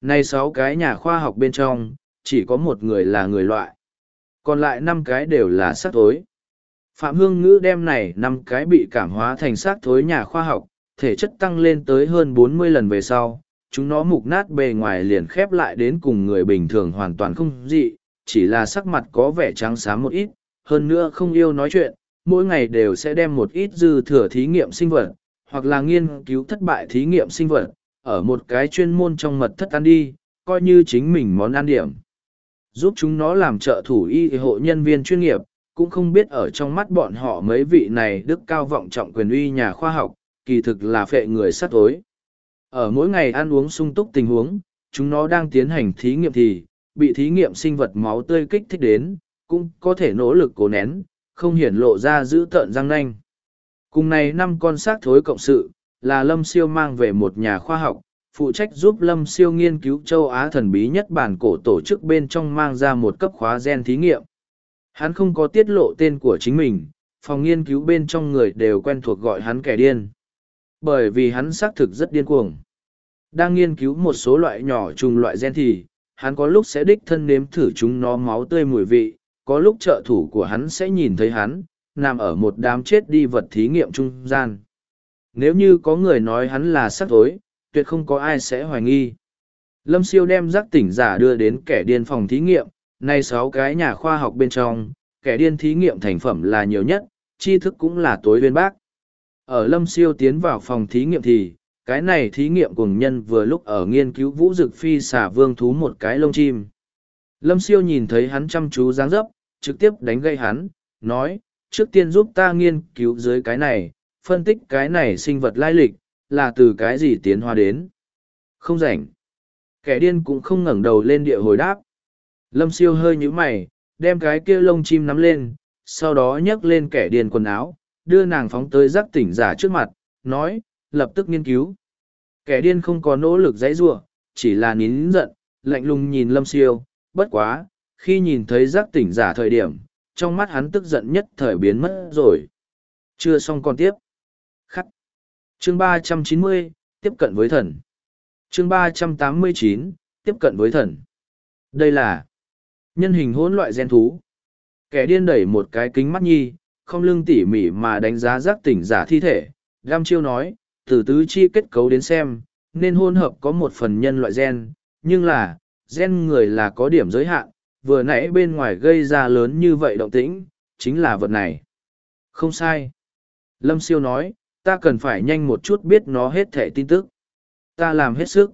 Này sáu cái nhà khoa học bên trong, chỉ có một người là người loại. Còn lại năm cái đều là sắc tối. Phạm Hương Ngữ đem này năm cái bị cảm hóa thành xác thối nhà khoa học, thể chất tăng lên tới hơn bốn mươi lần về sau, chúng nó mục nát bề ngoài liền khép lại đến cùng người bình thường hoàn toàn không dị, chỉ là sắc mặt có vẻ trắng xám một ít, hơn nữa không yêu nói chuyện, mỗi ngày đều sẽ đem một ít dư thừa thí nghiệm sinh vật, hoặc là nghiên cứu thất bại thí nghiệm sinh vật, ở một cái chuyên môn trong mật thất ăn đi, coi như chính mình món ăn điểm. Giúp chúng nó làm trợ thủ y hộ nhân viên chuyên nghiệp, cũng không biết ở trong mắt bọn họ mấy vị này đức cao vọng trọng quyền uy nhà khoa học, kỳ thực là phệ người sát tối. Ở mỗi ngày ăn uống sung túc tình huống, chúng nó đang tiến hành thí nghiệm thì, bị thí nghiệm sinh vật máu tươi kích thích đến, cũng có thể nỗ lực cố nén, không hiển lộ ra giữ tợn răng nanh. Cùng này năm con xác thối cộng sự, là Lâm Siêu mang về một nhà khoa học, phụ trách giúp Lâm Siêu nghiên cứu châu Á thần bí nhất bản cổ tổ chức bên trong mang ra một cấp khóa gen thí nghiệm. Hắn không có tiết lộ tên của chính mình, phòng nghiên cứu bên trong người đều quen thuộc gọi hắn kẻ điên. Bởi vì hắn xác thực rất điên cuồng. Đang nghiên cứu một số loại nhỏ trùng loại gen thì, hắn có lúc sẽ đích thân nếm thử chúng nó máu tươi mùi vị, có lúc trợ thủ của hắn sẽ nhìn thấy hắn, nằm ở một đám chết đi vật thí nghiệm trung gian. Nếu như có người nói hắn là sắc tối, tuyệt không có ai sẽ hoài nghi. Lâm siêu đem giác tỉnh giả đưa đến kẻ điên phòng thí nghiệm, nay sáu cái nhà khoa học bên trong, kẻ điên thí nghiệm thành phẩm là nhiều nhất, tri thức cũng là tối uyên bác. Ở lâm siêu tiến vào phòng thí nghiệm thì, cái này thí nghiệm cùng nhân vừa lúc ở nghiên cứu vũ dực phi xả vương thú một cái lông chim. Lâm siêu nhìn thấy hắn chăm chú dáng dấp, trực tiếp đánh gây hắn, nói, trước tiên giúp ta nghiên cứu dưới cái này, phân tích cái này sinh vật lai lịch, là từ cái gì tiến hóa đến. Không rảnh. Kẻ điên cũng không ngẩng đầu lên địa hồi đáp. Lâm siêu hơi nhũ mày, đem cái kia lông chim nắm lên, sau đó nhấc lên kẻ điên quần áo, đưa nàng phóng tới giác tỉnh giả trước mặt, nói, lập tức nghiên cứu. Kẻ điên không có nỗ lực dãy giụa, chỉ là nín giận, lạnh lùng nhìn lâm siêu, bất quá, khi nhìn thấy giác tỉnh giả thời điểm, trong mắt hắn tức giận nhất thời biến mất rồi. Chưa xong còn tiếp. Khắc. Chương ba trăm chín mươi tiếp cận với thần. Chương ba trăm tám mươi chín tiếp cận với thần. Đây là nhân hình hỗn loại gen thú. Kẻ điên đẩy một cái kính mắt nhi, không lưng tỉ mỉ mà đánh giá giác tỉnh giả thi thể. Gam chiêu nói, từ tứ chi kết cấu đến xem, nên hôn hợp có một phần nhân loại gen, nhưng là, gen người là có điểm giới hạn, vừa nãy bên ngoài gây ra lớn như vậy động tĩnh, chính là vật này. Không sai. Lâm siêu nói, ta cần phải nhanh một chút biết nó hết thẻ tin tức. Ta làm hết sức.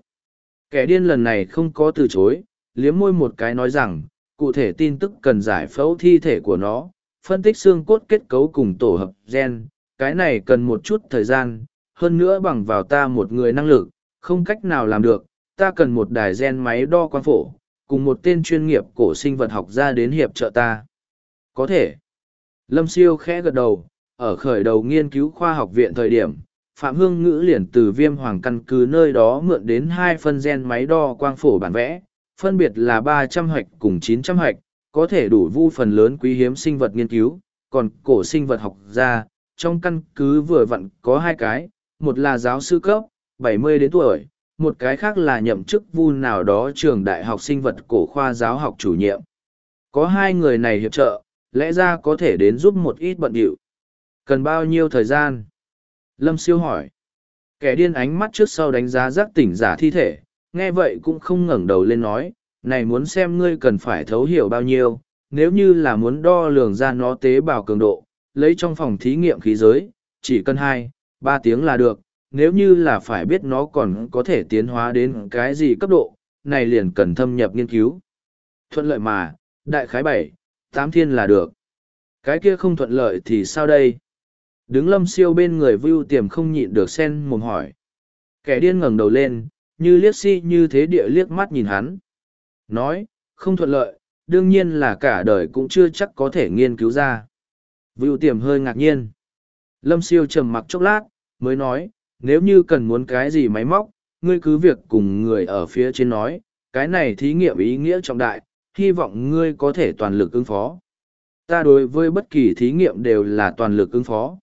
Kẻ điên lần này không có từ chối, liếm môi một cái nói rằng, cụ thể tin tức cần giải phẫu thi thể của nó, phân tích xương cốt kết cấu cùng tổ hợp gen, cái này cần một chút thời gian, hơn nữa bằng vào ta một người năng lực, không cách nào làm được, ta cần một đài gen máy đo quang phổ, cùng một tên chuyên nghiệp cổ sinh vật học ra đến hiệp trợ ta. Có thể. Lâm Siêu khẽ gật đầu, ở khởi đầu nghiên cứu khoa học viện thời điểm, Phạm Hương Ngữ liền từ viêm hoàng căn cứ nơi đó mượn đến hai phân gen máy đo quang phổ bản vẽ, phân biệt là ba trăm hạch cùng chín trăm hạch, có thể đủ vu phần lớn quý hiếm sinh vật nghiên cứu, còn cổ sinh vật học ra, trong căn cứ vừa vặn có hai cái, một là giáo sư cấp, bảy mươi đến tuổi, một cái khác là nhậm chức vu nào đó trường đại học sinh vật cổ khoa giáo học chủ nhiệm. Có hai người này hiệp trợ, lẽ ra có thể đến giúp một ít bận điệu. Cần bao nhiêu thời gian? Lâm siêu hỏi. Kẻ điên ánh mắt trước sau đánh giá giác tỉnh giả thi thể, nghe vậy cũng không ngẩng đầu lên nói, này muốn xem ngươi cần phải thấu hiểu bao nhiêu, nếu như là muốn đo lường ra nó tế bào cường độ, lấy trong phòng thí nghiệm khí giới, chỉ cần hai, ba tiếng là được, nếu như là phải biết nó còn có thể tiến hóa đến cái gì cấp độ, này liền cần thâm nhập nghiên cứu. Thuận lợi mà, đại khái bảy, tám thiên là được. Cái kia không thuận lợi thì sao đây? Đứng lâm siêu bên người vưu tiềm không nhịn được sen mồm hỏi. Kẻ điên ngẩng đầu lên, như liếc si như thế địa liếc mắt nhìn hắn. Nói, không thuận lợi, đương nhiên là cả đời cũng chưa chắc có thể nghiên cứu ra. Vưu tiềm hơi ngạc nhiên. Lâm siêu trầm mặc chốc lát, mới nói, nếu như cần muốn cái gì máy móc, ngươi cứ việc cùng người ở phía trên nói, cái này thí nghiệm ý nghĩa trọng đại, hy vọng ngươi có thể toàn lực ứng phó. Ta đối với bất kỳ thí nghiệm đều là toàn lực ứng phó.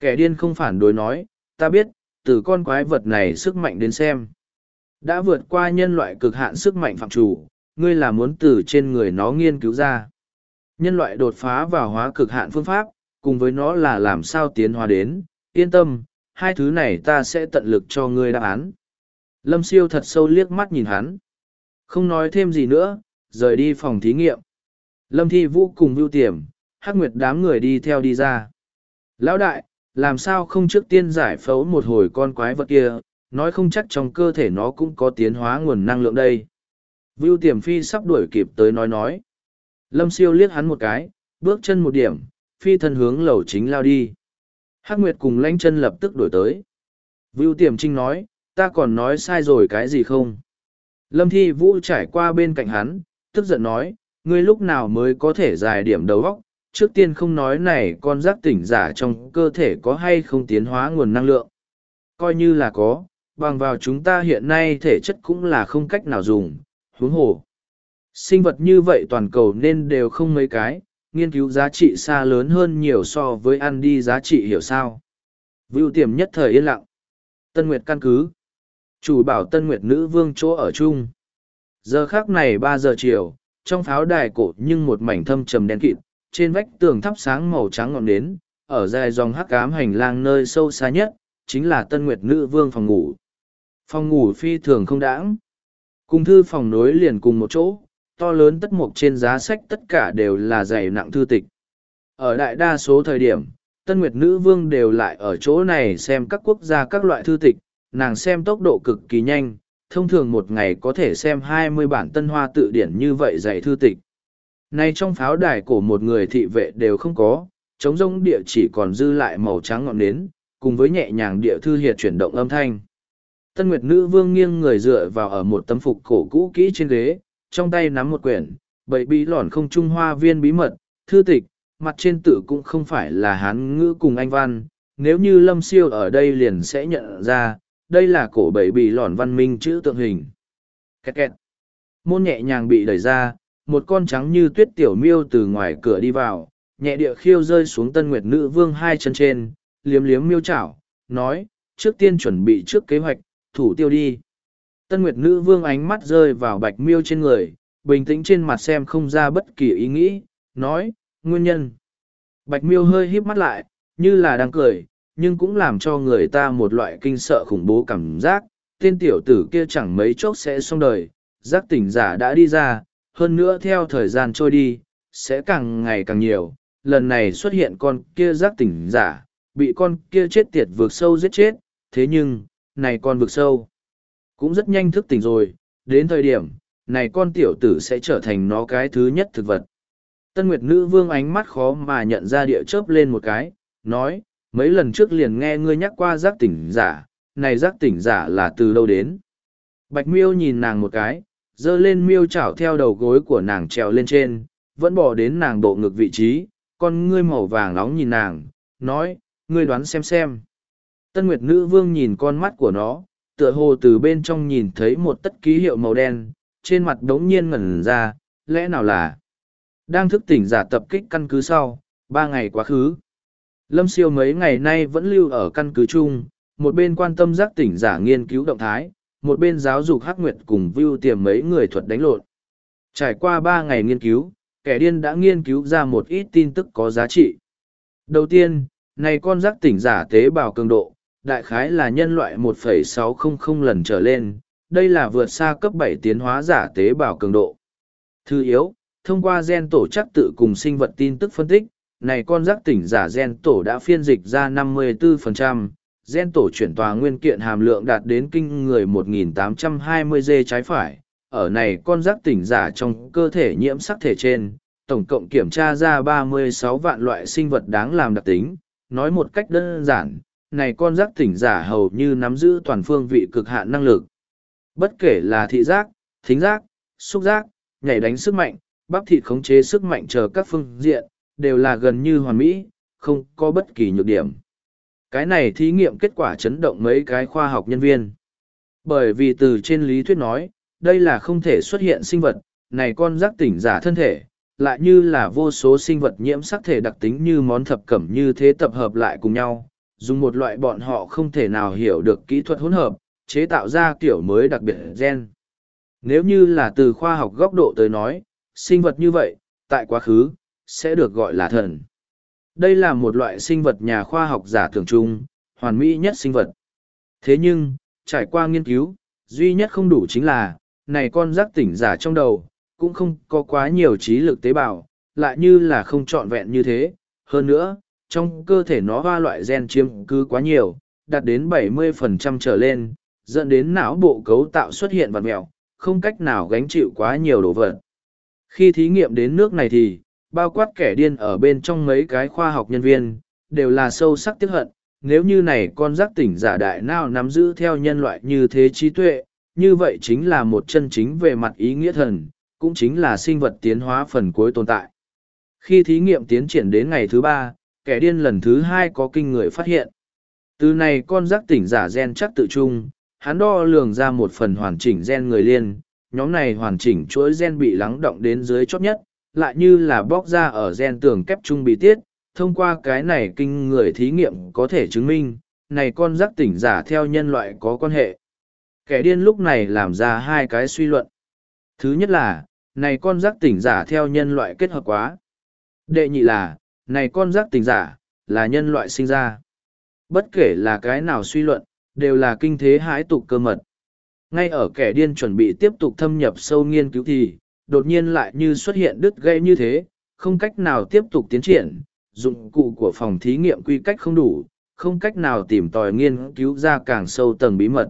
Kẻ điên không phản đối nói, ta biết, từ con quái vật này sức mạnh đến xem. Đã vượt qua nhân loại cực hạn sức mạnh phạm chủ, ngươi là muốn từ trên người nó nghiên cứu ra. Nhân loại đột phá vào hóa cực hạn phương pháp, cùng với nó là làm sao tiến hóa đến, yên tâm, hai thứ này ta sẽ tận lực cho ngươi đáp án. Lâm siêu thật sâu liếc mắt nhìn hắn. Không nói thêm gì nữa, rời đi phòng thí nghiệm. Lâm thi vũ cùng vưu tiềm, hắc nguyệt đám người đi theo đi ra. Lão đại, làm sao không trước tiên giải phẫu một hồi con quái vật kia, nói không chắc trong cơ thể nó cũng có tiến hóa nguồn năng lượng đây. Vưu tiềm phi sắp đuổi kịp tới nói nói. Lâm siêu liếc hắn một cái, bước chân một điểm, phi thân hướng lầu chính lao đi. Hắc Nguyệt cùng lãnh chân lập tức đổi tới. Vưu tiềm trinh nói, ta còn nói sai rồi cái gì không? Lâm thi vũ trải qua bên cạnh hắn, tức giận nói, ngươi lúc nào mới có thể giải điểm đầu óc? trước tiên không nói này con giác tỉnh giả trong cơ thể có hay không tiến hóa nguồn năng lượng. Coi như là có, bằng vào chúng ta hiện nay thể chất cũng là không cách nào dùng, huống hồ. Sinh vật như vậy toàn cầu nên đều không mấy cái, nghiên cứu giá trị xa lớn hơn nhiều so với ăn đi giá trị hiểu sao. Vưu tiềm nhất thời yên lặng. Tân Nguyệt căn cứ. Chủ bảo Tân Nguyệt nữ vương chỗ ở chung. Giờ khác này ba giờ chiều, trong pháo đài cổ nhưng một mảnh thâm trầm đen kịt, trên vách tường thắp sáng màu trắng ngọn nến, ở dài dòng hắc cám hành lang nơi sâu xa nhất, chính là Tân Nguyệt nữ vương phòng ngủ. Phòng ngủ phi thường không đãng. Cùng thư phòng nối liền cùng một chỗ, to lớn tất mục trên giá sách tất cả đều là dày nặng thư tịch. Ở đại đa số thời điểm, Tân Nguyệt Nữ Vương đều lại ở chỗ này xem các quốc gia các loại thư tịch, nàng xem tốc độ cực kỳ nhanh, thông thường một ngày có thể xem hai mươi bản tân hoa tự điển như vậy dạy thư tịch. Nay trong pháo đài cổ một người thị vệ đều không có, trống rông địa chỉ còn dư lại màu trắng ngọn nến, cùng với nhẹ nhàng địa thư hiệt chuyển động âm thanh. Tân Nguyệt Nữ Vương nghiêng người dựa vào ở một tấm phục cổ cũ kỹ trên ghế, trong tay nắm một quyển, bậy bí lỏn không trung hoa viên bí mật, thư tịch, mặt trên tự cũng không phải là hán ngữ cùng anh văn, nếu như Lâm Siêu ở đây liền sẽ nhận ra, đây là cổ bậy bí lỏn văn minh chữ tượng hình. Kẹt kẹt. Môn nhẹ nhàng bị đẩy ra, một con trắng như tuyết tiểu miêu từ ngoài cửa đi vào, nhẹ địa khiêu rơi xuống tân nguyệt nữ vương hai chân trên, liếm liếm miêu chảo, nói, trước tiên chuẩn bị trước kế hoạch, thủ tiêu đi. Tân Nguyệt Nữ Vương ánh mắt rơi vào bạch miêu trên người, bình tĩnh trên mặt xem không ra bất kỳ ý nghĩ, nói, nguyên nhân. Bạch miêu hơi híp mắt lại, như là đang cười, nhưng cũng làm cho người ta một loại kinh sợ khủng bố cảm giác. Tên tiểu tử kia chẳng mấy chốc sẽ xong đời, giác tỉnh giả đã đi ra, hơn nữa theo thời gian trôi đi, sẽ càng ngày càng nhiều. Lần này xuất hiện con kia giác tỉnh giả, bị con kia chết tiệt vượt sâu giết chết, thế nhưng, này con vực sâu cũng rất nhanh thức tỉnh rồi, đến thời điểm, này con tiểu tử sẽ trở thành nó cái thứ nhất thực vật. Tân Nguyệt Nữ Vương ánh mắt khó mà nhận ra địa chớp lên một cái, nói, mấy lần trước liền nghe ngươi nhắc qua giác tỉnh giả, này giác tỉnh giả là từ đâu đến. Bạch miêu nhìn nàng một cái, dơ lên miêu chảo theo đầu gối của nàng trèo lên trên, vẫn bỏ đến nàng bộ ngực vị trí, con ngươi màu vàng nóng nhìn nàng, nói, ngươi đoán xem xem. Tân Nguyệt Nữ Vương nhìn con mắt của nó, tựa hồ từ bên trong nhìn thấy một tất ký hiệu màu đen, trên mặt đống nhiên ngẩn ra, lẽ nào là đang thức tỉnh giả tập kích căn cứ sau, ba ngày quá khứ. Lâm siêu mấy ngày nay vẫn lưu ở căn cứ chung, một bên quan tâm giác tỉnh giả nghiên cứu động thái, một bên giáo dục hắc nguyệt cùng view tiềm mấy người thuật đánh lộn. Trải qua ba ngày nghiên cứu, kẻ điên đã nghiên cứu ra một ít tin tức có giá trị. Đầu tiên, này con giác tỉnh giả tế bào cường độ, đại khái là nhân loại 1,600 lần trở lên, đây là vượt xa cấp 7 tiến hóa giả tế bào cường độ. Thứ yếu, thông qua gen tổ chắc tự cùng sinh vật tin tức phân tích, này con giác tỉnh giả gen tổ đã phiên dịch ra 54%, gen tổ chuyển tòa nguyên kiện hàm lượng đạt đến kinh người 1.820G trái phải. Ở này con giác tỉnh giả trong cơ thể nhiễm sắc thể trên, tổng cộng kiểm tra ra 36 vạn loại sinh vật đáng làm đặc tính. Nói một cách đơn giản, này con giác tỉnh giả hầu như nắm giữ toàn phương vị cực hạn năng lực. Bất kể là thị giác, thính giác, xúc giác, nhảy đánh sức mạnh, bắp thịt khống chế sức mạnh chờ các phương diện, đều là gần như hoàn mỹ, không có bất kỳ nhược điểm. Cái này thí nghiệm kết quả chấn động mấy cái khoa học nhân viên. Bởi vì từ trên lý thuyết nói, đây là không thể xuất hiện sinh vật, này con giác tỉnh giả thân thể, lại như là vô số sinh vật nhiễm sắc thể đặc tính như món thập cẩm như thế tập hợp lại cùng nhau, dùng một loại bọn họ không thể nào hiểu được kỹ thuật hỗn hợp, chế tạo ra kiểu mới đặc biệt gen. Nếu như là từ khoa học góc độ tới nói, sinh vật như vậy, tại quá khứ, sẽ được gọi là thần. Đây là một loại sinh vật nhà khoa học giả tưởng chung, hoàn mỹ nhất sinh vật. Thế nhưng, trải qua nghiên cứu, duy nhất không đủ chính là, này con giác tỉnh giả trong đầu, cũng không có quá nhiều trí lực tế bào, lại như là không trọn vẹn như thế. Hơn nữa, trong cơ thể nó hoa loại gen chiếm cứ quá nhiều, đạt đến 70% trở lên, dẫn đến não bộ cấu tạo xuất hiện vật mẹo, không cách nào gánh chịu quá nhiều đồ vật. Khi thí nghiệm đến nước này thì, bao quát kẻ điên ở bên trong mấy cái khoa học nhân viên, đều là sâu sắc tiếc hận. Nếu như này con giác tỉnh giả đại nào nắm giữ theo nhân loại như thế trí tuệ, như vậy chính là một chân chính về mặt ý nghĩa thần, cũng chính là sinh vật tiến hóa phần cuối tồn tại. Khi thí nghiệm tiến triển đến ngày thứ ba, kẻ điên lần thứ hai có kinh người phát hiện. Từ này con giác tỉnh giả gen chắc tự trung, hắn đo lường ra một phần hoàn chỉnh gen người liên, nhóm này hoàn chỉnh chuỗi gen bị lắng động đến dưới chót nhất, lại như là bóc ra ở gen tường kép trung bị tiết, thông qua cái này kinh người thí nghiệm có thể chứng minh, này con giác tỉnh giả theo nhân loại có quan hệ. Kẻ điên lúc này làm ra hai cái suy luận. Thứ nhất là, này con giác tỉnh giả theo nhân loại kết hợp quá. Đệ nhị là, này con giác tình giả, là nhân loại sinh ra. Bất kể là cái nào suy luận, đều là kinh thế hãi tục cơ mật. Ngay ở kẻ điên chuẩn bị tiếp tục thâm nhập sâu nghiên cứu thì, đột nhiên lại như xuất hiện đứt gây như thế, không cách nào tiếp tục tiến triển, dụng cụ của phòng thí nghiệm quy cách không đủ, không cách nào tìm tòi nghiên cứu ra càng sâu tầng bí mật.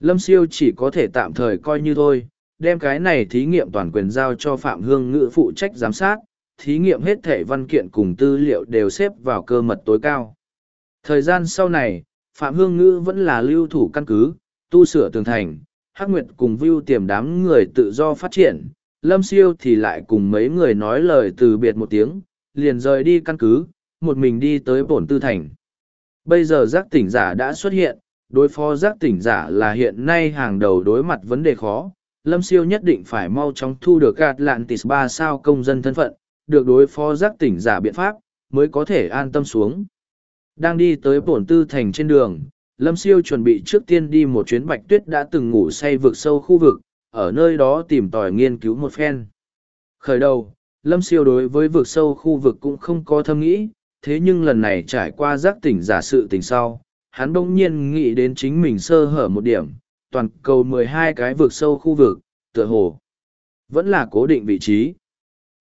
Lâm siêu chỉ có thể tạm thời coi như thôi, đem cái này thí nghiệm toàn quyền giao cho Phạm Hương Ngữ phụ trách giám sát, thí nghiệm hết thể văn kiện cùng tư liệu đều xếp vào cơ mật tối cao. Thời gian sau này, Phạm Hương Ngữ vẫn là lưu thủ căn cứ, tu sửa tường thành, Hắc Nguyệt cùng Vưu tiềm đám người tự do phát triển, Lâm Siêu thì lại cùng mấy người nói lời từ biệt một tiếng, liền rời đi căn cứ, một mình đi tới bổn tư thành. Bây giờ giác tỉnh giả đã xuất hiện, đối phó giác tỉnh giả là hiện nay hàng đầu đối mặt vấn đề khó. Lâm Siêu nhất định phải mau chóng thu được Atlantis ba sao công dân thân phận, được đối phó giác tỉnh giả biện pháp, mới có thể an tâm xuống. Đang đi tới bổn tư thành trên đường, Lâm Siêu chuẩn bị trước tiên đi một chuyến bạch tuyết đã từng ngủ say vực sâu khu vực, ở nơi đó tìm tòi nghiên cứu một phen. Khởi đầu, Lâm Siêu đối với vực sâu khu vực cũng không có thâm nghĩ, thế nhưng lần này trải qua giác tỉnh giả sự tình sau, hắn bỗng nhiên nghĩ đến chính mình sơ hở một điểm, toàn cầu mười hai cái vực sâu khu vực, tựa hồ. Vẫn là cố định vị trí.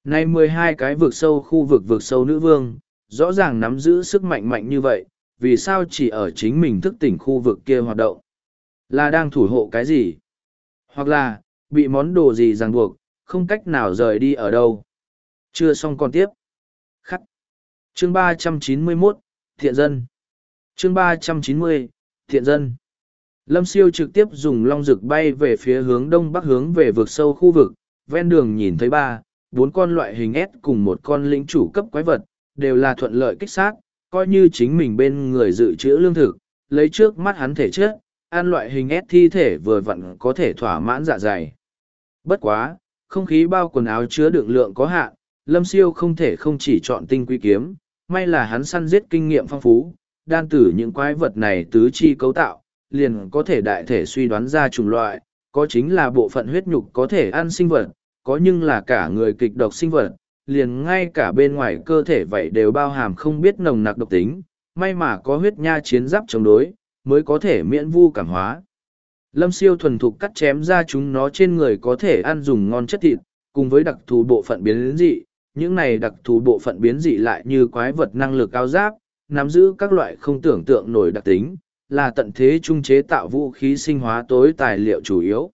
Nay mười hai cái vực sâu khu vực vực sâu nữ vương, rõ ràng nắm giữ sức mạnh mạnh như vậy, vì sao chỉ ở chính mình thức tỉnh khu vực kia hoạt động? Là đang thủ hộ cái gì? Hoặc là, bị món đồ gì ràng buộc, không cách nào rời đi ở đâu? Chưa xong còn tiếp. Khắc. Chương ba trăm chín mươi 391, Thiện dân. Chương ba trăm chín mươi, Thiện dân. Lâm siêu trực tiếp dùng long rực bay về phía hướng đông bắc hướng về vực sâu khu vực, ven đường nhìn thấy ba, bốn con loại hình S cùng một con lĩnh chủ cấp quái vật, đều là thuận lợi kích sát, coi như chính mình bên người dự trữ lương thực, lấy trước mắt hắn thể chết, ăn loại hình S thi thể vừa vặn có thể thỏa mãn dạ dày. Bất quá, không khí bao quần áo chứa đựng lượng có hạn, Lâm Siêu không thể không chỉ chọn tinh quy kiếm, may là hắn săn giết kinh nghiệm phong phú, đan tử những quái vật này tứ chi cấu tạo, liền có thể đại thể suy đoán ra chủng loại, có chính là bộ phận huyết nhục có thể ăn sinh vật, có nhưng là cả người kịch độc sinh vật, liền ngay cả bên ngoài cơ thể vậy đều bao hàm không biết nồng nặc độc tính, may mà có huyết nha chiến giáp chống đối, mới có thể miễn vu cảm hóa. Lâm siêu thuần thục cắt chém ra chúng nó trên người có thể ăn dùng ngon chất thịt, cùng với đặc thù bộ phận biến dị, những này đặc thù bộ phận biến dị lại như quái vật năng lực cao giáp, nắm giữ các loại không tưởng tượng nổi đặc tính, là tận thế trung chế tạo vũ khí sinh hóa tối tài liệu chủ yếu.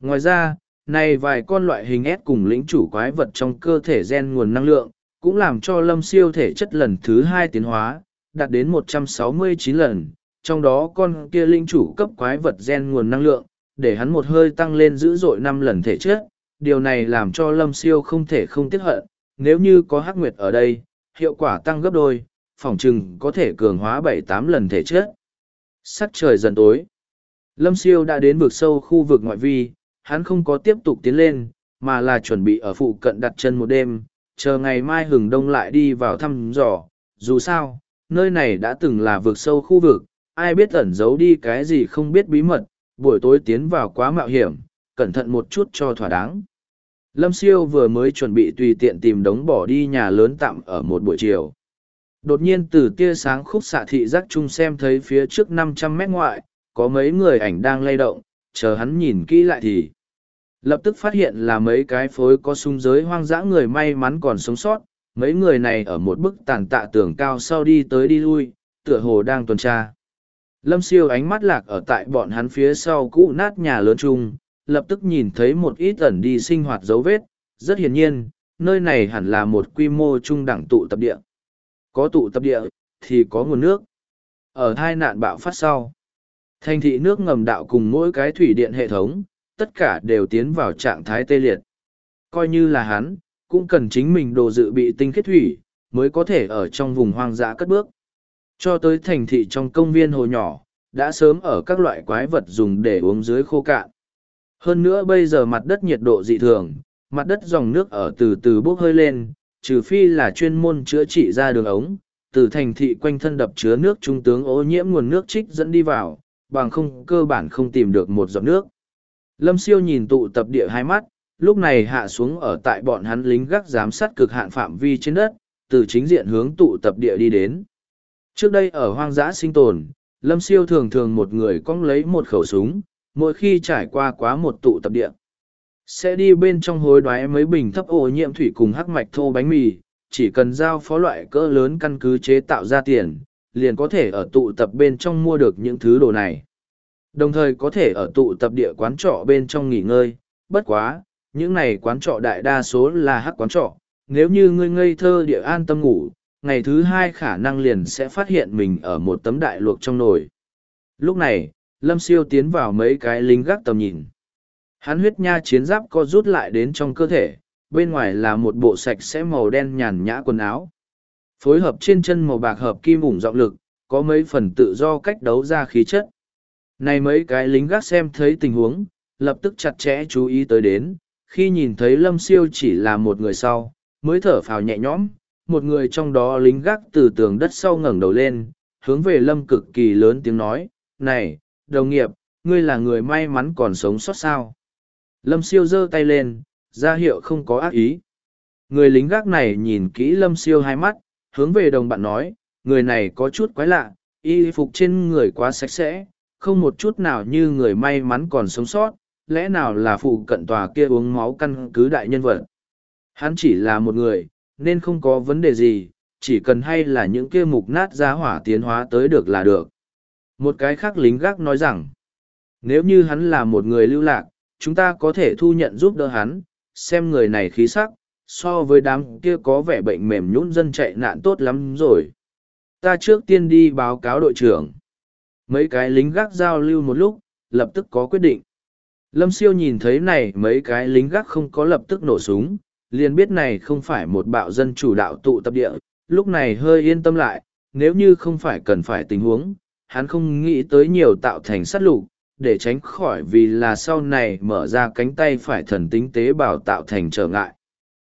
Ngoài ra, này vài con loại hình S cùng lĩnh chủ quái vật trong cơ thể gen nguồn năng lượng, cũng làm cho lâm siêu thể chất lần thứ hai tiến hóa, đạt đến 169 lần, trong đó con kia linh chủ cấp quái vật gen nguồn năng lượng, để hắn một hơi tăng lên dữ dội năm lần thể chất. Điều này làm cho lâm siêu không thể không tiếc hận, nếu như có hắc nguyệt ở đây, hiệu quả tăng gấp đôi, phỏng chừng có thể cường hóa bảy tám lần thể chất. Sắc trời dần tối. Lâm siêu đã đến vực sâu khu vực ngoại vi, hắn không có tiếp tục tiến lên, mà là chuẩn bị ở phụ cận đặt chân một đêm, chờ ngày mai hừng đông lại đi vào thăm dò. Dù sao, nơi này đã từng là vực sâu khu vực, ai biết ẩn giấu đi cái gì không biết bí mật, Buổi tối tiến vào quá mạo hiểm, cẩn thận một chút cho thỏa đáng. Lâm Siêu vừa mới chuẩn bị tùy tiện tìm đống bỏ đi nhà lớn tạm ở một buổi chiều. Đột nhiên từ tia sáng khúc xạ thị giác chung xem thấy phía trước năm trăm mét ngoại, có mấy người ảnh đang lay động, chờ hắn nhìn kỹ lại thì lập tức phát hiện là mấy cái phối có sung giới hoang dã người may mắn còn sống sót, mấy người này ở một bức tàn tạ tường cao sau đi tới đi lui, tựa hồ đang tuần tra. Lâm siêu ánh mắt lạc ở tại bọn hắn phía sau cũ nát nhà lớn chung, lập tức nhìn thấy một ít ẩn đi sinh hoạt dấu vết, rất hiển nhiên, nơi này hẳn là một quy mô trung đẳng tụ tập địa. Có tụ tập địa, thì có nguồn nước. Ở hai nạn bạo phát sau, thành thị nước ngầm đạo cùng mỗi cái thủy điện hệ thống tất cả đều tiến vào trạng thái tê liệt. Coi như là hắn, cũng cần chính mình đồ dự bị tinh khiết thủy, mới có thể ở trong vùng hoang dã cất bước. Cho tới thành thị trong công viên hồ nhỏ, đã sớm ở các loại quái vật dùng để uống dưới khô cạn. Hơn nữa bây giờ mặt đất nhiệt độ dị thường, mặt đất dòng nước ở từ từ bốc hơi lên, trừ phi là chuyên môn chữa trị ra đường ống, từ thành thị quanh thân đập chứa nước trung tướng ô nhiễm nguồn nước trích dẫn đi vào, bằng không cơ bản không tìm được một giọt nước. Lâm siêu nhìn tụ tập địa hai mắt, lúc này hạ xuống ở tại bọn hắn lính gác giám sát cực hạn phạm vi trên đất, từ chính diện hướng tụ tập địa đi đến. Trước đây ở hoang dã sinh tồn, Lâm siêu thường thường một người cong lấy một khẩu súng, mỗi khi trải qua quá một tụ tập địa. Sẽ đi bên trong hối đoái mấy bình thấp ô nhiễm thủy cùng hắc mạch thô bánh mì, chỉ cần giao phó loại cỡ lớn căn cứ chế tạo ra tiền, liền có thể ở tụ tập bên trong mua được những thứ đồ này. Đồng thời có thể ở tụ tập địa quán trọ bên trong nghỉ ngơi, bất quá, những này quán trọ đại đa số là hắc quán trọ, nếu như ngươi ngây thơ địa an tâm ngủ, ngày thứ hai khả năng liền sẽ phát hiện mình ở một tấm đại luộc trong nồi. Lúc này, Lâm Siêu tiến vào mấy cái lính gác tầm nhìn. Hắn huyết nha chiến giáp co rút lại đến trong cơ thể, bên ngoài là một bộ sạch sẽ màu đen nhàn nhã quần áo. Phối hợp trên chân màu bạc hợp kim ủng rộng lực, có mấy phần tự do cách đấu ra khí chất. Này mấy cái lính gác xem thấy tình huống, lập tức chặt chẽ chú ý tới đến, khi nhìn thấy lâm siêu chỉ là một người sau, mới thở phào nhẹ nhõm, một người trong đó lính gác từ tường đất sau ngẩng đầu lên, hướng về lâm cực kỳ lớn tiếng nói, này, đồng nghiệp, ngươi là người may mắn còn sống sót sao. Lâm siêu giơ tay lên, ra hiệu không có ác ý. Người lính gác này nhìn kỹ lâm siêu hai mắt, hướng về đồng bạn nói, người này có chút quái lạ, y phục trên người quá sạch sẽ, không một chút nào như người may mắn còn sống sót, lẽ nào là phụ cận tòa kia uống máu căn cứ đại nhân vật. Hắn chỉ là một người, nên không có vấn đề gì, chỉ cần hay là những kia mục nát giá hỏa tiến hóa tới được là được. Một cái khác lính gác nói rằng, nếu như hắn là một người lưu lạc, chúng ta có thể thu nhận giúp đỡ hắn, xem người này khí sắc, so với đám kia có vẻ bệnh mềm nhũn dân chạy nạn tốt lắm rồi. Ta trước tiên đi báo cáo đội trưởng. Mấy cái lính gác giao lưu một lúc, lập tức có quyết định. Lâm siêu nhìn thấy này mấy cái lính gác không có lập tức nổ súng, liền biết này không phải một bạo dân chủ đạo tụ tập địa, lúc này hơi yên tâm lại, nếu như không phải cần phải tình huống, hắn không nghĩ tới nhiều tạo thành sát lục, để tránh khỏi vì là sau này mở ra cánh tay phải thần tính tế bào tạo thành trở ngại.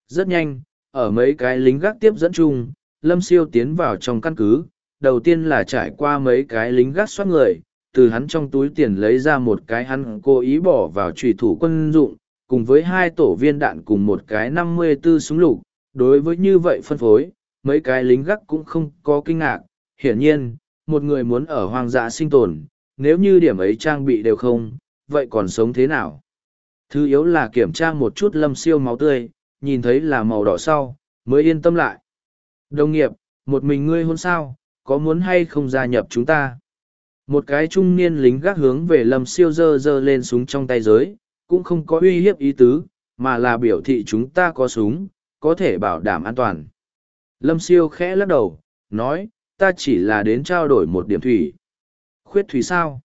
Rất nhanh, ở mấy cái lính gác tiếp dẫn chung, Lâm Siêu tiến vào trong căn cứ, đầu tiên là trải qua mấy cái lính gác xoát người, từ hắn trong túi tiền lấy ra một cái hắn cố ý bỏ vào trùy thủ quân dụng, cùng với hai tổ viên đạn cùng một cái năm mươi 54 súng lục. Đối với như vậy phân phối, mấy cái lính gác cũng không có kinh ngạc. Hiển nhiên, một người muốn ở hoang dã sinh tồn, nếu như điểm ấy trang bị đều không, vậy còn sống thế nào? Thứ yếu là kiểm tra một chút lâm siêu máu tươi, nhìn thấy là màu đỏ sau, mới yên tâm lại. Đồng nghiệp, một mình ngươi hôn sao, có muốn hay không gia nhập chúng ta. Một cái trung niên lính gác hướng về lâm siêu dơ dơ lên súng trong tay giới, cũng không có uy hiếp ý tứ, mà là biểu thị chúng ta có súng, có thể bảo đảm an toàn. Lâm siêu khẽ lắc đầu, nói, ta chỉ là đến trao đổi một điểm thủy. Khuyết thủy sao?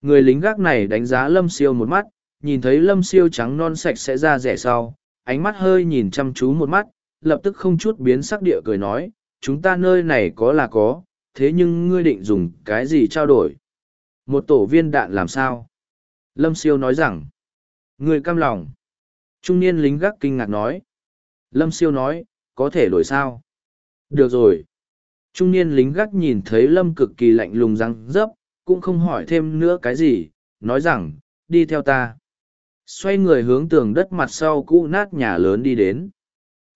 Người lính gác này đánh giá lâm siêu một mắt, nhìn thấy lâm siêu trắng non sạch sẽ ra rẻ sau, ánh mắt hơi nhìn chăm chú một mắt, lập tức không chút biến sắc địa cười nói, chúng ta nơi này có là có thế nhưng ngươi định dùng cái gì trao đổi? Một tổ viên đạn làm sao? Lâm Siêu nói rằng, ngươi cam lòng. Trung niên lính gác kinh ngạc nói. Lâm Siêu nói, có thể đổi sao? Được rồi. Trung niên lính gác nhìn thấy Lâm cực kỳ lạnh lùng răng dấp, cũng không hỏi thêm nữa cái gì, nói rằng, đi theo ta. Xoay người hướng tường đất mặt sau cũ nát nhà lớn đi đến.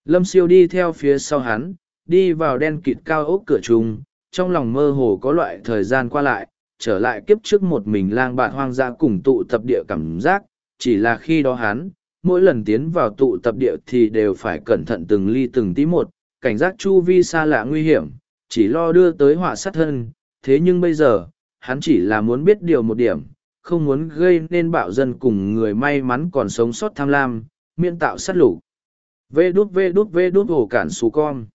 Lâm siêu đi theo phía sau hắn, đi vào đen kịt cao ốc cửa trùng, trong lòng mơ hồ có loại thời gian qua lại, trở lại kiếp trước một mình lang bạn hoang dã cùng tụ tập địa cảm giác, chỉ là khi đó hắn, mỗi lần tiến vào tụ tập địa thì đều phải cẩn thận từng ly từng tí một, cảnh giác chu vi xa lạ nguy hiểm, chỉ lo đưa tới họa sát thân, thế nhưng bây giờ, hắn chỉ là muốn biết điều một điểm, không muốn gây nên bạo dân cùng người may mắn còn sống sót tham lam, miễn tạo sát lục. Vê đút vê đút vê đút hồ cản xú con.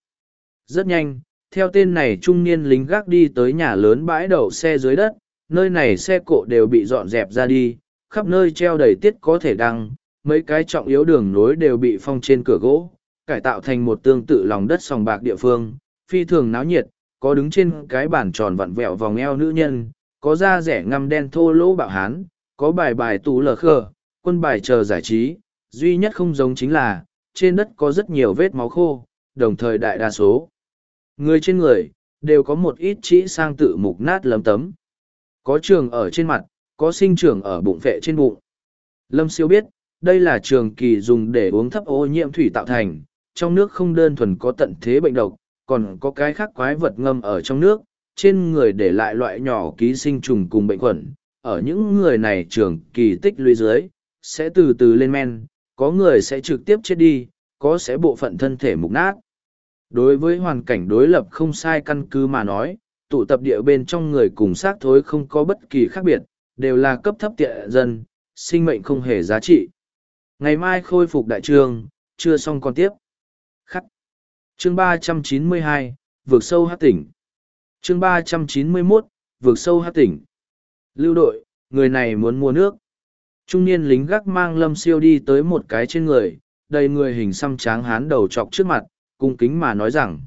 Rất nhanh, theo tên này trung niên lính gác đi tới nhà lớn bãi đậu xe dưới đất, nơi này xe cộ đều bị dọn dẹp ra đi, khắp nơi treo đầy tiết có thể đăng, mấy cái trọng yếu đường nối đều bị phong trên cửa gỗ, cải tạo thành một tương tự lòng đất sòng bạc địa phương, phi thường náo nhiệt, có đứng trên cái bàn tròn vặn vẹo vòng eo nữ nhân, có da rẻ ngăm đen thô lỗ bạo hán, có bài bài tù lờ khờ, quân bài chờ giải trí, duy nhất không giống chính là, trên đất có rất nhiều vết máu khô, đồng thời đại đa số. Người trên người, đều có một ít chỉ sang tự mục nát lấm tấm. Có trường ở trên mặt, có sinh trưởng ở bụng vệ trên bụng. Lâm siêu biết, đây là trường kỳ dùng để uống thấp ô nhiễm thủy tạo thành, trong nước không đơn thuần có tận thế bệnh độc, còn có cái khác quái vật ngâm ở trong nước, trên người để lại loại nhỏ ký sinh trùng cùng bệnh khuẩn. Ở những người này trường kỳ tích lũy dưới, sẽ từ từ lên men, có người sẽ trực tiếp chết đi, có sẽ bộ phận thân thể mục nát. Đối với hoàn cảnh đối lập không sai căn cứ mà nói, tụ tập địa bên trong người cùng xác thối không có bất kỳ khác biệt, đều là cấp thấp tiện dân, sinh mệnh không hề giá trị. Ngày mai khôi phục đại trường, chưa xong còn tiếp. Khắc. Chương ba trăm chín mươi hai vượt sâu hát tỉnh. Chương ba trăm chín mươi 391, vượt sâu hát tỉnh. Lưu đội, người này muốn mua nước. Trung niên lính gác mang lâm siêu đi tới một cái trên người, đầy người hình xăm tráng hán đầu trọc trước mặt, cung kính mà nói rằng.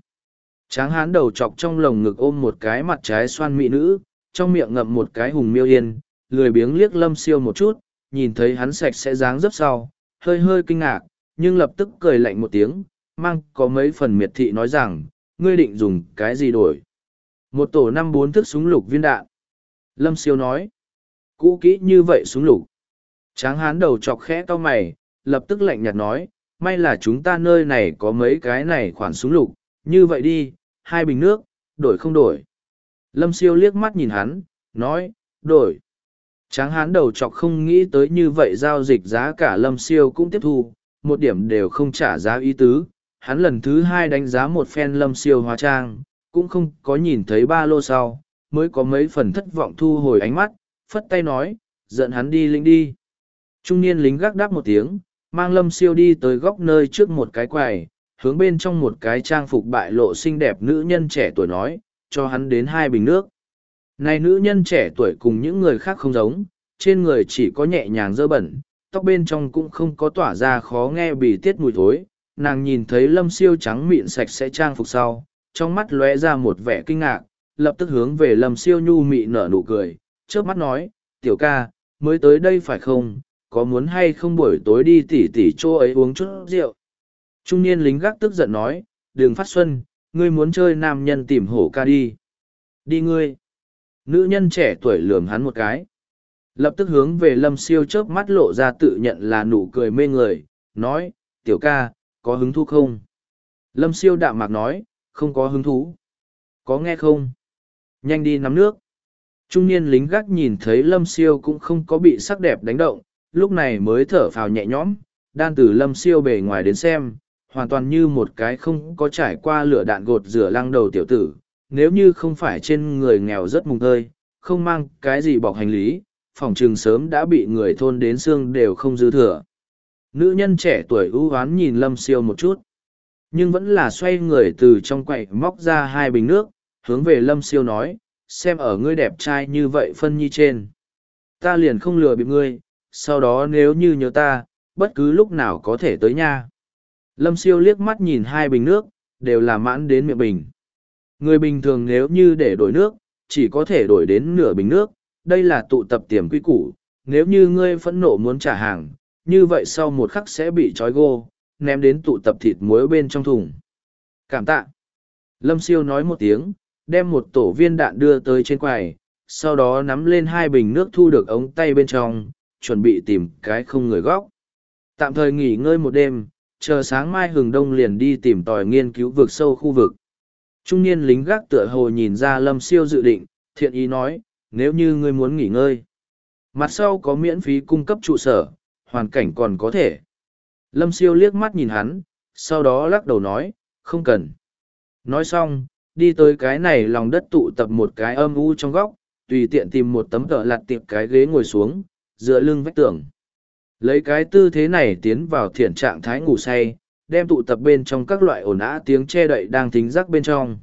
Tráng hán đầu chọc trong lồng ngực ôm một cái mặt trái xoan mỹ nữ, trong miệng ngậm một cái hùng miêu yên, lười biếng liếc lâm siêu một chút, nhìn thấy hắn sạch sẽ dáng dấp sau, hơi hơi kinh ngạc, nhưng lập tức cười lạnh một tiếng, mang có mấy phần miệt thị nói rằng, ngươi định dùng cái gì đổi. Một tổ năm bốn thức súng lục viên đạn. Lâm siêu nói, cũ kỹ như vậy súng lục. Tráng hán đầu chọc khẽ to mày, lập tức lạnh nhạt nói, may là chúng ta nơi này có mấy cái này khoản súng lục, như vậy đi, hai bình nước, đổi không đổi. Lâm siêu liếc mắt nhìn hắn, nói, đổi. Tráng hán đầu chọc không nghĩ tới như vậy giao dịch giá cả lâm siêu cũng tiếp thu, một điểm đều không trả giá ý tứ. Hắn lần thứ hai đánh giá một phen lâm siêu hóa trang, cũng không có nhìn thấy ba lô sau, mới có mấy phần thất vọng thu hồi ánh mắt, phất tay nói, giận hắn đi lính đi. Trung niên lính gác đáp một tiếng, mang lâm siêu đi tới góc nơi trước một cái quầy, hướng bên trong một cái trang phục bại lộ xinh đẹp nữ nhân trẻ tuổi nói, cho hắn đến hai bình nước. Này nữ nhân trẻ tuổi cùng những người khác không giống, trên người chỉ có nhẹ nhàng dơ bẩn, tóc bên trong cũng không có tỏa ra khó nghe bị tiết mùi thối. Nàng nhìn thấy lâm siêu trắng mịn sạch sẽ trang phục sau, trong mắt lóe ra một vẻ kinh ngạc, lập tức hướng về lâm siêu nhu mị nở nụ cười, trước mắt nói, tiểu ca, mới tới đây phải không, có muốn hay không buổi tối đi tỉ tỉ chỗ ấy uống chút rượu. Trung niên lính gác tức giận nói, đường phát xuân, ngươi muốn chơi nam nhân tìm hổ ca đi. Đi ngươi. Nữ nhân trẻ tuổi lườm hắn một cái. Lập tức hướng về lâm siêu chớp mắt lộ ra tự nhận là nụ cười mê người, nói, tiểu ca, có hứng thú không? Lâm siêu đạm mạc nói, không có hứng thú. Có nghe không? Nhanh đi nắm nước. Trung niên lính gác nhìn thấy lâm siêu cũng không có bị sắc đẹp đánh động, lúc này mới thở phào nhẹ nhõm, đan từ lâm siêu bề ngoài đến xem, hoàn toàn như một cái không có trải qua lửa đạn gột rửa lăng đầu tiểu tử, nếu như không phải trên người nghèo rất mùng tơi, không mang cái gì bọc hành lý, phòng trường sớm đã bị người thôn đến xương đều không dư thừa. Nữ nhân trẻ tuổi ưu hoán nhìn lâm siêu một chút, nhưng vẫn là xoay người từ trong quậy móc ra hai bình nước, hướng về lâm siêu nói, xem ở ngươi đẹp trai như vậy phân nhi trên. Ta liền không lừa bịp ngươi, sau đó nếu như nhớ ta, bất cứ lúc nào có thể tới nha. Lâm siêu liếc mắt nhìn hai bình nước, đều là mãn đến miệng bình. Người bình thường nếu như để đổi nước, chỉ có thể đổi đến nửa bình nước, đây là tụ tập tiềm quy củ. Nếu như ngươi phẫn nộ muốn trả hàng, như vậy sau một khắc sẽ bị trói gô, ném đến tụ tập thịt muối bên trong thùng. Cảm tạ. Lâm siêu nói một tiếng, đem một tổ viên đạn đưa tới trên quầy, sau đó nắm lên hai bình nước thu được ống tay bên trong, chuẩn bị tìm cái không người góc. Tạm thời nghỉ ngơi một đêm, chờ sáng mai hừng đông liền đi tìm tòi nghiên cứu vực sâu khu vực. Trung niên lính gác tựa hồ nhìn ra lâm siêu dự định, thiện ý nói, nếu như ngươi muốn nghỉ ngơi. Mặt sau có miễn phí cung cấp trụ sở, hoàn cảnh còn có thể. Lâm siêu liếc mắt nhìn hắn, sau đó lắc đầu nói, không cần. Nói xong, đi tới cái này lòng đất tụ tập một cái âm u trong góc, tùy tiện tìm một tấm cờ lặt tiệp cái ghế ngồi xuống, dựa lưng vách tường. Lấy cái tư thế này tiến vào thiện trạng thái ngủ say, đem tụ tập bên trong các loại ồn ã tiếng che đậy đang thính rắc bên trong.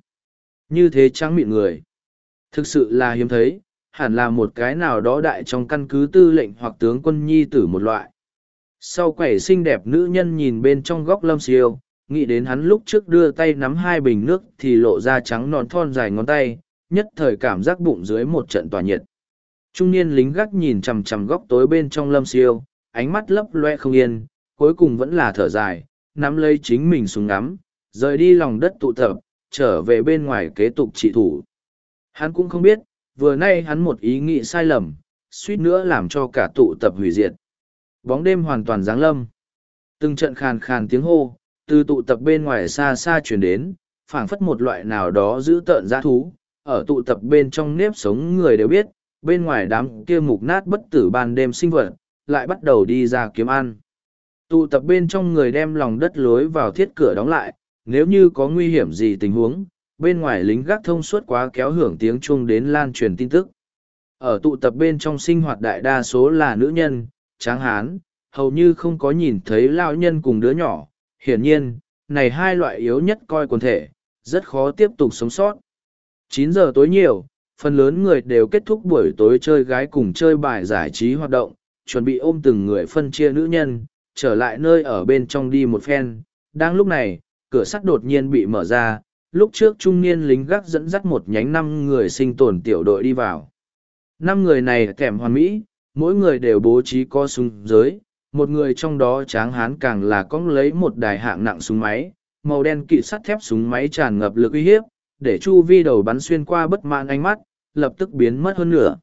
Như thế trắng mịn người. Thực sự là hiếm thấy, hẳn là một cái nào đó đại trong căn cứ tư lệnh hoặc tướng quân nhi tử một loại. Sau quẩy xinh đẹp nữ nhân nhìn bên trong góc lâm siêu, nghĩ đến hắn lúc trước đưa tay nắm hai bình nước thì lộ ra trắng non thon dài ngón tay, nhất thời cảm giác bụng dưới một trận tỏa nhiệt. Trung niên lính gác nhìn chằm chằm góc tối bên trong lâm siêu, ánh mắt lấp loe không yên, cuối cùng vẫn là thở dài, nắm lấy chính mình xuống ngắm, rời đi lòng đất tụ tập, trở về bên ngoài kế tục trị thủ. Hắn cũng không biết, vừa nay hắn một ý nghĩ sai lầm, suýt nữa làm cho cả tụ tập hủy diệt. Bóng đêm hoàn toàn giáng lâm. Từng trận khàn khàn tiếng hô, từ tụ tập bên ngoài xa xa chuyển đến, phảng phất một loại nào đó giữ tợn giã thú. Ở tụ tập bên trong nếp sống người đều biết, bên ngoài đám kia mục nát bất tử ban đêm sinh vật, lại bắt đầu đi ra kiếm ăn. Tụ tập bên trong người đem lòng đất lối vào thiết cửa đóng lại, nếu như có nguy hiểm gì tình huống, bên ngoài lính gác thông suốt quá kéo hưởng tiếng chuông đến lan truyền tin tức. Ở tụ tập bên trong sinh hoạt đại đa số là nữ nhân, tráng hán, hầu như không có nhìn thấy lao nhân cùng đứa nhỏ. Hiển nhiên, này hai loại yếu nhất coi quần thể, rất khó tiếp tục sống sót. Chín giờ tối nhiều, phần lớn người đều kết thúc buổi tối chơi gái cùng chơi bài giải trí hoạt động, chuẩn bị ôm từng người phân chia nữ nhân, trở lại nơi ở bên trong đi một phen. Đang lúc này, cửa sắt đột nhiên bị mở ra, lúc trước trung niên lính gác dẫn dắt một nhánh năm người sinh tồn tiểu đội đi vào. Năm người này kèm hoàn mỹ, mỗi người đều bố trí co súng giới, một người trong đó tráng hán càng là có lấy một đài hạng nặng súng máy, màu đen kỵ sắt thép súng máy tràn ngập lực uy hiếp, để chu vi đầu bắn xuyên qua bất mãn ánh mắt, lập tức biến mất hơn nửa.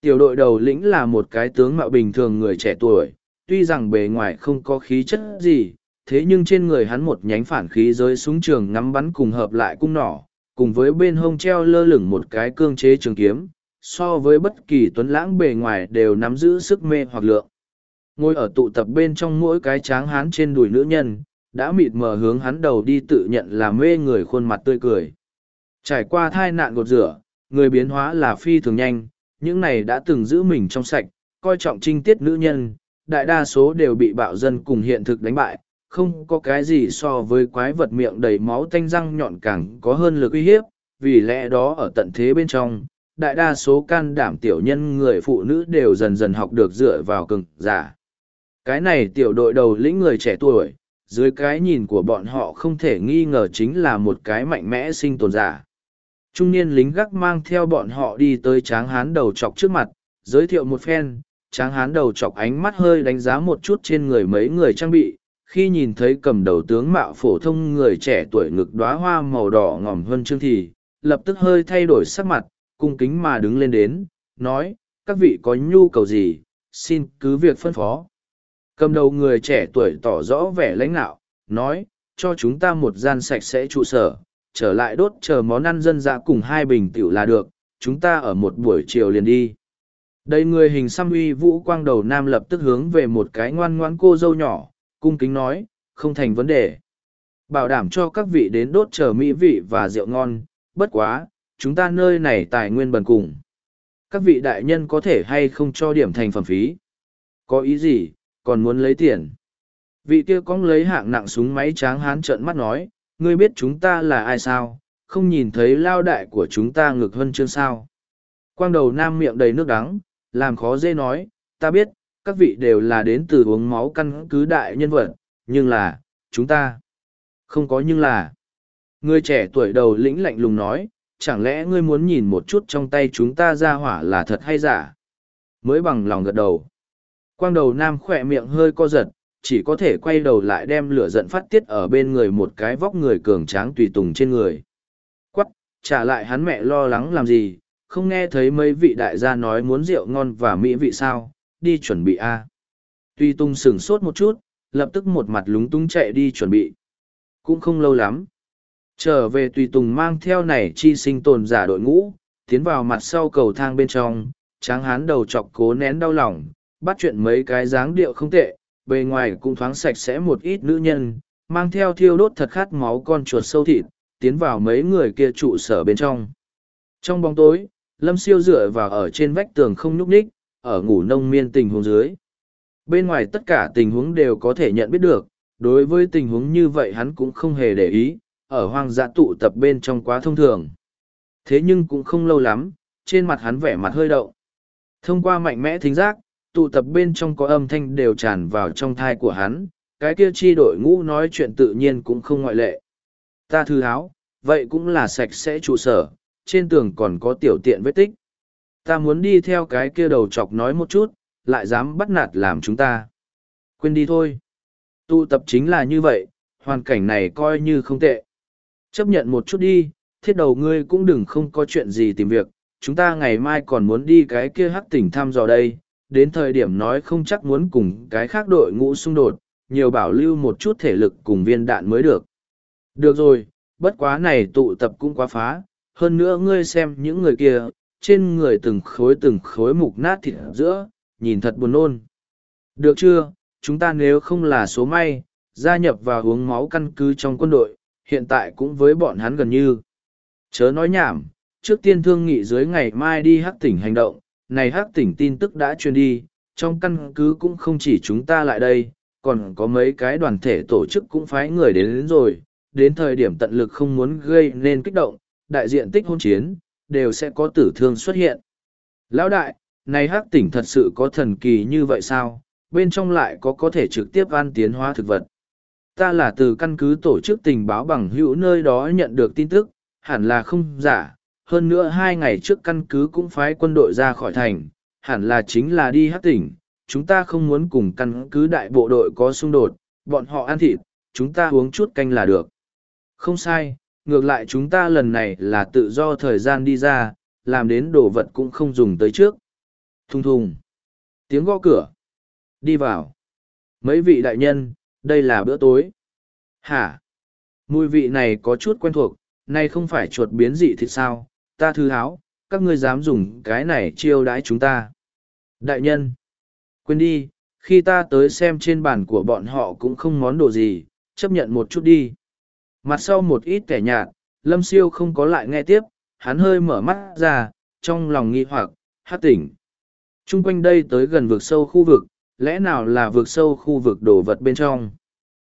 Tiểu đội đầu lĩnh là một cái tướng mạo bình thường người trẻ tuổi, tuy rằng bề ngoài không có khí chất gì, thế nhưng trên người hắn một nhánh phản khí giới súng trường ngắm bắn cùng hợp lại cung nỏ, cùng với bên hông treo lơ lửng một cái cương chế trường kiếm, so với bất kỳ tuấn lãng bề ngoài đều nắm giữ sức mê hoặc lượng. Ngồi ở tụ tập bên trong mỗi cái tráng hán trên đùi nữ nhân, đã mịt mờ hướng hắn đầu đi tự nhận là mê người khuôn mặt tươi cười. Trải qua thai nạn gột rửa, người biến hóa là phi thường nhanh, những này đã từng giữ mình trong sạch, coi trọng trinh tiết nữ nhân, đại đa số đều bị bạo dân cùng hiện thực đánh bại, không có cái gì so với quái vật miệng đầy máu tanh răng nhọn càng có hơn lực uy hiếp, vì lẽ đó ở tận thế bên trong, đại đa số can đảm tiểu nhân người phụ nữ đều dần dần học được dựa vào cường giả. Cái này tiểu đội đầu lĩnh người trẻ tuổi, dưới cái nhìn của bọn họ không thể nghi ngờ chính là một cái mạnh mẽ sinh tồn giả. Trung niên lính gác mang theo bọn họ đi tới tráng hán đầu chọc trước mặt, giới thiệu một phen, tráng hán đầu chọc ánh mắt hơi đánh giá một chút trên người mấy người trang bị, khi nhìn thấy cầm đầu tướng mạo phổ thông người trẻ tuổi ngực đóa hoa màu đỏ ngòm hơn chương thì, lập tức hơi thay đổi sắc mặt, cung kính mà đứng lên đến, nói, các vị có nhu cầu gì, xin cứ việc phân phó. Cầm đầu người trẻ tuổi tỏ rõ vẻ lãnh đạo, nói, cho chúng ta một gian sạch sẽ trụ sở, trở lại đốt chờ món ăn dân dã cùng hai bình tiểu là được, chúng ta ở một buổi chiều liền đi. Đây người hình xăm uy vũ quang đầu nam lập tức hướng về một cái ngoan ngoãn cô dâu nhỏ, cung kính nói, không thành vấn đề. Bảo đảm cho các vị đến đốt chờ mỹ vị và rượu ngon, bất quá, chúng ta nơi này tài nguyên bần cùng. Các vị đại nhân có thể hay không cho điểm thành phẩm phí? Có ý gì, còn muốn lấy tiền? Vị kia cong lấy hạng nặng súng máy tráng hán trợn mắt nói, ngươi biết chúng ta là ai sao, không nhìn thấy lao đại của chúng ta ngực hơn chương sao. Quang đầu nam miệng đầy nước đắng, làm khó dễ nói, ta biết, các vị đều là đến từ uống máu căn cứ đại nhân vật, nhưng là, chúng ta, không có nhưng là. Người trẻ tuổi đầu lĩnh lạnh lùng nói, chẳng lẽ ngươi muốn nhìn một chút trong tay chúng ta ra hỏa là thật hay giả? Mới bằng lòng gật đầu. Quang đầu nam khỏe miệng hơi co giật, chỉ có thể quay đầu lại đem lửa giận phát tiết ở bên người một cái vóc người cường tráng tùy tùng trên người. Quắc, trả lại hắn mẹ lo lắng làm gì, không nghe thấy mấy vị đại gia nói muốn rượu ngon và mỹ vị sao, đi chuẩn bị a tùy tùng sửng sốt một chút, lập tức một mặt lúng túng chạy đi chuẩn bị. Cũng không lâu lắm. Trở về tùy tùng mang theo này chi sinh tồn giả đội ngũ, tiến vào mặt sau cầu thang bên trong, tráng hán đầu chọc cố nén đau lòng, bắt chuyện mấy cái dáng điệu không tệ, bề ngoài cũng thoáng sạch sẽ một ít nữ nhân, mang theo thiêu đốt thật khát máu con chuột sâu thịt, tiến vào mấy người kia trụ sở bên trong. Trong bóng tối, Lâm Siêu dựa vào ở trên vách tường không nhúc nhích, ở ngủ nông miên tình huống dưới. Bên ngoài tất cả tình huống đều có thể nhận biết được, đối với tình huống như vậy hắn cũng không hề để ý, ở hoang dã tụ tập bên trong quá thông thường. Thế nhưng cũng không lâu lắm, trên mặt hắn vẻ mặt hơi động. Thông qua mạnh mẽ thính giác, tụ tập bên trong có âm thanh đều tràn vào trong thai của hắn, cái kia chi đội ngũ nói chuyện tự nhiên cũng không ngoại lệ. Ta thư háo, vậy cũng là sạch sẽ trụ sở, trên tường còn có tiểu tiện vết tích. Ta muốn đi theo cái kia đầu chọc nói một chút, lại dám bắt nạt làm chúng ta. Quên đi thôi. Tụ tập chính là như vậy, hoàn cảnh này coi như không tệ. Chấp nhận một chút đi, thiết đầu ngươi cũng đừng không có chuyện gì tìm việc, chúng ta ngày mai còn muốn đi cái kia hắc tỉnh thăm dò đây, đến thời điểm nói không chắc muốn cùng cái khác đội ngũ xung đột, nhiều bảo lưu một chút thể lực cùng viên đạn mới được. Được rồi, bất quá này tụ tập cũng quá phá, hơn nữa ngươi xem những người kia, trên người từng khối từng khối mục nát thịt giữa, nhìn thật buồn nôn. Được chưa, chúng ta nếu không là số may, gia nhập vào uống máu căn cứ trong quân đội, hiện tại cũng với bọn hắn gần như. Chớ nói nhảm, trước tiên thương nghị dưới ngày mai đi hắc tỉnh hành động, này hắc tỉnh tin tức đã truyền đi, trong căn cứ cũng không chỉ chúng ta lại đây, còn có mấy cái đoàn thể tổ chức cũng phái người đến, đến rồi, đến thời điểm tận lực không muốn gây nên kích động, đại diện tích hôn chiến, đều sẽ có tử thương xuất hiện. Lão đại, này hắc tỉnh thật sự có thần kỳ như vậy sao, bên trong lại có có thể trực tiếp ăn tiến hóa thực vật. Ta là từ căn cứ tổ chức tình báo bằng hữu nơi đó nhận được tin tức, hẳn là không giả, hơn nữa hai ngày trước căn cứ cũng phái quân đội ra khỏi thành, hẳn là chính là đi hát tỉnh, chúng ta không muốn cùng căn cứ đại bộ đội có xung đột, bọn họ ăn thịt, chúng ta uống chút canh là được. Không sai, ngược lại chúng ta lần này là tự do thời gian đi ra, làm đến đồ vật cũng không dùng tới trước. Thùng thùng. Tiếng gõ cửa. Đi vào. Mấy vị đại nhân, đây là bữa tối. Hả? Mùi vị này có chút quen thuộc, này không phải chuột biến dị thịt sao, ta thư háo, các ngươi dám dùng cái này chiêu đãi chúng ta. Đại nhân, quên đi, khi ta tới xem trên bàn của bọn họ cũng không món đồ gì, chấp nhận một chút đi. Mặt sau một ít kẻ nhạt, lâm siêu không có lại nghe tiếp, hắn hơi mở mắt ra, trong lòng nghi hoặc, hát tỉnh. Trung quanh đây tới gần vực sâu khu vực, lẽ nào là vực sâu khu vực đồ vật bên trong?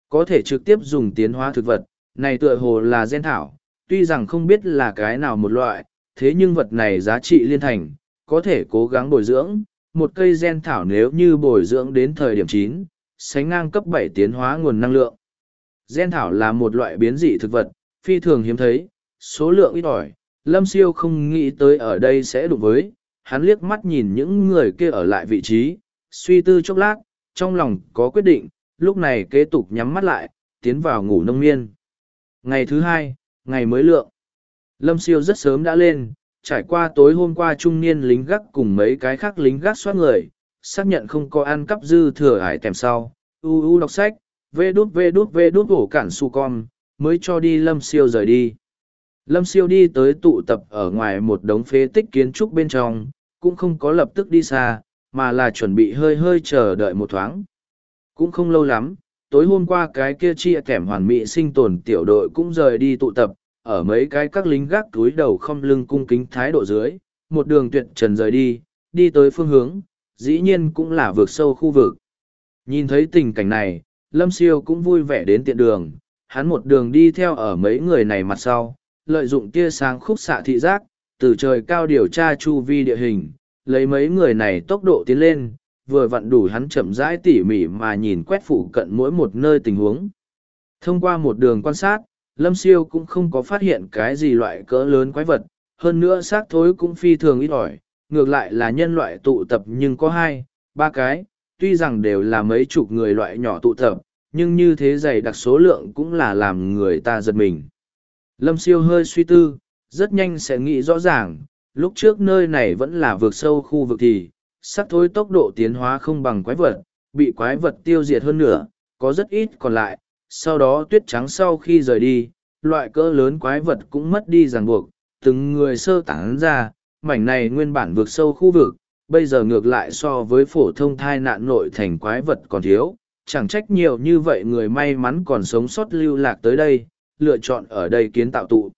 Có thể trực tiếp dùng tiến hóa thực vật, này tựa hồ là gen thảo, tuy rằng không biết là cái nào một loại, thế nhưng vật này giá trị liên thành, có thể cố gắng bồi dưỡng. Một cây gen thảo nếu như bồi dưỡng đến thời điểm chín, sánh ngang cấp bảy tiến hóa nguồn năng lượng. Gen thảo là một loại biến dị thực vật, phi thường hiếm thấy, số lượng ít ỏi, Lâm Siêu không nghĩ tới ở đây sẽ đụng với, hắn liếc mắt nhìn những người kia ở lại vị trí, suy tư chốc lát, trong lòng có quyết định, lúc này kế tục nhắm mắt lại, tiến vào ngủ nông miên. Ngày thứ hai, ngày mới lượng. Lâm siêu rất sớm đã lên, trải qua tối hôm qua trung niên lính gác cùng mấy cái khác lính gác soát người, xác nhận không có ăn cắp dư thừa ải tèm sau, u u đọc sách, vê đút vê đút vê đút ổ cản su con, mới cho đi lâm siêu rời đi. Lâm siêu đi tới tụ tập ở ngoài một đống phế tích kiến trúc bên trong, cũng không có lập tức đi xa, mà là chuẩn bị hơi hơi chờ đợi một thoáng. Cũng không lâu lắm, tối hôm qua cái kia chia kẻm hoàn mỹ sinh tồn tiểu đội cũng rời đi tụ tập, ở mấy cái các lính gác túi đầu không lưng cung kính thái độ dưới, một đường tuyệt trần rời đi, đi tới phương hướng, dĩ nhiên cũng là vượt sâu khu vực. Nhìn thấy tình cảnh này, Lâm Siêu cũng vui vẻ đến tiện đường, hắn một đường đi theo ở mấy người này mặt sau, lợi dụng tia sáng khúc xạ thị giác, từ trời cao điều tra chu vi địa hình, lấy mấy người này tốc độ tiến lên, vừa vặn đủ hắn chậm rãi tỉ mỉ mà nhìn quét phụ cận mỗi một nơi tình huống. Thông qua một đường quan sát, Lâm Siêu cũng không có phát hiện cái gì loại cỡ lớn quái vật, hơn nữa xác thối cũng phi thường ít ỏi, ngược lại là nhân loại tụ tập nhưng có hai, ba cái, tuy rằng đều là mấy chục người loại nhỏ tụ tập, nhưng như thế dày đặc số lượng cũng là làm người ta giật mình. Lâm Siêu hơi suy tư, rất nhanh sẽ nghĩ rõ ràng, lúc trước nơi này vẫn là vượt sâu khu vực thì sắc thối tốc độ tiến hóa không bằng quái vật bị quái vật tiêu diệt hơn nửa, có rất ít còn lại. Sau đó tuyết trắng sau khi rời đi loại cỡ lớn quái vật cũng mất đi ràng buộc từng người sơ tán ra mảnh này nguyên bản vượt sâu khu vực bây giờ ngược lại so với phổ thông thai nạn nội thành quái vật còn thiếu. Chẳng trách nhiều như vậy người may mắn còn sống sót lưu lạc tới đây lựa chọn ở đây kiến tạo tụ.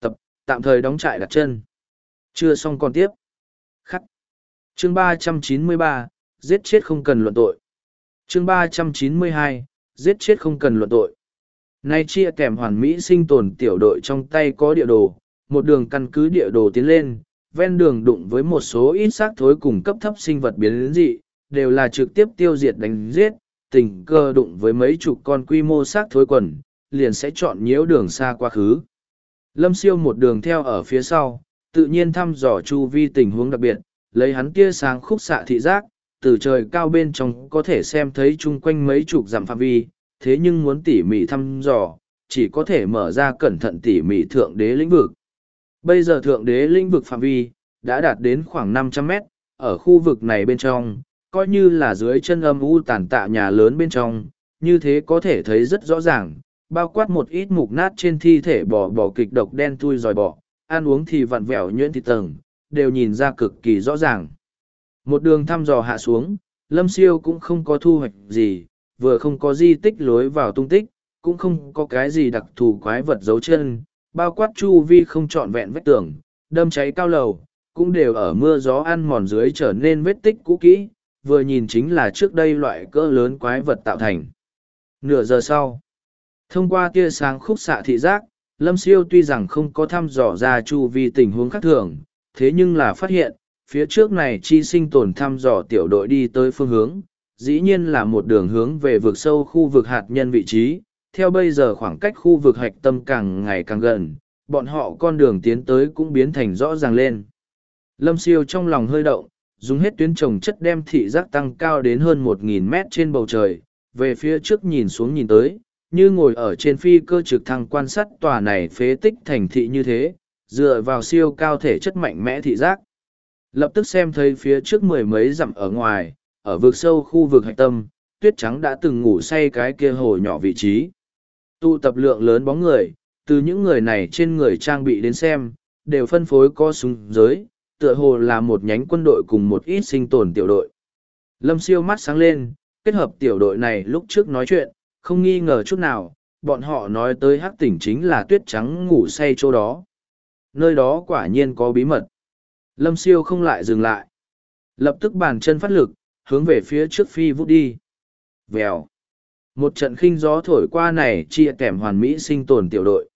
Tập tạm thời đóng trại đặt chân. Chưa xong còn tiếp chương ba trăm chín mươi ba, giết chết không cần luận tội. Chương ba trăm chín mươi hai, giết chết không cần luận tội. Nay chia kèm hoàn mỹ sinh tồn tiểu đội trong tay có địa đồ, một đường căn cứ địa đồ tiến lên, ven đường đụng với một số ít xác thối cùng cấp thấp sinh vật biến dị, đều là trực tiếp tiêu diệt đánh giết, tình cơ đụng với mấy chục con quy mô xác thối quần, liền sẽ chọn nhiễu đường xa quá khứ. Lâm siêu một đường theo ở phía sau, tự nhiên thăm dò chu vi tình huống đặc biệt lấy hắn tia sáng khúc xạ thị giác từ trời cao bên trong có thể xem thấy chung quanh mấy chục dặm phạm vi thế nhưng muốn tỉ mỉ thăm dò chỉ có thể mở ra cẩn thận tỉ mỉ thượng đế lĩnh vực. Bây giờ thượng đế lĩnh vực phạm vi đã đạt đến khoảng năm trăm mét ở khu vực này bên trong coi như là dưới chân âm u tàn tạ nhà lớn bên trong như thế có thể thấy rất rõ ràng bao quát một ít mục nát trên thi thể bò bò kịch độc đen thui dòi bò, ăn uống thì vặn vẹo nhuyễn thịt tầng đều nhìn ra cực kỳ rõ ràng. Một đường thăm dò hạ xuống, lâm siêu cũng không có thu hoạch gì, vừa không có di tích lối vào tung tích, cũng không có cái gì đặc thù quái vật dấu chân, bao quát chu vi không trọn vẹn vách tường, đâm cháy cao lầu, cũng đều ở mưa gió ăn mòn dưới trở nên vết tích cũ kỹ, vừa nhìn chính là trước đây loại cỡ lớn quái vật tạo thành. Nửa giờ sau, thông qua tia sáng khúc xạ thị giác, lâm siêu tuy rằng không có thăm dò ra chu vi tình huống khác thường thế nhưng là phát hiện, phía trước này chi sinh tồn thăm dò tiểu đội đi tới phương hướng, dĩ nhiên là một đường hướng về vực sâu khu vực hạt nhân vị trí. Theo bây giờ khoảng cách khu vực hạch tâm càng ngày càng gần, bọn họ con đường tiến tới cũng biến thành rõ ràng lên. Lâm siêu trong lòng hơi động, dùng hết tuyến trồng chất đem thị giác tăng cao đến hơn một nghìn mét trên bầu trời, về phía trước nhìn xuống nhìn tới, như ngồi ở trên phi cơ trực thăng quan sát tòa này phế tích thành thị như thế dựa vào siêu cao thể chất mạnh mẽ thị giác. Lập tức xem thấy phía trước mười mấy dặm ở ngoài, ở vực sâu khu vực hạch tâm, tuyết trắng đã từng ngủ say cái kia hồ nhỏ vị trí. Tụ tập lượng lớn bóng người, từ những người này trên người trang bị đến xem, đều phân phối co súng giới, tựa hồ là một nhánh quân đội cùng một ít sinh tồn tiểu đội. Lâm siêu mắt sáng lên, kết hợp tiểu đội này lúc trước nói chuyện, không nghi ngờ chút nào, bọn họ nói tới hắc tỉnh chính là tuyết trắng ngủ say chỗ đó nơi đó quả nhiên có bí mật. Lâm siêu không lại dừng lại. Lập tức bàn chân phát lực, hướng về phía trước phi vút đi. Vèo. Một trận khinh gió thổi qua này chia kèm hoàn mỹ sinh tồn tiểu đội.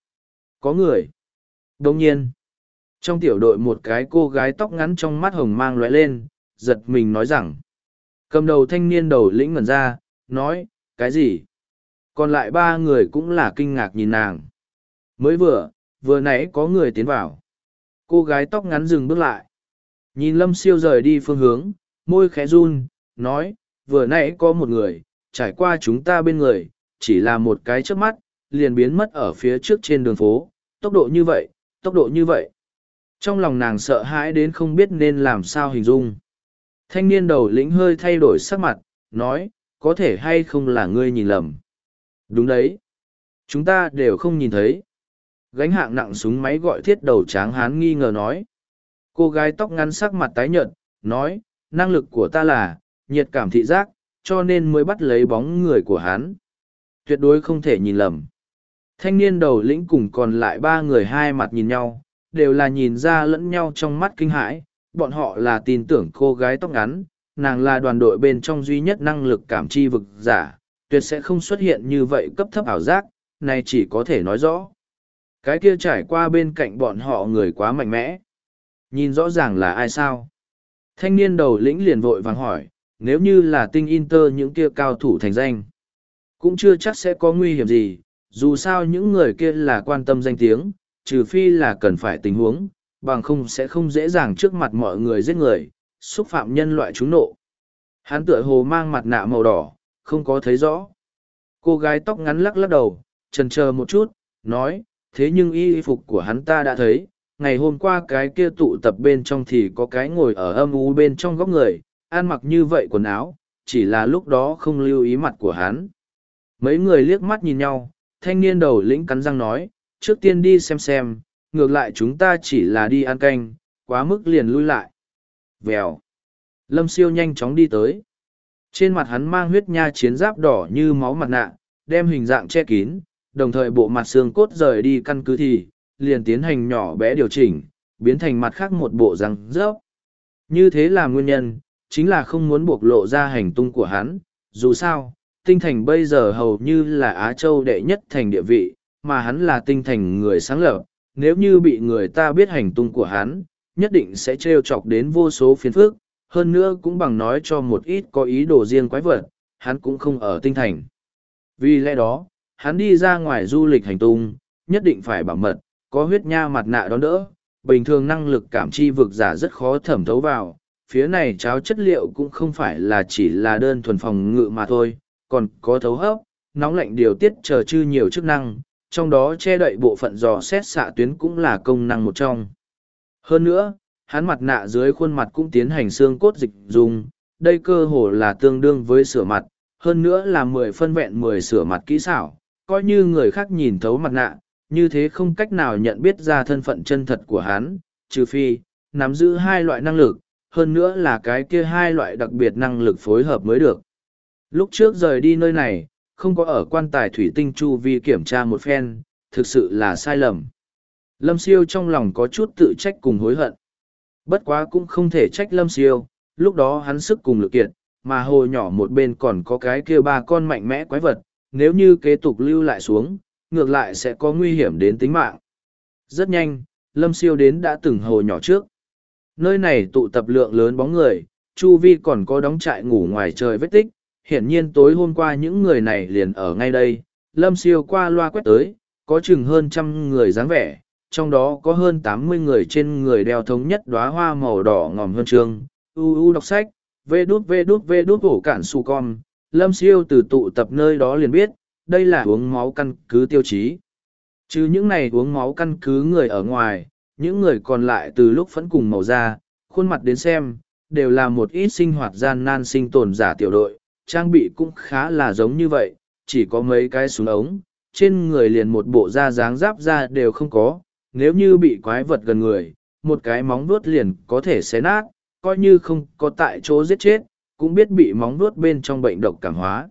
Có người. Đồng nhiên. Trong tiểu đội một cái cô gái tóc ngắn trong mắt hồng mang lóe lên, giật mình nói rằng. Cầm đầu thanh niên đầu lĩnh ngẩn ra, nói, cái gì? Còn lại ba người cũng là kinh ngạc nhìn nàng. Mới vừa vừa nãy có người tiến vào. Cô gái tóc ngắn dừng bước lại. Nhìn lâm siêu rời đi phương hướng, môi khẽ run, nói, vừa nãy có một người, trải qua chúng ta bên người, chỉ là một cái chớp mắt, liền biến mất ở phía trước trên đường phố. Tốc độ như vậy, tốc độ như vậy. Trong lòng nàng sợ hãi đến không biết nên làm sao hình dung. Thanh niên đầu lĩnh hơi thay đổi sắc mặt, nói, có thể hay không là ngươi nhìn lầm. Đúng đấy. Chúng ta đều không nhìn thấy gánh hạng nặng súng máy gọi thiết đầu tráng hán nghi ngờ nói. Cô gái tóc ngắn sắc mặt tái nhợt, nói, năng lực của ta là nhiệt cảm thị giác, cho nên mới bắt lấy bóng người của hắn. Tuyệt đối không thể nhìn lầm. Thanh niên đầu lĩnh cùng còn lại ba người hai mặt nhìn nhau, đều là nhìn ra lẫn nhau trong mắt kinh hãi. Bọn họ là tin tưởng cô gái tóc ngắn, nàng là đoàn đội bên trong duy nhất năng lực cảm chi vực giả, tuyệt sẽ không xuất hiện như vậy cấp thấp ảo giác, này chỉ có thể nói rõ cái kia trải qua bên cạnh bọn họ người quá mạnh mẽ. Nhìn rõ ràng là ai sao? Thanh niên đầu lĩnh liền vội vàng hỏi, nếu như là tinh inter những kia cao thủ thành danh, cũng chưa chắc sẽ có nguy hiểm gì, dù sao những người kia là quan tâm danh tiếng, trừ phi là cần phải tình huống, bằng không sẽ không dễ dàng trước mặt mọi người giết người, xúc phạm nhân loại trúng nộ. Hắn tựa hồ mang mặt nạ màu đỏ, không có thấy rõ. Cô gái tóc ngắn lắc lắc đầu, trần c một chút, nói thế nhưng y phục của hắn ta đã thấy ngày hôm qua cái kia tụ tập bên trong thì có cái ngồi ở âm u bên trong góc người, ăn mặc như vậy quần áo, chỉ là lúc đó không lưu ý mặt của hắn. Mấy người liếc mắt nhìn nhau, thanh niên đầu lĩnh cắn răng nói, trước tiên đi xem xem, ngược lại chúng ta chỉ là đi ăn canh, quá mức liền lui lại. Vèo. Lâm siêu nhanh chóng đi tới. Trên mặt hắn mang huyết nha chiến giáp đỏ như máu mặt nạ, đem hình dạng che kín, đồng thời bộ mặt xương cốt rời đi căn cứ thì, liền tiến hành nhỏ bé điều chỉnh, biến thành mặt khác một bộ răng rớp. Như thế là nguyên nhân, chính là không muốn bộc lộ ra hành tung của hắn, dù sao, tinh thành bây giờ hầu như là Á Châu đệ nhất thành địa vị, mà hắn là tinh thành người sáng lập, nếu như bị người ta biết hành tung của hắn, nhất định sẽ trêu chọc đến vô số phiền phức, hơn nữa cũng bằng nói cho một ít có ý đồ riêng quái vật, hắn cũng không ở tinh thành. Vì lẽ đó, hắn đi ra ngoài du lịch hành tung, nhất định phải bảo mật, có huyết nha mặt nạ đón đỡ, bình thường năng lực cảm chi vực giả rất khó thẩm thấu vào, phía này cháo chất liệu cũng không phải là chỉ là đơn thuần phòng ngự mà thôi, còn có thấu hấp, nóng lạnh điều tiết chờ chư nhiều chức năng, trong đó che đậy bộ phận dò xét xạ tuyến cũng là công năng một trong. Hơn nữa, hắn mặt nạ dưới khuôn mặt cũng tiến hành xương cốt dịch dùng, đây cơ hồ là tương đương với sửa mặt, hơn nữa là mười phân vẹn mười sửa mặt kỹ xảo, coi như người khác nhìn thấu mặt nạ, như thế không cách nào nhận biết ra thân phận chân thật của hắn, trừ phi, nắm giữ hai loại năng lực, hơn nữa là cái kia hai loại đặc biệt năng lực phối hợp mới được. Lúc trước rời đi nơi này, không có ở quan tài thủy tinh chu vi kiểm tra một phen, thực sự là sai lầm. Lâm siêu trong lòng có chút tự trách cùng hối hận. Bất quá cũng không thể trách lâm siêu, lúc đó hắn sức cùng lực kiện, mà hồ nhỏ một bên còn có cái kia ba con mạnh mẽ quái vật, nếu như kế tục lưu lại xuống, ngược lại sẽ có nguy hiểm đến tính mạng. Rất nhanh, lâm siêu đến đã từng hồ nhỏ trước. Nơi này tụ tập lượng lớn bóng người, chu vi còn có đóng trại ngủ ngoài trời vết tích, hiển nhiên tối hôm qua những người này liền ở ngay đây, lâm siêu qua loa quét tới, có chừng hơn trăm người dáng vẻ, trong đó có hơn tám mươi người trên người đeo thống nhất đóa hoa màu đỏ ngòm hơn trường, u u đọc sách, vê đút vê đút vê đút hổ cản su con, lâm siêu từ tụ tập nơi đó liền biết, đây là uống máu căn cứ tiêu chí. Chứ những này uống máu căn cứ người ở ngoài, những người còn lại từ lúc phẫn cùng màu da, khuôn mặt đến xem, đều là một ít sinh hoạt gian nan sinh tồn giả tiểu đội, trang bị cũng khá là giống như vậy, chỉ có mấy cái súng ống, trên người liền một bộ da dáng giáp da đều không có, nếu như bị quái vật gần người, một cái móng vuốt liền có thể xé nát, coi như không có tại chỗ giết chết, cũng biết bị móng vuốt bên trong bệnh độc cảm hóa.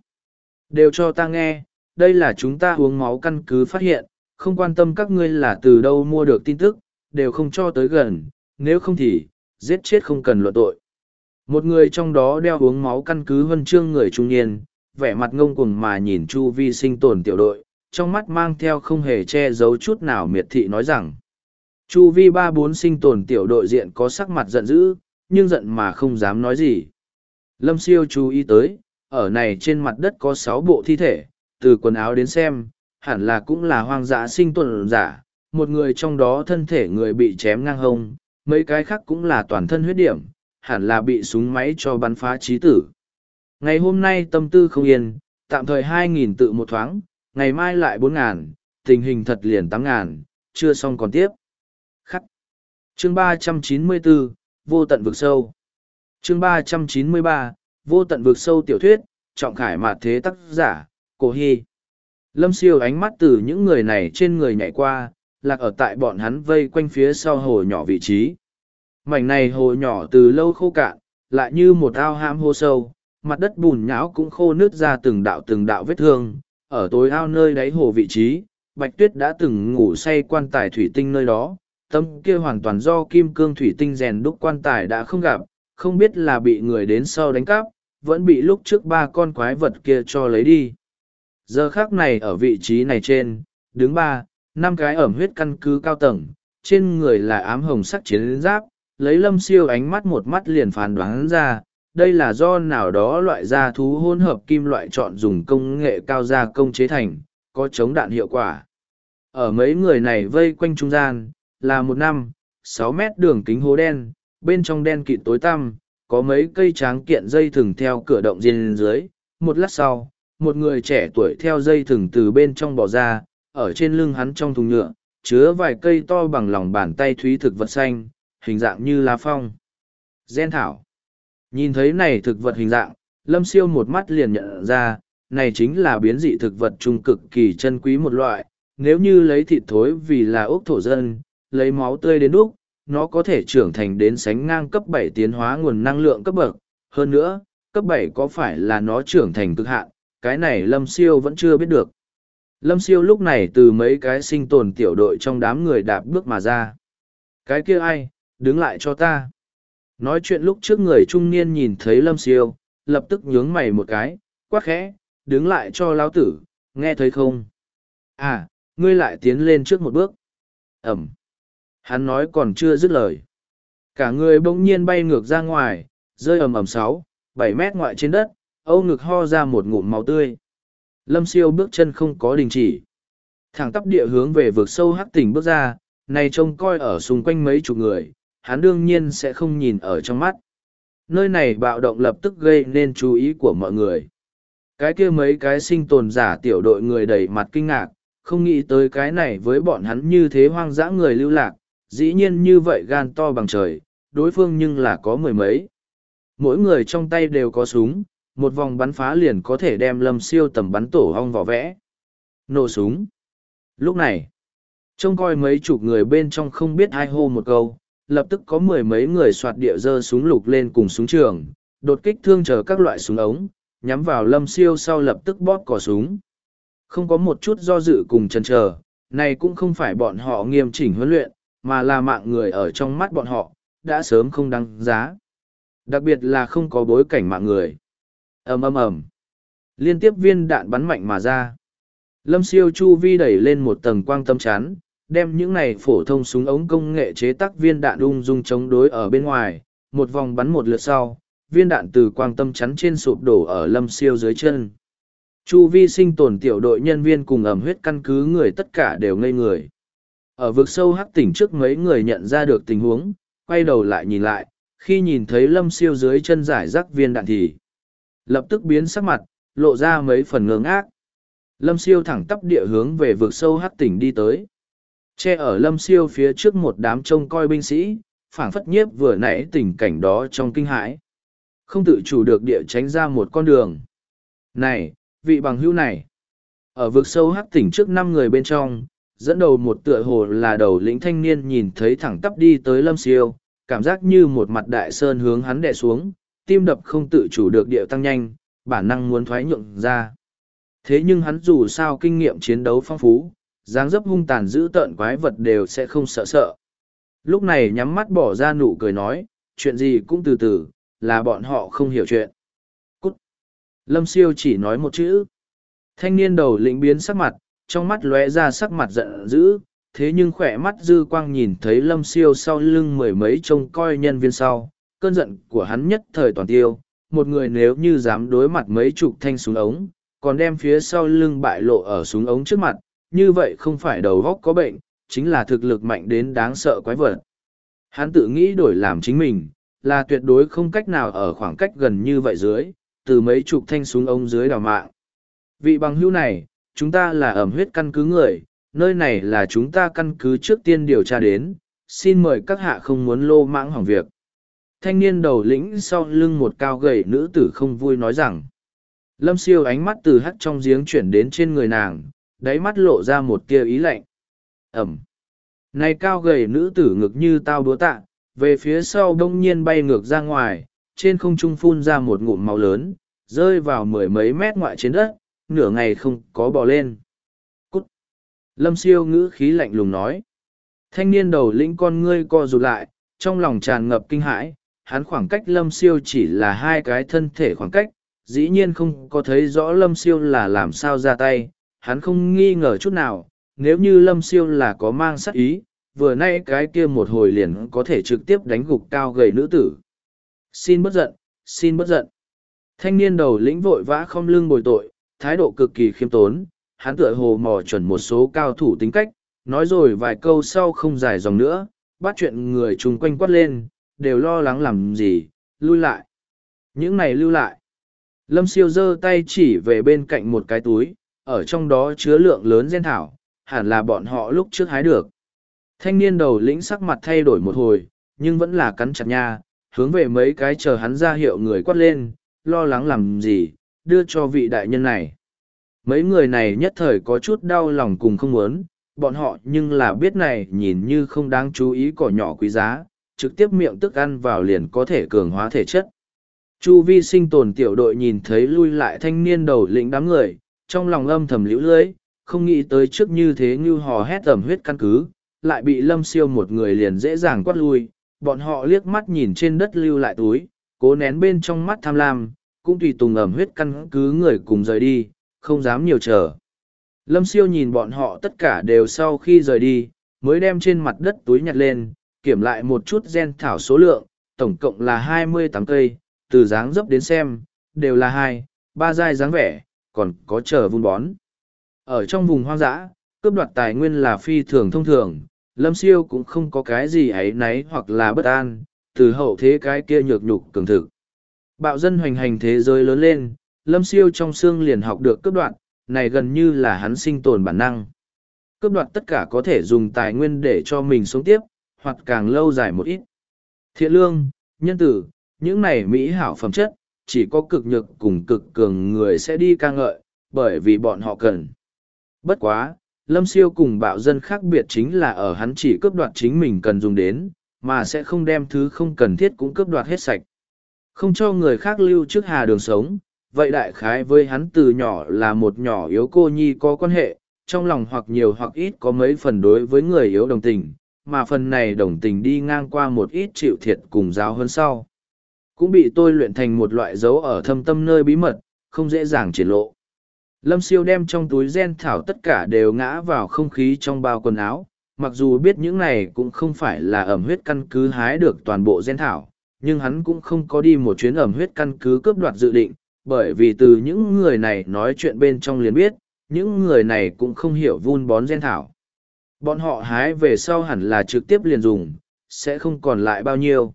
Đều cho ta nghe, đây là chúng ta uống máu căn cứ phát hiện, không quan tâm các ngươi là từ đâu mua được tin tức, đều không cho tới gần, nếu không thì, giết chết không cần luận tội. Một người trong đó đeo uống máu căn cứ huân chương người trung niên, vẻ mặt ngông cuồng mà nhìn chu vi sinh tồn tiểu đội, trong mắt mang theo không hề che giấu chút nào miệt thị nói rằng. Chu vi ba bốn sinh tồn tiểu đội diện có sắc mặt giận dữ, nhưng giận mà không dám nói gì. Lâm siêu chú ý tới, ở này trên mặt đất có sáu bộ thi thể, từ quần áo đến xem, hẳn là cũng là hoang dã sinh tồn giả, một người trong đó thân thể người bị chém ngang hông, mấy cái khác cũng là toàn thân huyết điểm, hẳn là bị súng máy cho bắn phá trí tử. Ngày hôm nay tâm tư không yên, tạm thời hai nghìn tự một thoáng, ngày mai lại bốn ngàn, tình hình thật liền tám ngàn, chưa xong còn tiếp. Khắc. Chương ba trăm chín mươi bốn vô tận vực sâu. Chương ba trăm chín mươi ba vô tận vực sâu tiểu thuyết, trọng khải mạt thế tác giả, cổ hy. Lâm siêu ánh mắt từ những người này trên người nhảy qua, lạc ở tại bọn hắn vây quanh phía sau hồ nhỏ vị trí. Mảnh này hồ nhỏ từ lâu khô cạn, lại như một ao ham hô sâu, mặt đất bùn nhão cũng khô nứt ra từng đạo từng đạo vết thương, ở tối ao nơi đáy hồ vị trí, Bạch Tuyết đã từng ngủ say quan tài thủy tinh nơi đó, tâm kia hoàn toàn do kim cương thủy tinh rèn đúc quan tài đã không gặp, không biết là bị người đến sau đánh cắp, vẫn bị lúc trước ba con quái vật kia cho lấy đi. Giờ khác này ở vị trí này trên, đứng ba, năm cái ẩm huyết căn cứ cao tầng, trên người là ám hồng sắc chiến giáp, lấy lâm siêu ánh mắt một mắt liền phán đoán ra, đây là do nào đó loại da thú hỗn hợp kim loại chọn dùng công nghệ cao gia công chế thành, có chống đạn hiệu quả. Ở mấy người này vây quanh trung gian, là một năm, sáu mét đường kính hố đen, bên trong đen kịt tối tăm, có mấy cây tráng kiện dây thừng theo cửa động riêng dưới. Một lát sau, một người trẻ tuổi theo dây thừng từ bên trong bỏ ra, ở trên lưng hắn trong thùng nhựa, chứa vài cây to bằng lòng bàn tay thúy thực vật xanh, hình dạng như lá phong. Gen thảo. Nhìn thấy này thực vật hình dạng, Lâm Siêu một mắt liền nhận ra, này chính là biến dị thực vật trung cực kỳ chân quý một loại, nếu như lấy thịt thối vì là ốc thổ dân, lấy máu tươi đến đúc, nó có thể trưởng thành đến sánh ngang cấp bảy tiến hóa nguồn năng lượng cấp bậc. Hơn nữa, cấp bảy có phải là nó trưởng thành cực hạn, cái này Lâm Siêu vẫn chưa biết được. Lâm Siêu lúc này từ mấy cái sinh tồn tiểu đội trong đám người đạp bước mà ra. Cái kia ai, đứng lại cho ta. Nói chuyện lúc trước người trung niên nhìn thấy Lâm Siêu, lập tức nhướng mày một cái, quát khẽ, đứng lại cho lão tử, nghe thấy không? À, ngươi lại tiến lên trước một bước. Ẩm. Hắn nói còn chưa dứt lời. Cả người bỗng nhiên bay ngược ra ngoài, rơi ầm ầm sáu, bảy mét ngoại trên đất, âu ngực ho ra một ngụm máu tươi. Lâm siêu bước chân không có đình chỉ. Thẳng tắp địa hướng về vực sâu hắc tỉnh bước ra, này trông coi ở xung quanh mấy chục người, hắn đương nhiên sẽ không nhìn ở trong mắt. Nơi này bạo động lập tức gây nên chú ý của mọi người. Cái kia mấy cái sinh tồn giả tiểu đội người đầy mặt kinh ngạc, không nghĩ tới cái này với bọn hắn như thế hoang dã người lưu lạc, dĩ nhiên như vậy gan to bằng trời, đối phương nhưng là có mười mấy. Mỗi người trong tay đều có súng, một vòng bắn phá liền có thể đem lâm siêu tầm bắn tổ hong vỏ vẽ. Nổ súng. Lúc này, trông coi mấy chục người bên trong không biết ai hô một câu, lập tức có mười mấy người soạt địa dơ súng lục lên cùng súng trường, đột kích thương chờ các loại súng ống, nhắm vào lâm siêu sau lập tức bóp cò súng. Không có một chút do dự cùng chần chờ, này cũng không phải bọn họ nghiêm chỉnh huấn luyện, mà là mạng người ở trong mắt bọn họ, đã sớm không đăng giá. Đặc biệt là không có bối cảnh mạng người. ầm ầm ầm Liên tiếp viên đạn bắn mạnh mà ra. Lâm siêu chu vi đẩy lên một tầng quang tâm chán, đem những này phổ thông súng ống công nghệ chế tác viên đạn ung dung chống đối ở bên ngoài, một vòng bắn một lượt sau, viên đạn từ quang tâm chắn trên sụp đổ ở lâm siêu dưới chân. Chu vi sinh tồn tiểu đội nhân viên cùng ẩm huyết căn cứ người tất cả đều ngây người. Ở vực sâu hắc tỉnh trước mấy người nhận ra được tình huống, quay đầu lại nhìn lại, khi nhìn thấy lâm siêu dưới chân giải rác viên đạn thì lập tức biến sắc mặt, lộ ra mấy phần ngưỡng ác. Lâm siêu thẳng tắp địa hướng về vực sâu hắc tỉnh đi tới. Che ở lâm siêu phía trước một đám trông coi binh sĩ, phảng phất nhiếp vừa nãy tình cảnh đó trong kinh hãi. Không tự chủ được địa tránh ra một con đường. Này, vị bằng hữu này. Ở vực sâu hắc tỉnh trước năm người bên trong, dẫn đầu một tựa hồ là đầu lĩnh thanh niên nhìn thấy thẳng tắp đi tới lâm siêu, cảm giác như một mặt đại sơn hướng hắn đè xuống, tim đập không tự chủ được điệu tăng nhanh, bản năng muốn thoái nhượng ra. Thế nhưng hắn dù sao kinh nghiệm chiến đấu phong phú, dáng dấp hung tàn dữ tợn quái vật đều sẽ không sợ sợ. Lúc này nhắm mắt bỏ ra nụ cười nói, chuyện gì cũng từ từ, là bọn họ không hiểu chuyện. Cút! Lâm siêu chỉ nói một chữ. Thanh niên đầu lĩnh biến sắc mặt, trong mắt lóe ra sắc mặt giận dữ, thế nhưng khỏe mắt dư quang nhìn thấy lâm siêu sau lưng mười mấy trông coi nhân viên sau, cơn giận của hắn nhất thời toàn tiêu, một người nếu như dám đối mặt mấy chục thanh súng ống, còn đem phía sau lưng bại lộ ở súng ống trước mặt, như vậy không phải đầu góc có bệnh, chính là thực lực mạnh đến đáng sợ quái vật. Hắn tự nghĩ đổi làm chính mình, là tuyệt đối không cách nào ở khoảng cách gần như vậy dưới, từ mấy chục thanh súng ống dưới đào mạng. Vị bằng hữu này, chúng ta là ẩm huyết căn cứ người, nơi này là chúng ta căn cứ trước tiên điều tra đến, xin mời các hạ không muốn lô mãng hỏng việc. Thanh niên đầu lĩnh sau lưng một cao gầy nữ tử không vui nói rằng, lâm siêu ánh mắt từ hắt trong giếng chuyển đến trên người nàng, đáy mắt lộ ra một tia ý lạnh. Ẩm. Này cao gầy nữ tử ngực như tao đúa tạ, về phía sau đông nhiên bay ngược ra ngoài, trên không trung phun ra một ngụm máu lớn, rơi vào mười mấy mét ngoại trên đất, nửa ngày không có bò lên. Cút! Lâm siêu ngữ khí lạnh lùng nói. Thanh niên đầu lĩnh con ngươi co rụt lại, trong lòng tràn ngập kinh hãi, hắn khoảng cách lâm siêu chỉ là hai cái thân thể khoảng cách, dĩ nhiên không có thấy rõ lâm siêu là làm sao ra tay, hắn không nghi ngờ chút nào, nếu như lâm siêu là có mang sát ý, vừa nay cái kia một hồi liền có thể trực tiếp đánh gục cao gầy nữ tử. Xin bất giận, xin bất giận. Thanh niên đầu lĩnh vội vã không lưng bồi tội, thái độ cực kỳ khiêm tốn, hắn tựa hồ mò chuẩn một số cao thủ tính cách, nói rồi vài câu sau không dài dòng nữa, bắt chuyện người chung quanh quát lên, đều lo lắng làm gì, lui lại. Những này lưu lại. Lâm siêu giơ tay chỉ về bên cạnh một cái túi, ở trong đó chứa lượng lớn gen thảo, hẳn là bọn họ lúc trước hái được. Thanh niên đầu lĩnh sắc mặt thay đổi một hồi, nhưng vẫn là cắn chặt nha, hướng về mấy cái chờ hắn ra hiệu người quát lên, lo lắng làm gì, đưa cho vị đại nhân này. Mấy người này nhất thời có chút đau lòng cùng không muốn, bọn họ nhưng là biết này nhìn như không đáng chú ý cỏ nhỏ quý giá, trực tiếp miệng tức ăn vào liền có thể cường hóa thể chất. Chu vi sinh tồn tiểu đội nhìn thấy lui lại thanh niên đầu lĩnh đám người, trong lòng âm thầm liễu lưới, không nghĩ tới trước như thế như hò hét tầm huyết căn cứ, lại bị lâm siêu một người liền dễ dàng quát lui, bọn họ liếc mắt nhìn trên đất lưu lại túi, cố nén bên trong mắt tham lam, cũng tùy tùng ẩm huyết căn cứ người cùng rời đi, không dám nhiều chờ. Lâm siêu nhìn bọn họ tất cả đều sau khi rời đi, mới đem trên mặt đất túi nhặt lên, kiểm lại một chút gen thảo số lượng, tổng cộng là hai mươi tám cây, từ dáng dấp đến xem, đều là hai, ba giai dáng vẻ, còn có chờ vun bón. Ở trong vùng hoang dã, cướp đoạt tài nguyên là phi thường thông thường, lâm siêu cũng không có cái gì ấy náy hoặc là bất an, từ hậu thế cái kia nhược nhục cường thực. Bạo dân hoành hành thế giới lớn lên, lâm siêu trong xương liền học được cướp đoạt, này gần như là hắn sinh tồn bản năng. Cướp đoạt tất cả có thể dùng tài nguyên để cho mình sống tiếp, hoặc càng lâu dài một ít. Thiện lương, nhân tử, những này mỹ hảo phẩm chất, chỉ có cực nhược cùng cực cường người sẽ đi ca ngợi, bởi vì bọn họ cần. Bất quá, Lâm Siêu cùng bạo dân khác biệt chính là ở hắn chỉ cướp đoạt chính mình cần dùng đến, mà sẽ không đem thứ không cần thiết cũng cướp đoạt hết sạch. Không cho người khác lưu trước hà đường sống, vậy đại khái với hắn từ nhỏ là một nhỏ yếu cô nhi có quan hệ, trong lòng hoặc nhiều hoặc ít có mấy phần đối với người yếu đồng tình, mà phần này đồng tình đi ngang qua một ít chịu thiệt cùng giáo hơn sau. Cũng bị tôi luyện thành một loại dấu ở thâm tâm nơi bí mật, không dễ dàng triển lộ. Lâm siêu đem trong túi gen thảo tất cả đều ngã vào không khí trong bao quần áo, mặc dù biết những này cũng không phải là ẩm huyết căn cứ hái được toàn bộ gen thảo, nhưng hắn cũng không có đi một chuyến ẩm huyết căn cứ cướp đoạt dự định, bởi vì từ những người này nói chuyện bên trong liền biết, những người này cũng không hiểu vun bón gen thảo. Bọn họ hái về sau hẳn là trực tiếp liền dùng, sẽ không còn lại bao nhiêu.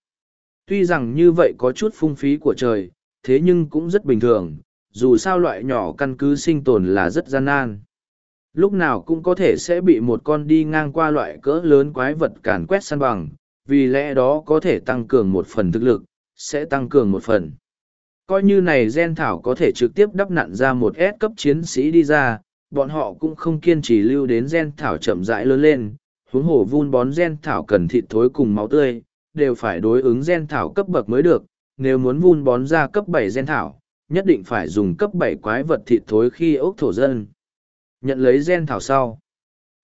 Tuy rằng như vậy có chút phung phí của trời, thế nhưng cũng rất bình thường, dù sao loại nhỏ căn cứ sinh tồn là rất gian nan. Lúc nào cũng có thể sẽ bị một con đi ngang qua loại cỡ lớn quái vật càn quét săn bằng, vì lẽ đó có thể tăng cường một phần thực lực, sẽ tăng cường một phần. Coi như này gen thảo có thể trực tiếp đắp nặn ra một S cấp chiến sĩ đi ra, bọn họ cũng không kiên trì lưu đến gen thảo chậm rãi lớn lên, huống hồ vun bón gen thảo cần thịt thối cùng máu tươi, đều phải đối ứng gen thảo cấp bậc mới được, nếu muốn vun bón ra cấp bảy gen thảo, nhất định phải dùng cấp bảy quái vật thịt thối khi ốc thổ dân. Nhận lấy gen thảo sau.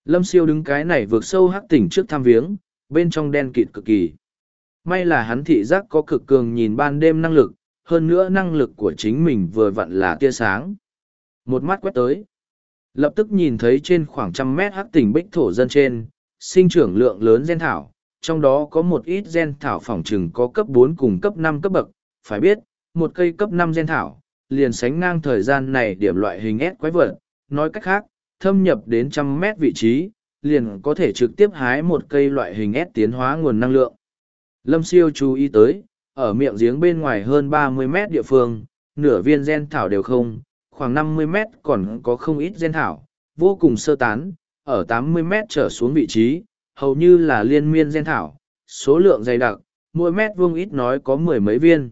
Lâm siêu đứng cái này vượt sâu hắc tỉnh trước thăm viếng, bên trong đen kịt cực kỳ. May là hắn thị giác có cực cường nhìn ban đêm năng lực, hơn nữa năng lực của chính mình vừa vặn là tia sáng. Một mắt quét tới. Lập tức nhìn thấy trên khoảng trăm mét hắc tỉnh bích thổ dân trên, sinh trưởng lượng lớn gen thảo, trong đó có một ít gen thảo phỏng trừng có cấp bốn cùng cấp năm cấp bậc, phải biết, một cây cấp năm gen thảo, liền sánh ngang thời gian này điểm loại hình S quái vật, nói cách khác, thâm nhập đến trăm mét vị trí, liền có thể trực tiếp hái một cây loại hình S tiến hóa nguồn năng lượng. Lâm siêu chú ý tới, ở miệng giếng bên ngoài hơn ba mươi mét địa phương, nửa viên gen thảo đều không, khoảng năm mươi mét còn có không ít gen thảo, vô cùng sơ tán, ở tám mươi mét trở xuống vị trí, hầu như là liên miên gen thảo, số lượng dày đặc, mỗi mét vuông ít nói có mười mấy viên.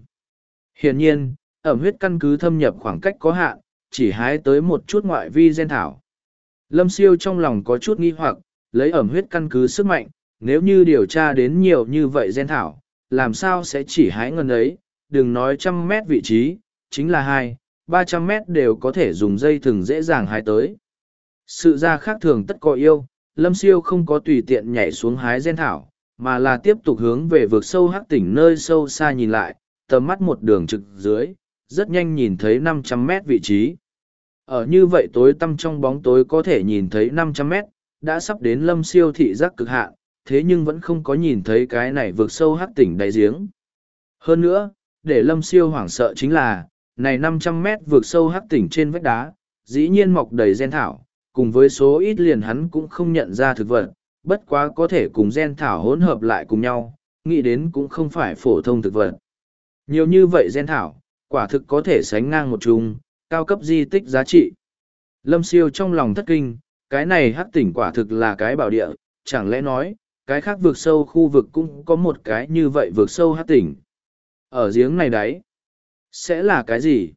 Hiển nhiên, ẩm huyết căn cứ thâm nhập khoảng cách có hạn, chỉ hái tới một chút ngoại vi gen thảo. Lâm siêu trong lòng có chút nghi hoặc, lấy ẩm huyết căn cứ sức mạnh, nếu như điều tra đến nhiều như vậy gen thảo, làm sao sẽ chỉ hái ngân ấy, đừng nói trăm mét vị trí, chính là hai, ba trăm mét đều có thể dùng dây thừng dễ dàng hái tới. Sự ra khác thường tất có yêu, lâm siêu không có tùy tiện nhảy xuống hái gen thảo, mà là tiếp tục hướng về vực sâu hắc tỉnh nơi sâu xa nhìn lại, tầm mắt một đường trực dưới, rất nhanh nhìn thấy năm trăm mét vị trí. Ở như vậy tối tăm trong bóng tối có thể nhìn thấy năm trăm mét, đã sắp đến lâm siêu thị giác cực hạn, thế nhưng vẫn không có nhìn thấy cái này vượt sâu hắc tỉnh đáy giếng. Hơn nữa, để lâm siêu hoảng sợ chính là, này năm trăm mét vượt sâu hắc tỉnh trên vách đá, dĩ nhiên mọc đầy gen thảo, cùng với số ít liền hắn cũng không nhận ra thực vật, bất quá có thể cùng gen thảo hỗn hợp lại cùng nhau, nghĩ đến cũng không phải phổ thông thực vật. Nhiều như vậy gen thảo, quả thực có thể sánh ngang một chung, cao cấp di tích giá trị. Lâm siêu trong lòng thất kinh, cái này hắc tỉnh quả thực là cái bảo địa, chẳng lẽ nói, cái khác vượt sâu khu vực cũng có một cái như vậy vượt sâu hắc tỉnh. Ở giếng này đấy, sẽ là cái gì?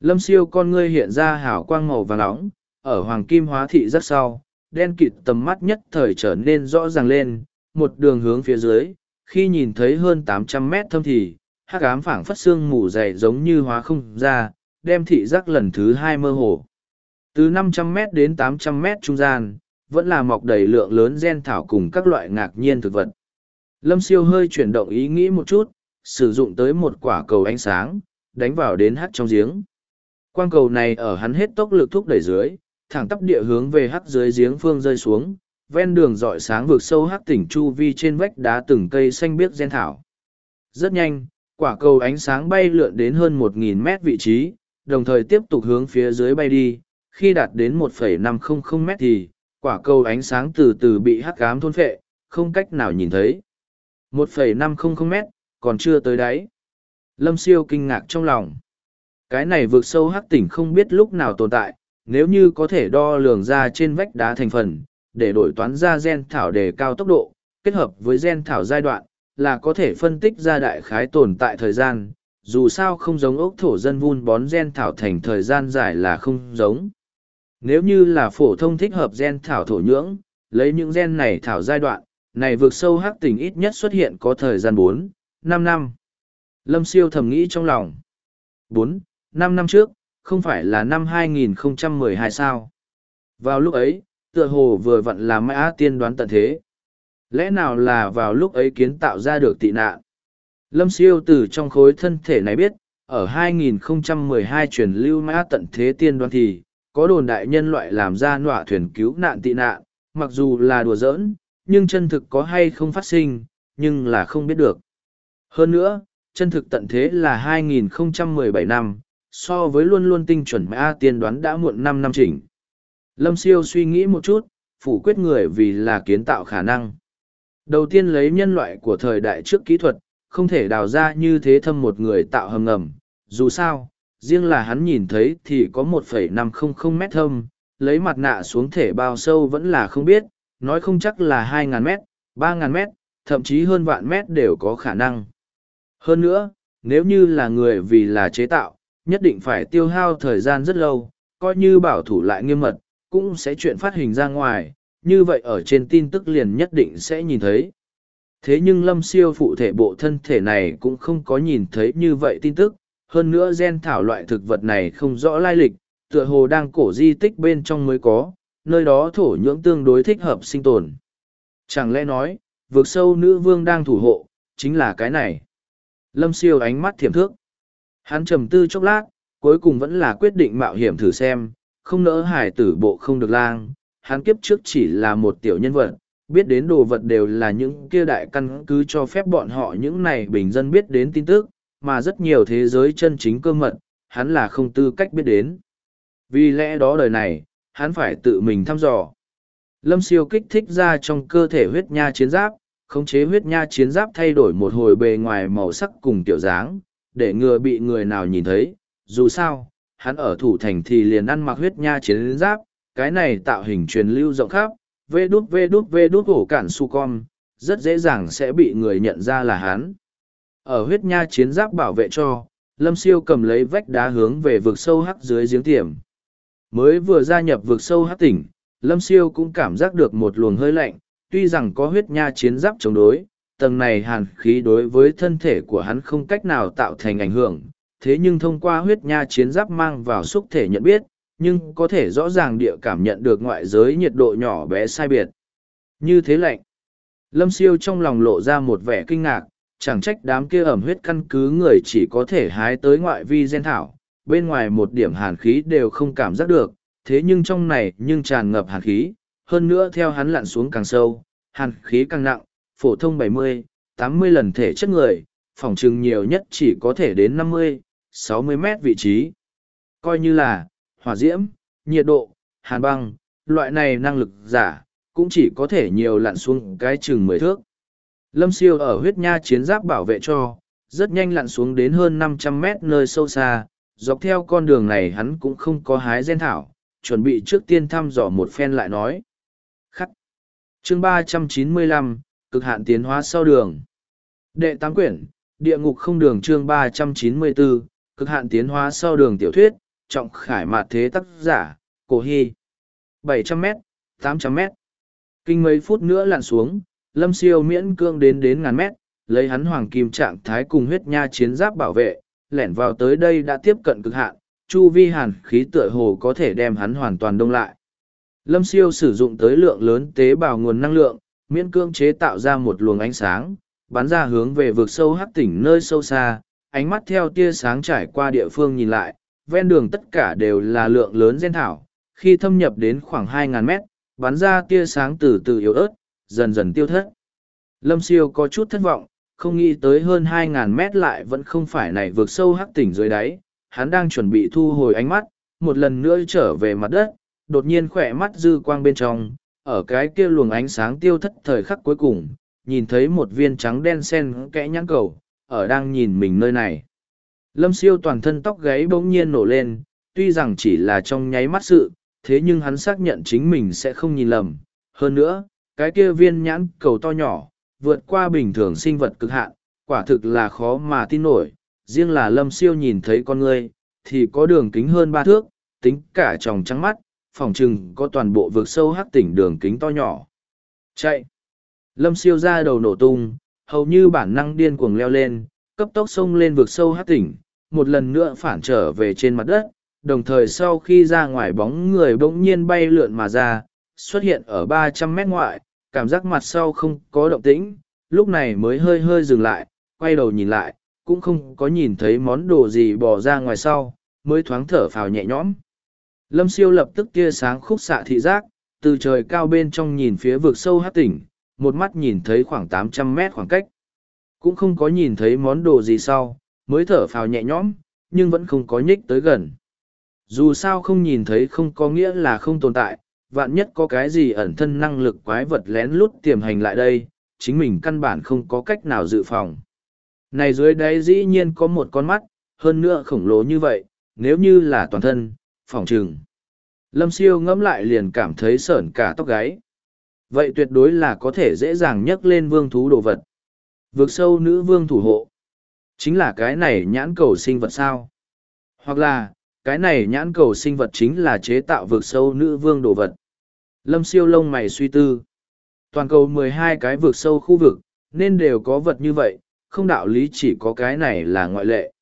Lâm siêu con ngươi hiện ra hào quang màu vàng nóng, ở hoàng kim hóa thị rất sau, đen kịt tầm mắt nhất thời trở nên rõ ràng lên, một đường hướng phía dưới, khi nhìn thấy hơn tám trăm mét thâm thì, hắc ám phảng phất xương mù dày giống như hóa không ra, đem thị giác lần thứ hai mơ hồ. Từ năm trăm mét đến tám trăm mét trung gian, vẫn là mọc đầy lượng lớn gen thảo cùng các loại ngạc nhiên thực vật. Lâm siêu hơi chuyển động ý nghĩ một chút, sử dụng tới một quả cầu ánh sáng, đánh vào đến hắt trong giếng. Quang cầu này ở hắn hết tốc lực thúc đẩy dưới, thẳng tắp địa hướng về hắt dưới giếng phương rơi xuống, ven đường dọi sáng vượt sâu hắt tỉnh chu vi trên vách đá từng cây xanh biếc gen thảo. Rất nhanh, quả cầu ánh sáng bay lượn đến hơn 1.000 mét vị trí, đồng thời tiếp tục hướng phía dưới bay đi, khi đạt đến 1,500 mét thì, quả cầu ánh sáng từ từ bị hắc ám thôn phệ, không cách nào nhìn thấy. 1,500 mét, còn chưa tới đáy. Lâm siêu kinh ngạc trong lòng. Cái này vượt sâu hắc tỉnh không biết lúc nào tồn tại, nếu như có thể đo lường ra trên vách đá thành phần, để đổi toán ra gen thảo đề cao tốc độ, kết hợp với gen thảo giai đoạn, là có thể phân tích ra đại khái tồn tại thời gian, dù sao không giống ốc thổ dân vun bón gen thảo thành thời gian dài là không giống. Nếu như là phổ thông thích hợp gen thảo thổ nhưỡng, lấy những gen này thảo giai đoạn, này vượt sâu hắc tình ít nhất xuất hiện có thời gian bốn, năm năm. Lâm siêu thầm nghĩ trong lòng. bốn, năm năm trước, không phải là năm 2012 sao. Vào lúc ấy, tựa hồ vừa vặn là mã tiên đoán tận thế. Lẽ nào là vào lúc ấy kiến tạo ra được tị nạn? Lâm siêu từ trong khối thân thể này biết, ở 2012 truyền lưu mã tận thế tiên đoan thì, có đồn đại nhân loại làm ra nọa thuyền cứu nạn tị nạn, mặc dù là đùa giỡn, nhưng chân thực có hay không phát sinh, nhưng là không biết được. Hơn nữa, chân thực tận thế là 2017 năm, so với luôn luôn tinh chuẩn mã tiên đoán đã muộn năm năm chỉnh. Lâm siêu suy nghĩ một chút, phủ quyết người vì là kiến tạo khả năng. Đầu tiên lấy nhân loại của thời đại trước kỹ thuật, không thể đào ra như thế thâm một người tạo hầm ngầm. Dù sao, riêng là hắn nhìn thấy thì có 1,500 mét thâm, lấy mặt nạ xuống thể bao sâu vẫn là không biết, nói không chắc là 2.000 mét, 3.000 mét, thậm chí hơn vạn mét đều có khả năng. Hơn nữa, nếu như là người vì là chế tạo, nhất định phải tiêu hao thời gian rất lâu, coi như bảo thủ lại nghiêm mật, cũng sẽ chuyện phát hình ra ngoài, như vậy ở trên tin tức liền nhất định sẽ nhìn thấy. Thế nhưng lâm siêu phụ thể bộ thân thể này cũng không có nhìn thấy như vậy tin tức, hơn nữa gen thảo loại thực vật này không rõ lai lịch, tựa hồ đang cổ di tích bên trong mới có, nơi đó thổ nhưỡng tương đối thích hợp sinh tồn. Chẳng lẽ nói, vượt sâu nữ vương đang thủ hộ, chính là cái này. Lâm siêu ánh mắt thiểm thước. Hắn trầm tư chốc lát, cuối cùng vẫn là quyết định mạo hiểm thử xem, không nỡ hải tử bộ không được lang. Hắn kiếp trước chỉ là một tiểu nhân vật, biết đến đồ vật đều là những kia đại căn cứ cho phép bọn họ những này bình dân biết đến tin tức, mà rất nhiều thế giới chân chính cơ mật, hắn là không tư cách biết đến. Vì lẽ đó đời này, hắn phải tự mình thăm dò. Lâm siêu kích thích ra trong cơ thể huyết nha chiến giáp, khống chế huyết nha chiến giáp thay đổi một hồi bề ngoài màu sắc cùng tiểu dáng, để ngừa bị người nào nhìn thấy. Dù sao, hắn ở thủ thành thì liền ăn mặc huyết nha chiến giáp, cái này tạo hình truyền lưu rộng khắp, vê đút vê đút vê đút hổ cản su con, rất dễ dàng sẽ bị người nhận ra là hắn. Ở huyết nha chiến giáp bảo vệ cho, Lâm Siêu cầm lấy vách đá hướng về vực sâu hắc dưới giếng tiềm. Mới vừa gia nhập vực sâu hắc tỉnh, Lâm Siêu cũng cảm giác được một luồng hơi lạnh, tuy rằng có huyết nha chiến giáp chống đối, tầng này hàn khí đối với thân thể của hắn không cách nào tạo thành ảnh hưởng, thế nhưng thông qua huyết nha chiến giáp mang vào xúc thể nhận biết, nhưng có thể rõ ràng địa cảm nhận được ngoại giới nhiệt độ nhỏ bé sai biệt. Như thế lạnh. Lâm siêu trong lòng lộ ra một vẻ kinh ngạc, chẳng trách đám kia ẩm huyết căn cứ người chỉ có thể hái tới ngoại vi gen thảo, bên ngoài một điểm hàn khí đều không cảm giác được, thế nhưng trong này nhưng tràn ngập hàn khí, hơn nữa theo hắn lặn xuống càng sâu, hàn khí càng nặng, phổ thông 70, 80 lần thể chất người, phòng trừng nhiều nhất chỉ có thể đến 50, 60 mét vị trí. Coi như là, hỏa diễm, nhiệt độ, hàn băng, loại này năng lực giả, cũng chỉ có thể nhiều lặn xuống cái chừng mười thước. Lâm siêu ở huyết nha chiến giáp bảo vệ cho, rất nhanh lặn xuống đến hơn năm trăm mét nơi sâu xa, dọc theo con đường này hắn cũng không có hái gen thảo, chuẩn bị trước tiên thăm dò một phen lại nói. Khắc. Chương ba trăm chín mươi lăm cực hạn tiến hóa sau đường. Đệ tám quyển, địa ngục không đường chương ba trăm chín mươi bốn cực hạn tiến hóa sau đường tiểu thuyết, trọng khải mạt thế tác giả, cổ hy. bảy trăm m tám trăm m Kinh mấy phút nữa lặn xuống, lâm siêu miễn cương đến đến ngàn mét, lấy hắn hoàng kim trạng thái cùng huyết nha chiến giáp bảo vệ, lẻn vào tới đây đã tiếp cận cực hạn, chu vi hàn khí tựa hồ có thể đem hắn hoàn toàn đông lại. Lâm siêu sử dụng tới lượng lớn tế bào nguồn năng lượng, miễn cương chế tạo ra một luồng ánh sáng, bắn ra hướng về vực sâu hắc tỉnh nơi sâu xa, ánh mắt theo tia sáng trải qua địa phương nhìn lại, ven đường tất cả đều là lượng lớn gen thảo, khi thâm nhập đến khoảng 2.000 mét, bắn ra tia sáng từ từ yếu ớt, dần dần tiêu thất. Lâm siêu có chút thất vọng, không nghĩ tới hơn 2.000 mét lại vẫn không phải này vượt sâu hắc tỉnh dưới đáy, hắn đang chuẩn bị thu hồi ánh mắt, một lần nữa trở về mặt đất, đột nhiên khỏe mắt dư quang bên trong, ở cái kia luồng ánh sáng tiêu thất thời khắc cuối cùng, nhìn thấy một viên trắng đen sen kẽ nhãn cầu, ở đang nhìn mình nơi này. Lâm siêu toàn thân tóc gáy bỗng nhiên nổ lên, tuy rằng chỉ là trong nháy mắt sự, thế nhưng hắn xác nhận chính mình sẽ không nhìn lầm. Hơn nữa, cái kia viên nhãn cầu to nhỏ, vượt qua bình thường sinh vật cực hạn, quả thực là khó mà tin nổi. Riêng là lâm siêu nhìn thấy con người, thì có đường kính hơn ba thước, tính cả tròng trắng mắt, phòng trừng có toàn bộ vực sâu hắc tỉnh đường kính to nhỏ. Chạy! Lâm siêu ra đầu nổ tung, hầu như bản năng điên cuồng leo lên, cấp tốc xông lên vực sâu hắc tỉnh, một lần nữa phản trở về trên mặt đất, đồng thời sau khi ra ngoài bóng người bỗng nhiên bay lượn mà ra, xuất hiện ở ba trăm mét ngoại, cảm giác mặt sau không có động tĩnh, lúc này mới hơi hơi dừng lại, quay đầu nhìn lại, cũng không có nhìn thấy món đồ gì bỏ ra ngoài sau, mới thoáng thở phào nhẹ nhõm. Lâm siêu lập tức tia sáng khúc xạ thị giác, từ trời cao bên trong nhìn phía vực sâu hát tỉnh, một mắt nhìn thấy khoảng tám trăm mét khoảng cách. Cũng không có nhìn thấy món đồ gì sau, mới thở phào nhẹ nhõm, nhưng vẫn không có nhích tới gần. Dù sao không nhìn thấy không có nghĩa là không tồn tại, vạn nhất có cái gì ẩn thân năng lực quái vật lén lút tiềm hành lại đây, chính mình căn bản không có cách nào dự phòng. Này dưới đáy dĩ nhiên có một con mắt, hơn nữa khổng lồ như vậy, nếu như là toàn thân, phòng trừng. Lâm siêu ngẫm lại liền cảm thấy sởn cả tóc gáy. Vậy tuyệt đối là có thể dễ dàng nhấc lên vương thú đồ vật. Vượt sâu nữ vương thủ hộ. Chính là cái này nhãn cầu sinh vật sao? Hoặc là, cái này nhãn cầu sinh vật chính là chế tạo vượt sâu nữ vương đồ vật. Lâm siêu lông mày suy tư. Toàn cầu mười hai cái vượt sâu khu vực, nên đều có vật như vậy, không đạo lý chỉ có cái này là ngoại lệ.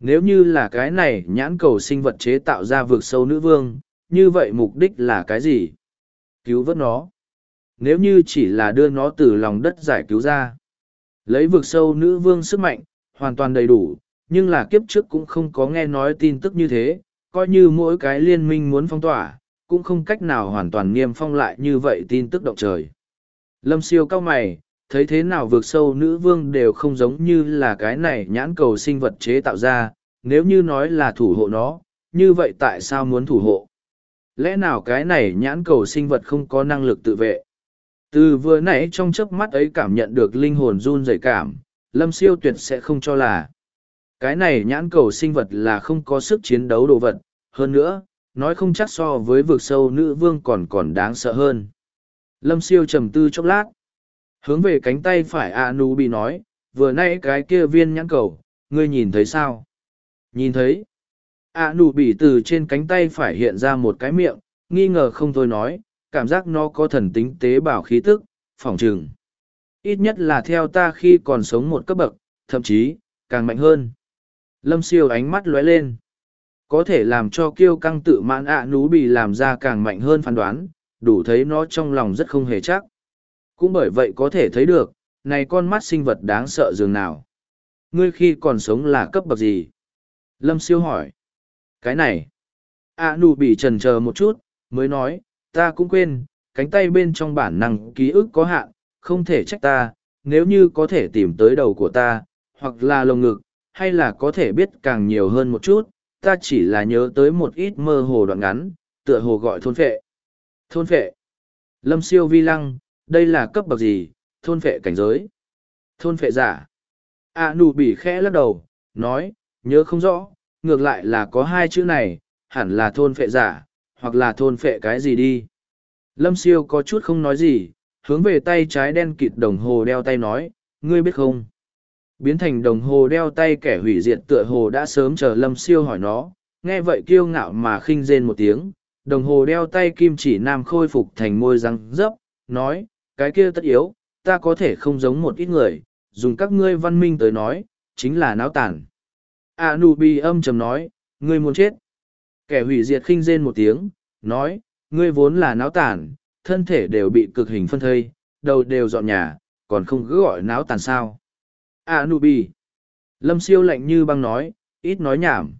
Nếu như là cái này nhãn cầu sinh vật chế tạo ra vượt sâu nữ vương, như vậy mục đích là cái gì? Cứu vớt nó. Nếu như chỉ là đưa nó từ lòng đất giải cứu ra. Lấy vực sâu nữ vương sức mạnh, hoàn toàn đầy đủ, nhưng là kiếp trước cũng không có nghe nói tin tức như thế, coi như mỗi cái liên minh muốn phong tỏa, cũng không cách nào hoàn toàn niêm phong lại như vậy tin tức động trời. Lâm siêu cao mày, thấy thế nào vượt sâu nữ vương đều không giống như là cái này nhãn cầu sinh vật chế tạo ra, nếu như nói là thủ hộ nó, như vậy tại sao muốn thủ hộ? Lẽ nào cái này nhãn cầu sinh vật không có năng lực tự vệ? Từ vừa nãy trong chớp mắt ấy cảm nhận được linh hồn run rẩy cảm, lâm siêu tuyệt sẽ không cho là. Cái này nhãn cầu sinh vật là không có sức chiến đấu đồ vật, hơn nữa, nói không chắc so với vực sâu nữ vương còn còn đáng sợ hơn. Lâm siêu trầm tư chốc lát. Hướng về cánh tay phải A Nu bị nói, vừa nay cái kia viên nhãn cầu, ngươi nhìn thấy sao? Nhìn thấy. A Nu bị từ trên cánh tay phải hiện ra một cái miệng, nghi ngờ không thôi nói, cảm giác nó có thần tính tế bào khí tức, phỏng chừng Ít nhất là theo ta khi còn sống một cấp bậc, thậm chí, càng mạnh hơn. Lâm siêu ánh mắt lóe lên. Có thể làm cho kiêu căng tự mãn ạ nú bị làm ra càng mạnh hơn phán đoán, đủ thấy nó trong lòng rất không hề chắc. Cũng bởi vậy có thể thấy được, này con mắt sinh vật đáng sợ dường nào. Ngươi khi còn sống là cấp bậc gì? Lâm siêu hỏi. Cái này. ạ nú bị trần chờ một chút, mới nói, ta cũng quên, cánh tay bên trong bản năng ký ức có hạn, không thể trách ta, nếu như có thể tìm tới đầu của ta, hoặc là lồng ngực, hay là có thể biết càng nhiều hơn một chút, ta chỉ là nhớ tới một ít mơ hồ đoạn ngắn, tựa hồ gọi thôn phệ. Thôn phệ. Lâm siêu vi lăng, đây là cấp bậc gì, thôn phệ cảnh giới. Thôn phệ giả. À nụ bỉ khẽ lắc đầu, nói, nhớ không rõ, ngược lại là có hai chữ này, hẳn là thôn phệ giả, hoặc là thôn phệ cái gì đi. Lâm siêu có chút không nói gì, hướng về tay trái đen kịt đồng hồ đeo tay nói, ngươi biết không? Biến thành đồng hồ đeo tay kẻ hủy diệt tựa hồ đã sớm chờ lâm siêu hỏi nó, nghe vậy kiêu ngạo mà khinh rên một tiếng, đồng hồ đeo tay kim chỉ nam khôi phục thành môi răng dấp, nói, cái kia tất yếu, ta có thể không giống một ít người, dùng các ngươi văn minh tới nói, chính là náo tản. A nụ bi âm trầm nói, ngươi muốn chết. Kẻ hủy diệt khinh rên một tiếng, nói, ngươi vốn là náo tản, thân thể đều bị cực hình phân thây, đầu đều dọn nhà, còn không cứ gọi náo tàn sao. À nụ bì. Lâm siêu lạnh như băng nói, ít nói nhảm.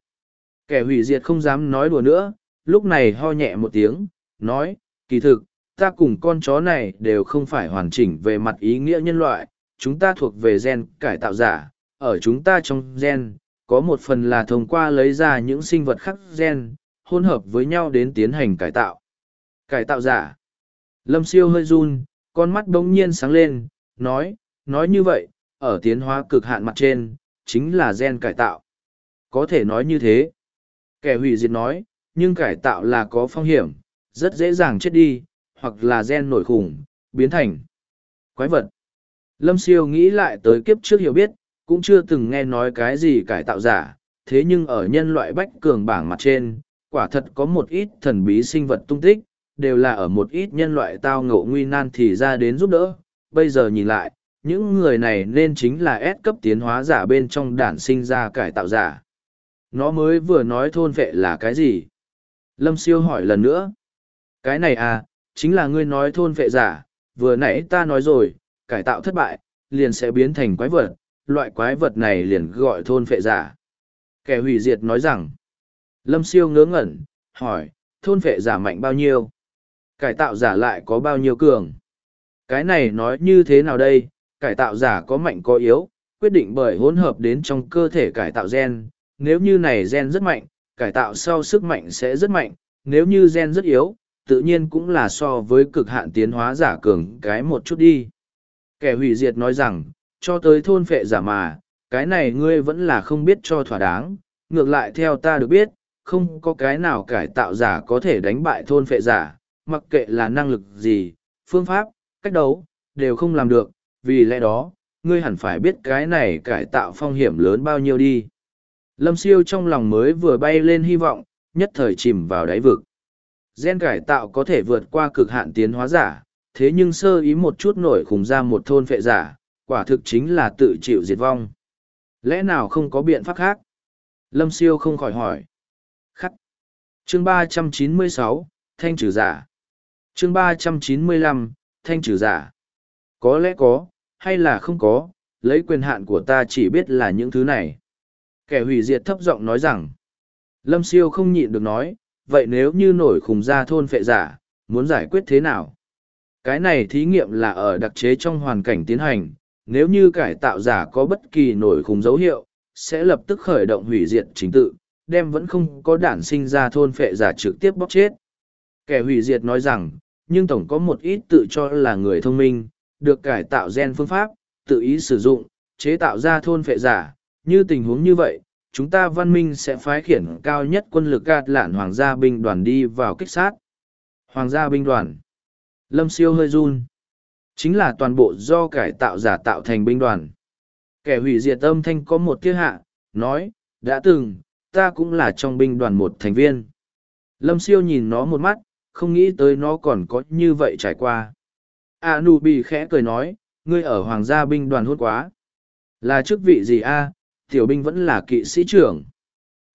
Kẻ hủy diệt không dám nói đùa nữa, lúc này ho nhẹ một tiếng, nói, kỳ thực, ta cùng con chó này đều không phải hoàn chỉnh về mặt ý nghĩa nhân loại, chúng ta thuộc về gen cải tạo giả, ở chúng ta trong gen, có một phần là thông qua lấy ra những sinh vật khác gen, hỗn hợp với nhau đến tiến hành cải tạo. Cải tạo giả. Lâm siêu hơi run, con mắt bỗng nhiên sáng lên, nói, nói như vậy, ở tiến hóa cực hạn mặt trên, chính là gen cải tạo. Có thể nói như thế. Kẻ hủy diệt nói, nhưng cải tạo là có phong hiểm, rất dễ dàng chết đi, hoặc là gen nổi khủng, biến thành quái vật. Lâm siêu nghĩ lại tới kiếp trước hiểu biết, cũng chưa từng nghe nói cái gì cải tạo giả, thế nhưng ở nhân loại bách cường bảng mặt trên, quả thật có một ít thần bí sinh vật tung tích, đều là ở một ít nhân loại tao ngộ nguy nan thì ra đến giúp đỡ. Bây giờ nhìn lại, những người này nên chính là S cấp tiến hóa giả bên trong đản sinh ra cải tạo giả. Nó mới vừa nói thôn vệ là cái gì? Lâm siêu hỏi lần nữa. Cái này à, chính là ngươi nói thôn vệ giả, vừa nãy ta nói rồi, cải tạo thất bại, liền sẽ biến thành quái vật, loại quái vật này liền gọi thôn vệ giả. Kẻ hủy diệt nói rằng, Lâm siêu ngớ ngẩn, hỏi, thôn vệ giả mạnh bao nhiêu? Cải tạo giả lại có bao nhiêu cường? Cái này nói như thế nào đây? Cải tạo giả có mạnh có yếu, quyết định bởi hỗn hợp đến trong cơ thể cải tạo gen. Nếu như này gen rất mạnh, cải tạo sau sức mạnh sẽ rất mạnh. Nếu như gen rất yếu, tự nhiên cũng là so với cực hạn tiến hóa giả cường cái một chút đi. Kẻ hủy diệt nói rằng, cho tới thôn phệ giả mà, cái này ngươi vẫn là không biết cho thỏa đáng. Ngược lại theo ta được biết, không có cái nào cải tạo giả có thể đánh bại thôn phệ giả, mặc kệ là năng lực gì, phương pháp, cách đấu, đều không làm được, vì lẽ đó, ngươi hẳn phải biết cái này cải tạo phong hiểm lớn bao nhiêu đi. Lâm siêu trong lòng mới vừa bay lên hy vọng, nhất thời chìm vào đáy vực. Gen cải tạo có thể vượt qua cực hạn tiến hóa giả, thế nhưng sơ ý một chút nổi khủng ra một thôn phệ giả, quả thực chính là tự chịu diệt vong. Lẽ nào không có biện pháp khác? Lâm siêu không khỏi hỏi. Khắc. Chương ba trăm chín mươi sáu Thanh trừ giả. Chương ba trăm chín mươi lăm Thanh trừ giả. Có lẽ có, hay là không có, lấy quyền hạn của ta chỉ biết là những thứ này. Kẻ hủy diệt thấp giọng nói rằng. Lâm siêu không nhịn được nói, vậy nếu như nổi khùng ra thôn phệ giả, muốn giải quyết thế nào? Cái này thí nghiệm là ở đặc chế trong hoàn cảnh tiến hành, nếu như cải tạo giả có bất kỳ nổi khùng dấu hiệu, sẽ lập tức khởi động hủy diệt chính tự, đem vẫn không có đản sinh ra thôn phệ giả trực tiếp bóc chết. Kẻ hủy diệt nói rằng, nhưng tổng có một ít tự cho là người thông minh, được cải tạo gen phương pháp, tự ý sử dụng, chế tạo ra thôn phệ giả, như tình huống như vậy, chúng ta văn minh sẽ phái khiển cao nhất quân lực gạt lạn hoàng gia binh đoàn đi vào kích sát. Hoàng gia binh đoàn. Lâm siêu hơi run. Chính là toàn bộ do cải tạo giả tạo thành binh đoàn. Kẻ hủy diệt âm thanh có một tiết hạ, nói, đã từng, ta cũng là trong binh đoàn một thành viên. Lâm siêu nhìn nó một mắt, không nghĩ tới nó còn có như vậy trải qua. A nụ bị khẽ cười nói, ngươi ở hoàng gia binh đoàn hốt quá. Là chức vị gì a? tiểu binh vẫn là kỵ sĩ trưởng.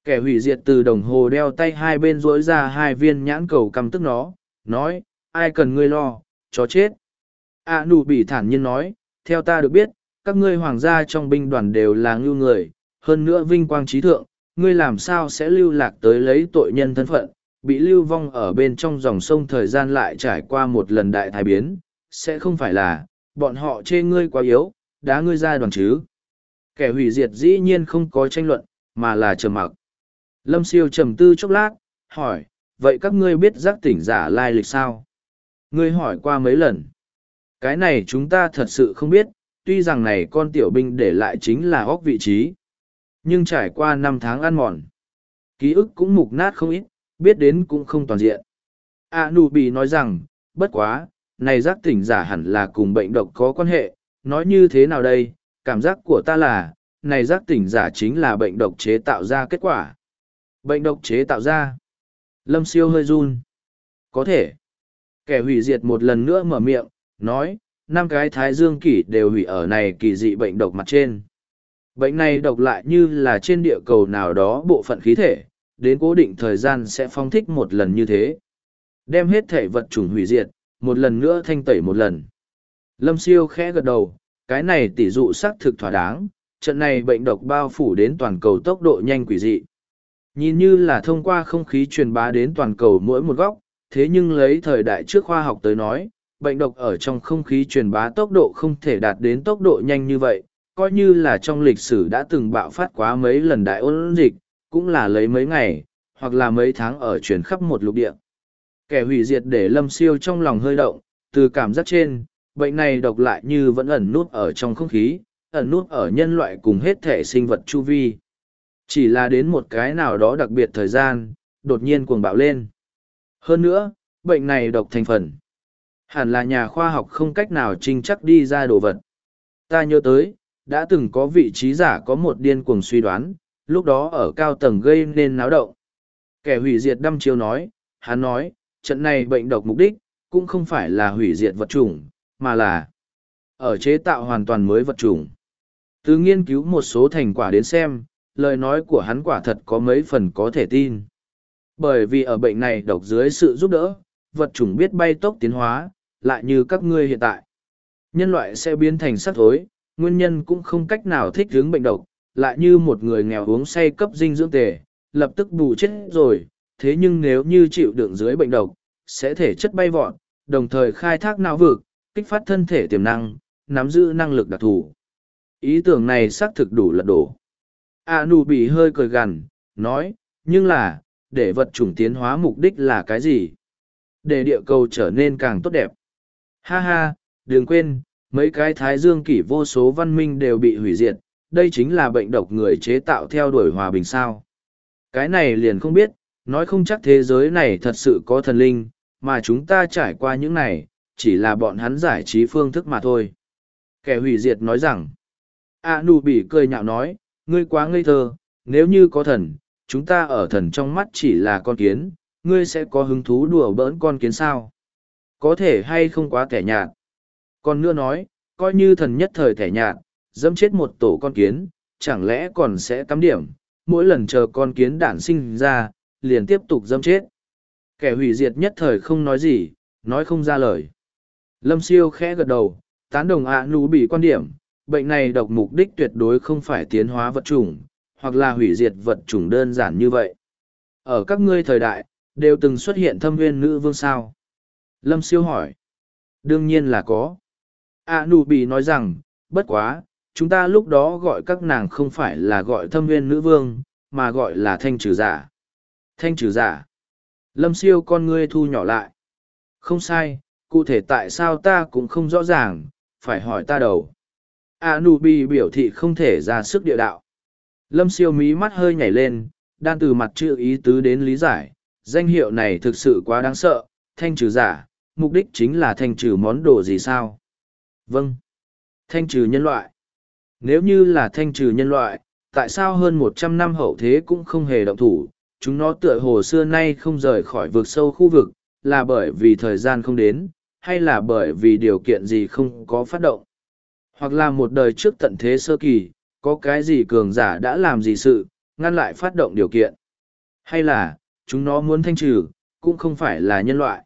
Kẻ hủy diệt từ đồng hồ đeo tay hai bên rỗi ra hai viên nhãn cầu căm tức nó, nói, ai cần ngươi lo, chó chết. A nụ bị thản nhiên nói, theo ta được biết, các ngươi hoàng gia trong binh đoàn đều là ngưu người, hơn nữa vinh quang trí thượng, ngươi làm sao sẽ lưu lạc tới lấy tội nhân thân phận, bị lưu vong ở bên trong dòng sông thời gian lại trải qua một lần đại thái biến, sẽ không phải là, bọn họ chê ngươi quá yếu, đá ngươi ra đoàn chứ. Kẻ hủy diệt dĩ nhiên không có tranh luận, mà là trầm mặc. Lâm siêu trầm tư chốc lát, hỏi, vậy các ngươi biết giác tỉnh giả lai lịch sao? Ngươi hỏi qua mấy lần. Cái này chúng ta thật sự không biết, tuy rằng này con tiểu binh để lại chính là góc vị trí. Nhưng trải qua năm tháng ăn mòn, ký ức cũng mục nát không ít, biết đến cũng không toàn diện. A nụ Bì nói rằng, bất quá, này giác tỉnh giả hẳn là cùng bệnh độc có quan hệ, nói như thế nào đây, cảm giác của ta là, này giác tỉnh giả chính là bệnh độc chế tạo ra kết quả. Bệnh độc chế tạo ra. Lâm siêu hơi run. Có thể. Kẻ hủy diệt một lần nữa mở miệng, nói, năm cái thái dương kỷ đều hủy ở này kỳ dị bệnh độc mặt trên. Bệnh này độc lại như là trên địa cầu nào đó bộ phận khí thể, đến cố định thời gian sẽ phong thích một lần như thế. Đem hết thể vật chủng hủy diệt, một lần nữa thanh tẩy một lần. Lâm siêu khẽ gật đầu, cái này tỷ dụ xác thực thỏa đáng, trận này bệnh độc bao phủ đến toàn cầu tốc độ nhanh quỷ dị. Nhìn như là thông qua không khí truyền bá đến toàn cầu mỗi một góc, thế nhưng lấy thời đại trước khoa học tới nói, bệnh độc ở trong không khí truyền bá tốc độ không thể đạt đến tốc độ nhanh như vậy, coi như là trong lịch sử đã từng bạo phát quá mấy lần đại ôn dịch, cũng là lấy mấy ngày, hoặc là mấy tháng ở chuyển khắp một lục địa. Kẻ hủy diệt để lâm siêu trong lòng hơi động, từ cảm giác trên, bệnh này độc lại như vẫn ẩn nút ở trong không khí, ẩn nút ở nhân loại cùng hết thể sinh vật chu vi. Chỉ là đến một cái nào đó đặc biệt thời gian, đột nhiên cuồng bạo lên. Hơn nữa, bệnh này độc thành phần. Hẳn là nhà khoa học không cách nào trinh chắc đi ra đồ vật. Ta nhớ tới, đã từng có vị trí giả có một điên cuồng suy đoán, lúc đó ở cao tầng gây nên náo động. Kẻ hủy diệt đăm chiêu nói, hắn nói, trận này bệnh độc mục đích, cũng không phải là hủy diệt vật chủng, mà là ở chế tạo hoàn toàn mới vật chủng. Từ nghiên cứu một số thành quả đến xem, lời nói của hắn quả thật có mấy phần có thể tin. Bởi vì ở bệnh này độc dưới sự giúp đỡ, vật chủng biết bay tốc tiến hóa, lại như các ngươi hiện tại. Nhân loại sẽ biến thành sắc thối, nguyên nhân cũng không cách nào thích hướng bệnh độc, lại như một người nghèo uống say cấp dinh dưỡng tề, lập tức bù chết rồi, thế nhưng nếu như chịu đựng dưới bệnh độc, sẽ thể chất bay vọt, đồng thời khai thác não vực, kích phát thân thể tiềm năng, nắm giữ năng lực đặc thù. Ý tưởng này xác thực đủ lật đổ. A nụ bị hơi cười gằn, nói, nhưng là, để vật chủng tiến hóa mục đích là cái gì? Để địa cầu trở nên càng tốt đẹp. Ha ha, đừng quên, mấy cái thái dương kỷ vô số văn minh đều bị hủy diệt, đây chính là bệnh độc người chế tạo theo đuổi hòa bình sao. Cái này liền không biết, nói không chắc thế giới này thật sự có thần linh, mà chúng ta trải qua những này, chỉ là bọn hắn giải trí phương thức mà thôi. Kẻ hủy diệt nói rằng, A nụ bỉ cười nhạo nói, ngươi quá ngây thơ, nếu như có thần, chúng ta ở thần trong mắt chỉ là con kiến, ngươi sẽ có hứng thú đùa bỡn con kiến sao? Có thể hay không quá kẻ nhạt. Còn nữa nói, coi như thần nhất thời kẻ nhạt, dẫm chết một tổ con kiến, chẳng lẽ còn sẽ cắm điểm, mỗi lần chờ con kiến đản sinh ra, liền tiếp tục dẫm chết. Kẻ hủy diệt nhất thời không nói gì, nói không ra lời. Lâm siêu khẽ gật đầu, tán đồng ạ nú bị quan điểm, bệnh này độc mục đích tuyệt đối không phải tiến hóa vật chủng, hoặc là hủy diệt vật chủng đơn giản như vậy. Ở các ngươi thời đại, đều từng xuất hiện thâm viên nữ vương sao? Lâm siêu hỏi. Đương nhiên là có. A nụ bị nói rằng, bất quá, chúng ta lúc đó gọi các nàng không phải là gọi thâm viên nữ vương, mà gọi là thanh trừ giả. Thanh trừ giả. Lâm siêu con ngươi thu nhỏ lại. Không sai, cụ thể tại sao ta cũng không rõ ràng, phải hỏi ta đầu. Anubi biểu thị không thể ra sức địa đạo. Lâm siêu mí mắt hơi nhảy lên, đang từ mặt chữ ý tứ đến lý giải, danh hiệu này thực sự quá đáng sợ, thanh trừ giả, mục đích chính là thanh trừ món đồ gì sao? Vâng. Thanh trừ nhân loại. Nếu như là thanh trừ nhân loại, tại sao hơn một trăm năm hậu thế cũng không hề động thủ, chúng nó tựa hồ xưa nay không rời khỏi vực sâu khu vực, là bởi vì thời gian không đến, hay là bởi vì điều kiện gì không có phát động? Hoặc là một đời trước tận thế sơ kỳ, có cái gì cường giả đã làm gì sự, ngăn lại phát động điều kiện. Hay là, chúng nó muốn thanh trừ, cũng không phải là nhân loại.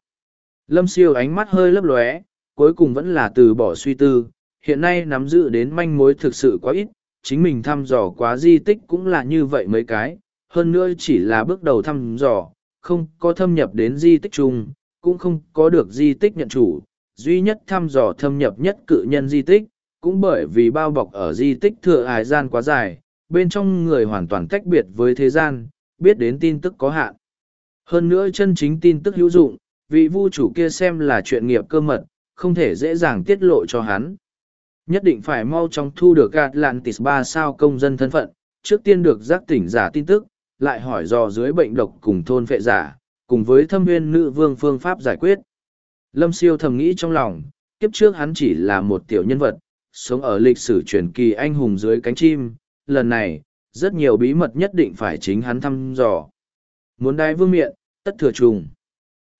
Lâm siêu ánh mắt hơi lấp lóe, cuối cùng vẫn là từ bỏ suy tư, hiện nay nắm giữ đến manh mối thực sự quá ít, chính mình thăm dò quá di tích cũng là như vậy mấy cái, hơn nữa chỉ là bước đầu thăm dò, không có thâm nhập đến di tích chung, cũng không có được di tích nhận chủ, duy nhất thăm dò thâm nhập nhất cự nhân di tích, cũng bởi vì bao bọc ở di tích thừa hài gian quá dài, bên trong người hoàn toàn tách biệt với thế gian, biết đến tin tức có hạn. Hơn nữa chân chính tin tức hữu dụng, vị vu chủ kia xem là chuyện nghiệp cơ mật, không thể dễ dàng tiết lộ cho hắn. Nhất định phải mau chóng thu được Atlantis ba sao công dân thân phận, trước tiên được giác tỉnh giả tin tức, lại hỏi dò dưới bệnh độc cùng thôn phệ giả, cùng với thâm nguyên nữ vương phương pháp giải quyết. Lâm siêu thầm nghĩ trong lòng, kiếp trước hắn chỉ là một tiểu nhân vật, sống ở lịch sử truyền kỳ anh hùng dưới cánh chim, lần này, rất nhiều bí mật nhất định phải chính hắn thăm dò. Muốn đai vương miện, tất thừa trùng.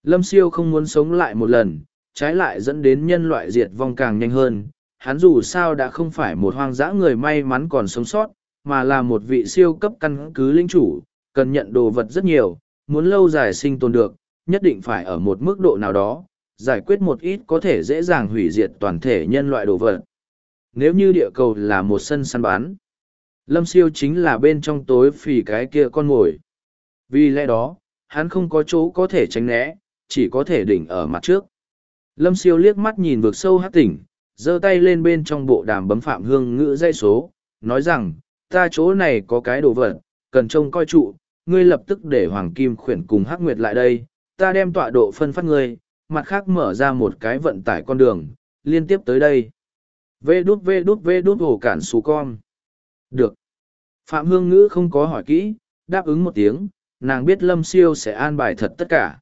Lâm siêu không muốn sống lại một lần, trái lại dẫn đến nhân loại diệt vong càng nhanh hơn. Hắn dù sao đã không phải một hoang dã người may mắn còn sống sót, mà là một vị siêu cấp căn cứ linh chủ, cần nhận đồ vật rất nhiều, muốn lâu dài sinh tồn được, nhất định phải ở một mức độ nào đó, giải quyết một ít có thể dễ dàng hủy diệt toàn thể nhân loại đồ vật. Nếu như địa cầu là một sân săn bán, lâm siêu chính là bên trong tối phì cái kia con mồi. Vì lẽ đó, hắn không có chỗ có thể tránh né, chỉ có thể đỉnh ở mặt trước. Lâm siêu liếc mắt nhìn vực sâu hát tỉnh, giơ tay lên bên trong bộ đàm bấm phạm hương ngữ dây số, nói rằng, ta chỗ này có cái đồ vật, cần trông coi trụ, ngươi lập tức để Hoàng Kim khuyển cùng Hắc Nguyệt lại đây, ta đem tọa độ phân phát ngươi, mặt khác mở ra một cái vận tải con đường, liên tiếp tới đây. Vê đút vê đút vê đút hồ cản xù con. Được. Phạm Hương Ngữ không có hỏi kỹ, đáp ứng một tiếng, nàng biết Lâm Siêu sẽ an bài thật tất cả.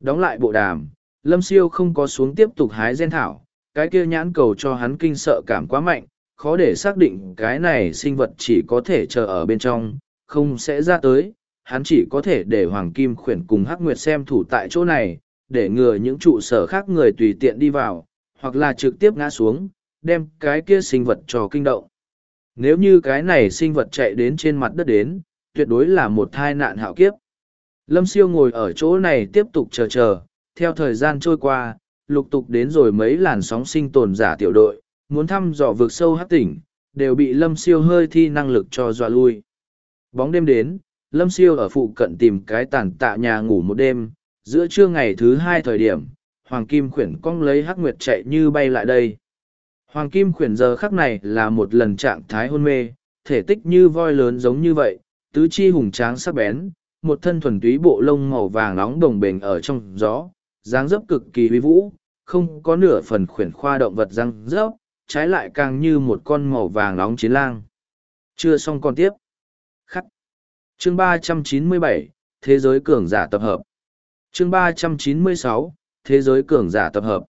Đóng lại bộ đàm, Lâm Siêu không có xuống tiếp tục hái gen thảo, cái kia nhãn cầu cho hắn kinh sợ cảm quá mạnh, khó để xác định cái này sinh vật chỉ có thể chờ ở bên trong, không sẽ ra tới, hắn chỉ có thể để Hoàng Kim khuyển cùng Hắc Nguyệt xem thủ tại chỗ này, để ngừa những trụ sở khác người tùy tiện đi vào, hoặc là trực tiếp ngã xuống, đem cái kia sinh vật cho kinh động. Nếu như cái này sinh vật chạy đến trên mặt đất đến, tuyệt đối là một thai nạn hạo kiếp. Lâm siêu ngồi ở chỗ này tiếp tục chờ chờ, theo thời gian trôi qua, lục tục đến rồi mấy làn sóng sinh tồn giả tiểu đội, muốn thăm dò vực sâu hát tỉnh, đều bị lâm siêu hơi thi năng lực cho dọa lui. Bóng đêm đến, lâm siêu ở phụ cận tìm cái tàn tạ nhà ngủ một đêm, giữa trưa ngày thứ hai thời điểm, Hoàng Kim khuyển cong lấy hắc nguyệt chạy như bay lại đây. Hoàng Kim khuyển giờ khắc này là một lần trạng thái hôn mê, thể tích như voi lớn giống như vậy, tứ chi hùng tráng sắc bén, một thân thuần túy bộ lông màu vàng nóng đồng bền ở trong gió, dáng dấp cực kỳ uy vũ, không có nửa phần khuyển khoa động vật răng rớp, trái lại càng như một con màu vàng nóng chiến lang. Chưa xong còn tiếp. Khắc. Chương ba trăm chín mươi bảy Thế giới cường giả tập hợp. Chương ba trăm chín mươi sáu Thế giới cường giả tập hợp.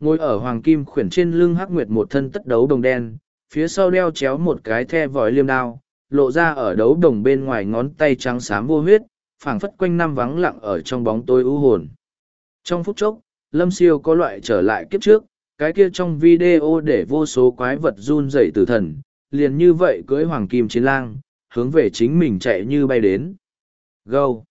Ngồi ở hoàng kim khuyển trên lưng hắc nguyệt một thân tất đấu đồng đen, phía sau đeo chéo một cái the vòi liêm đao, lộ ra ở đấu đồng bên ngoài ngón tay trắng xám vô huyết, phảng phất quanh năm vắng lặng ở trong bóng tối u hồn. Trong phút chốc, Lâm Siêu có loại trở lại kiếp trước, cái kia trong video để vô số quái vật run rẩy tử thần, liền như vậy cưới hoàng kim chiến lang, hướng về chính mình chạy như bay đến. Gâu!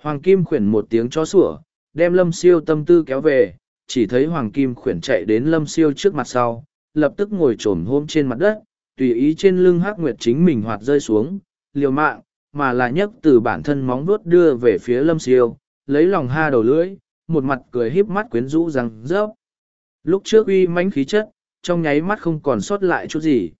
Hoàng kim khuyển một tiếng chó sủa, đem lâm siêu tâm tư kéo về, chỉ thấy hoàng kim khuyển chạy đến lâm siêu trước mặt sau, lập tức ngồi trồm hôm trên mặt đất, tùy ý trên lưng hắc nguyệt chính mình hoạt rơi xuống, liều mạng, mà là nhấc từ bản thân móng vuốt đưa về phía lâm siêu, lấy lòng ha đầu lưỡi, một mặt cười híp mắt quyến rũ rằng rớp. Lúc trước uy mãnh khí chất, trong nháy mắt không còn sót lại chút gì.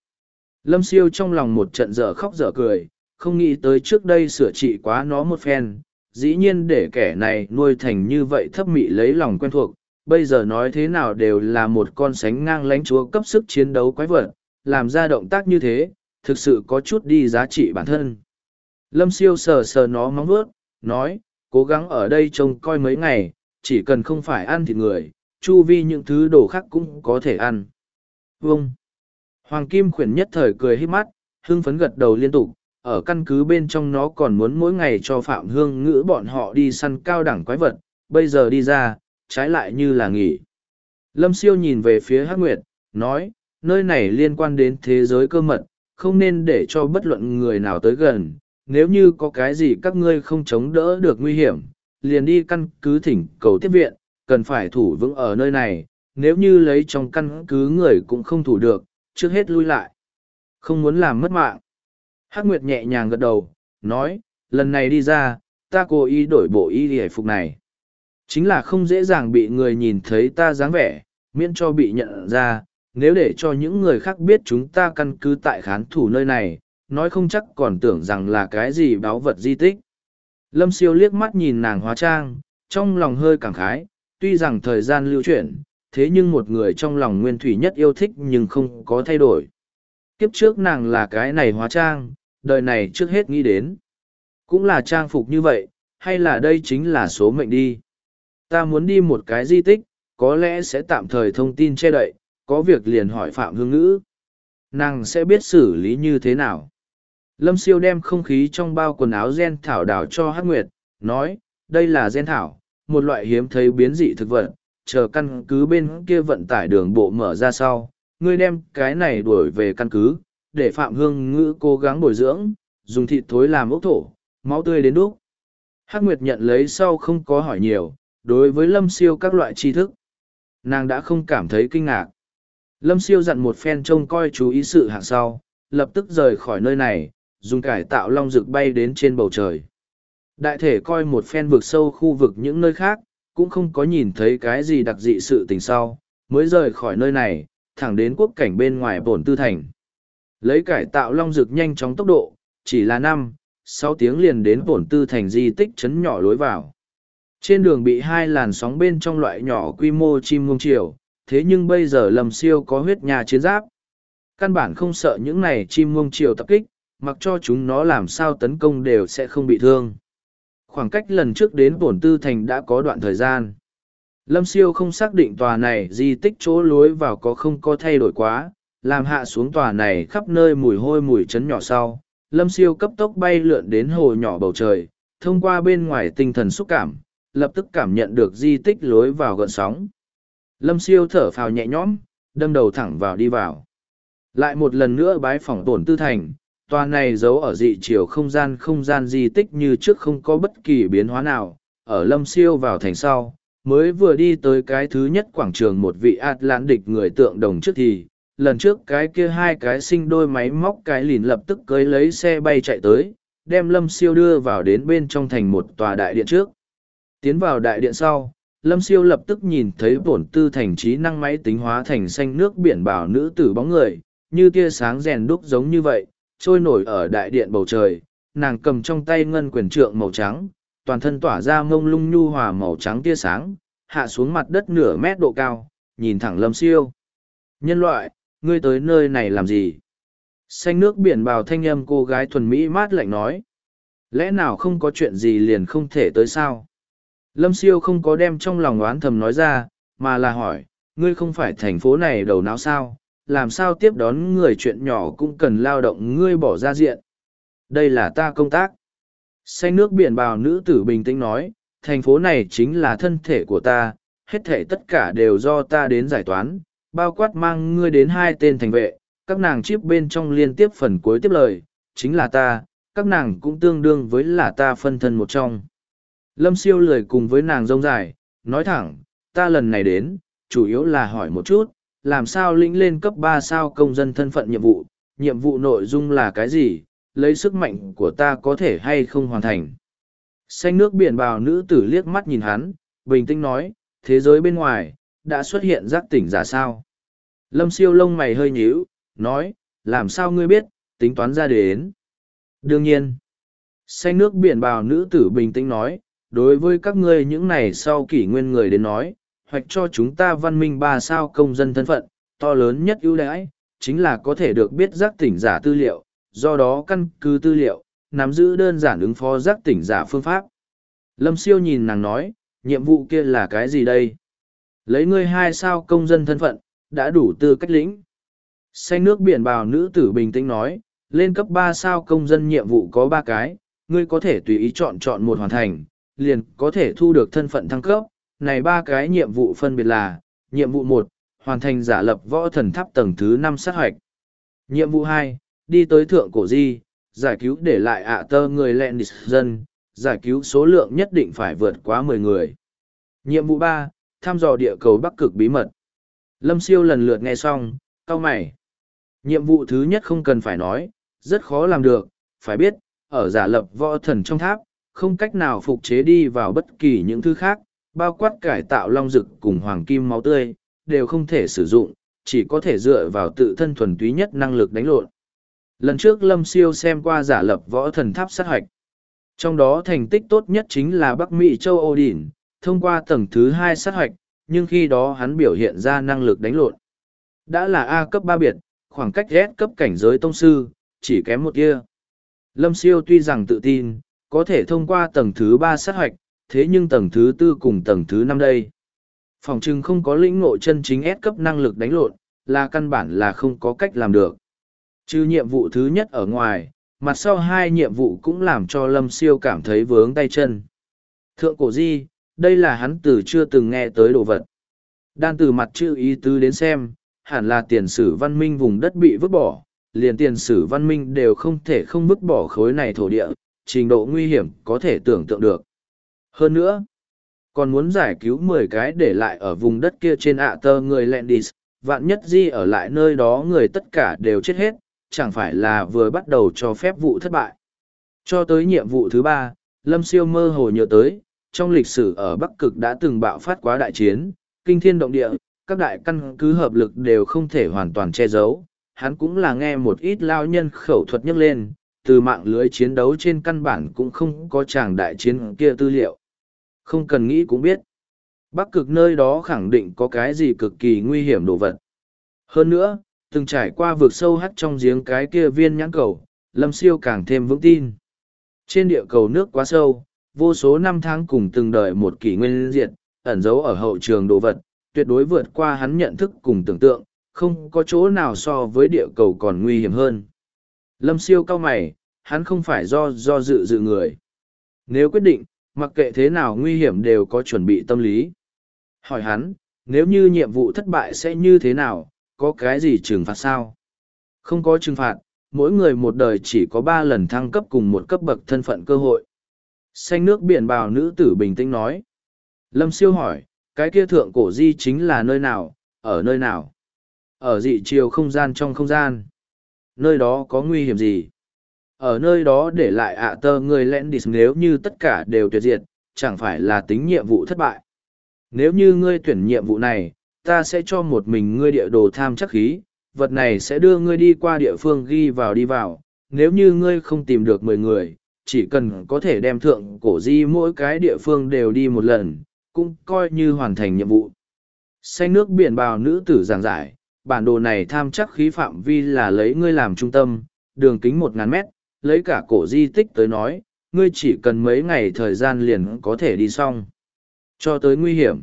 Lâm siêu trong lòng một trận dở khóc dở cười, không nghĩ tới trước đây sửa trị quá nó một phen, dĩ nhiên để kẻ này nuôi thành như vậy thấp mị lấy lòng quen thuộc, bây giờ nói thế nào đều là một con sánh ngang lánh chúa cấp sức chiến đấu quái vật, làm ra động tác như thế, thực sự có chút đi giá trị bản thân. Lâm siêu sờ sờ nó móng vuốt, nói, cố gắng ở đây trông coi mấy ngày, chỉ cần không phải ăn thịt người, chu vi những thứ đồ khác cũng có thể ăn. Vâng! Hoàng Kim khuyển nhất thời cười hít mắt, hưng phấn gật đầu liên tục, ở căn cứ bên trong nó còn muốn mỗi ngày cho Phạm Hương ngữ bọn họ đi săn cao đẳng quái vật, bây giờ đi ra, trái lại như là nghỉ. Lâm siêu nhìn về phía Hắc Nguyệt, nói, nơi này liên quan đến thế giới cơ mật, không nên để cho bất luận người nào tới gần, nếu như có cái gì các ngươi không chống đỡ được nguy hiểm, liền đi căn cứ thỉnh cầu tiếp viện, cần phải thủ vững ở nơi này, nếu như lấy trong căn cứ người cũng không thủ được, trước hết lui lại. Không muốn làm mất mạng. Hắc Nguyệt nhẹ nhàng gật đầu, nói, lần này đi ra, ta cố ý đổi bộ y hề phục này. Chính là không dễ dàng bị người nhìn thấy ta dáng vẻ, miễn cho bị nhận ra, nếu để cho những người khác biết chúng ta căn cứ tại khán thủ nơi này, nói không chắc còn tưởng rằng là cái gì báo vật di tích. Lâm siêu liếc mắt nhìn nàng hóa trang, trong lòng hơi cảm khái, tuy rằng thời gian lưu chuyển, thế nhưng một người trong lòng nguyên thủy nhất yêu thích nhưng không có thay đổi. Kiếp trước nàng là cái này hóa trang, đời này trước hết nghĩ đến. Cũng là trang phục như vậy, hay là đây chính là số mệnh đi. Ta muốn đi một cái di tích, có lẽ sẽ tạm thời thông tin che đậy, có việc liền hỏi Phạm Hương Ngữ. Nàng sẽ biết xử lý như thế nào. Lâm siêu đem không khí trong bao quần áo gen thảo đảo cho Hắc Nguyệt, nói, đây là gen thảo, một loại hiếm thấy biến dị thực vật, chờ căn cứ bên kia vận tải đường bộ mở ra sau, ngươi đem cái này đuổi về căn cứ, để Phạm Hương Ngữ cố gắng bồi dưỡng, dùng thịt thối làm ốc thổ, máu tươi đến đúc. Hắc Nguyệt nhận lấy sau không có hỏi nhiều, đối với Lâm Siêu các loại tri thức. Nàng đã không cảm thấy kinh ngạc. Lâm Siêu dặn một phen trông coi chú ý sự hạng sau, lập tức rời khỏi nơi này, dùng cải tạo long rực bay đến trên bầu trời. Đại thể coi một phen vực sâu khu vực những nơi khác, cũng không có nhìn thấy cái gì đặc dị sự tình sau, mới rời khỏi nơi này, thẳng đến quốc cảnh bên ngoài bổn tư thành. Lấy cải tạo long rực nhanh chóng tốc độ, chỉ là năm, sáu tiếng liền đến bổn tư thành di tích chấn nhỏ lối vào. Trên đường bị hai làn sóng bên trong loại nhỏ quy mô chim ngông chiều, thế nhưng bây giờ lầm siêu có huyết nhà chiến giáp. Căn bản không sợ những này chim ngông chiều tập kích, mặc cho chúng nó làm sao tấn công đều sẽ không bị thương. Khoảng cách lần trước đến bổn tư thành đã có đoạn thời gian. Lâm siêu không xác định tòa này di tích chỗ lối vào có không có thay đổi quá, làm hạ xuống tòa này khắp nơi mùi hôi mùi chấn nhỏ sau. Lâm siêu cấp tốc bay lượn đến hồ nhỏ bầu trời, thông qua bên ngoài tinh thần xúc cảm, lập tức cảm nhận được di tích lối vào gợn sóng. Lâm siêu thở phào nhẹ nhõm, đâm đầu thẳng vào đi vào. Lại một lần nữa bái phỏng tổn tư thành, tòa này giấu ở dị chiều không gian không gian di tích như trước không có bất kỳ biến hóa nào, ở lâm siêu vào thành sau, mới vừa đi tới cái thứ nhất quảng trường một vị Atlantic người tượng đồng trước thì, lần trước cái kia hai cái sinh đôi máy móc cái lìn lập tức cưới lấy xe bay chạy tới, đem lâm siêu đưa vào đến bên trong thành một tòa đại điện trước. Tiến vào đại điện sau, lâm siêu lập tức nhìn thấy bổn tư thành trí năng máy tính hóa thành xanh nước biển bảo nữ tử bóng người, như tia sáng rèn đúc giống như vậy, trôi nổi ở đại điện bầu trời, nàng cầm trong tay ngân quyền trượng màu trắng, toàn thân tỏa ra mông lung nhu hòa màu trắng tia sáng, hạ xuống mặt đất nửa mét độ cao, nhìn thẳng lâm siêu. Nhân loại, ngươi tới nơi này làm gì? Xanh nước biển bào thanh âm cô gái thuần mỹ mát lạnh nói. Lẽ nào không có chuyện gì liền không thể tới sao? Lâm siêu không có đem trong lòng oán thầm nói ra, mà là hỏi, ngươi không phải thành phố này đầu não sao, làm sao tiếp đón người chuyện nhỏ cũng cần lao động ngươi bỏ ra diện. Đây là ta công tác. Xanh nước biển bào nữ tử bình tĩnh nói, thành phố này chính là thân thể của ta, hết thể tất cả đều do ta đến giải toán, bao quát mang ngươi đến hai tên thành vệ, các nàng chiếp bên trong liên tiếp phần cuối tiếp lời, chính là ta, các nàng cũng tương đương với là ta phân thân một trong. Lâm siêu lười cùng với nàng rông dài, nói thẳng, ta lần này đến, chủ yếu là hỏi một chút, làm sao lĩnh lên cấp ba sao công dân thân phận nhiệm vụ, nhiệm vụ nội dung là cái gì, lấy sức mạnh của ta có thể hay không hoàn thành. Xanh nước biển bào nữ tử liếc mắt nhìn hắn, bình tĩnh nói, thế giới bên ngoài, đã xuất hiện giác tỉnh giả sao. Lâm siêu lông mày hơi nhíu, nói, làm sao ngươi biết, tính toán ra đến. Đương nhiên, xanh nước biển bào nữ tử bình tĩnh nói, đối với các ngươi những này sau kỷ nguyên người đến nói, hoạch cho chúng ta văn minh ba sao công dân thân phận, to lớn nhất ưu đãi, chính là có thể được biết giác tỉnh giả tư liệu, do đó căn cứ tư liệu, nắm giữ đơn giản ứng phó giác tỉnh giả phương pháp. Lâm siêu nhìn nàng nói, nhiệm vụ kia là cái gì đây? Lấy ngươi hai sao công dân thân phận, đã đủ tư cách lĩnh. Xanh nước biển bào nữ tử bình tĩnh nói, lên cấp ba sao công dân nhiệm vụ có ba cái, ngươi có thể tùy ý chọn chọn một hoàn thành, liền có thể thu được thân phận thăng cấp. Này ba cái nhiệm vụ phân biệt là, nhiệm vụ một, hoàn thành giả lập võ thần tháp tầng thứ năm sát hoạch. Nhiệm vụ hai, đi tới thượng cổ di, giải cứu để lại ạ tơ người lẹn dân, giải cứu số lượng nhất định phải vượt quá mười người. Nhiệm vụ ba, thăm dò địa cầu bắc cực bí mật. Lâm siêu lần lượt nghe xong, cau mày. Nhiệm vụ thứ nhất không cần phải nói, rất khó làm được, phải biết, ở giả lập võ thần trong tháp, không cách nào phục chế đi vào bất kỳ những thứ khác, bao quát cải tạo long dực cùng hoàng kim máu tươi, đều không thể sử dụng, chỉ có thể dựa vào tự thân thuần túy nhất năng lực đánh lộn. Lần trước Lâm Siêu xem qua giả lập võ thần tháp sát hoạch. Trong đó thành tích tốt nhất chính là Bắc Mỹ châu Âu Đỉnh, thông qua tầng thứ hai sát hoạch, nhưng khi đó hắn biểu hiện ra năng lực đánh lộn. Đã là A cấp ba biệt, khoảng cách S cấp cảnh giới tông sư, chỉ kém một kia. Lâm Siêu tuy rằng tự tin, có thể thông qua tầng thứ ba sát hoạch, thế nhưng tầng thứ tư cùng tầng thứ năm đây. Phòng trừng không có lĩnh ngộ chân chính ép cấp năng lực đánh lộn, là căn bản là không có cách làm được. Trừ nhiệm vụ thứ nhất ở ngoài, mặt sau hai nhiệm vụ cũng làm cho Lâm Siêu cảm thấy vướng tay chân. Thượng cổ di, đây là hắn từ chưa từng nghe tới đồ vật. Đan từ mặt chữ ý tứ đến xem, hẳn là tiền sử văn minh vùng đất bị vứt bỏ, liền tiền sử văn minh đều không thể không vứt bỏ khối này thổ địa, trình độ nguy hiểm có thể tưởng tượng được. Hơn nữa, còn muốn giải cứu mười cái để lại ở vùng đất kia trên ạ tơ người Lendis, vạn nhất di ở lại nơi đó người tất cả đều chết hết, chẳng phải là vừa bắt đầu cho phép vụ thất bại. Cho tới nhiệm vụ thứ ba, Lâm Siêu mơ hồ nhớ tới, trong lịch sử ở Bắc Cực đã từng bạo phát quá đại chiến, kinh thiên động địa, các đại căn cứ hợp lực đều không thể hoàn toàn che giấu. Hắn cũng là nghe một ít lao nhân khẩu thuật nhắc lên, từ mạng lưới chiến đấu trên căn bản cũng không có chàng đại chiến kia tư liệu. Không cần nghĩ cũng biết. Bắc cực nơi đó khẳng định có cái gì cực kỳ nguy hiểm đồ vật. Hơn nữa, từng trải qua vực sâu hắt trong giếng cái kia viên nhãn cầu, lâm siêu càng thêm vững tin. Trên địa cầu nước quá sâu, vô số năm tháng cùng từng đợi một kỷ nguyên diệt, ẩn giấu ở hậu trường đồ vật, tuyệt đối vượt qua hắn nhận thức cùng tưởng tượng, không có chỗ nào so với địa cầu còn nguy hiểm hơn. Lâm siêu cao mày, hắn không phải do do dự dự người. Nếu quyết định, mặc kệ thế nào nguy hiểm đều có chuẩn bị tâm lý. Hỏi hắn, nếu như nhiệm vụ thất bại sẽ như thế nào, có cái gì trừng phạt sao? Không có trừng phạt, mỗi người một đời chỉ có ba lần thăng cấp cùng một cấp bậc thân phận cơ hội. Xanh nước biển bào nữ tử bình tĩnh nói. Lâm siêu hỏi, cái kia thượng cổ di chính là nơi nào, ở nơi nào? Ở dị chiều không gian trong không gian. Nơi đó có nguy hiểm gì? Ở nơi đó để lại ạ tơ người Landis nếu như tất cả đều tuyệt diệt, chẳng phải là tính nhiệm vụ thất bại. Nếu như ngươi tuyển nhiệm vụ này, ta sẽ cho một mình ngươi địa đồ tham chắc khí, vật này sẽ đưa ngươi đi qua địa phương ghi vào đi vào. Nếu như ngươi không tìm được mười người, chỉ cần có thể đem thượng cổ di mỗi cái địa phương đều đi một lần, cũng coi như hoàn thành nhiệm vụ. Xanh nước biển bào nữ tử giảng giải, bản đồ này tham chắc khí phạm vi là lấy ngươi làm trung tâm, đường kính một ngàn mét, lấy cả cổ di tích tới nói, ngươi chỉ cần mấy ngày thời gian liền có thể đi xong. Cho tới nguy hiểm.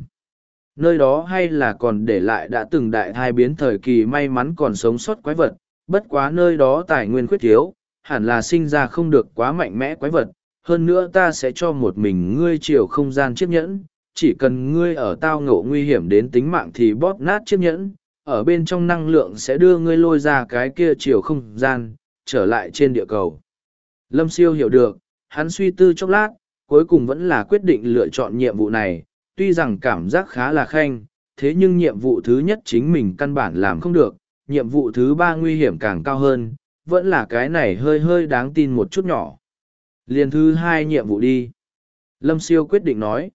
Nơi đó hay là còn để lại đã từng đại thai biến thời kỳ may mắn còn sống sót quái vật, bất quá nơi đó tài nguyên khuyết thiếu, hẳn là sinh ra không được quá mạnh mẽ quái vật. Hơn nữa ta sẽ cho một mình ngươi chiều không gian chiếc nhẫn, chỉ cần ngươi ở tao ngộ nguy hiểm đến tính mạng thì bóp nát chiếc nhẫn, ở bên trong năng lượng sẽ đưa ngươi lôi ra cái kia chiều không gian, trở lại trên địa cầu. Lâm siêu hiểu được, hắn suy tư chốc lát, cuối cùng vẫn là quyết định lựa chọn nhiệm vụ này, tuy rằng cảm giác khá là khanh, thế nhưng nhiệm vụ thứ nhất chính mình căn bản làm không được, nhiệm vụ thứ ba nguy hiểm càng cao hơn, vẫn là cái này hơi hơi đáng tin một chút nhỏ. Liền thứ hai nhiệm vụ đi. Lâm siêu quyết định nói.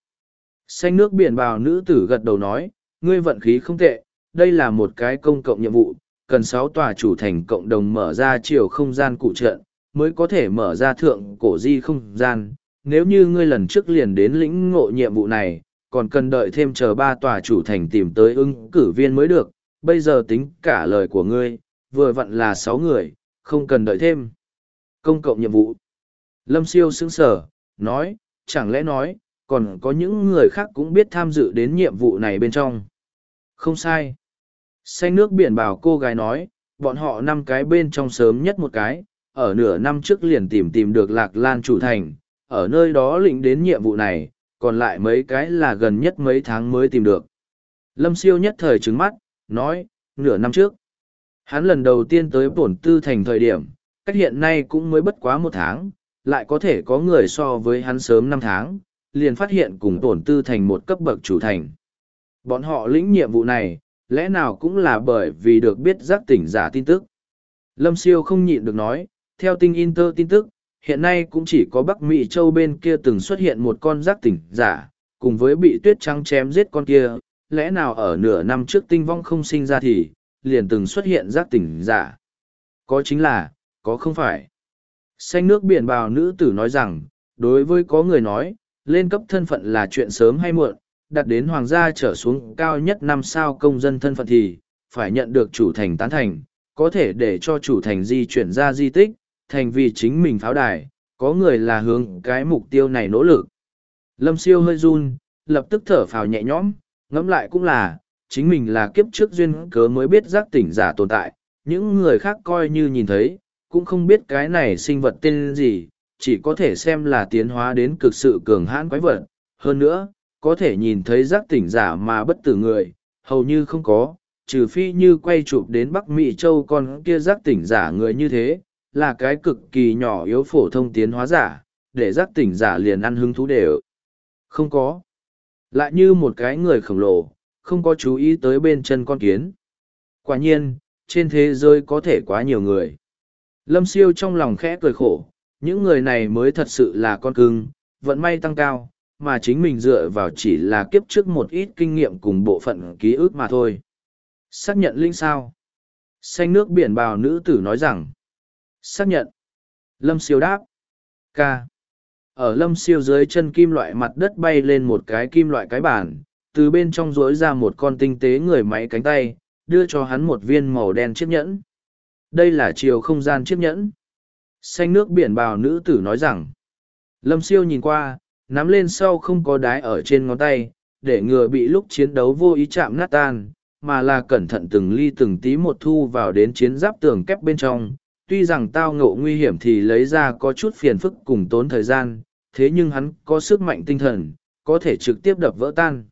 Xanh nước biển bào nữ tử gật đầu nói, ngươi vận khí không tệ, đây là một cái công cộng nhiệm vụ, cần sáu tòa chủ thành cộng đồng mở ra chiều không gian cụ trận, mới có thể mở ra thượng cổ di không gian. Nếu như ngươi lần trước liền đến lĩnh ngộ nhiệm vụ này, còn cần đợi thêm chờ ba tòa chủ thành tìm tới ứng cử viên mới được. Bây giờ tính cả lời của ngươi, vừa vặn là sáu người, không cần đợi thêm. Công cộng nhiệm vụ. Lâm siêu sững sở, nói, chẳng lẽ nói, còn có những người khác cũng biết tham dự đến nhiệm vụ này bên trong. Không sai. Xanh nước biển bảo cô gái nói, bọn họ năm cái bên trong sớm nhất một cái, ở nửa năm trước liền tìm tìm được lạc lan chủ thành, ở nơi đó lĩnh đến nhiệm vụ này, còn lại mấy cái là gần nhất mấy tháng mới tìm được. Lâm siêu nhất thời trứng mắt, nói, nửa năm trước. Hắn lần đầu tiên tới bổn tư thành thời điểm, cách hiện nay cũng mới bất quá một tháng, lại có thể có người so với hắn sớm năm tháng, liền phát hiện cùng tổn tư thành một cấp bậc chủ thành. Bọn họ lĩnh nhiệm vụ này, lẽ nào cũng là bởi vì được biết giác tỉnh giả tin tức. Lâm Siêu không nhịn được nói, theo tinh Inter tin tức, hiện nay cũng chỉ có Bắc Mỹ Châu bên kia từng xuất hiện một con giác tỉnh giả, cùng với bị tuyết trắng chém giết con kia, lẽ nào ở nửa năm trước tinh vong không sinh ra thì, liền từng xuất hiện giác tỉnh giả. Có chính là, có không phải. Xanh nước biển bào nữ tử nói rằng, đối với có người nói, lên cấp thân phận là chuyện sớm hay muộn, đặt đến hoàng gia trở xuống cao nhất năm sao công dân thân phận thì, phải nhận được chủ thành tán thành, có thể để cho chủ thành di chuyển ra di tích, thành vì chính mình pháo đài, có người là hướng cái mục tiêu này nỗ lực. Lâm siêu hơi run, lập tức thở phào nhẹ nhõm, ngẫm lại cũng là, chính mình là kiếp trước duyên cớ mới biết giác tỉnh giả tồn tại, những người khác coi như nhìn thấy, cũng không biết cái này sinh vật tên gì, chỉ có thể xem là tiến hóa đến cực sự cường hãn quái vật. Hơn nữa, có thể nhìn thấy giác tỉnh giả mà bất tử người, hầu như không có, trừ phi như quay chụp đến Bắc Mỹ Châu con kia giác tỉnh giả người như thế, là cái cực kỳ nhỏ yếu phổ thông tiến hóa giả, để giác tỉnh giả liền ăn hứng thú đều. Không có. Lại như một cái người khổng lồ, không có chú ý tới bên chân con kiến. Quả nhiên, trên thế giới có thể quá nhiều người. Lâm siêu trong lòng khẽ cười khổ, những người này mới thật sự là con cưng, vận may tăng cao, mà chính mình dựa vào chỉ là kiếp trước một ít kinh nghiệm cùng bộ phận ký ức mà thôi. Xác nhận linh sao? Xanh nước biển bào nữ tử nói rằng. Xác nhận. Lâm siêu đáp. K. Ở lâm siêu dưới chân kim loại mặt đất bay lên một cái kim loại cái bản, từ bên trong rối ra một con tinh tế người máy cánh tay, đưa cho hắn một viên màu đen chiếc nhẫn. Đây là chiều không gian chiếc nhẫn. Xanh nước biển bào nữ tử nói rằng. Lâm siêu nhìn qua, nắm lên sau không có đái ở trên ngón tay, để ngừa bị lúc chiến đấu vô ý chạm nát tan, mà là cẩn thận từng ly từng tí một thu vào đến chiến giáp tường kép bên trong. Tuy rằng tao ngộ nguy hiểm thì lấy ra có chút phiền phức cùng tốn thời gian, thế nhưng hắn có sức mạnh tinh thần, có thể trực tiếp đập vỡ tan.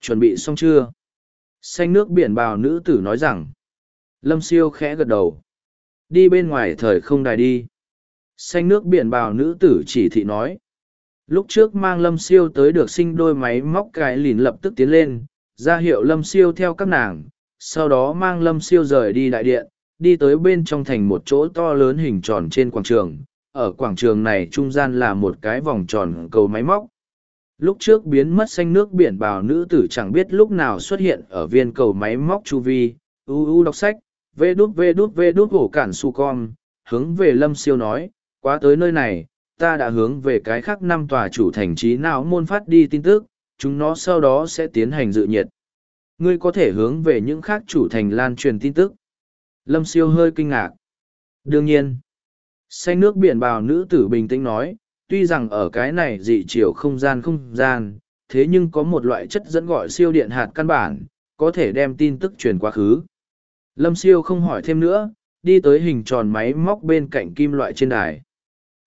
Chuẩn bị xong chưa? Xanh nước biển bào nữ tử nói rằng. Lâm siêu khẽ gật đầu. Đi bên ngoài thời không đài đi. Xanh nước biển bào nữ tử chỉ thị nói. Lúc trước mang lâm siêu tới được sinh đôi máy móc cái lìn lập tức tiến lên, ra hiệu lâm siêu theo các nàng, sau đó mang lâm siêu rời đi đại điện, đi tới bên trong thành một chỗ to lớn hình tròn trên quảng trường. Ở quảng trường này trung gian là một cái vòng tròn cầu máy móc. Lúc trước biến mất xanh nước biển bào nữ tử chẳng biết lúc nào xuất hiện ở viên cầu máy móc chu vi, u u đọc sách, vê đút vê đút vê đút hổ cản su con, hướng về lâm siêu nói, quá tới nơi này, ta đã hướng về cái khác năm tòa chủ thành trí nào môn phát đi tin tức, chúng nó sau đó sẽ tiến hành dự nhiệt. Ngươi có thể hướng về những khác chủ thành lan truyền tin tức. Lâm siêu hơi kinh ngạc. Đương nhiên, xanh nước biển bào nữ tử bình tĩnh nói, tuy rằng ở cái này dị chiều không gian không gian, thế nhưng có một loại chất dẫn gọi siêu điện hạt căn bản, có thể đem tin tức truyền quá khứ. Lâm siêu không hỏi thêm nữa, đi tới hình tròn máy móc bên cạnh kim loại trên đài.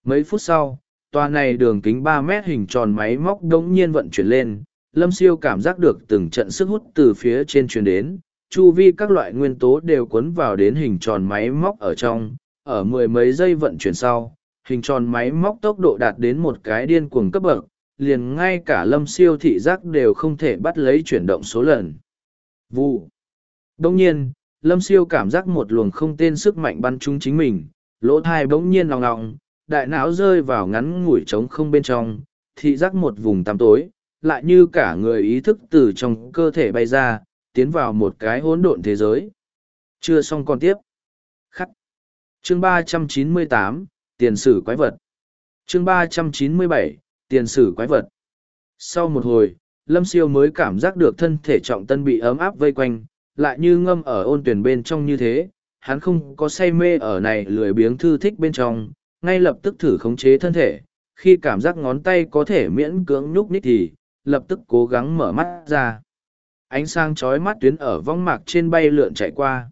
Mấy phút sau, tòa này đường kính ba mét hình tròn máy móc đống nhiên vận chuyển lên, Lâm siêu cảm giác được từng trận sức hút từ phía trên truyền đến, chu vi các loại nguyên tố đều cuốn vào đến hình tròn máy móc ở trong, ở mười mấy giây vận chuyển sau, hình tròn máy móc tốc độ đạt đến một cái điên cuồng cấp bậc, liền ngay cả lâm siêu thị giác đều không thể bắt lấy chuyển động số lần. Vụ. Đông nhiên, lâm siêu cảm giác một luồng không tên sức mạnh bắn trúng chính mình, lỗ thai bỗng nhiên lòng lòng, đại não rơi vào ngắn ngủi trống không bên trong, thị giác một vùng tăm tối, lại như cả người ý thức từ trong cơ thể bay ra, tiến vào một cái hỗn độn thế giới. Chưa xong còn tiếp. Khắc. Chương ba trăm chín mươi tám, tiền sử quái vật chương ba trăm chín mươi bảy, tiền sử quái vật sau một hồi, lâm siêu mới cảm giác được thân thể trọng tân bị ấm áp vây quanh, lại như ngâm ở ôn tuyển bên trong như thế, hắn không có say mê ở này lười biếng thư thích bên trong, ngay lập tức thử khống chế thân thể, khi cảm giác ngón tay có thể miễn cưỡng nhúc nhích thì, lập tức cố gắng mở mắt ra ánh sáng chói mắt tuyến ở vong mạc trên bay lượn chạy qua.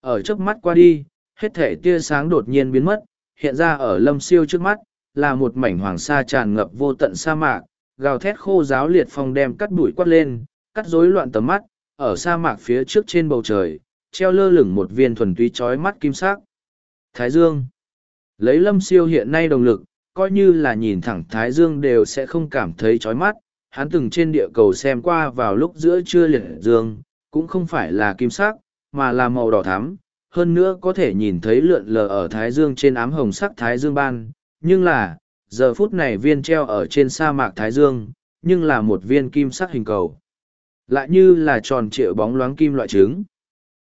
Ở trước mắt qua đi hết thể tia sáng đột nhiên biến mất hiện ra ở lâm siêu trước mắt, là một mảnh hoàng sa tràn ngập vô tận sa mạc, gào thét khô giáo liệt phong đem cắt bụi quát lên, cắt rối loạn tầm mắt, ở sa mạc phía trước trên bầu trời, treo lơ lửng một viên thuần túy chói mắt kim sắc. Thái Dương. Lấy lâm siêu hiện nay đồng lực, coi như là nhìn thẳng Thái Dương đều sẽ không cảm thấy chói mắt, hắn từng trên địa cầu xem qua vào lúc giữa trưa liệt dương, cũng không phải là kim sắc, mà là màu đỏ thắm, hơn nữa có thể nhìn thấy lượn lờ ở thái dương trên ám hồng sắc thái dương ban. Nhưng là giờ phút này viên treo ở trên sa mạc thái dương nhưng là một viên kim sắc hình cầu. Lại như là tròn trịa bóng loáng kim loại trứng.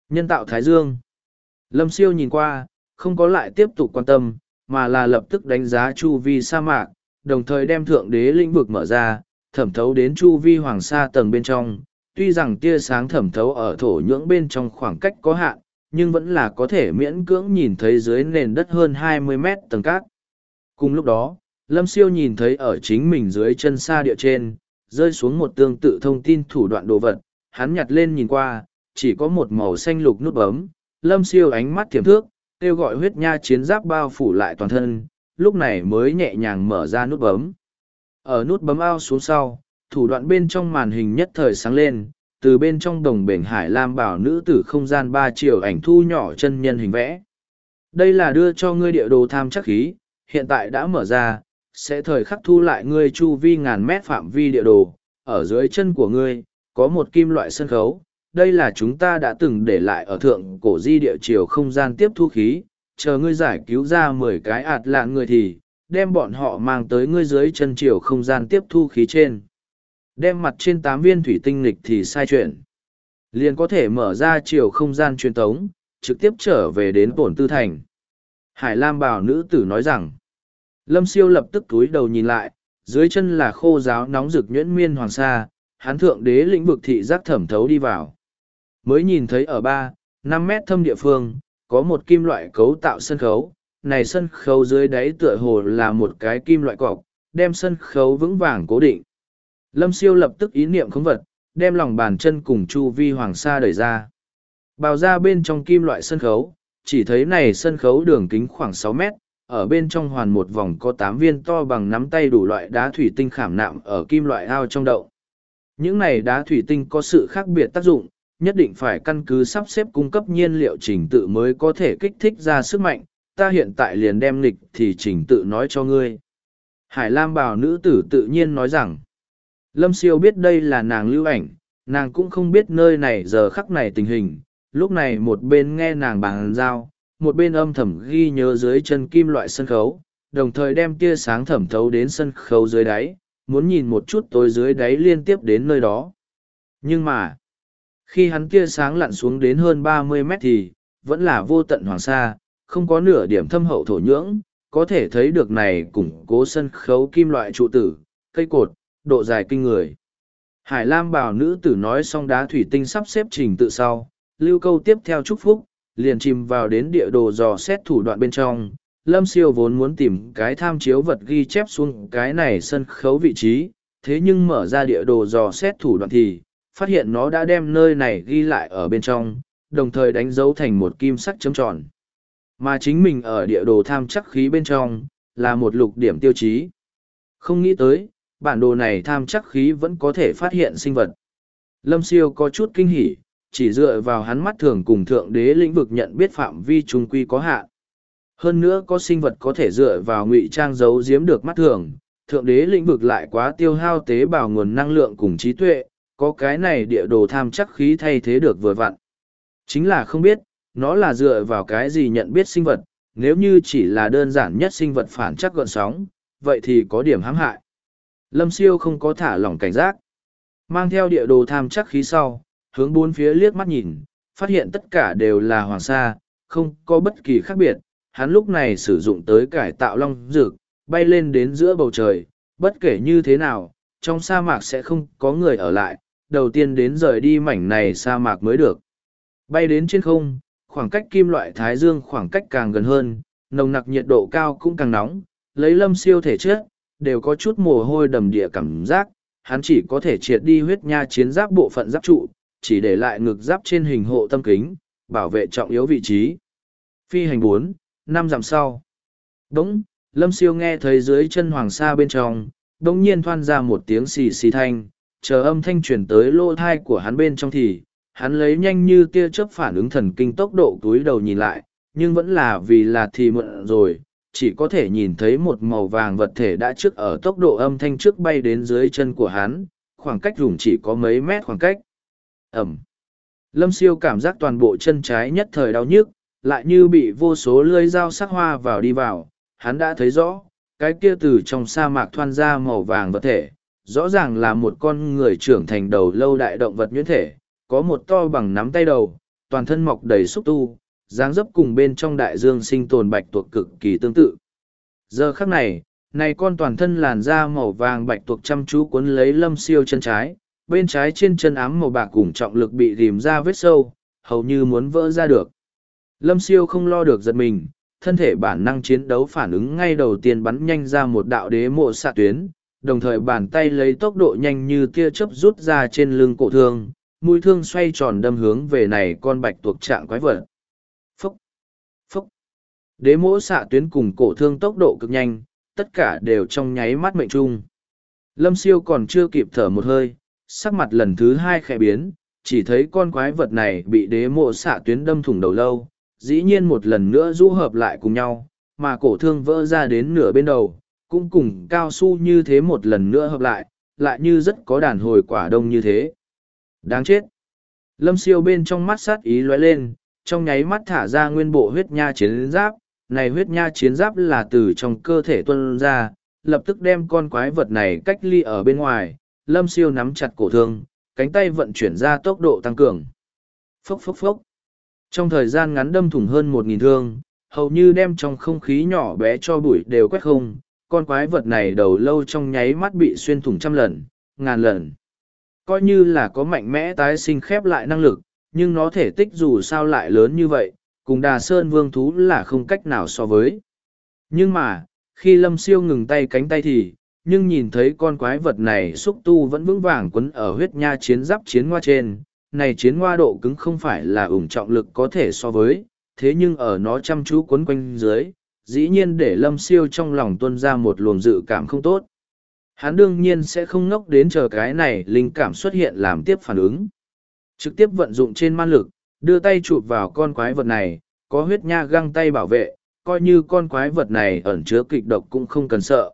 Nhân tạo thái dương. Lâm siêu nhìn qua không có lại tiếp tục quan tâm mà là lập tức đánh giá chu vi sa mạc đồng thời đem thượng đế lĩnh vực mở ra thẩm thấu đến chu vi hoàng sa tầng bên trong tuy rằng tia sáng thẩm thấu ở thổ nhưỡng bên trong khoảng cách có hạn nhưng vẫn là có thể miễn cưỡng nhìn thấy dưới nền đất hơn 20 mét tầng cát. Cùng lúc đó, Lâm Siêu nhìn thấy ở chính mình dưới chân xa địa trên, rơi xuống một tương tự thông tin thủ đoạn đồ vật, hắn nhặt lên nhìn qua, chỉ có một màu xanh lục nút bấm, Lâm Siêu ánh mắt thiểm thước, kêu gọi huyết nha chiến giáp bao phủ lại toàn thân, lúc này mới nhẹ nhàng mở ra nút bấm. Ở nút bấm ao xuống sau, thủ đoạn bên trong màn hình nhất thời sáng lên, từ bên trong đồng bể hải lam bảo nữ tử không gian ba chiều ảnh thu nhỏ chân nhân hình vẽ. Đây là đưa cho ngươi địa đồ tham chắc khí, hiện tại đã mở ra, sẽ thời khắc thu lại ngươi chu vi ngàn mét phạm vi địa đồ, ở dưới chân của ngươi, có một kim loại sân khấu. Đây là chúng ta đã từng để lại ở thượng cổ di địa chiều không gian tiếp thu khí, chờ ngươi giải cứu ra mười cái ạt lạng người thì, đem bọn họ mang tới ngươi dưới chân chiều không gian tiếp thu khí trên. Đem mặt trên tám viên thủy tinh lịch thì sai chuyện. Liền có thể mở ra chiều không gian truyền tống, trực tiếp trở về đến bổn tư thành. Hải Lam bảo nữ tử nói rằng, Lâm siêu lập tức túi đầu nhìn lại, dưới chân là khô giáo nóng rực nhuyễn miên hoàng sa, hán thượng đế lĩnh vực thị giác thẩm thấu đi vào. Mới nhìn thấy ở ba, năm mét thâm địa phương, có một kim loại cấu tạo sân khấu, này sân khấu dưới đáy tựa hồ là một cái kim loại cọc, đem sân khấu vững vàng cố định. Lâm siêu lập tức ý niệm khống vật, đem lòng bàn chân cùng chu vi hoàng sa đẩy ra. Bào ra bên trong kim loại sân khấu, chỉ thấy này sân khấu đường kính khoảng sáu mét, ở bên trong hoàn một vòng có tám viên to bằng nắm tay đủ loại đá thủy tinh khảm nạm ở kim loại ao trong đậu. Những này đá thủy tinh có sự khác biệt tác dụng, nhất định phải căn cứ sắp xếp cung cấp nhiên liệu trình tự mới có thể kích thích ra sức mạnh, ta hiện tại liền đem lịch thì trình tự nói cho ngươi. Hải Lam bảo nữ tử tự nhiên nói rằng, Lâm Siêu biết đây là nàng lưu ảnh, nàng cũng không biết nơi này giờ khắc này tình hình, lúc này một bên nghe nàng bàn giao, một bên âm thầm ghi nhớ dưới chân kim loại sân khấu, đồng thời đem tia sáng thẩm thấu đến sân khấu dưới đáy, muốn nhìn một chút tối dưới đáy liên tiếp đến nơi đó. Nhưng mà, khi hắn tia sáng lặn xuống đến hơn ba mươi mét thì, vẫn là vô tận hoàng sa, không có nửa điểm thâm hậu thổ nhưỡng, có thể thấy được này củng cố sân khấu kim loại trụ tử, cây cột, độ dài kinh người. Hải Lam bảo nữ tử nói xong đá thủy tinh sắp xếp trình tự sau, lưu câu tiếp theo chúc phúc, liền chìm vào đến địa đồ dò xét thủ đoạn bên trong. Lâm siêu vốn muốn tìm cái tham chiếu vật ghi chép xuống cái này sân khấu vị trí, thế nhưng mở ra địa đồ dò xét thủ đoạn thì, phát hiện nó đã đem nơi này ghi lại ở bên trong, đồng thời đánh dấu thành một kim sắc chấm tròn. Mà chính mình ở địa đồ tham chắc khí bên trong, là một lục điểm tiêu chí. Không nghĩ tới, bản đồ này tham chắc khí vẫn có thể phát hiện sinh vật. Lâm siêu có chút kinh hỉ, chỉ dựa vào hắn mắt thường cùng thượng đế lĩnh vực nhận biết phạm vi trung quy có hạn. Hơn nữa có sinh vật có thể dựa vào ngụy trang giấu giếm được mắt thường, thượng đế lĩnh vực lại quá tiêu hao tế bào nguồn năng lượng cùng trí tuệ, có cái này địa đồ tham chắc khí thay thế được vừa vặn. Chính là không biết, nó là dựa vào cái gì nhận biết sinh vật, nếu như chỉ là đơn giản nhất sinh vật phản chắc gọn sóng, vậy thì có điểm hãm hại. Lâm siêu không có thả lỏng cảnh giác. Mang theo địa đồ tham chắc khí sau, hướng bốn phía liếc mắt nhìn, phát hiện tất cả đều là hoàng sa, không có bất kỳ khác biệt. Hắn lúc này sử dụng tới cải tạo long dược, bay lên đến giữa bầu trời, bất kể như thế nào, trong sa mạc sẽ không có người ở lại, đầu tiên đến rời đi mảnh này sa mạc mới được. Bay đến trên không, khoảng cách kim loại thái dương khoảng cách càng gần hơn, nồng nặc nhiệt độ cao cũng càng nóng, lấy lâm siêu thể chất, đều có chút mồ hôi đầm địa cảm giác, hắn chỉ có thể triệt đi huyết nha chiến giáp bộ phận giáp trụ, chỉ để lại ngực giáp trên hình hộ tâm kính, bảo vệ trọng yếu vị trí. Phi hành bốn, năm dặm sau. Đúng, Lâm Siêu nghe thấy dưới chân hoàng sa bên trong, đống nhiên thoan ra một tiếng xì xì thanh, chờ âm thanh chuyển tới lô thai của hắn bên trong thì, hắn lấy nhanh như tia chớp phản ứng thần kinh tốc độ túi đầu nhìn lại, nhưng vẫn là vì là thì mượn rồi, chỉ có thể nhìn thấy một màu vàng vật thể đã trước ở tốc độ âm thanh trước bay đến dưới chân của hắn, khoảng cách rủng chỉ có mấy mét khoảng cách. Ẩm. Lâm siêu cảm giác toàn bộ chân trái nhất thời đau nhức, lại như bị vô số lưỡi dao sắc hoa vào đi vào, hắn đã thấy rõ, cái kia từ trong sa mạc thoan ra màu vàng vật thể, rõ ràng là một con người trưởng thành đầu lâu đại động vật nhuyễn thể, có một to bằng nắm tay đầu, toàn thân mọc đầy xúc tu, dáng dấp cùng bên trong đại dương sinh tồn bạch tuộc cực kỳ tương tự. Giờ khắc này, này con toàn thân làn da màu vàng bạch tuộc chăm chú cuốn lấy lâm siêu chân trái, bên trái trên chân ám màu bạc cùng trọng lực bị rìm ra vết sâu, hầu như muốn vỡ ra được. Lâm siêu không lo được giật mình, thân thể bản năng chiến đấu phản ứng ngay đầu tiên bắn nhanh ra một đạo đế mộ xạ tuyến, đồng thời bàn tay lấy tốc độ nhanh như tia chớp rút ra trên lưng cổ thương, mũi thương xoay tròn đâm hướng về này con bạch tuộc trạng quái vật. Phúc! Phúc! Đế mỗ xạ tuyến cùng cổ thương tốc độ cực nhanh, tất cả đều trong nháy mắt mệnh trung. Lâm siêu còn chưa kịp thở một hơi, sắc mặt lần thứ hai khẽ biến, chỉ thấy con quái vật này bị đế mộ xạ tuyến đâm thủng đầu lâu, dĩ nhiên một lần nữa rũ hợp lại cùng nhau, mà cổ thương vỡ ra đến nửa bên đầu, cũng cùng cao su như thế một lần nữa hợp lại, lại như rất có đàn hồi quả đông như thế. Đáng chết! Lâm siêu bên trong mắt sát ý lóe lên, trong nháy mắt thả ra nguyên bộ huyết nha chiến giáp, này huyết nha chiến giáp là từ trong cơ thể tuân ra, lập tức đem con quái vật này cách ly ở bên ngoài, lâm siêu nắm chặt cổ thương, cánh tay vận chuyển ra tốc độ tăng cường. Phốc phốc phốc. Trong thời gian ngắn đâm thủng hơn một nghìn thương, hầu như đem trong không khí nhỏ bé cho bụi đều quét không, con quái vật này đầu lâu trong nháy mắt bị xuyên thủng trăm lần, ngàn lần. Coi như là có mạnh mẽ tái sinh khép lại năng lực, nhưng nó thể tích dù sao lại lớn như vậy, cùng đà sơn vương thú là không cách nào so với. Nhưng mà, khi lâm siêu ngừng tay cánh tay thì, nhưng nhìn thấy con quái vật này xúc tu vẫn vững vàng quấn ở huyết nha chiến giáp chiến hoa trên, này chiến hoa độ cứng không phải là ủng trọng lực có thể so với, thế nhưng ở nó chăm chú quấn quanh dưới, dĩ nhiên để lâm siêu trong lòng tuân ra một luồng dự cảm không tốt. Hắn đương nhiên sẽ không ngốc đến chờ cái này linh cảm xuất hiện làm tiếp phản ứng. Trực tiếp vận dụng trên man lực, đưa tay chụp vào con quái vật này, có huyết nha găng tay bảo vệ, coi như con quái vật này ẩn chứa kịch độc cũng không cần sợ.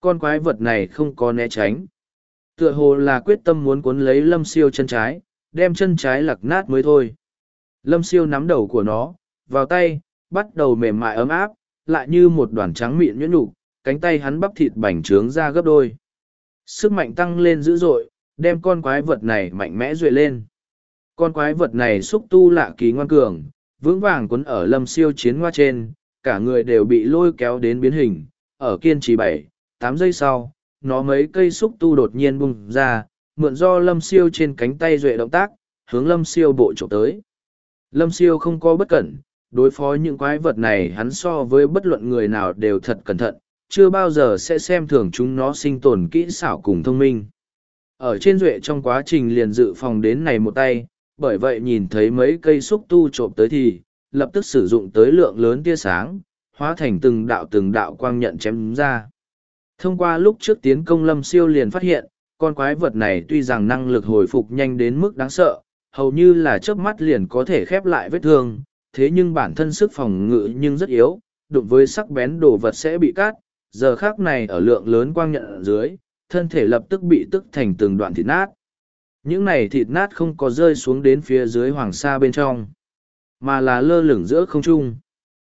Con quái vật này không có né tránh. Tựa hồ là quyết tâm muốn cuốn lấy lâm siêu chân trái, đem chân trái lặc nát mới thôi. Lâm siêu nắm đầu của nó, vào tay, bắt đầu mềm mại ấm áp, lại như một đoàn trắng mịn nhuyễn nhục, cánh tay hắn bắp thịt bành trướng ra gấp đôi. Sức mạnh tăng lên dữ dội, đem con quái vật này mạnh mẽ duệ lên. Con quái vật này xúc tu lạ kỳ ngoan cường, vững vàng quấn ở lâm siêu chiến hoa trên, cả người đều bị lôi kéo đến biến hình, ở kiên trì bảy, tám giây sau, nó mấy cây xúc tu đột nhiên bung ra, mượn do lâm siêu trên cánh tay duệ động tác, hướng lâm siêu bộ trộm tới. Lâm siêu không có bất cẩn, đối phó những quái vật này hắn so với bất luận người nào đều thật cẩn thận, chưa bao giờ sẽ xem thường chúng nó sinh tồn kỹ xảo cùng thông minh. Ở trên duệ trong quá trình liền dự phòng đến này một tay, bởi vậy nhìn thấy mấy cây xúc tu trộm tới thì, lập tức sử dụng tới lượng lớn tia sáng, hóa thành từng đạo từng đạo quang nhận chém ra. Thông qua lúc trước tiến công lâm siêu liền phát hiện, con quái vật này tuy rằng năng lực hồi phục nhanh đến mức đáng sợ, hầu như là chớp mắt liền có thể khép lại vết thương, thế nhưng bản thân sức phòng ngự nhưng rất yếu, đụng với sắc bén đồ vật sẽ bị cắt, giờ khác này ở lượng lớn quang nhận ở dưới, thân thể lập tức bị tức thành từng đoạn thịt nát. Những này thịt nát không có rơi xuống đến phía dưới hoàng sa bên trong, mà là lơ lửng giữa không trung.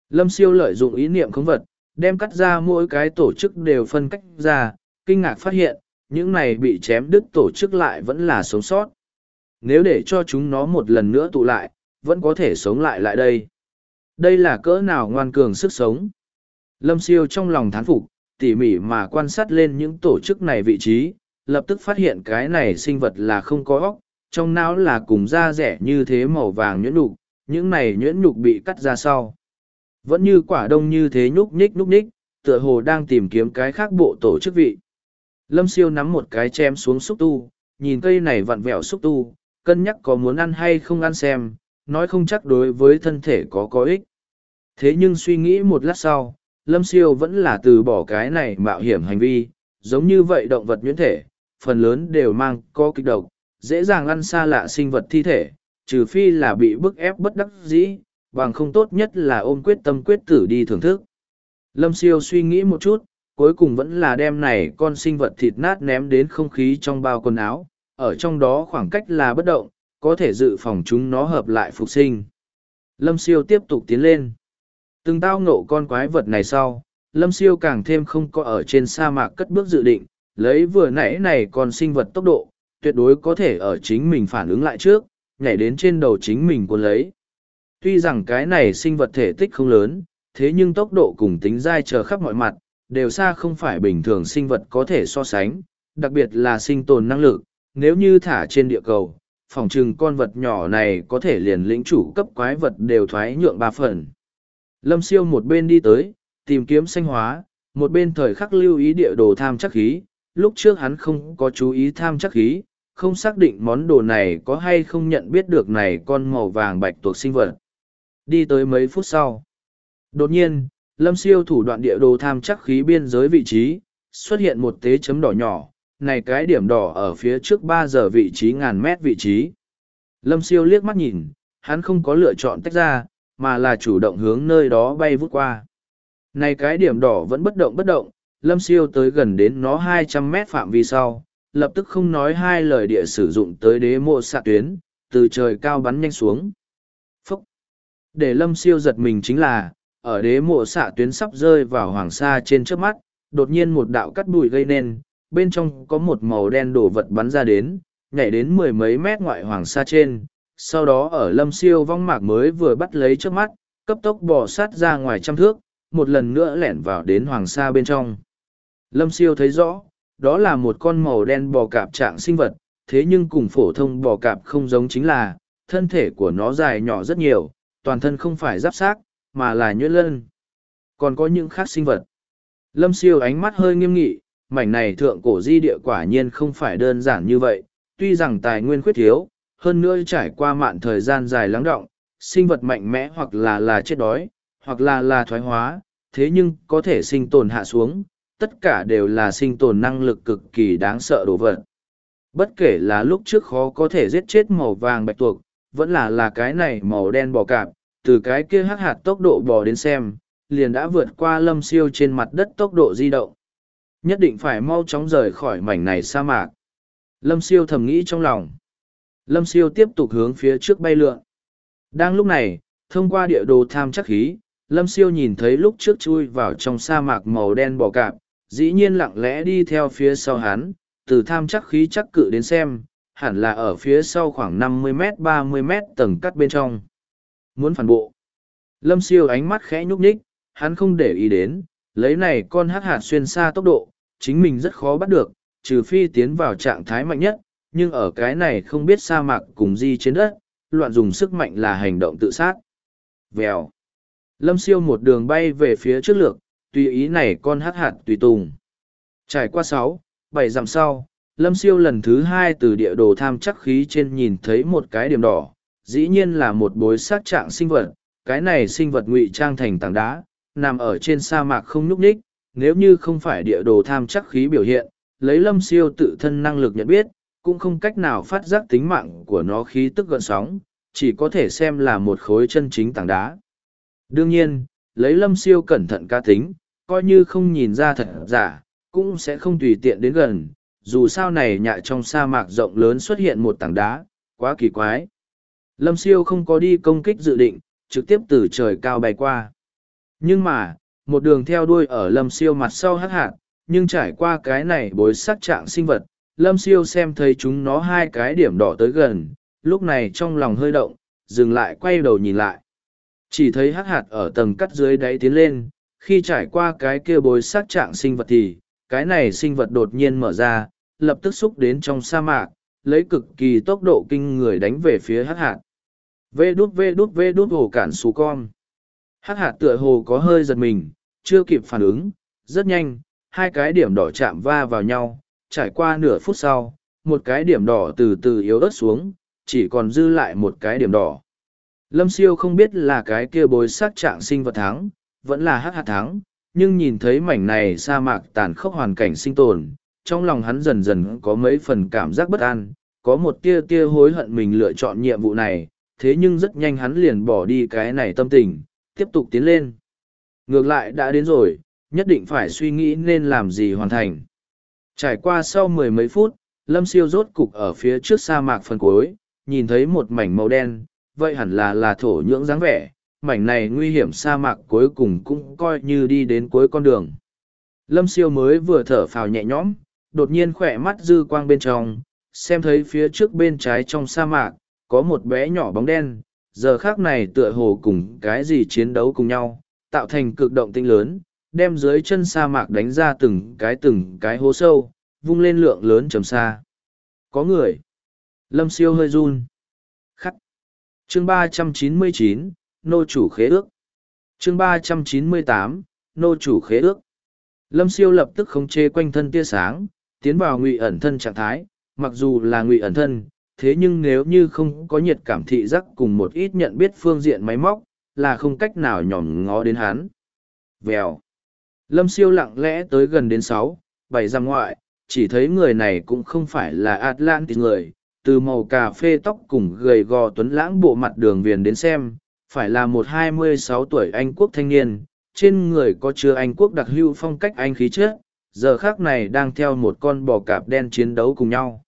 Lâm siêu lợi dụng ý niệm khống vật, đem cắt ra mỗi cái tổ chức đều phân cách ra, kinh ngạc phát hiện, những này bị chém đứt tổ chức lại vẫn là sống sót. Nếu để cho chúng nó một lần nữa tụ lại, vẫn có thể sống lại lại đây. Đây là cỡ nào ngoan cường sức sống. Lâm siêu trong lòng thán phục, tỉ mỉ mà quan sát lên những tổ chức này vị trí, lập tức phát hiện cái này sinh vật là không có óc, trong não là cùng da rẻ như thế màu vàng nhuyễn nhục, những này nhuyễn nhục bị cắt ra sau. Vẫn như quả đông như thế nhúc nhích nhúc nhích, tựa hồ đang tìm kiếm cái khác bộ tổ chức vị. Lâm siêu nắm một cái chém xuống xúc tu, nhìn cây này vặn vẹo xúc tu, cân nhắc có muốn ăn hay không ăn xem, nói không chắc đối với thân thể có có ích. Thế nhưng suy nghĩ một lát sau, Lâm siêu vẫn là từ bỏ cái này mạo hiểm hành vi, giống như vậy động vật nhuyễn thể, phần lớn đều mang có kịch độc, dễ dàng ăn xa lạ sinh vật thi thể, trừ phi là bị bức ép bất đắc dĩ, bằng không tốt nhất là ôm quyết tâm quyết tử đi thưởng thức. Lâm siêu suy nghĩ một chút, cuối cùng vẫn là đem này con sinh vật thịt nát ném đến không khí trong bao quần áo, ở trong đó khoảng cách là bất động, có thể dự phòng chúng nó hợp lại phục sinh. Lâm siêu tiếp tục tiến lên. Từng tao ngộ con quái vật này sau, Lâm siêu càng thêm không có ở trên sa mạc cất bước dự định, lấy vừa nãy này còn sinh vật tốc độ, tuyệt đối có thể ở chính mình phản ứng lại trước, nhảy đến trên đầu chính mình cuốn lấy. Tuy rằng cái này sinh vật thể tích không lớn, thế nhưng tốc độ cùng tính dai chờ khắp mọi mặt, đều xa không phải bình thường sinh vật có thể so sánh, đặc biệt là sinh tồn năng lực, nếu như thả trên địa cầu, phòng trừng con vật nhỏ này có thể liền lĩnh chủ cấp quái vật đều thoái nhượng ba phần. Lâm siêu một bên đi tới, tìm kiếm xanh hóa, một bên thời khắc lưu ý địa đồ tham chắc khí, lúc trước hắn không có chú ý tham chắc khí, không xác định món đồ này có hay không nhận biết được này con màu vàng bạch tuộc sinh vật. Đi tới mấy phút sau. Đột nhiên, lâm siêu thủ đoạn địa đồ tham chắc khí biên giới vị trí, xuất hiện một tế chấm đỏ nhỏ, này cái điểm đỏ ở phía trước ba giờ vị trí ngàn mét vị trí. Lâm siêu liếc mắt nhìn, hắn không có lựa chọn tách ra, mà là chủ động hướng nơi đó bay vút qua. Này cái điểm đỏ vẫn bất động bất động, lâm siêu tới gần đến nó hai trăm mét phạm vi sau, lập tức không nói hai lời địa sử dụng tới đế mộ xạ tuyến, từ trời cao bắn nhanh xuống. Phúc! Để lâm siêu giật mình chính là, ở đế mộ xạ tuyến sắp rơi vào hoàng sa trên trước mắt, đột nhiên một đạo cắt bụi gây nên, bên trong có một màu đen đổ vật bắn ra đến, nhảy đến mười mấy mét ngoại hoàng sa trên. Sau đó ở lâm siêu vong mạc mới vừa bắt lấy trước mắt, cấp tốc bò sát ra ngoài trăm thước, một lần nữa lẻn vào đến hoàng sa bên trong. Lâm siêu thấy rõ, đó là một con màu đen bò cạp trạng sinh vật, thế nhưng cùng phổ thông bò cạp không giống chính là, thân thể của nó dài nhỏ rất nhiều, toàn thân không phải giáp xác, mà là nhuyễn lân. Còn có những khác sinh vật. Lâm siêu ánh mắt hơi nghiêm nghị, mảnh này thượng cổ di địa quả nhiên không phải đơn giản như vậy, tuy rằng tài nguyên khuyết thiếu, hơn nữa trải qua mạn thời gian dài lắng động, sinh vật mạnh mẽ hoặc là là chết đói, hoặc là là thoái hóa, thế nhưng có thể sinh tồn hạ xuống, tất cả đều là sinh tồn năng lực cực kỳ đáng sợ đồ vật. Bất kể là lúc trước khó có thể giết chết màu vàng bạch tuộc, vẫn là là cái này màu đen bò cạp, từ cái kia hắc hạt tốc độ bò đến xem, liền đã vượt qua lâm siêu trên mặt đất tốc độ di động. Nhất định phải mau chóng rời khỏi mảnh này sa mạc. Lâm siêu thầm nghĩ trong lòng. Lâm siêu tiếp tục hướng phía trước bay lượn. Đang lúc này, thông qua địa đồ tham chắc khí, Lâm siêu nhìn thấy lúc trước chui vào trong sa mạc màu đen bò cạp, dĩ nhiên lặng lẽ đi theo phía sau hắn, từ tham chắc khí chắc cự đến xem, hẳn là ở phía sau khoảng năm mươi m ba mươi m tầng cắt bên trong. Muốn phản bộ. Lâm siêu ánh mắt khẽ nhúc nhích, hắn không để ý đến, lấy này con hắc hạt xuyên xa tốc độ, chính mình rất khó bắt được, trừ phi tiến vào trạng thái mạnh nhất, nhưng ở cái này không biết sa mạc cùng di trên đất, loạn dùng sức mạnh là hành động tự sát. Vèo. Lâm siêu một đường bay về phía trước lược, tùy ý này con hắc hạt tùy tùng. Trải qua sáu, bảy dặm sau, Lâm siêu lần thứ hai từ địa đồ tham chắc khí trên nhìn thấy một cái điểm đỏ, dĩ nhiên là một bối sát trạng sinh vật, cái này sinh vật ngụy trang thành tảng đá, nằm ở trên sa mạc không nhúc nhích, nếu như không phải địa đồ tham chắc khí biểu hiện, lấy lâm siêu tự thân năng lực nhận biết, cũng không cách nào phát giác tính mạng của nó khí tức gợn sóng, chỉ có thể xem là một khối chân chính tảng đá. Đương nhiên, lấy lâm siêu cẩn thận ca tính, coi như không nhìn ra thật giả, cũng sẽ không tùy tiện đến gần, dù sao này nhạ trong sa mạc rộng lớn xuất hiện một tảng đá, quá kỳ quái. Lâm siêu không có đi công kích dự định, trực tiếp từ trời cao bay qua. Nhưng mà, một đường theo đuôi ở lâm siêu mặt sau hắc hạt, nhưng trải qua cái này bối sắc trạng sinh vật, lâm siêu xem thấy chúng nó hai cái điểm đỏ tới gần, lúc này trong lòng hơi động, dừng lại quay đầu nhìn lại. Chỉ thấy hắc hạt ở tầng cắt dưới đáy tiến lên, khi trải qua cái kia bối sát trạng sinh vật thì, cái này sinh vật đột nhiên mở ra, lập tức xúc đến trong sa mạc, lấy cực kỳ tốc độ kinh người đánh về phía hắc hạt. Vê đút vê đút vê đút hồ cản xù con. Hắc hạt tựa hồ có hơi giật mình, chưa kịp phản ứng, rất nhanh, hai cái điểm đỏ chạm va vào nhau, trải qua nửa phút sau, một cái điểm đỏ từ từ yếu ớt xuống, chỉ còn dư lại một cái điểm đỏ. Lâm siêu không biết là cái kia bối sát trạng sinh vật thắng, vẫn là hắc hạt thắng, nhưng nhìn thấy mảnh này sa mạc tàn khốc hoàn cảnh sinh tồn, trong lòng hắn dần dần có mấy phần cảm giác bất an, có một tia tia hối hận mình lựa chọn nhiệm vụ này, thế nhưng rất nhanh hắn liền bỏ đi cái này tâm tình, tiếp tục tiến lên. Ngược lại đã đến rồi, nhất định phải suy nghĩ nên làm gì hoàn thành. Trải qua sau mười mấy phút, Lâm Siêu rốt cục ở phía trước sa mạc phần cuối, nhìn thấy một mảnh màu đen, vậy hẳn là là thổ nhưỡng dáng vẻ, mảnh này nguy hiểm sa mạc cuối cùng cũng coi như đi đến cuối con đường. Lâm Siêu mới vừa thở phào nhẹ nhõm, đột nhiên khỏe mắt dư quang bên trong, xem thấy phía trước bên trái trong sa mạc, có một bé nhỏ bóng đen, giờ khác này tựa hồ cùng cái gì chiến đấu cùng nhau, tạo thành cực động tinh lớn, đem dưới chân sa mạc đánh ra từng cái từng cái hố sâu, vung lên lượng lớn trầm xa. Có người. Lâm siêu hơi run. Khắc. chương ba trăm chín mươi chín nô chủ khế ước. chương ba trăm chín mươi tám nô chủ khế ước lâm siêu lập tức khống chế quanh thân tia sáng tiến vào ngụy ẩn thân trạng thái mặc dù là ngụy ẩn thân thế nhưng nếu như không có nhiệt cảm thị giác cùng một ít nhận biết phương diện máy móc là không cách nào nhòm ngó đến hắn vèo lâm siêu lặng lẽ tới gần đến sáu, bảy dặm ngoại, chỉ thấy người này cũng không phải là atlantis người, từ màu cà phê tóc cùng gầy gò tuấn lãng bộ mặt đường viền đến xem, phải là một hai mươi sáu tuổi anh quốc thanh niên, trên người có chứa anh quốc đặc hữu phong cách anh khí chết giờ khác này đang theo một con bò cạp đen chiến đấu cùng nhau.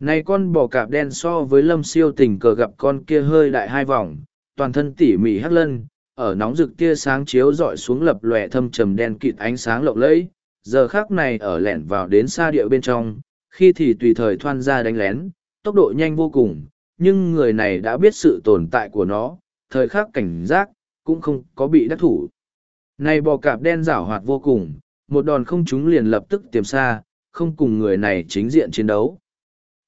Này con bò cạp đen so với lâm siêu tình cờ gặp con kia hơi đại hai vòng, toàn thân tỉ mỉ hắc lân ở nóng rực tia sáng chiếu rọi xuống lập lòe thâm trầm đen kịt ánh sáng lộng lẫy, giờ khác này ở lẻn vào đến xa địa bên trong, khi thì tùy thời thoan ra đánh lén, tốc độ nhanh vô cùng, nhưng người này đã biết sự tồn tại của nó, thời khắc cảnh giác cũng không có bị đắc thủ. Này bò cạp đen rảo hoạt vô cùng, một đòn không chúng liền lập tức tiềm xa, không cùng người này chính diện chiến đấu.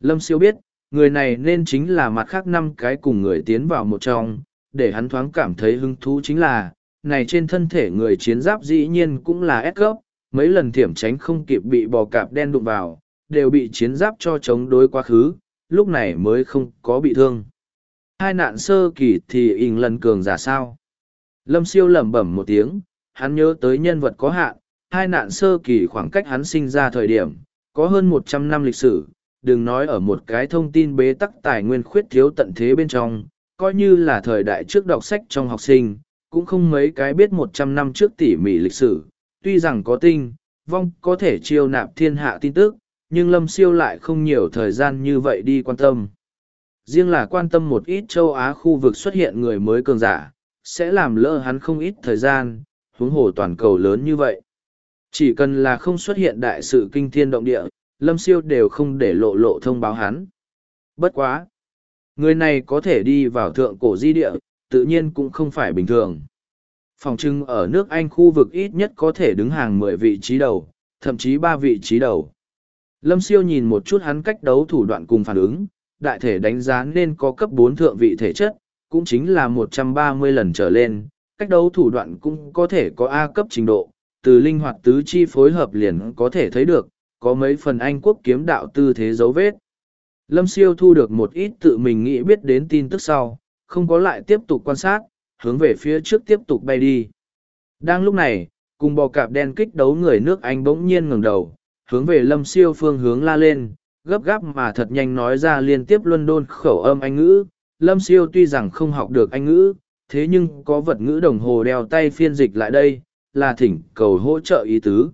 Lâm siêu biết, người này nên chính là mặt khác năm cái cùng người tiến vào một trong để hắn thoáng cảm thấy hứng thú chính là này trên thân thể người chiến giáp dĩ nhiên cũng là S cấp, mấy lần thiểm tránh không kịp bị bò cạp đen đụng vào, đều bị chiến giáp cho chống đối quá khứ, lúc này mới không có bị thương. Hai nạn sơ kỳ thì ình lần cường giả sao. Lâm siêu lẩm bẩm một tiếng, hắn nhớ tới nhân vật có hạn, hai nạn sơ kỳ khoảng cách hắn sinh ra thời điểm, có hơn một trăm năm lịch sử, đừng nói ở một cái thông tin bế tắc tài nguyên khuyết thiếu tận thế bên trong, coi như là thời đại trước đọc sách trong học sinh, cũng không mấy cái biết một trăm năm trước tỉ mỉ lịch sử, tuy rằng có tinh, vong có thể chiêu nạp thiên hạ tin tức, nhưng lâm siêu lại không nhiều thời gian như vậy đi quan tâm. Riêng là quan tâm một ít châu Á khu vực xuất hiện người mới cường giả, sẽ làm lỡ hắn không ít thời gian, huống hồ toàn cầu lớn như vậy. Chỉ cần là không xuất hiện đại sự kinh thiên động địa, lâm siêu đều không để lộ lộ thông báo hắn. Bất quá! Người này có thể đi vào thượng cổ di địa, tự nhiên cũng không phải bình thường. Phòng trưng ở nước Anh khu vực ít nhất có thể đứng hàng mười vị trí đầu, thậm chí ba vị trí đầu. Lâm siêu nhìn một chút hắn cách đấu thủ đoạn cùng phản ứng, đại thể đánh giá nên có cấp bốn thượng vị thể chất, cũng chính là một trăm ba mươi lần trở lên, cách đấu thủ đoạn cũng có thể có A cấp trình độ, từ linh hoạt tứ chi phối hợp liền có thể thấy được, có mấy phần Anh quốc kiếm đạo tư thế dấu vết. Lâm siêu thu được một ít tự mình nghĩ biết đến tin tức sau, không có lại tiếp tục quan sát, hướng về phía trước tiếp tục bay đi. Đang lúc này, cùng bò cạp đen kích đấu người nước Anh bỗng nhiên ngẩng đầu, hướng về lâm siêu phương hướng la lên, gấp gáp mà thật nhanh nói ra liên tiếp luân đôn khẩu âm Anh ngữ. Lâm siêu tuy rằng không học được Anh ngữ, thế nhưng có vật ngữ đồng hồ đeo tay phiên dịch lại đây, là thỉnh cầu hỗ trợ ý tứ.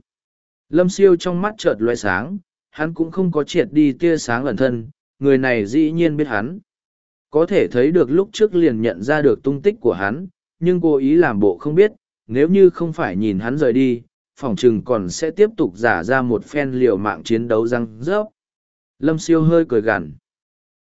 Lâm siêu trong mắt chợt loay sáng, hắn cũng không có triệt đi tia sáng ẩn thân, người này dĩ nhiên biết hắn. Có thể thấy được lúc trước liền nhận ra được tung tích của hắn, nhưng cố ý làm bộ không biết, nếu như không phải nhìn hắn rời đi, phỏng chừng còn sẽ tiếp tục giả ra một phen liều mạng chiến đấu răng rớp. Lâm siêu hơi cười gằn.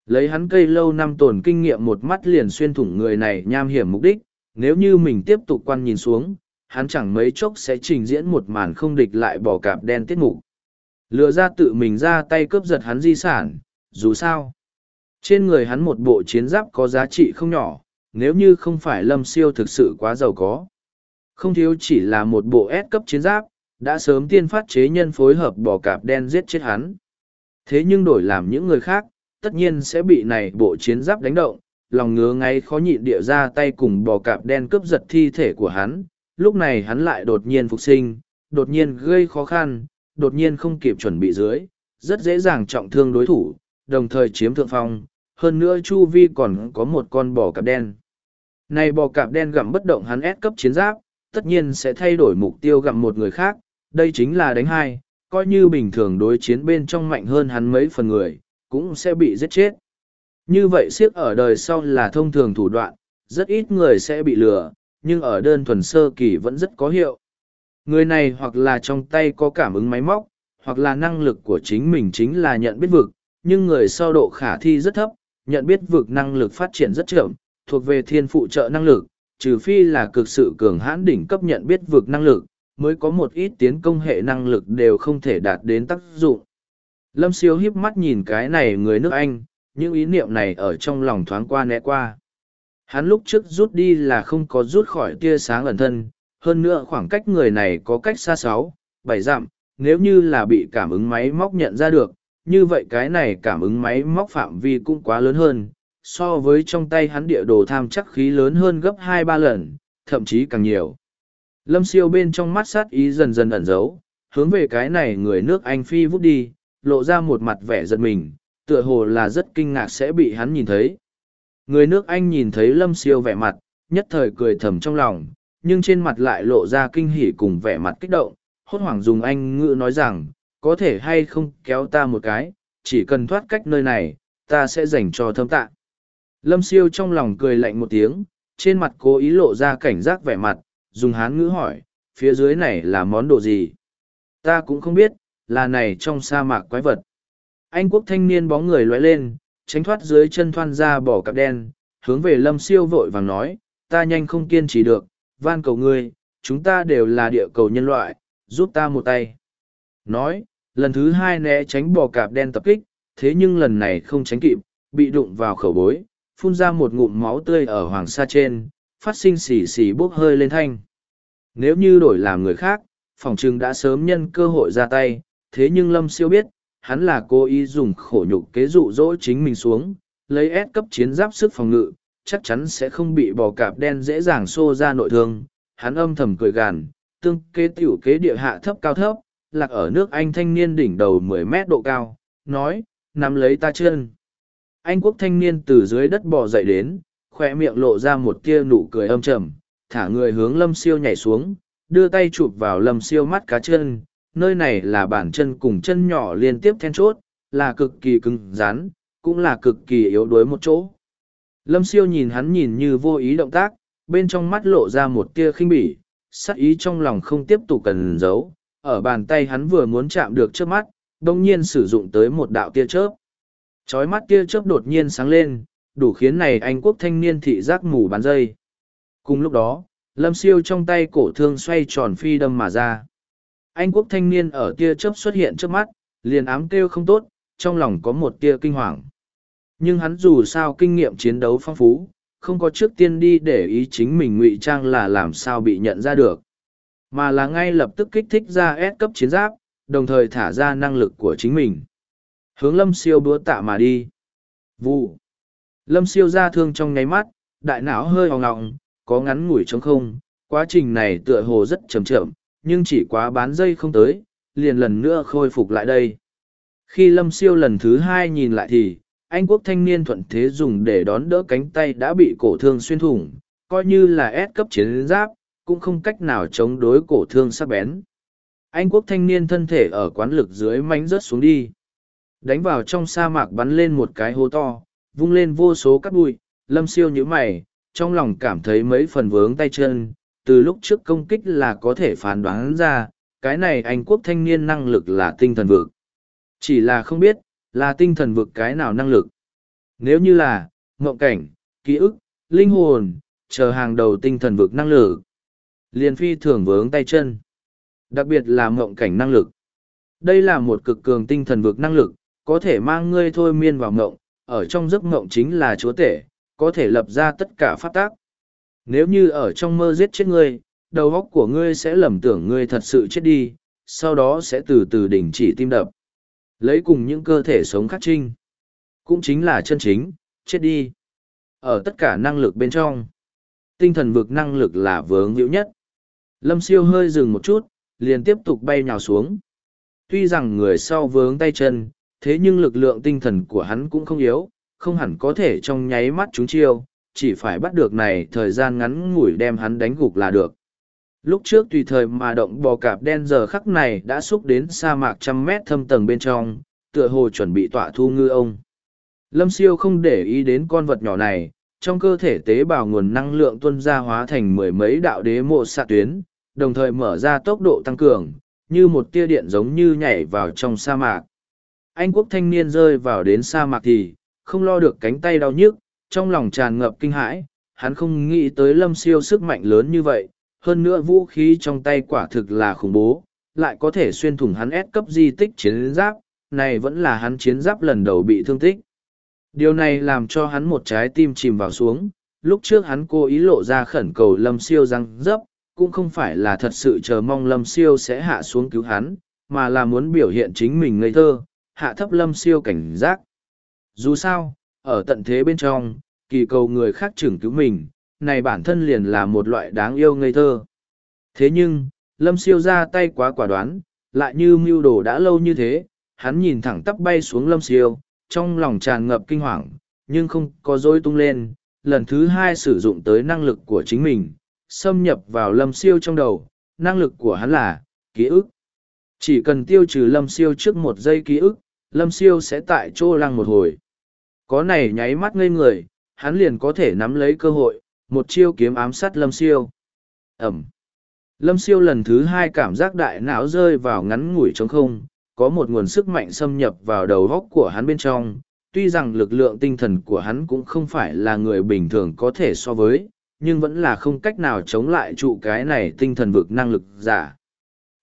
Lấy hắn cây lâu năm tồn kinh nghiệm một mắt liền xuyên thủng người này nham hiểm mục đích, nếu như mình tiếp tục quan nhìn xuống, hắn chẳng mấy chốc sẽ trình diễn một màn không địch lại bỏ cạp đen tiết mục. Lừa ra tự mình ra tay cướp giật hắn di sản, dù sao. Trên người hắn một bộ chiến giáp có giá trị không nhỏ, nếu như không phải lâm siêu thực sự quá giàu có. Không thiếu chỉ là một bộ S cấp chiến giáp, đã sớm tiên phát chế nhân phối hợp bỏ cạp đen giết chết hắn. Thế nhưng đổi làm những người khác, tất nhiên sẽ bị này bộ chiến giáp đánh động, lòng ngứa ngay khó nhịn địa ra tay cùng bò cạp đen cướp giật thi thể của hắn. Lúc này hắn lại đột nhiên phục sinh, đột nhiên gây khó khăn, đột nhiên không kịp chuẩn bị dưới, rất dễ dàng trọng thương đối thủ, đồng thời chiếm thượng phong, hơn nữa chu vi còn có một con bò cạp đen. Này bò cạp đen gặm bất động hắn ép cấp chiến giáp, tất nhiên sẽ thay đổi mục tiêu gặm một người khác, đây chính là đánh hai, coi như bình thường đối chiến bên trong mạnh hơn hắn mấy phần người, cũng sẽ bị giết chết. Như vậy siếc ở đời sau là thông thường thủ đoạn, rất ít người sẽ bị lừa, nhưng ở đơn thuần sơ kỳ vẫn rất có hiệu. Người này hoặc là trong tay có cảm ứng máy móc, hoặc là năng lực của chính mình chính là nhận biết vực, nhưng người sau độ khả thi rất thấp, nhận biết vực năng lực phát triển rất chậm, thuộc về thiên phụ trợ năng lực, trừ phi là cực sự cường hãn đỉnh cấp nhận biết vực năng lực, mới có một ít tiến công hệ năng lực đều không thể đạt đến tác dụng. Lâm siêu hiếp mắt nhìn cái này người nước Anh, những ý niệm này ở trong lòng thoáng qua né qua. Hắn lúc trước rút đi là không có rút khỏi tia sáng ẩn thân, hơn nữa khoảng cách người này có cách xa sáu, bảy dặm, nếu như là bị cảm ứng máy móc nhận ra được, như vậy cái này cảm ứng máy móc phạm vi cũng quá lớn hơn, so với trong tay hắn địa đồ tham chắc khí lớn hơn gấp hai ba lần, thậm chí càng nhiều. Lâm siêu bên trong mắt sát ý dần dần ẩn giấu, hướng về cái này người nước Anh phi vút đi, lộ ra một mặt vẻ giật mình, tựa hồ là rất kinh ngạc sẽ bị hắn nhìn thấy. Người nước Anh nhìn thấy lâm siêu vẻ mặt, nhất thời cười thầm trong lòng, nhưng trên mặt lại lộ ra kinh hỉ cùng vẻ mặt kích động, hốt hoảng dùng anh ngữ nói rằng, có thể hay không kéo ta một cái, chỉ cần thoát cách nơi này, ta sẽ dành cho thâm tạ. Lâm siêu trong lòng cười lạnh một tiếng, trên mặt cố ý lộ ra cảnh giác vẻ mặt, dùng hán ngữ hỏi, phía dưới này là món đồ gì? Ta cũng không biết, là này trong sa mạc quái vật. Anh quốc thanh niên bóng người lóe lên, tránh thoát dưới chân thoan ra bỏ cặp đen, hướng về lâm siêu vội vàng nói, ta nhanh không kiên trì được, van cầu ngươi, chúng ta đều là địa cầu nhân loại, giúp ta một tay. Nói, lần thứ hai né tránh bò cạp đen tập kích, thế nhưng lần này không tránh kịp, bị đụng vào khẩu bối, phun ra một ngụm máu tươi ở hoàng sa trên, phát sinh xì xì bốc hơi lên thanh. Nếu như đổi làm người khác, phòng trừng đã sớm nhân cơ hội ra tay, thế nhưng Lâm siêu biết, hắn là cố ý dùng khổ nhục kế dụ dỗ chính mình xuống, lấy ép cấp chiến giáp sức phòng ngự, chắc chắn sẽ không bị bò cạp đen dễ dàng xô ra nội thương. Hắn âm thầm cười gàn, tương kế tiểu kế địa hạ thấp cao thấp, lạc ở nước Anh thanh niên đỉnh đầu mười mét độ cao, nói, nắm lấy ta chân. Anh quốc thanh niên từ dưới đất bò dậy đến, khoe miệng lộ ra một tia nụ cười âm trầm, thả người hướng lâm siêu nhảy xuống, đưa tay chụp vào lâm siêu mắt cá chân, nơi này là bản chân cùng chân nhỏ liên tiếp then chốt, là cực kỳ cứng rắn, cũng là cực kỳ yếu đuối một chỗ. Lâm siêu nhìn hắn nhìn như vô ý động tác, bên trong mắt lộ ra một tia khinh bỉ, sắc ý trong lòng không tiếp tục cần giấu, ở bàn tay hắn vừa muốn chạm được trước mắt, đồng nhiên sử dụng tới một đạo tia chớp. Chói mắt tia chớp đột nhiên sáng lên, đủ khiến này anh quốc thanh niên thị giác mù bán dây. Cùng lúc đó, lâm siêu trong tay cổ thương xoay tròn phi đâm mà ra. Anh quốc thanh niên ở tia chớp xuất hiện trước mắt, liền ám kêu không tốt, trong lòng có một tia kinh hoàng. Nhưng hắn dù sao kinh nghiệm chiến đấu phong phú, không có trước tiên đi để ý chính mình ngụy trang là làm sao bị nhận ra được mà là ngay lập tức kích thích ra S cấp chiến giáp, đồng thời thả ra năng lực của chính mình. Hướng lâm siêu búa tạ mà đi. Vụ. Lâm siêu ra thương trong nháy mắt, đại não hơi hòng ngọng, có ngắn ngủi trống không, quá trình này tựa hồ rất chậm chậm, nhưng chỉ quá bán dây không tới, liền lần nữa khôi phục lại đây. Khi lâm siêu lần thứ hai nhìn lại thì, anh quốc thanh niên thuận thế dùng để đón đỡ cánh tay đã bị cổ thương xuyên thủng, coi như là S cấp chiến giáp, cũng không cách nào chống đối cổ thương sắc bén. Anh quốc thanh niên thân thể ở quán lực dưới mánh rớt xuống đi. Đánh vào trong sa mạc bắn lên một cái hố to, vung lên vô số cắt bụi, lâm siêu như mày, trong lòng cảm thấy mấy phần vướng tay chân, từ lúc trước công kích là có thể phán đoán ra, cái này anh quốc thanh niên năng lực là tinh thần vực. Chỉ là không biết, là tinh thần vực cái nào năng lực. Nếu như là, mộng cảnh, ký ức, linh hồn, chờ hàng đầu tinh thần vực năng lực. Liền phi thường vướng tay chân. Đặc biệt là mộng cảnh năng lực. Đây là một cực cường tinh thần vực năng lực, có thể mang ngươi thôi miên vào mộng, ở trong giấc mộng chính là chúa tể, có thể lập ra tất cả phát tác. Nếu như ở trong mơ giết chết ngươi, đầu óc của ngươi sẽ lầm tưởng ngươi thật sự chết đi, sau đó sẽ từ từ đình chỉ tim đập. Lấy cùng những cơ thể sống khắc trinh. Cũng chính là chân chính, chết đi. Ở tất cả năng lực bên trong, tinh thần vực năng lực là vướng hữu nhất. Lâm siêu hơi dừng một chút, liền tiếp tục bay nhào xuống. Tuy rằng người sau vướng tay chân, thế nhưng lực lượng tinh thần của hắn cũng không yếu, không hẳn có thể trong nháy mắt chúng chiêu, chỉ phải bắt được này thời gian ngắn ngủi đem hắn đánh gục là được. Lúc trước tùy thời mà động bò cạp đen giờ khắc này đã xúc đến sa mạc trăm mét thâm tầng bên trong, tựa hồ chuẩn bị tọa thu ngư ông. Lâm siêu không để ý đến con vật nhỏ này, trong cơ thể tế bào nguồn năng lượng tuân ra hóa thành mười mấy đạo đế mộ xạ tuyến, đồng thời mở ra tốc độ tăng cường, như một tia điện giống như nhảy vào trong sa mạc. Anh quốc thanh niên rơi vào đến sa mạc thì, không lo được cánh tay đau nhức, trong lòng tràn ngập kinh hãi, hắn không nghĩ tới lâm siêu sức mạnh lớn như vậy, hơn nữa vũ khí trong tay quả thực là khủng bố, lại có thể xuyên thủng hắn ép cấp di tích chiến giáp, này vẫn là hắn chiến giáp lần đầu bị thương tích. Điều này làm cho hắn một trái tim chìm vào xuống, lúc trước hắn cố ý lộ ra khẩn cầu lâm siêu răng dấp cũng không phải là thật sự chờ mong lâm siêu sẽ hạ xuống cứu hắn, mà là muốn biểu hiện chính mình ngây thơ, hạ thấp lâm siêu cảnh giác. Dù sao, ở tận thế bên trong, kỳ cầu người khác chừng cứu mình, này bản thân liền là một loại đáng yêu ngây thơ. Thế nhưng, lâm siêu ra tay quá quả đoán, lại như mưu đồ đã lâu như thế, hắn nhìn thẳng tắp bay xuống lâm siêu, trong lòng tràn ngập kinh hoàng, nhưng không có dối tung lên, lần thứ hai sử dụng tới năng lực của chính mình xâm nhập vào lâm siêu trong đầu, năng lực của hắn là ký ức. Chỉ cần tiêu trừ lâm siêu trước một giây ký ức, lâm siêu sẽ tại chỗ lăng một hồi. Có này nháy mắt ngây người, hắn liền có thể nắm lấy cơ hội, một chiêu kiếm ám sát lâm siêu. Ẩm. Lâm siêu lần thứ hai cảm giác đại não rơi vào ngắn ngủi trống không, có một nguồn sức mạnh xâm nhập vào đầu góc của hắn bên trong. Tuy rằng lực lượng tinh thần của hắn cũng không phải là người bình thường có thể so với nhưng vẫn là không cách nào chống lại trụ cái này tinh thần vực năng lực giả.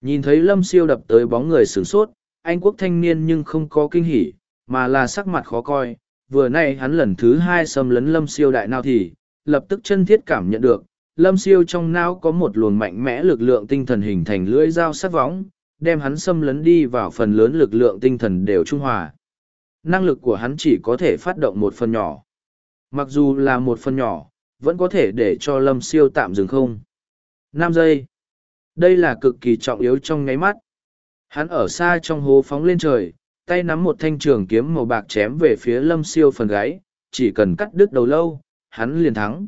Nhìn thấy lâm siêu đập tới bóng người sửng sốt, anh quốc thanh niên nhưng không có kinh hỉ, mà là sắc mặt khó coi. Vừa nay hắn lần thứ hai xâm lấn lâm siêu đại nào thì, lập tức chân thiết cảm nhận được, lâm siêu trong não có một luồng mạnh mẽ lực lượng tinh thần hình thành lưỡi dao sắc võng, đem hắn xâm lấn đi vào phần lớn lực lượng tinh thần đều trung hòa. Năng lực của hắn chỉ có thể phát động một phần nhỏ. Mặc dù là một phần nhỏ vẫn có thể để cho lâm siêu tạm dừng không? Năm giây, đây là cực kỳ trọng yếu trong nháy mắt. Hắn ở xa trong hố phóng lên trời, tay nắm một thanh trường kiếm màu bạc chém về phía lâm siêu phần gáy, chỉ cần cắt đứt đầu lâu, hắn liền thắng.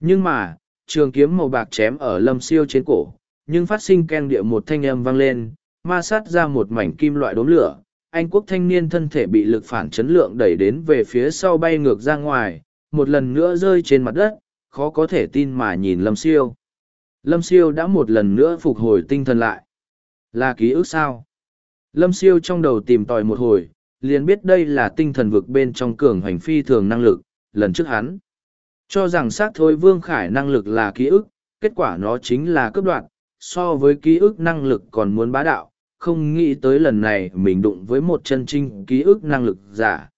Nhưng mà, trường kiếm màu bạc chém ở lâm siêu trên cổ, nhưng phát sinh ken địa một thanh âm vang lên, ma sát ra một mảnh kim loại đốm lửa. Anh quốc thanh niên thân thể bị lực phản chấn lượng đẩy đến về phía sau bay ngược ra ngoài một lần nữa rơi trên mặt đất khó có thể tin mà nhìn lâm siêu. Lâm siêu đã một lần nữa phục hồi tinh thần lại. Là ký ức sao? Lâm siêu trong đầu tìm tòi một hồi liền biết đây là tinh thần vực bên trong cường hành phi thường năng lực lần trước hắn. Cho rằng xác thôi Vương Khải năng lực là ký ức, kết quả nó chính là cấp đoạn, so với ký ức năng lực còn muốn bá đạo, không nghĩ tới lần này mình đụng với một chân trinh ký ức năng lực giả.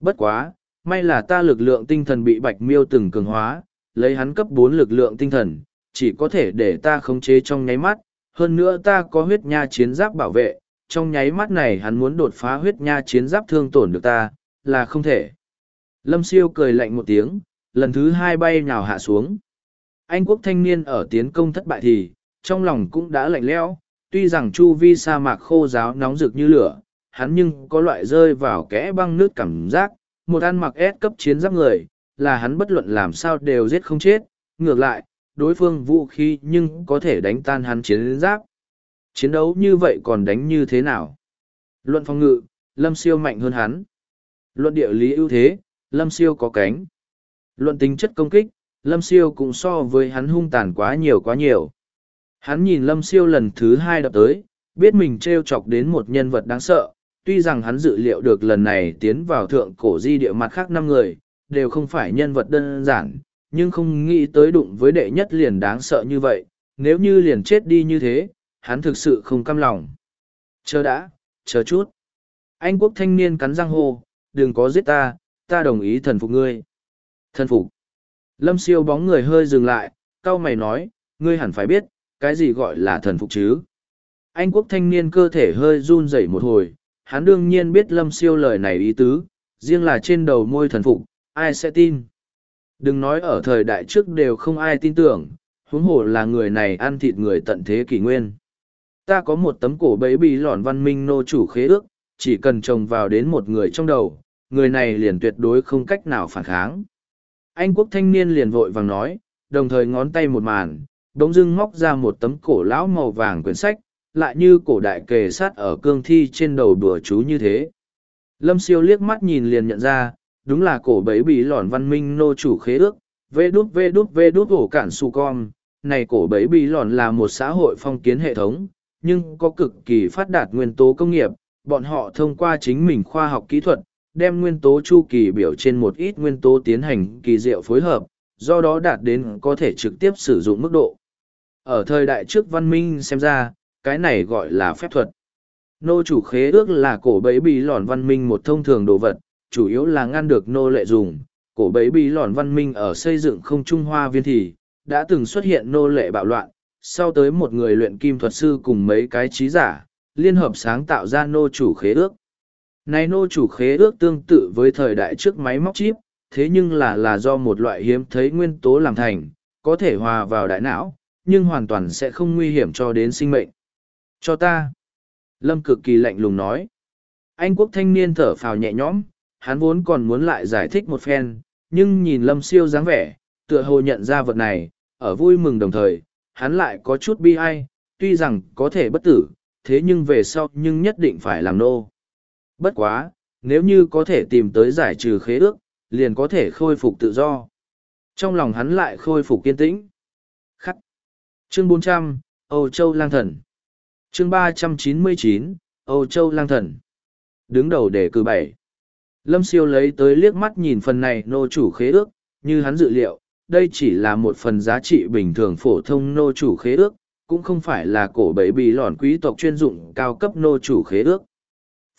Bất quá, may là ta lực lượng tinh thần bị bạch miêu từng cường hóa, lấy hắn cấp bốn lực lượng tinh thần, chỉ có thể để ta khống chế trong nháy mắt, hơn nữa ta có huyết nha chiến giáp bảo vệ, trong nháy mắt này hắn muốn đột phá huyết nha chiến giáp thương tổn được ta, là không thể. Lâm siêu cười lạnh một tiếng, lần thứ hai bay nhào hạ xuống. Anh quốc thanh niên ở tiến công thất bại thì, trong lòng cũng đã lạnh lẽo, tuy rằng chu vi sa mạc khô giáo nóng rực như lửa, hắn nhưng có loại rơi vào kẽ băng nước cảm giác, một ăn mặc ép cấp chiến giáp người, là hắn bất luận làm sao đều giết không chết, ngược lại, đối phương vũ khí nhưng có thể đánh tan hắn chiến giáp. Chiến đấu như vậy còn đánh như thế nào? Luận phòng ngự, Lâm Siêu mạnh hơn hắn. Luận địa lý ưu thế, Lâm Siêu có cánh. Luận tính chất công kích, Lâm Siêu cũng so với hắn hung tàn quá nhiều quá nhiều. Hắn nhìn Lâm Siêu lần thứ hai đập tới, biết mình trêu chọc đến một nhân vật đáng sợ, tuy rằng hắn dự liệu được lần này tiến vào thượng cổ di địa mặt khác năm người, đều không phải nhân vật đơn giản, nhưng không nghĩ tới đụng với đệ nhất liền đáng sợ như vậy, nếu như liền chết đi như thế, hắn thực sự không căm lòng. Chờ đã, chờ chút. Anh quốc thanh niên cắn răng hô, đừng có giết ta, ta đồng ý thần phục ngươi. Thần phục. Lâm siêu bóng người hơi dừng lại, cao mày nói, ngươi hẳn phải biết, cái gì gọi là thần phục chứ. Anh quốc thanh niên cơ thể hơi run rẩy một hồi, hắn đương nhiên biết lâm siêu lời này ý tứ, riêng là trên đầu môi thần phục, ai sẽ tin. Đừng nói ở thời đại trước đều không ai tin tưởng, huống hồ là người này ăn thịt người tận thế kỷ nguyên. Ta có một tấm cổ bẫy bị lọn văn minh nô chủ khế ước, chỉ cần trồng vào đến một người trong đầu, người này liền tuyệt đối không cách nào phản kháng. Anh quốc thanh niên liền vội vàng nói, đồng thời ngón tay một màn, đống dưng móc ra một tấm cổ lão màu vàng quyển sách, lại như cổ đại kề sát ở cương thi trên đầu đùa chú như thế. Lâm siêu liếc mắt nhìn liền nhận ra, đúng là cổ bấy bị lòn văn minh nô chủ khế ước, vê đút vê đút vê đút hổ cản su con. Này cổ bấy bị lòn là một xã hội phong kiến hệ thống, nhưng có cực kỳ phát đạt nguyên tố công nghiệp, bọn họ thông qua chính mình khoa học kỹ thuật, đem nguyên tố chu kỳ biểu trên một ít nguyên tố tiến hành kỳ diệu phối hợp, do đó đạt đến có thể trực tiếp sử dụng mức độ. Ở thời đại trước văn minh xem ra, cái này gọi là phép thuật. Nô chủ khế ước là cổ bẫy bí lòn văn minh một thông thường đồ vật, chủ yếu là ngăn được nô lệ dùng, cổ bấy bí lòn văn minh ở xây dựng không trung hoa viên thì, đã từng xuất hiện nô lệ bạo loạn, sau tới một người luyện kim thuật sư cùng mấy cái trí giả, liên hợp sáng tạo ra nô chủ khế ước. Này nô chủ khế ước tương tự với thời đại trước máy móc chip, thế nhưng là là do một loại hiếm thấy nguyên tố làm thành, có thể hòa vào đại não, nhưng hoàn toàn sẽ không nguy hiểm cho đến sinh mệnh. Cho ta. Lâm cực kỳ lạnh lùng nói. Anh quốc thanh niên thở phào nhẹ nhõm, hắn vốn còn muốn lại giải thích một phen, nhưng nhìn lâm siêu dáng vẻ, tựa hồ nhận ra vật này, ở vui mừng đồng thời, hắn lại có chút bi ai, tuy rằng có thể bất tử, thế nhưng về sau nhưng nhất định phải làm nô. Bất quá, nếu như có thể tìm tới giải trừ khế ước, liền có thể khôi phục tự do. Trong lòng hắn lại khôi phục kiên tĩnh. Khắc. Chương 400, Âu Châu Lang Thần. Chương 399, Âu Châu Lang Thần. Đứng đầu để cử bảy. Lâm siêu lấy tới liếc mắt nhìn phần này nô chủ khế ước, như hắn dự liệu, đây chỉ là một phần giá trị bình thường phổ thông nô chủ khế ước, cũng không phải là cổ bẫy bì lòn quý tộc chuyên dụng cao cấp nô chủ khế ước.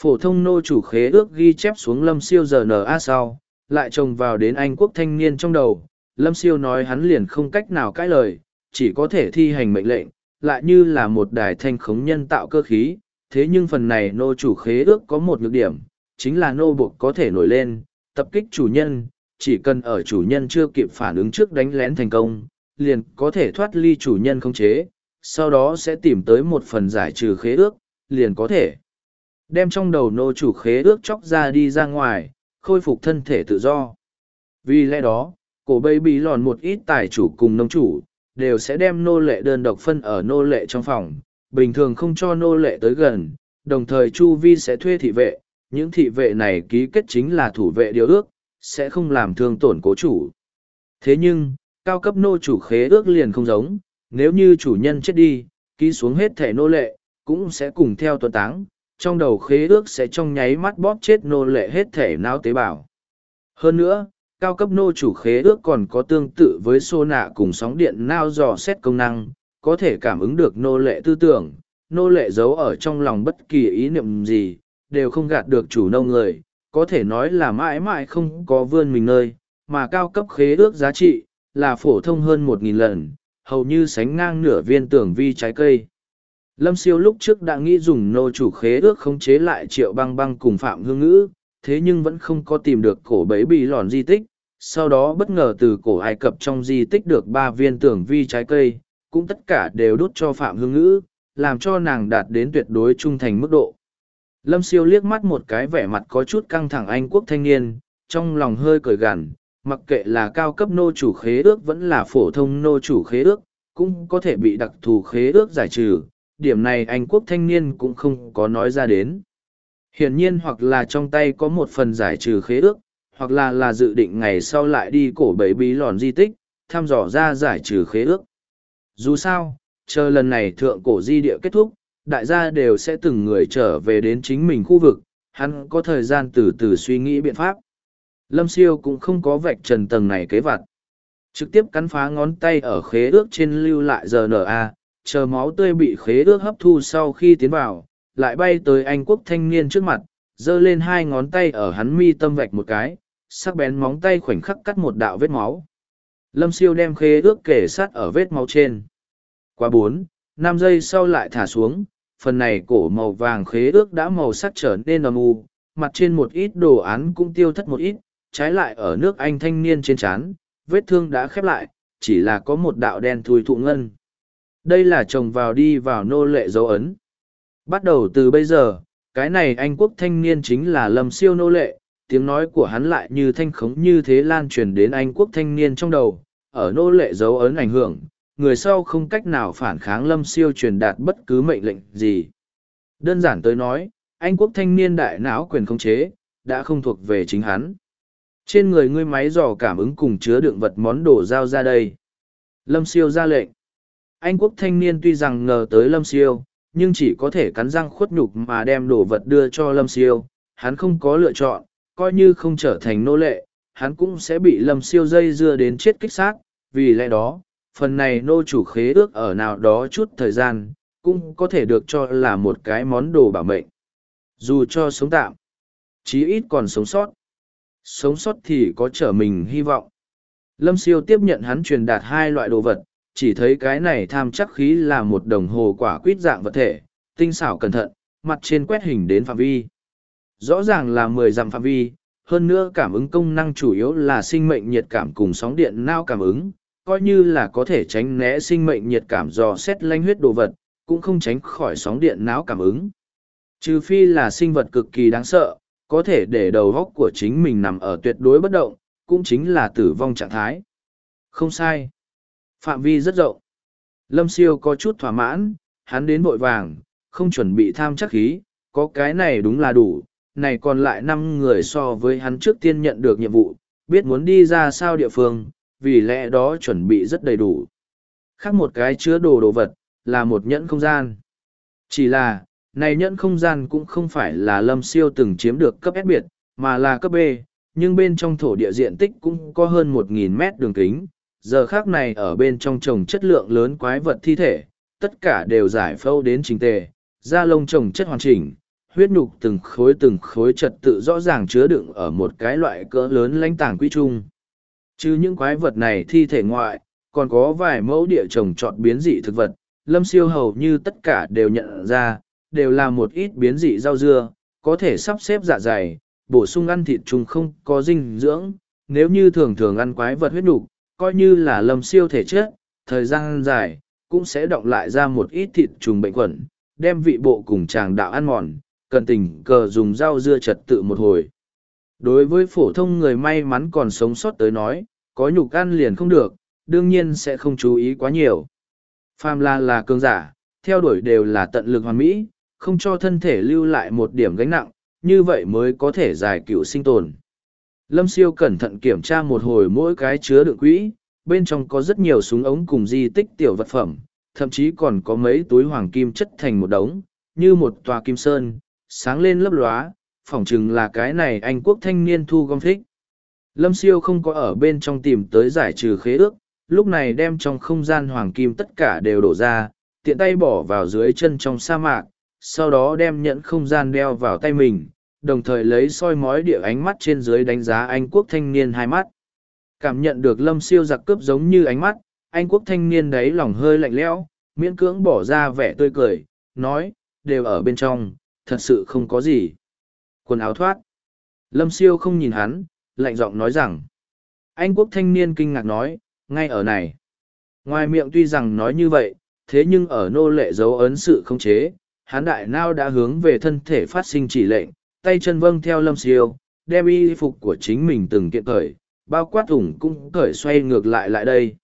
Phổ thông nô chủ khế ước ghi chép xuống lâm siêu giờ NA sau, lại trồng vào đến Anh quốc thanh niên trong đầu. Lâm siêu nói hắn liền không cách nào cãi lời, chỉ có thể thi hành mệnh lệnh, lại như là một đài thanh khống nhân tạo cơ khí. Thế nhưng phần này nô chủ khế ước có một nhược điểm, chính là nô buộc có thể nổi lên, tập kích chủ nhân, chỉ cần ở chủ nhân chưa kịp phản ứng trước đánh lén thành công, liền có thể thoát ly chủ nhân không chế, sau đó sẽ tìm tới một phần giải trừ khế ước, liền có thể đem trong đầu nô chủ khế ước chóc ra đi ra ngoài, khôi phục thân thể tự do. Vì lẽ đó, cổ bầy bí lòn một ít tài chủ cùng nông chủ, đều sẽ đem nô lệ đơn độc phân ở nô lệ trong phòng, bình thường không cho nô lệ tới gần, đồng thời chu vi sẽ thuê thị vệ, những thị vệ này ký kết chính là thủ vệ điều ước, sẽ không làm thương tổn cố chủ. Thế nhưng, cao cấp nô chủ khế ước liền không giống, nếu như chủ nhân chết đi, ký xuống hết thẻ nô lệ, cũng sẽ cùng theo tuần táng, trong đầu khế ước sẽ trong nháy mắt bóp chết nô lệ hết thể não tế bào. Hơn nữa, cao cấp nô chủ khế ước còn có tương tự với xô nạ cùng sóng điện nao dò xét công năng, có thể cảm ứng được nô lệ tư tưởng, nô lệ giấu ở trong lòng bất kỳ ý niệm gì, đều không gạt được chủ nô người, có thể nói là mãi mãi không có vươn mình nơi, mà cao cấp khế ước giá trị, là phổ thông hơn một nghìn lần, hầu như sánh ngang nửa viên tưởng vi trái cây. Lâm siêu lúc trước đã nghĩ dùng nô chủ khế ước khống chế lại triệu băng băng cùng phạm hương ngữ, thế nhưng vẫn không có tìm được cổ bấy bị lòn di tích. Sau đó bất ngờ từ cổ Ai Cập trong di tích được ba viên tưởng vi trái cây, cũng tất cả đều đút cho phạm hương ngữ, làm cho nàng đạt đến tuyệt đối trung thành mức độ. Lâm siêu liếc mắt một cái vẻ mặt có chút căng thẳng Anh quốc thanh niên, trong lòng hơi cười gằn, mặc kệ là cao cấp nô chủ khế ước vẫn là phổ thông nô chủ khế ước, cũng có thể bị đặc thù khế ước giải trừ, điểm này Anh quốc thanh niên cũng không có nói ra đến. Hiển nhiên hoặc là trong tay có một phần giải trừ khế ước, hoặc là là dự định ngày sau lại đi cổ bẫy bí lòn di tích, thăm dò ra giải trừ khế ước. Dù sao, chờ lần này thượng cổ di địa kết thúc, đại gia đều sẽ từng người trở về đến chính mình khu vực, hắn có thời gian từ từ suy nghĩ biện pháp. Lâm siêu cũng không có vạch trần tầng này kế vặt. Trực tiếp cắn phá ngón tay ở khế ước trên lưu lại GNA, chờ máu tươi bị khế ước hấp thu sau khi tiến vào, lại bay tới Anh quốc thanh niên trước mặt, giơ lên hai ngón tay ở hắn mi tâm vạch một cái, sắc bén móng tay khoảnh khắc cắt một đạo vết máu. Lâm siêu đem khế ước kể sát ở vết máu trên. Qua bốn, năm giây sau lại thả xuống, phần này cổ màu vàng khế ước đã màu sắc trở nên âm u, mặt trên một ít đồ án cũng tiêu thất một ít, trái lại ở nước Anh thanh niên trên trán, vết thương đã khép lại, chỉ là có một đạo đen thui thụ ngân. Đây là trồng vào đi vào nô lệ dấu ấn. Bắt đầu từ bây giờ, cái này Anh quốc thanh niên chính là lâm siêu nô lệ, tiếng nói của hắn lại như thanh khống như thế lan truyền đến Anh quốc thanh niên trong đầu, ở nô lệ dấu ấn ảnh hưởng, người sau không cách nào phản kháng lâm siêu truyền đạt bất cứ mệnh lệnh gì. Đơn giản tới nói, Anh quốc thanh niên đại não quyền khống chế, đã không thuộc về chính hắn. Trên người ngươi máy dò cảm ứng cùng chứa đựng vật món đồ giao ra đây. Lâm siêu ra lệnh. Anh quốc thanh niên tuy rằng ngờ tới lâm siêu, nhưng chỉ có thể cắn răng khuất nhục mà đem đồ vật đưa cho lâm siêu. Hắn không có lựa chọn, coi như không trở thành nô lệ, hắn cũng sẽ bị lâm siêu dây dưa đến chết kích xác. Vì lẽ đó, phần này nô chủ khế ước ở nào đó chút thời gian, cũng có thể được cho là một cái món đồ bảo mệnh. Dù cho sống tạm, chí ít còn sống sót. sống sót thì có trở mình hy vọng lâm siêu tiếp nhận hắn truyền đạt hai loại đồ vật chỉ thấy cái này tham chắc khí là một đồng hồ quả quýt dạng vật thể tinh xảo cẩn thận mặt trên quét hình đến phạm vi rõ ràng là mười dặm phạm vi, hơn nữa cảm ứng công năng chủ yếu là sinh mệnh nhiệt cảm cùng sóng điện nao cảm ứng, coi như là có thể tránh né sinh mệnh nhiệt cảm do xét lanh huyết đồ vật, cũng không tránh khỏi sóng điện não cảm ứng. Trừ phi là sinh vật cực kỳ đáng sợ, có thể để đầu góc của chính mình nằm ở tuyệt đối bất động, cũng chính là tử vong trạng thái. Không sai. Phạm vi rất rộng. Lâm siêu có chút thỏa mãn, hắn đến vội vàng, không chuẩn bị tham chắc khí, có cái này đúng là đủ này còn lại năm người so với hắn trước tiên nhận được nhiệm vụ biết muốn đi ra sao địa phương vì lẽ đó chuẩn bị rất đầy đủ khác một cái chứa đồ đồ vật là một nhẫn không gian chỉ là này nhẫn không gian cũng không phải là lâm siêu từng chiếm được cấp S biệt, mà là cấp B, nhưng bên trong thổ địa diện tích cũng có hơn 1.000 mét đường kính. Giờ khác này ở bên trong trồng chất lượng lớn quái vật thi thể, tất cả đều giải phâu đến trình tề, da lông trồng chất hoàn chỉnh, huyết nhục từng khối từng khối trật tự rõ ràng chứa đựng ở một cái loại cỡ lớn lãnh tàng quy trung. Chứ những quái vật này thi thể ngoại, còn có vài mẫu địa trồng trọt biến dị thực vật, lâm siêu hầu như tất cả đều nhận ra, đều là một ít biến dị rau dưa, có thể sắp xếp dạ dày, bổ sung ăn thịt trùng không có dinh dưỡng, nếu như thường thường ăn quái vật huyết nhục coi như là lâm siêu thể chết thời gian dài, cũng sẽ động lại ra một ít thịt trùng bệnh khuẩn, đem vị bộ cùng tràng đạo ăn mòn, cần tình cờ dùng rau dưa trật tự một hồi. Đối với phổ thông người may mắn còn sống sót tới nói, có nhục ăn liền không được, đương nhiên sẽ không chú ý quá nhiều. Phàm là là cường giả, theo đuổi đều là tận lực hoàn mỹ, không cho thân thể lưu lại một điểm gánh nặng, như vậy mới có thể giải cựu sinh tồn. Lâm siêu cẩn thận kiểm tra một hồi mỗi cái chứa đựng quỹ, bên trong có rất nhiều súng ống cùng di tích tiểu vật phẩm, thậm chí còn có mấy túi hoàng kim chất thành một đống, như một tòa kim sơn, sáng lên lấp lóa, phỏng chừng là cái này anh quốc thanh niên thu gom thích. Lâm siêu không có ở bên trong tìm tới giải trừ khế ước, lúc này đem trong không gian hoàng kim tất cả đều đổ ra, tiện tay bỏ vào dưới chân trong sa mạc, sau đó đem nhẫn không gian đeo vào tay mình, đồng thời lấy soi mói địa ánh mắt trên dưới đánh giá Anh quốc thanh niên hai mắt. Cảm nhận được lâm siêu giặc cướp giống như ánh mắt, Anh quốc thanh niên đấy lòng hơi lạnh lẽo, miễn cưỡng bỏ ra vẻ tươi cười, nói, đều ở bên trong, thật sự không có gì. Quần áo thoát. Lâm siêu không nhìn hắn, lạnh giọng nói rằng. Anh quốc thanh niên kinh ngạc nói, ngay ở này. Ngoài miệng tuy rằng nói như vậy, thế nhưng ở nô lệ dấu ấn sự không chế, hắn đại nao đã hướng về thân thể phát sinh chỉ lệnh, tay chân vâng theo lâm siêu, đem y phục của chính mình từng kiện cởi, bao quát ủng cũng cởi xoay ngược lại lại đây.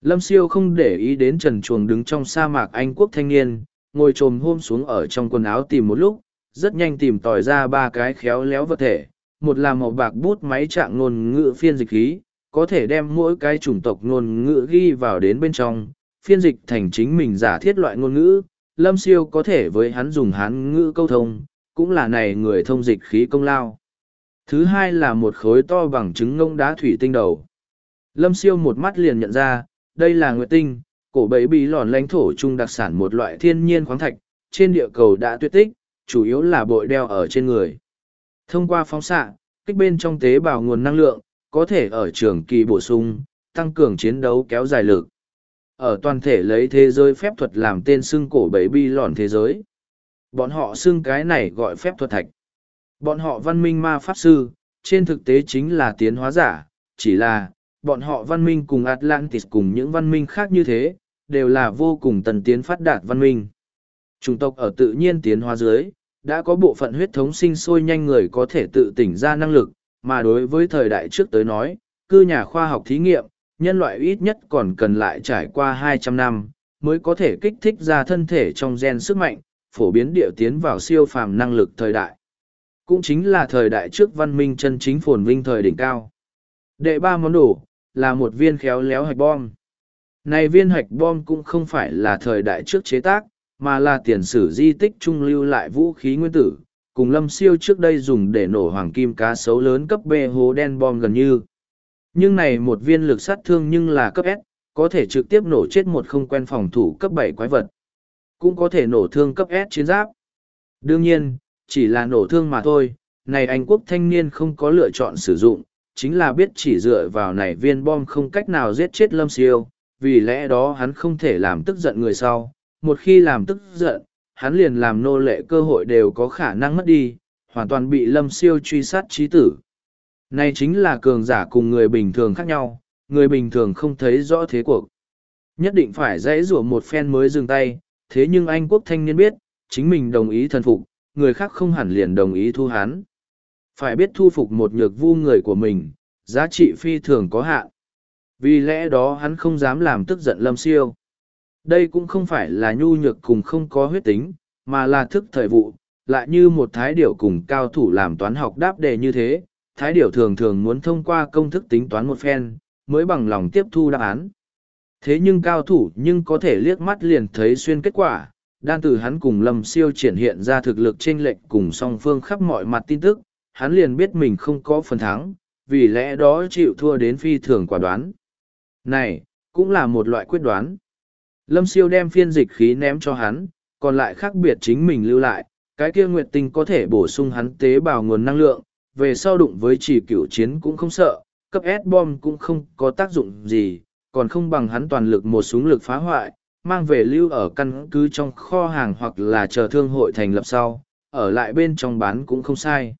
Lâm siêu không để ý đến trần chuồng đứng trong sa mạc Anh quốc thanh niên, ngồi trồm hôm xuống ở trong quần áo tìm một lúc, rất nhanh tìm tòi ra ba cái khéo léo vật thể, một là màu bạc bút máy trạng ngôn ngữ phiên dịch khí, có thể đem mỗi cái chủng tộc ngôn ngữ ghi vào đến bên trong, phiên dịch thành chính mình giả thiết loại ngôn ngữ, lâm siêu có thể với hắn dùng hán ngữ câu thông cũng là này người thông dịch khí công lao. Thứ hai là một khối to bằng trứng ngông đá thủy tinh đầu. Lâm siêu một mắt liền nhận ra đây là nguyệt tinh cổ bẫy bí lòn lãnh thổ chung đặc sản một loại thiên nhiên khoáng thạch, trên địa cầu đã tuyệt tích, chủ yếu là bội đeo ở trên người. Thông qua phóng xạ, kích bên trong tế bào nguồn năng lượng, có thể ở trường kỳ bổ sung, tăng cường chiến đấu kéo dài lực. Ở toàn thể lấy thế giới phép thuật làm tên xưng cổ bẫy bi lòn thế giới. Bọn họ xưng cái này gọi phép thuật thạch. Bọn họ văn minh ma pháp sư, trên thực tế chính là tiến hóa giả, chỉ là, bọn họ văn minh cùng atlantis cùng những văn minh khác như thế đều là vô cùng tần tiến phát đạt văn minh chủng tộc ở tự nhiên tiến hóa dưới đã có bộ phận huyết thống sinh sôi nhanh người có thể tự tỉnh ra năng lực mà đối với thời đại trước tới nói cư nhà khoa học thí nghiệm nhân loại ít nhất còn cần lại trải qua 200 năm, mới có thể kích thích ra thân thể trong gen sức mạnh, phổ biến địa tiến vào siêu phàm năng lực thời đại. Cũng chính là thời đại trước văn minh chân chính phồn vinh thời đỉnh cao. Đệ ba món đồ, là một viên khéo léo hạch bom. Này viên hạch bom cũng không phải là thời đại trước chế tác, mà là tiền sử di tích trung lưu lại vũ khí nguyên tử, cùng lâm siêu trước đây dùng để nổ hoàng kim cá sấu lớn cấp B hố đen bom gần như. Nhưng này một viên lực sát thương nhưng là cấp S, có thể trực tiếp nổ chết một không quen phòng thủ cấp bảy quái vật. Cũng có thể nổ thương cấp S chiến giáp. Đương nhiên, chỉ là nổ thương mà thôi, này Anh quốc thanh niên không có lựa chọn sử dụng, chính là biết chỉ dựa vào này viên bom không cách nào giết chết lâm siêu, vì lẽ đó hắn không thể làm tức giận người sau. Một khi làm tức giận, hắn liền làm nô lệ cơ hội đều có khả năng mất đi, hoàn toàn bị lâm siêu truy sát trí tử. Này chính là cường giả cùng người bình thường khác nhau, người bình thường không thấy rõ thế cuộc. Nhất định phải dãy rủa một phen mới dừng tay, thế nhưng Anh quốc thanh niên biết, chính mình đồng ý thần phục, người khác không hẳn liền đồng ý thu hắn. Phải biết thu phục một nhược vu người của mình, giá trị phi thường có hạn. Vì lẽ đó hắn không dám làm tức giận lâm siêu. Đây cũng không phải là nhu nhược cùng không có huyết tính, mà là thức thời vụ, lại như một thái điểu cùng cao thủ làm toán học đáp đề như thế, thái điểu thường thường muốn thông qua công thức tính toán một phen, mới bằng lòng tiếp thu đáp án. Thế nhưng cao thủ nhưng có thể liếc mắt liền thấy xuyên kết quả, đan từ hắn cùng lâm siêu triển hiện ra thực lực chênh lệch cùng song phương khắp mọi mặt tin tức, hắn liền biết mình không có phần thắng, vì lẽ đó chịu thua đến phi thường quả đoán. Này, cũng là một loại quyết đoán. Lâm siêu đem phiên dịch khí ném cho hắn, còn lại khác biệt chính mình lưu lại, cái kia nguyệt tinh có thể bổ sung hắn tế bào nguồn năng lượng, về sau đụng với chỉ cửu chiến cũng không sợ, cấp S bom cũng không có tác dụng gì, còn không bằng hắn toàn lực một súng lực phá hoại, mang về lưu ở căn cứ trong kho hàng hoặc là chờ thương hội thành lập sau, ở lại bên trong bán cũng không sai.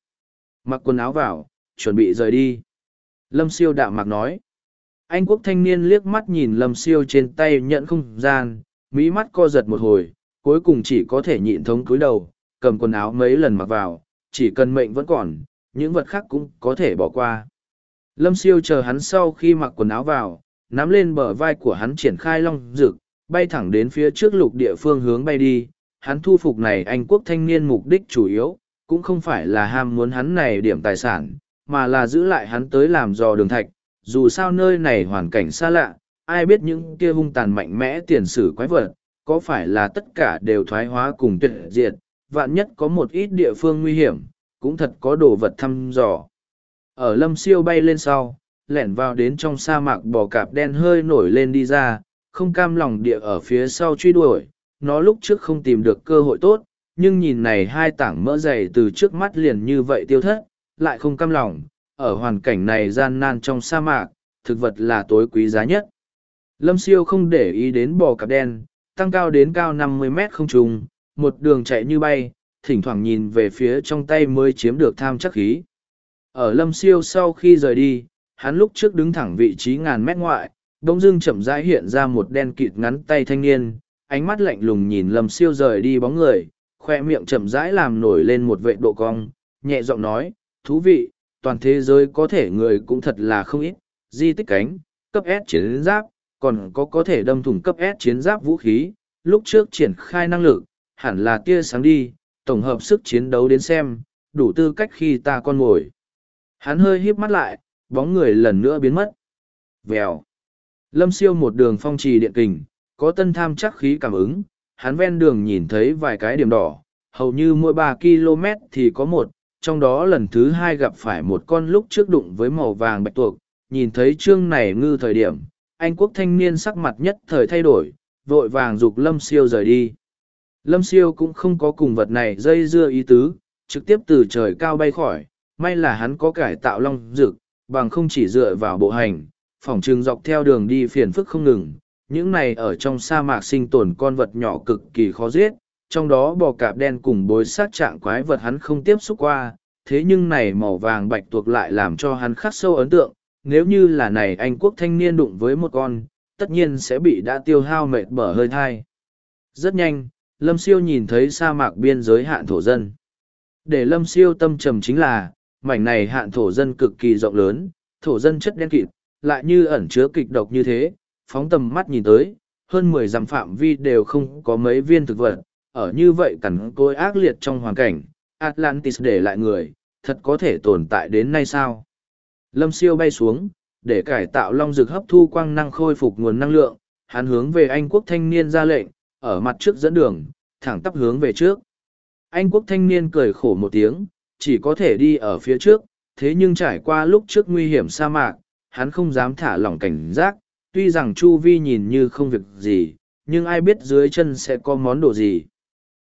Mặc quần áo vào, chuẩn bị rời đi. Lâm siêu đạm mặc nói. Anh quốc thanh niên liếc mắt nhìn lâm siêu trên tay nhận không gian, mỹ mắt co giật một hồi, cuối cùng chỉ có thể nhịn thống cúi đầu, cầm quần áo mấy lần mặc vào, chỉ cần mệnh vẫn còn, những vật khác cũng có thể bỏ qua. Lâm siêu chờ hắn sau khi mặc quần áo vào, nắm lên bờ vai của hắn triển khai long rực, bay thẳng đến phía trước lục địa phương hướng bay đi. Hắn thu phục này Anh quốc thanh niên mục đích chủ yếu, cũng không phải là ham muốn hắn này điểm tài sản, mà là giữ lại hắn tới làm dò đường thạch. Dù sao nơi này hoàn cảnh xa lạ, ai biết những kia hung tàn mạnh mẽ tiền sử quái vật, có phải là tất cả đều thoái hóa cùng tuyệt diệt, vạn nhất có một ít địa phương nguy hiểm, cũng thật có đồ vật thăm dò. Ở lâm siêu bay lên sau, lẻn vào đến trong sa mạc bò cạp đen hơi nổi lên đi ra, không cam lòng địa ở phía sau truy đuổi, nó lúc trước không tìm được cơ hội tốt, nhưng nhìn này hai tảng mỡ dày từ trước mắt liền như vậy tiêu thất, lại không cam lòng, ở hoàn cảnh này gian nan trong sa mạc, thực vật là tối quý giá nhất. Lâm siêu không để ý đến bò cạp đen, tăng cao đến cao năm mươi mét không trùng, một đường chạy như bay, thỉnh thoảng nhìn về phía trong tay mới chiếm được tham chắc khí. Ở lâm siêu sau khi rời đi, hắn lúc trước đứng thẳng vị trí ngàn mét ngoại, đông dưng chậm rãi hiện ra một đen kịt ngắn tay thanh niên, ánh mắt lạnh lùng nhìn lâm siêu rời đi bóng người, khoe miệng chậm rãi làm nổi lên một vệ độ cong, nhẹ giọng nói, thú vị, toàn thế giới có thể người cũng thật là không ít, di tích cánh, cấp S chiến giáp, còn có có thể đâm thủng cấp S chiến giáp vũ khí, lúc trước triển khai năng lực, hẳn là tia sáng đi, tổng hợp sức chiến đấu đến xem, đủ tư cách khi ta con ngồi. Hắn hơi híp mắt lại, bóng người lần nữa biến mất. Vèo. Lâm siêu một đường phong trì điện kình, có tân tham chắc khí cảm ứng, hắn ven đường nhìn thấy vài cái điểm đỏ, hầu như mỗi ba km thì có một, trong đó lần thứ hai gặp phải một con lúc trước đụng với màu vàng bạch tuộc, nhìn thấy chương này ngư thời điểm, anh quốc thanh niên sắc mặt nhất thời thay đổi, vội vàng dục lâm siêu rời đi. Lâm siêu cũng không có cùng vật này dây dưa ý tứ, trực tiếp từ trời cao bay khỏi, may là hắn có cải tạo long rực bằng không chỉ dựa vào bộ hành, phỏng trường dọc theo đường đi phiền phức không ngừng. Những này ở trong sa mạc sinh tồn con vật nhỏ cực kỳ khó giết, trong đó bò cạp đen cùng bối sát trạng quái vật hắn không tiếp xúc qua, thế nhưng này màu vàng bạch tuộc lại làm cho hắn khắc sâu ấn tượng, nếu như là này anh quốc thanh niên đụng với một con, tất nhiên sẽ bị đã tiêu hao mệt bở hơi thai. Rất nhanh, Lâm Siêu nhìn thấy sa mạc biên giới hạn thổ dân. Để Lâm Siêu tâm trầm chính là, mảnh này hạn thổ dân cực kỳ rộng lớn, thổ dân chất đen kịt, lại như ẩn chứa kịch độc như thế, phóng tầm mắt nhìn tới, hơn mười dặm phạm vi đều không có mấy viên thực vật, ở như vậy cẩn côi ác liệt trong hoàn cảnh, Atlantis để lại người, thật có thể tồn tại đến nay sao? Lâm siêu bay xuống, để cải tạo long dược hấp thu quang năng khôi phục nguồn năng lượng, hắn hướng về Anh quốc thanh niên ra lệnh, ở mặt trước dẫn đường, thẳng tắp hướng về trước. Anh quốc thanh niên cười khổ một tiếng, chỉ có thể đi ở phía trước, thế nhưng trải qua lúc trước nguy hiểm sa mạc, hắn không dám thả lỏng cảnh giác, tuy rằng Chu Vi nhìn như không việc gì, nhưng ai biết dưới chân sẽ có món đồ gì.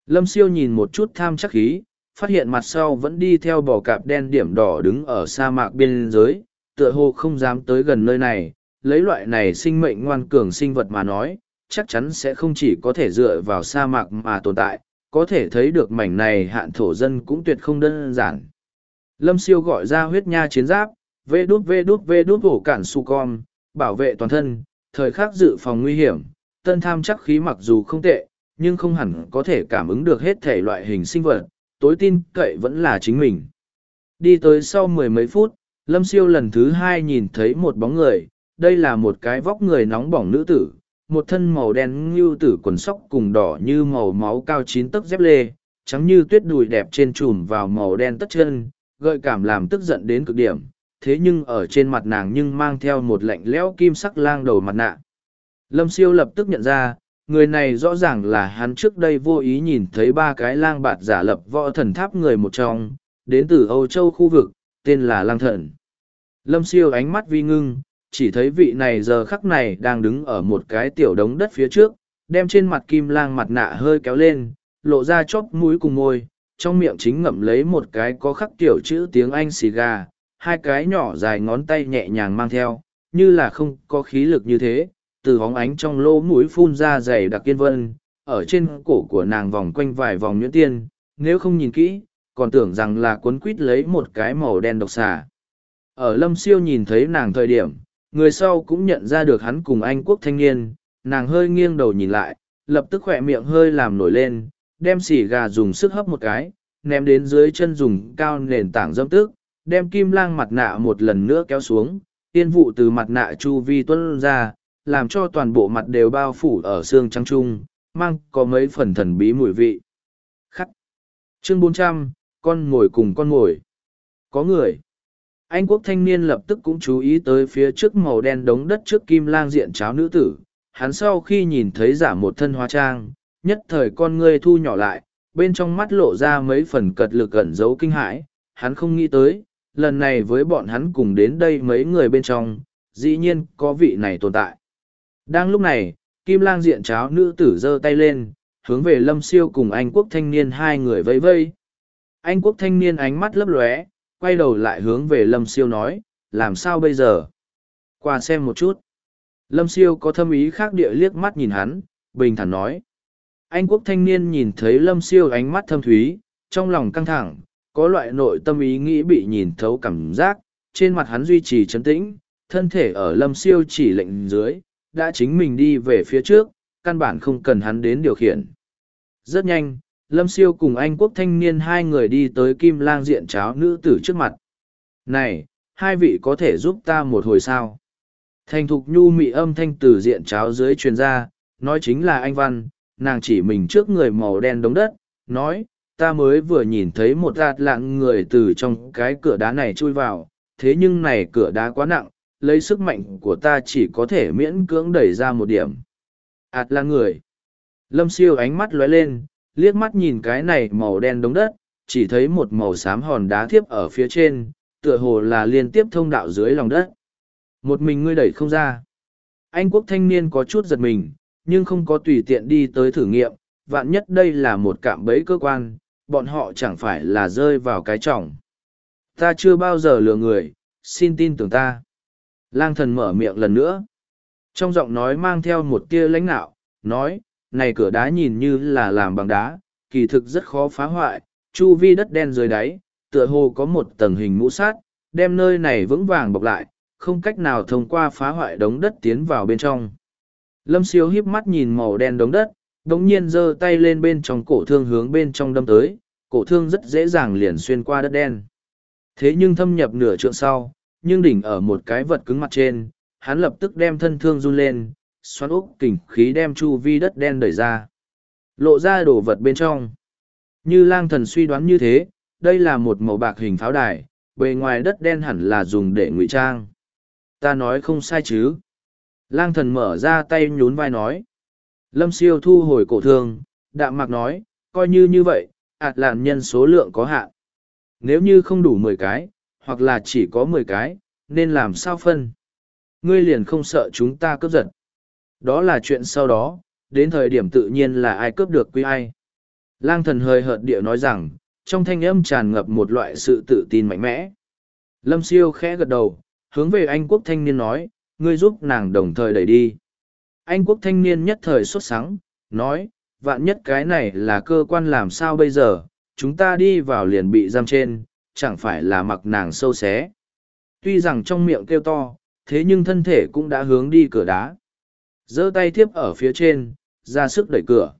Lâm siêu nhìn một chút tham chắc khí, phát hiện mặt sau vẫn đi theo bò cạp đen điểm đỏ đứng ở sa mạc biên giới, tựa hồ không dám tới gần nơi này, lấy loại này sinh mệnh ngoan cường sinh vật mà nói, chắc chắn sẽ không chỉ có thể dựa vào sa mạc mà tồn tại, có thể thấy được mảnh này hạn thổ dân cũng tuyệt không đơn giản. Lâm siêu gọi ra huyết nha chiến giáp, vê đút vê đút vê đút hổ cản su con, bảo vệ toàn thân, thời khắc dự phòng nguy hiểm, tân tham chắc khí mặc dù không tệ, nhưng không hẳn có thể cảm ứng được hết thể loại hình sinh vật, tối tin cậy vẫn là chính mình. Đi tới sau mười mấy phút, Lâm Siêu lần thứ hai nhìn thấy một bóng người, đây là một cái vóc người nóng bỏng nữ tử, một thân màu đen như tử quần sóc cùng đỏ như màu máu cao chín tấc dép lê, trắng như tuyết đùi đẹp trên trùm vào màu đen tất chân, gợi cảm làm tức giận đến cực điểm, thế nhưng ở trên mặt nàng nhưng mang theo một lạnh lẽo kim sắc lang đầu mặt nạ. Lâm siêu lập tức nhận ra, người này rõ ràng là hắn trước đây vô ý nhìn thấy ba cái lang bạt giả lập võ thần tháp người một trong, đến từ Âu Châu khu vực, tên là lang thần. Lâm siêu ánh mắt vi ngưng, chỉ thấy vị này giờ khắc này đang đứng ở một cái tiểu đống đất phía trước, đem trên mặt kim lang mặt nạ hơi kéo lên, lộ ra chóp mũi cùng môi, trong miệng chính ngậm lấy một cái có khắc kiểu chữ tiếng Anh xì gà, hai cái nhỏ dài ngón tay nhẹ nhàng mang theo, như là không có khí lực như thế, từ hóng ánh trong lỗ mũi phun ra dày đặc kiên vân, ở trên cổ của nàng vòng quanh vài vòng nhuyễn tiên, nếu không nhìn kỹ, còn tưởng rằng là cuốn quít lấy một cái màu đen độc xà. Ở lâm siêu nhìn thấy nàng thời điểm, người sau cũng nhận ra được hắn cùng anh quốc thanh niên, nàng hơi nghiêng đầu nhìn lại, lập tức khỏe miệng hơi làm nổi lên, đem xỉ gà dùng sức hấp một cái, ném đến dưới chân dùng cao nền tảng dâm tức, đem kim lang mặt nạ một lần nữa kéo xuống, tiên vụ từ mặt nạ chu vi tuân ra, làm cho toàn bộ mặt đều bao phủ ở xương trắng trung, mang có mấy phần thần bí mùi vị. Khắc. Chương bốn trăm con ngồi cùng con ngồi. Có người. Anh quốc thanh niên lập tức cũng chú ý tới phía trước màu đen đống đất trước kim lang diện cháo nữ tử. Hắn sau khi nhìn thấy giả một thân hóa trang, nhất thời con ngươi thu nhỏ lại, bên trong mắt lộ ra mấy phần cật lực ẩn giấu kinh hãi. Hắn không nghĩ tới, lần này với bọn hắn cùng đến đây mấy người bên trong, dĩ nhiên có vị này tồn tại. Đang lúc này, Kim Lang diện cháo nữ tử giơ tay lên, hướng về Lâm Siêu cùng Anh Quốc thanh niên hai người vẫy vây. Anh Quốc thanh niên ánh mắt lấp lóe, quay đầu lại hướng về Lâm Siêu nói, làm sao bây giờ? Qua xem một chút. Lâm Siêu có thâm ý khác địa liếc mắt nhìn hắn, bình thản nói. Anh Quốc thanh niên nhìn thấy Lâm Siêu ánh mắt thâm thúy, trong lòng căng thẳng, có loại nội tâm ý nghĩ bị nhìn thấu cảm giác, trên mặt hắn duy trì trấn tĩnh, thân thể ở Lâm Siêu chỉ lệnh dưới, đã chính mình đi về phía trước, căn bản không cần hắn đến điều khiển. Rất nhanh, Lâm Siêu cùng anh quốc thanh niên hai người đi tới kim lang diện cháo nữ tử trước mặt. Này, hai vị có thể giúp ta một hồi sao? Thành thục nhu mị âm thanh từ diện cháo dưới truyền ra, nói chính là anh Văn, nàng chỉ mình trước người màu đen đống đất, nói, ta mới vừa nhìn thấy một gạt lạng người từ trong cái cửa đá này chui vào, thế nhưng này cửa đá quá nặng, lấy sức mạnh của ta chỉ có thể miễn cưỡng đẩy ra một điểm. ạt là người. Lâm siêu ánh mắt lóe lên, liếc mắt nhìn cái này màu đen đống đất, chỉ thấy một màu xám hòn đá thiếp ở phía trên, tựa hồ là liên tiếp thông đạo dưới lòng đất. Một mình ngươi đẩy không ra. Anh quốc thanh niên có chút giật mình, nhưng không có tùy tiện đi tới thử nghiệm, vạn nhất đây là một cạm bẫy cơ quan, bọn họ chẳng phải là rơi vào cái trọng. Ta chưa bao giờ lừa người, xin tin tưởng ta. Lang thần mở miệng lần nữa. Trong giọng nói mang theo một tia lãnh nạo, nói, này cửa đá nhìn như là làm bằng đá, kỳ thực rất khó phá hoại, chu vi đất đen dưới đáy, tựa hồ có một tầng hình mũ sát, đem nơi này vững vàng bọc lại, không cách nào thông qua phá hoại đống đất tiến vào bên trong. Lâm siêu híp mắt nhìn màu đen đống đất, đống nhiên giơ tay lên bên trong cổ thương hướng bên trong đâm tới, cổ thương rất dễ dàng liền xuyên qua đất đen. Thế nhưng thâm nhập nửa trượng sau, nhưng đỉnh ở một cái vật cứng mặt trên, hắn lập tức đem thân thương run lên, xoắn úc kình khí đem chu vi đất đen đẩy ra. Lộ ra đồ vật bên trong. Như lang thần suy đoán như thế, đây là một màu bạc hình pháo đài, bề ngoài đất đen hẳn là dùng để ngụy trang. Ta nói không sai chứ. Lang thần mở ra tay nhún vai nói. Lâm siêu thu hồi cổ thương, đạm mạc nói, coi như như vậy, ạt lạn nhân số lượng có hạn. Nếu như không đủ mười cái, hoặc là chỉ có mười cái, nên làm sao phân? Ngươi liền không sợ chúng ta cướp giật. Đó là chuyện sau đó, đến thời điểm tự nhiên là ai cướp được quý ai. Lang thần hơi hợt địa nói rằng, trong thanh âm tràn ngập một loại sự tự tin mạnh mẽ. Lâm siêu khẽ gật đầu, hướng về anh quốc thanh niên nói, ngươi giúp nàng đồng thời đẩy đi. Anh quốc thanh niên nhất thời xuất sáng, nói, vạn nhất cái này là cơ quan làm sao bây giờ, chúng ta đi vào liền bị giam trên, chẳng phải là mặc nàng sâu xé. Tuy rằng trong miệng kêu to, thế nhưng thân thể cũng đã hướng đi cửa đá. giơ tay thiếp ở phía trên, ra sức đẩy cửa.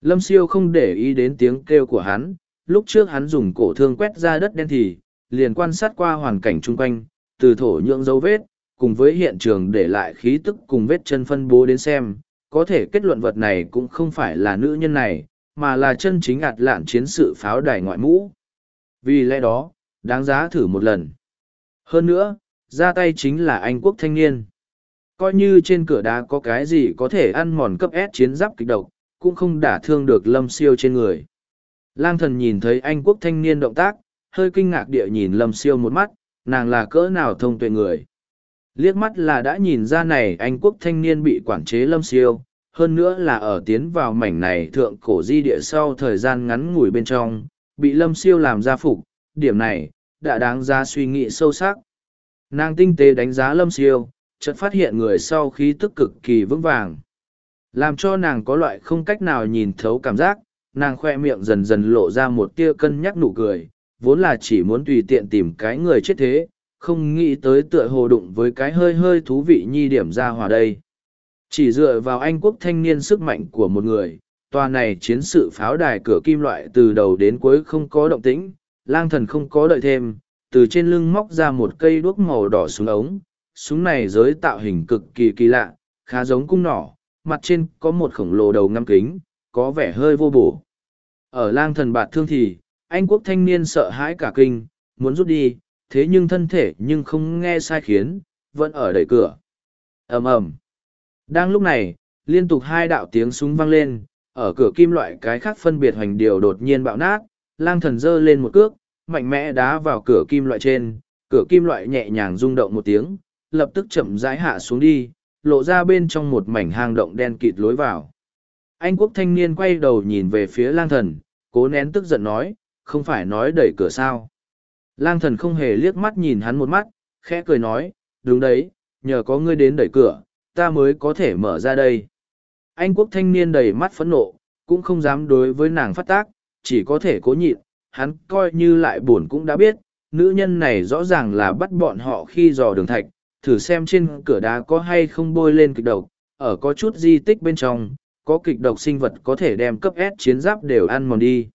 Lâm siêu không để ý đến tiếng kêu của hắn, lúc trước hắn dùng cổ thương quét ra đất đen thì, liền quan sát qua hoàn cảnh chung quanh, từ thổ nhượng dấu vết, cùng với hiện trường để lại khí tức cùng vết chân phân bố đến xem, có thể kết luận vật này cũng không phải là nữ nhân này, mà là chân chính ạt lạn chiến sự pháo đài ngoại mũ. Vì lẽ đó, đáng giá thử một lần. Hơn nữa, ra tay chính là Anh quốc thanh niên. Coi như trên cửa đá có cái gì có thể ăn mòn cấp S chiến giáp kịch độc, cũng không đả thương được lâm siêu trên người. Lang thần nhìn thấy Anh quốc thanh niên động tác, hơi kinh ngạc địa nhìn lâm siêu một mắt, nàng là cỡ nào thông tuệ người. Liếc mắt là đã nhìn ra này Anh quốc thanh niên bị quản chế lâm siêu, hơn nữa là ở tiến vào mảnh này thượng cổ di địa sau thời gian ngắn ngủi bên trong, bị lâm siêu làm ra phục, điểm này, đã đáng ra suy nghĩ sâu sắc. Nàng tinh tế đánh giá lâm siêu, chợt phát hiện người sau khí tức cực kỳ vững vàng. Làm cho nàng có loại không cách nào nhìn thấu cảm giác, nàng khoe miệng dần dần lộ ra một tia cân nhắc nụ cười, vốn là chỉ muốn tùy tiện tìm cái người chết thế, không nghĩ tới tựa hồ đụng với cái hơi hơi thú vị nhi điểm ra hòa đây. Chỉ dựa vào Anh quốc thanh niên sức mạnh của một người, tòa này chiến sự pháo đài cửa kim loại từ đầu đến cuối không có động tĩnh, lang thần không có đợi thêm, từ trên lưng móc ra một cây đuốc màu đỏ xuống ống. Súng này giới tạo hình cực kỳ kỳ lạ, khá giống cung nỏ, mặt trên có một khổng lồ đầu ngăm kính, có vẻ hơi vô bổ. Ở lang thần bạt thương thì, anh quốc thanh niên sợ hãi cả kinh, muốn rút đi, thế nhưng thân thể nhưng không nghe sai khiến, vẫn ở đẩy cửa. ầm ầm Đang lúc này, liên tục hai đạo tiếng súng vang lên, ở cửa kim loại cái khác phân biệt hoành điều đột nhiên bạo nát, lang thần giơ lên một cước, mạnh mẽ đá vào cửa kim loại trên, cửa kim loại nhẹ nhàng rung động một tiếng, lập tức chậm rãi hạ xuống đi, lộ ra bên trong một mảnh hang động đen kịt lối vào. Anh quốc thanh niên quay đầu nhìn về phía lang thần, cố nén tức giận nói, không phải nói đẩy cửa sao. Lang thần không hề liếc mắt nhìn hắn một mắt, khẽ cười nói, đúng đấy, nhờ có ngươi đến đẩy cửa, ta mới có thể mở ra đây. Anh quốc thanh niên đầy mắt phẫn nộ, cũng không dám đối với nàng phát tác, chỉ có thể cố nhịn, hắn coi như lại buồn cũng đã biết, nữ nhân này rõ ràng là bắt bọn họ khi dò đường thạch, thử xem trên cửa đá có hay không bôi lên kịch độc, ở có chút di tích bên trong, có kịch độc sinh vật có thể đem cấp S chiến giáp đều ăn mòn đi.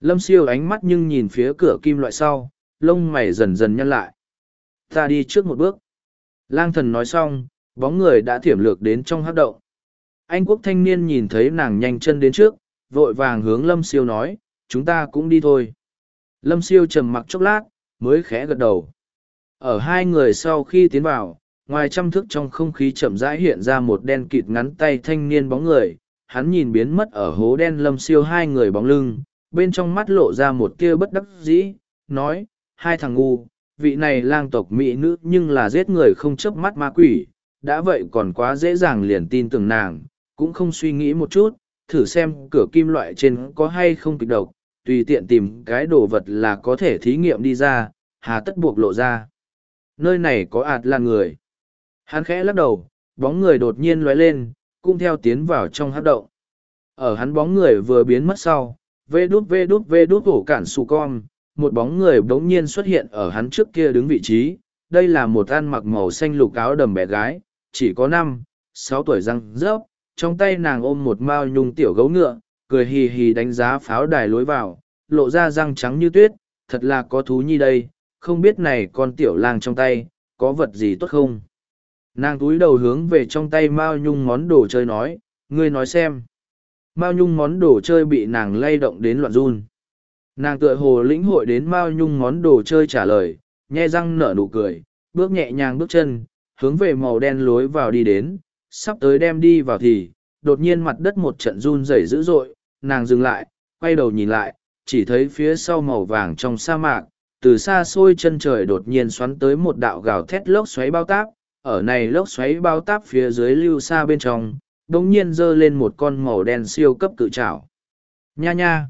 Lâm siêu ánh mắt nhưng nhìn phía cửa kim loại sau, lông mày dần dần nhăn lại. Ta đi trước một bước. Lang thần nói xong, bóng người đã thiểm lược đến trong hát động. Anh quốc thanh niên nhìn thấy nàng nhanh chân đến trước, vội vàng hướng lâm siêu nói, chúng ta cũng đi thôi. Lâm siêu trầm mặc chốc lát, mới khẽ gật đầu. Ở hai người sau khi tiến vào, ngoài trăm thước trong không khí chậm rãi hiện ra một đen kịt ngắn tay thanh niên bóng người, hắn nhìn biến mất ở hố đen lâm siêu hai người bóng lưng, bên trong mắt lộ ra một tia bất đắc dĩ, nói, hai thằng ngu, vị này lang tộc mỹ nữ nhưng là giết người không chớp mắt ma quỷ, đã vậy còn quá dễ dàng liền tin tưởng nàng, cũng không suy nghĩ một chút, thử xem cửa kim loại trên có hay không kịch độc, tùy tiện tìm cái đồ vật là có thể thí nghiệm đi ra, hà tất buộc lộ ra. Nơi này có ạt là người. Hắn khẽ lắc đầu, bóng người đột nhiên lóe lên, cũng theo tiến vào trong hát động. Ở hắn bóng người vừa biến mất sau, vê đút vê đút vê đút hổ cản xù con, một bóng người bỗng nhiên xuất hiện ở hắn trước kia đứng vị trí. Đây là một ăn mặc màu xanh lục áo đầm bé gái, chỉ có năm, sáu tuổi răng rớp, trong tay nàng ôm một mao nhung tiểu gấu ngựa, cười hì hì đánh giá pháo đài lối vào, lộ ra răng trắng như tuyết, thật là có thú nhi đây, không biết này con tiểu lang trong tay, có vật gì tốt không? Nàng túi đầu hướng về trong tay Mao Nhung món đồ chơi nói, ngươi nói xem. Mao Nhung món đồ chơi bị nàng lay động đến loạn run. Nàng tựa hồ lĩnh hội đến Mao Nhung món đồ chơi trả lời, nhe răng nở nụ cười, bước nhẹ nhàng bước chân, hướng về màu đen lối vào đi đến, sắp tới đem đi vào thì, đột nhiên mặt đất một trận run rẩy dữ dội, nàng dừng lại, quay đầu nhìn lại, chỉ thấy phía sau màu vàng trong sa mạc, từ xa xôi chân trời đột nhiên xoắn tới một đạo gào thét lốc xoáy bao táp, ở này lốc xoáy bao táp phía dưới lưu xa bên trong, đống nhiên dơ lên một con màu đen siêu cấp cự trảo. Nha nha!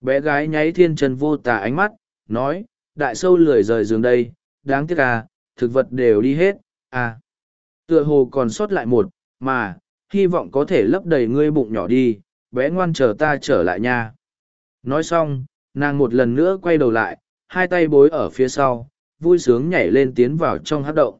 bé gái nháy thiên trần vô tà ánh mắt nói đại sâu lười rời giường đây đáng tiếc à thực vật đều đi hết à tựa hồ còn sót lại một, mà, hy vọng có thể lấp đầy ngươi bụng nhỏ đi, bé ngoan chờ ta trở lại nha. Nói xong, nàng một lần nữa quay đầu lại, hai tay bối ở phía sau, vui sướng nhảy lên tiến vào trong hát động.